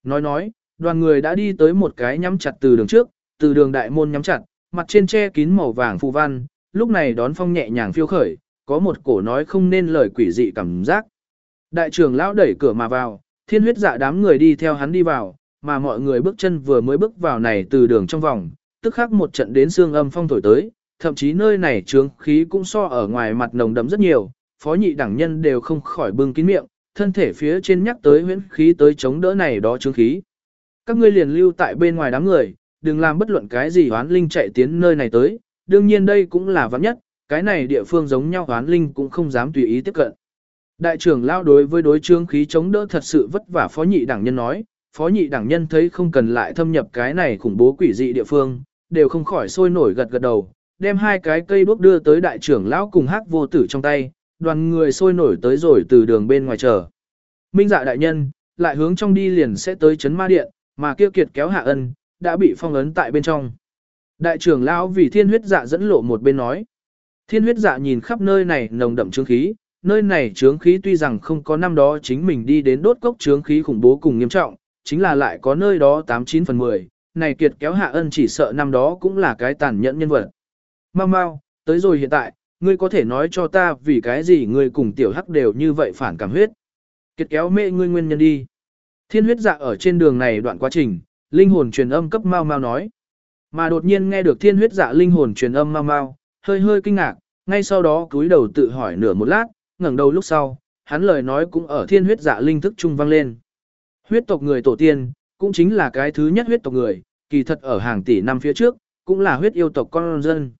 Speaker 1: Nói nói, đoàn người đã đi tới một cái nhắm chặt từ đường trước, từ đường đại môn nhắm chặt, mặt trên che kín màu vàng phù văn, lúc này đón phong nhẹ nhàng phiêu khởi, có một cổ nói không nên lời quỷ dị cảm giác. Đại trưởng lão đẩy cửa mà vào, thiên huyết dạ đám người đi theo hắn đi vào, mà mọi người bước chân vừa mới bước vào này từ đường trong vòng, tức khắc một trận đến xương âm phong thổi tới, thậm chí nơi này trướng khí cũng so ở ngoài mặt nồng đậm rất nhiều, phó nhị đẳng nhân đều không khỏi bưng kín miệng, thân thể phía trên nhắc tới huyễn khí tới chống đỡ này đó chứng khí. Các ngươi liền lưu tại bên ngoài đám người, đừng làm bất luận cái gì hoán linh chạy tiến nơi này tới, đương nhiên đây cũng là vắng nhất, cái này địa phương giống nhau hoán linh cũng không dám tùy ý tiếp cận. Đại trưởng lao đối với đối trương khí chống đỡ thật sự vất vả phó nhị đẳng nhân nói, phó nhị đẳng nhân thấy không cần lại thâm nhập cái này khủng bố quỷ dị địa phương, đều không khỏi sôi nổi gật gật đầu, đem hai cái cây đuốc đưa tới đại trưởng lão cùng hắc vô tử trong tay, đoàn người sôi nổi tới rồi từ đường bên ngoài chờ. Minh dạ đại nhân, lại hướng trong đi liền sẽ tới chấn ma điện, mà kia kiệt kéo hạ ân, đã bị phong ấn tại bên trong. Đại trưởng lão vì thiên huyết dạ dẫn lộ một bên nói. Thiên huyết dạ nhìn khắp nơi này nồng đậm trướng khí, nơi này trướng khí tuy rằng không có năm đó chính mình đi đến đốt cốc trướng khí khủng bố cùng nghiêm trọng, chính là lại có nơi đó 89 phần 10, này kiệt kéo hạ ân chỉ sợ năm đó cũng là cái tàn nhẫn nhân vật. Mau mau, tới rồi hiện tại, ngươi có thể nói cho ta vì cái gì ngươi cùng tiểu hắc đều như vậy phản cảm huyết. Kiệt kéo mê ngươi nguyên nhân đi. Thiên huyết dạ ở trên đường này đoạn quá trình, linh hồn truyền âm cấp mau mau nói. Mà đột nhiên nghe được thiên huyết dạ linh hồn truyền âm mau mau, hơi hơi kinh ngạc, ngay sau đó cúi đầu tự hỏi nửa một lát, ngẩng đầu lúc sau, hắn lời nói cũng ở thiên huyết dạ linh thức trung vang lên. Huyết tộc người tổ tiên, cũng chính là cái thứ nhất huyết tộc người, kỳ thật ở hàng tỷ năm phía trước, cũng là huyết yêu tộc con dân.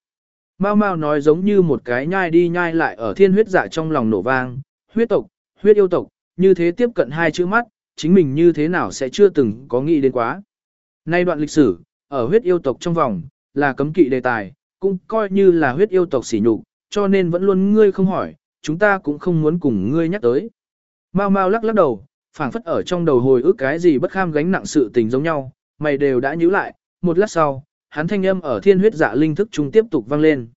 Speaker 1: Mao Mao nói giống như một cái nhai đi nhai lại ở thiên huyết dạ trong lòng nổ vang, huyết tộc, huyết yêu tộc, như thế tiếp cận hai chữ mắt, chính mình như thế nào sẽ chưa từng có nghĩ đến quá. Nay đoạn lịch sử, ở huyết yêu tộc trong vòng, là cấm kỵ đề tài, cũng coi như là huyết yêu tộc sỉ nhục, cho nên vẫn luôn ngươi không hỏi, chúng ta cũng không muốn cùng ngươi nhắc tới. Mao Mao lắc lắc đầu, phảng phất ở trong đầu hồi ức cái gì bất kham gánh nặng sự tình giống nhau, mày đều đã nhíu lại, một lát sau, hắn thanh âm ở thiên huyết dạ linh thức trung tiếp tục vang lên.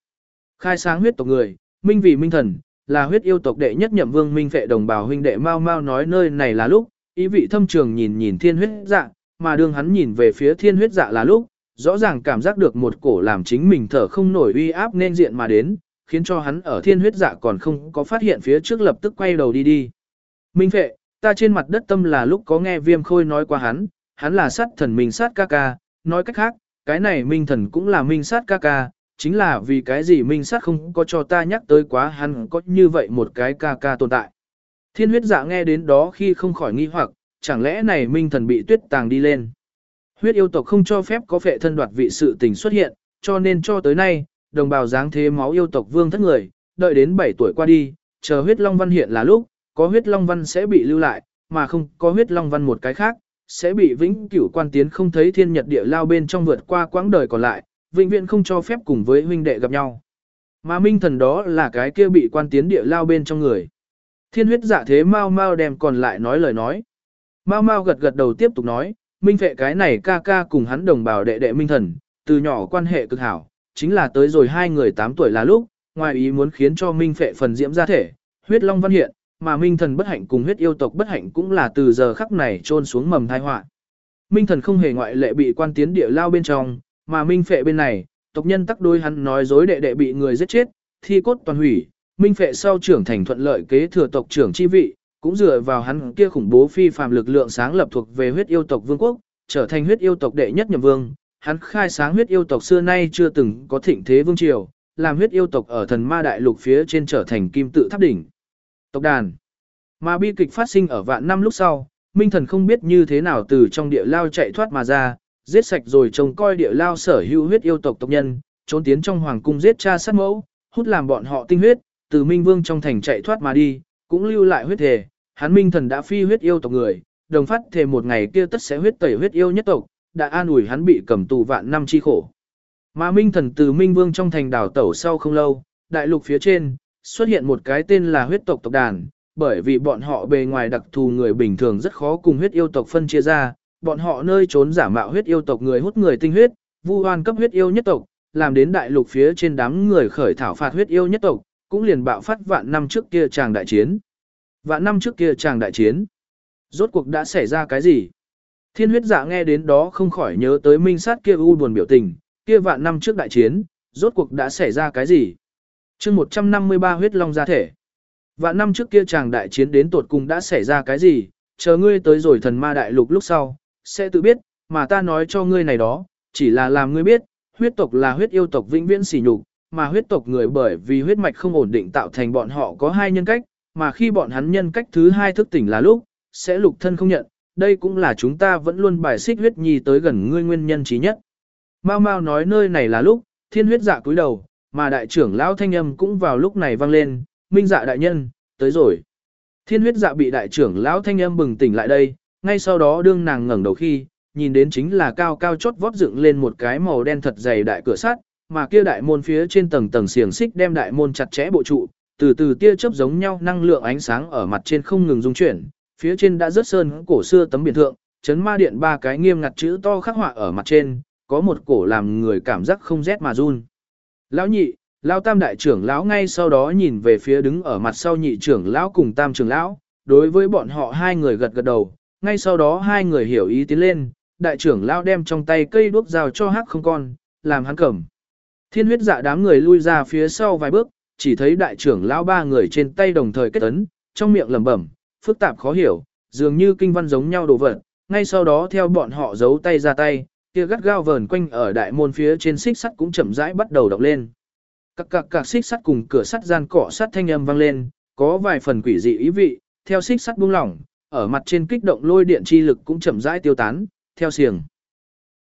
Speaker 1: Khai sáng huyết tộc người, minh vì minh thần, là huyết yêu tộc đệ nhất nhậm vương minh phệ đồng bào huynh đệ mau mau nói nơi này là lúc, ý vị thâm trường nhìn nhìn thiên huyết dạ, mà đương hắn nhìn về phía thiên huyết dạ là lúc, rõ ràng cảm giác được một cổ làm chính mình thở không nổi uy áp nên diện mà đến, khiến cho hắn ở thiên huyết dạ còn không có phát hiện phía trước lập tức quay đầu đi đi. Minh phệ, ta trên mặt đất tâm là lúc có nghe viêm khôi nói qua hắn, hắn là sát thần minh sát ca ca, nói cách khác, cái này minh thần cũng là minh sát ca ca, chính là vì cái gì minh sát không có cho ta nhắc tới quá hắn có như vậy một cái ca ca tồn tại. Thiên huyết dạ nghe đến đó khi không khỏi nghi hoặc, chẳng lẽ này minh thần bị tuyết tàng đi lên. Huyết yêu tộc không cho phép có phệ thân đoạt vị sự tình xuất hiện, cho nên cho tới nay, đồng bào dáng thế máu yêu tộc vương thất người, đợi đến 7 tuổi qua đi, chờ huyết long văn hiện là lúc, có huyết long văn sẽ bị lưu lại, mà không có huyết long văn một cái khác, sẽ bị vĩnh cửu quan tiến không thấy thiên nhật địa lao bên trong vượt qua quãng đời còn lại, vĩnh viễn không cho phép cùng với huynh đệ gặp nhau. Mà minh thần đó là cái kia bị quan tiến địa lao bên trong người. Thiên huyết giả thế mau mau đem còn lại nói lời nói. Mau mau gật gật đầu tiếp tục nói, minh vệ cái này ca ca cùng hắn đồng bào đệ đệ minh thần, từ nhỏ quan hệ cực hảo, chính là tới rồi hai người 8 tuổi là lúc, ngoài ý muốn khiến cho minh phệ phần diễm ra thể, huyết long văn hiện, mà minh thần bất hạnh cùng huyết yêu tộc bất hạnh cũng là từ giờ khắc này trôn xuống mầm thai họa. Minh thần không hề ngoại lệ bị quan tiến địa lao bên trong, mà minh phệ bên này, tộc nhân tắc đôi hắn nói dối đệ đệ bị người giết chết, thi cốt toàn hủy, minh phệ sau trưởng thành thuận lợi kế thừa tộc trưởng chi vị, cũng dựa vào hắn kia khủng bố phi phàm lực lượng sáng lập thuộc về huyết yêu tộc vương quốc, trở thành huyết yêu tộc đệ nhất nhậm vương, hắn khai sáng huyết yêu tộc xưa nay chưa từng có thịnh thế vương triều, làm huyết yêu tộc ở thần ma đại lục phía trên trở thành kim tự tháp đỉnh. Tộc đàn. Mà bi kịch phát sinh ở vạn năm lúc sau, Minh thần không biết như thế nào từ trong địa lao chạy thoát mà ra, giết sạch rồi trông coi địa lao sở hữu huyết yêu tộc tộc nhân, trốn tiến trong hoàng cung giết cha sát mẫu, hút làm bọn họ tinh huyết, từ Minh Vương trong thành chạy thoát mà đi, cũng lưu lại huyết thể, hắn Minh thần đã phi huyết yêu tộc người, đồng phát thề một ngày kia tất sẽ huyết tẩy huyết yêu nhất tộc, đã an ủi hắn bị cầm tù vạn năm chi khổ. Mà Minh thần từ Minh Vương trong thành đảo tẩu sau không lâu, đại lục phía trên, xuất hiện một cái tên là huyết tộc tộc đàn, bởi vì bọn họ bề ngoài đặc thù người bình thường rất khó cùng huyết yêu tộc phân chia ra, bọn họ nơi trốn giả mạo huyết yêu tộc người hút người tinh huyết, vu oan cấp huyết yêu nhất tộc, làm đến đại lục phía trên đám người khởi thảo phạt huyết yêu nhất tộc, cũng liền bạo phát vạn năm trước kia chàng đại chiến. Vạn năm trước kia chàng đại chiến. Rốt cuộc đã xảy ra cái gì? Thiên huyết dạ nghe đến đó không khỏi nhớ tới minh sát kia u buồn biểu tình, kia vạn năm trước đại chiến, rốt cuộc đã xảy ra cái gì? Chương 153 huyết long gia thể. Vạn năm trước kia chàng đại chiến đến tột cùng đã xảy ra cái gì, chờ ngươi tới rồi thần ma đại lục lúc sau, sẽ tự biết, mà ta nói cho ngươi này đó, chỉ là làm ngươi biết, huyết tộc là huyết yêu tộc vĩnh viễn sỉ nhục, mà huyết tộc người bởi vì huyết mạch không ổn định tạo thành bọn họ có hai nhân cách, mà khi bọn hắn nhân cách thứ hai thức tỉnh là lúc, sẽ lục thân không nhận, đây cũng là chúng ta vẫn luôn bài xích huyết nhi tới gần ngươi nguyên nhân trí nhất. Mao Mao nói nơi này là lúc, thiên huyết dạ cúi đầu, mà đại trưởng lão thanh âm cũng vào lúc này vang lên, minh dạ đại nhân, tới rồi. Thiên huyết dạ bị đại trưởng lão thanh âm bừng tỉnh lại đây, ngay sau đó đương nàng ngẩng đầu khi, nhìn đến chính là cao cao chót vót dựng lên một cái màu đen thật dày đại cửa sắt, mà kia đại môn phía trên tầng tầng xiềng xích đem đại môn chặt chẽ bộ trụ, từ từ tia chớp giống nhau năng lượng ánh sáng ở mặt trên không ngừng dung chuyển, phía trên đã rớt sơn cổ xưa tấm biển thượng, chấn ma điện ba cái nghiêm ngặt chữ to khắc họa ở mặt trên, có một cổ làm người cảm giác không rét mà run. Lão nhị, lão tam đại trưởng lão ngay sau đó nhìn về phía đứng ở mặt sau nhị trưởng lão cùng tam trưởng lão, đối với bọn họ hai người gật gật đầu, ngay sau đó hai người hiểu ý tiến lên, đại trưởng lão đem trong tay cây đuốc rào cho hắc không con, làm hắn cầm. Thiên huyết dạ đám người lui ra phía sau vài bước, chỉ thấy đại trưởng lão ba người trên tay đồng thời kết ấn, trong miệng lẩm bẩm, phức tạp khó hiểu, dường như kinh văn giống nhau đồ vật, ngay sau đó theo bọn họ giấu tay ra tay, kia gắt gao vờn quanh ở đại môn phía trên xích sắt cũng chậm rãi bắt đầu động lên. Các các các xích sắt cùng cửa sắt gian cọ sắt thanh âm vang lên, có vài phần quỷ dị ý vị, theo xích sắt buông lỏng, ở mặt trên kích động lôi điện chi lực cũng chậm rãi tiêu tán, theo xiềng.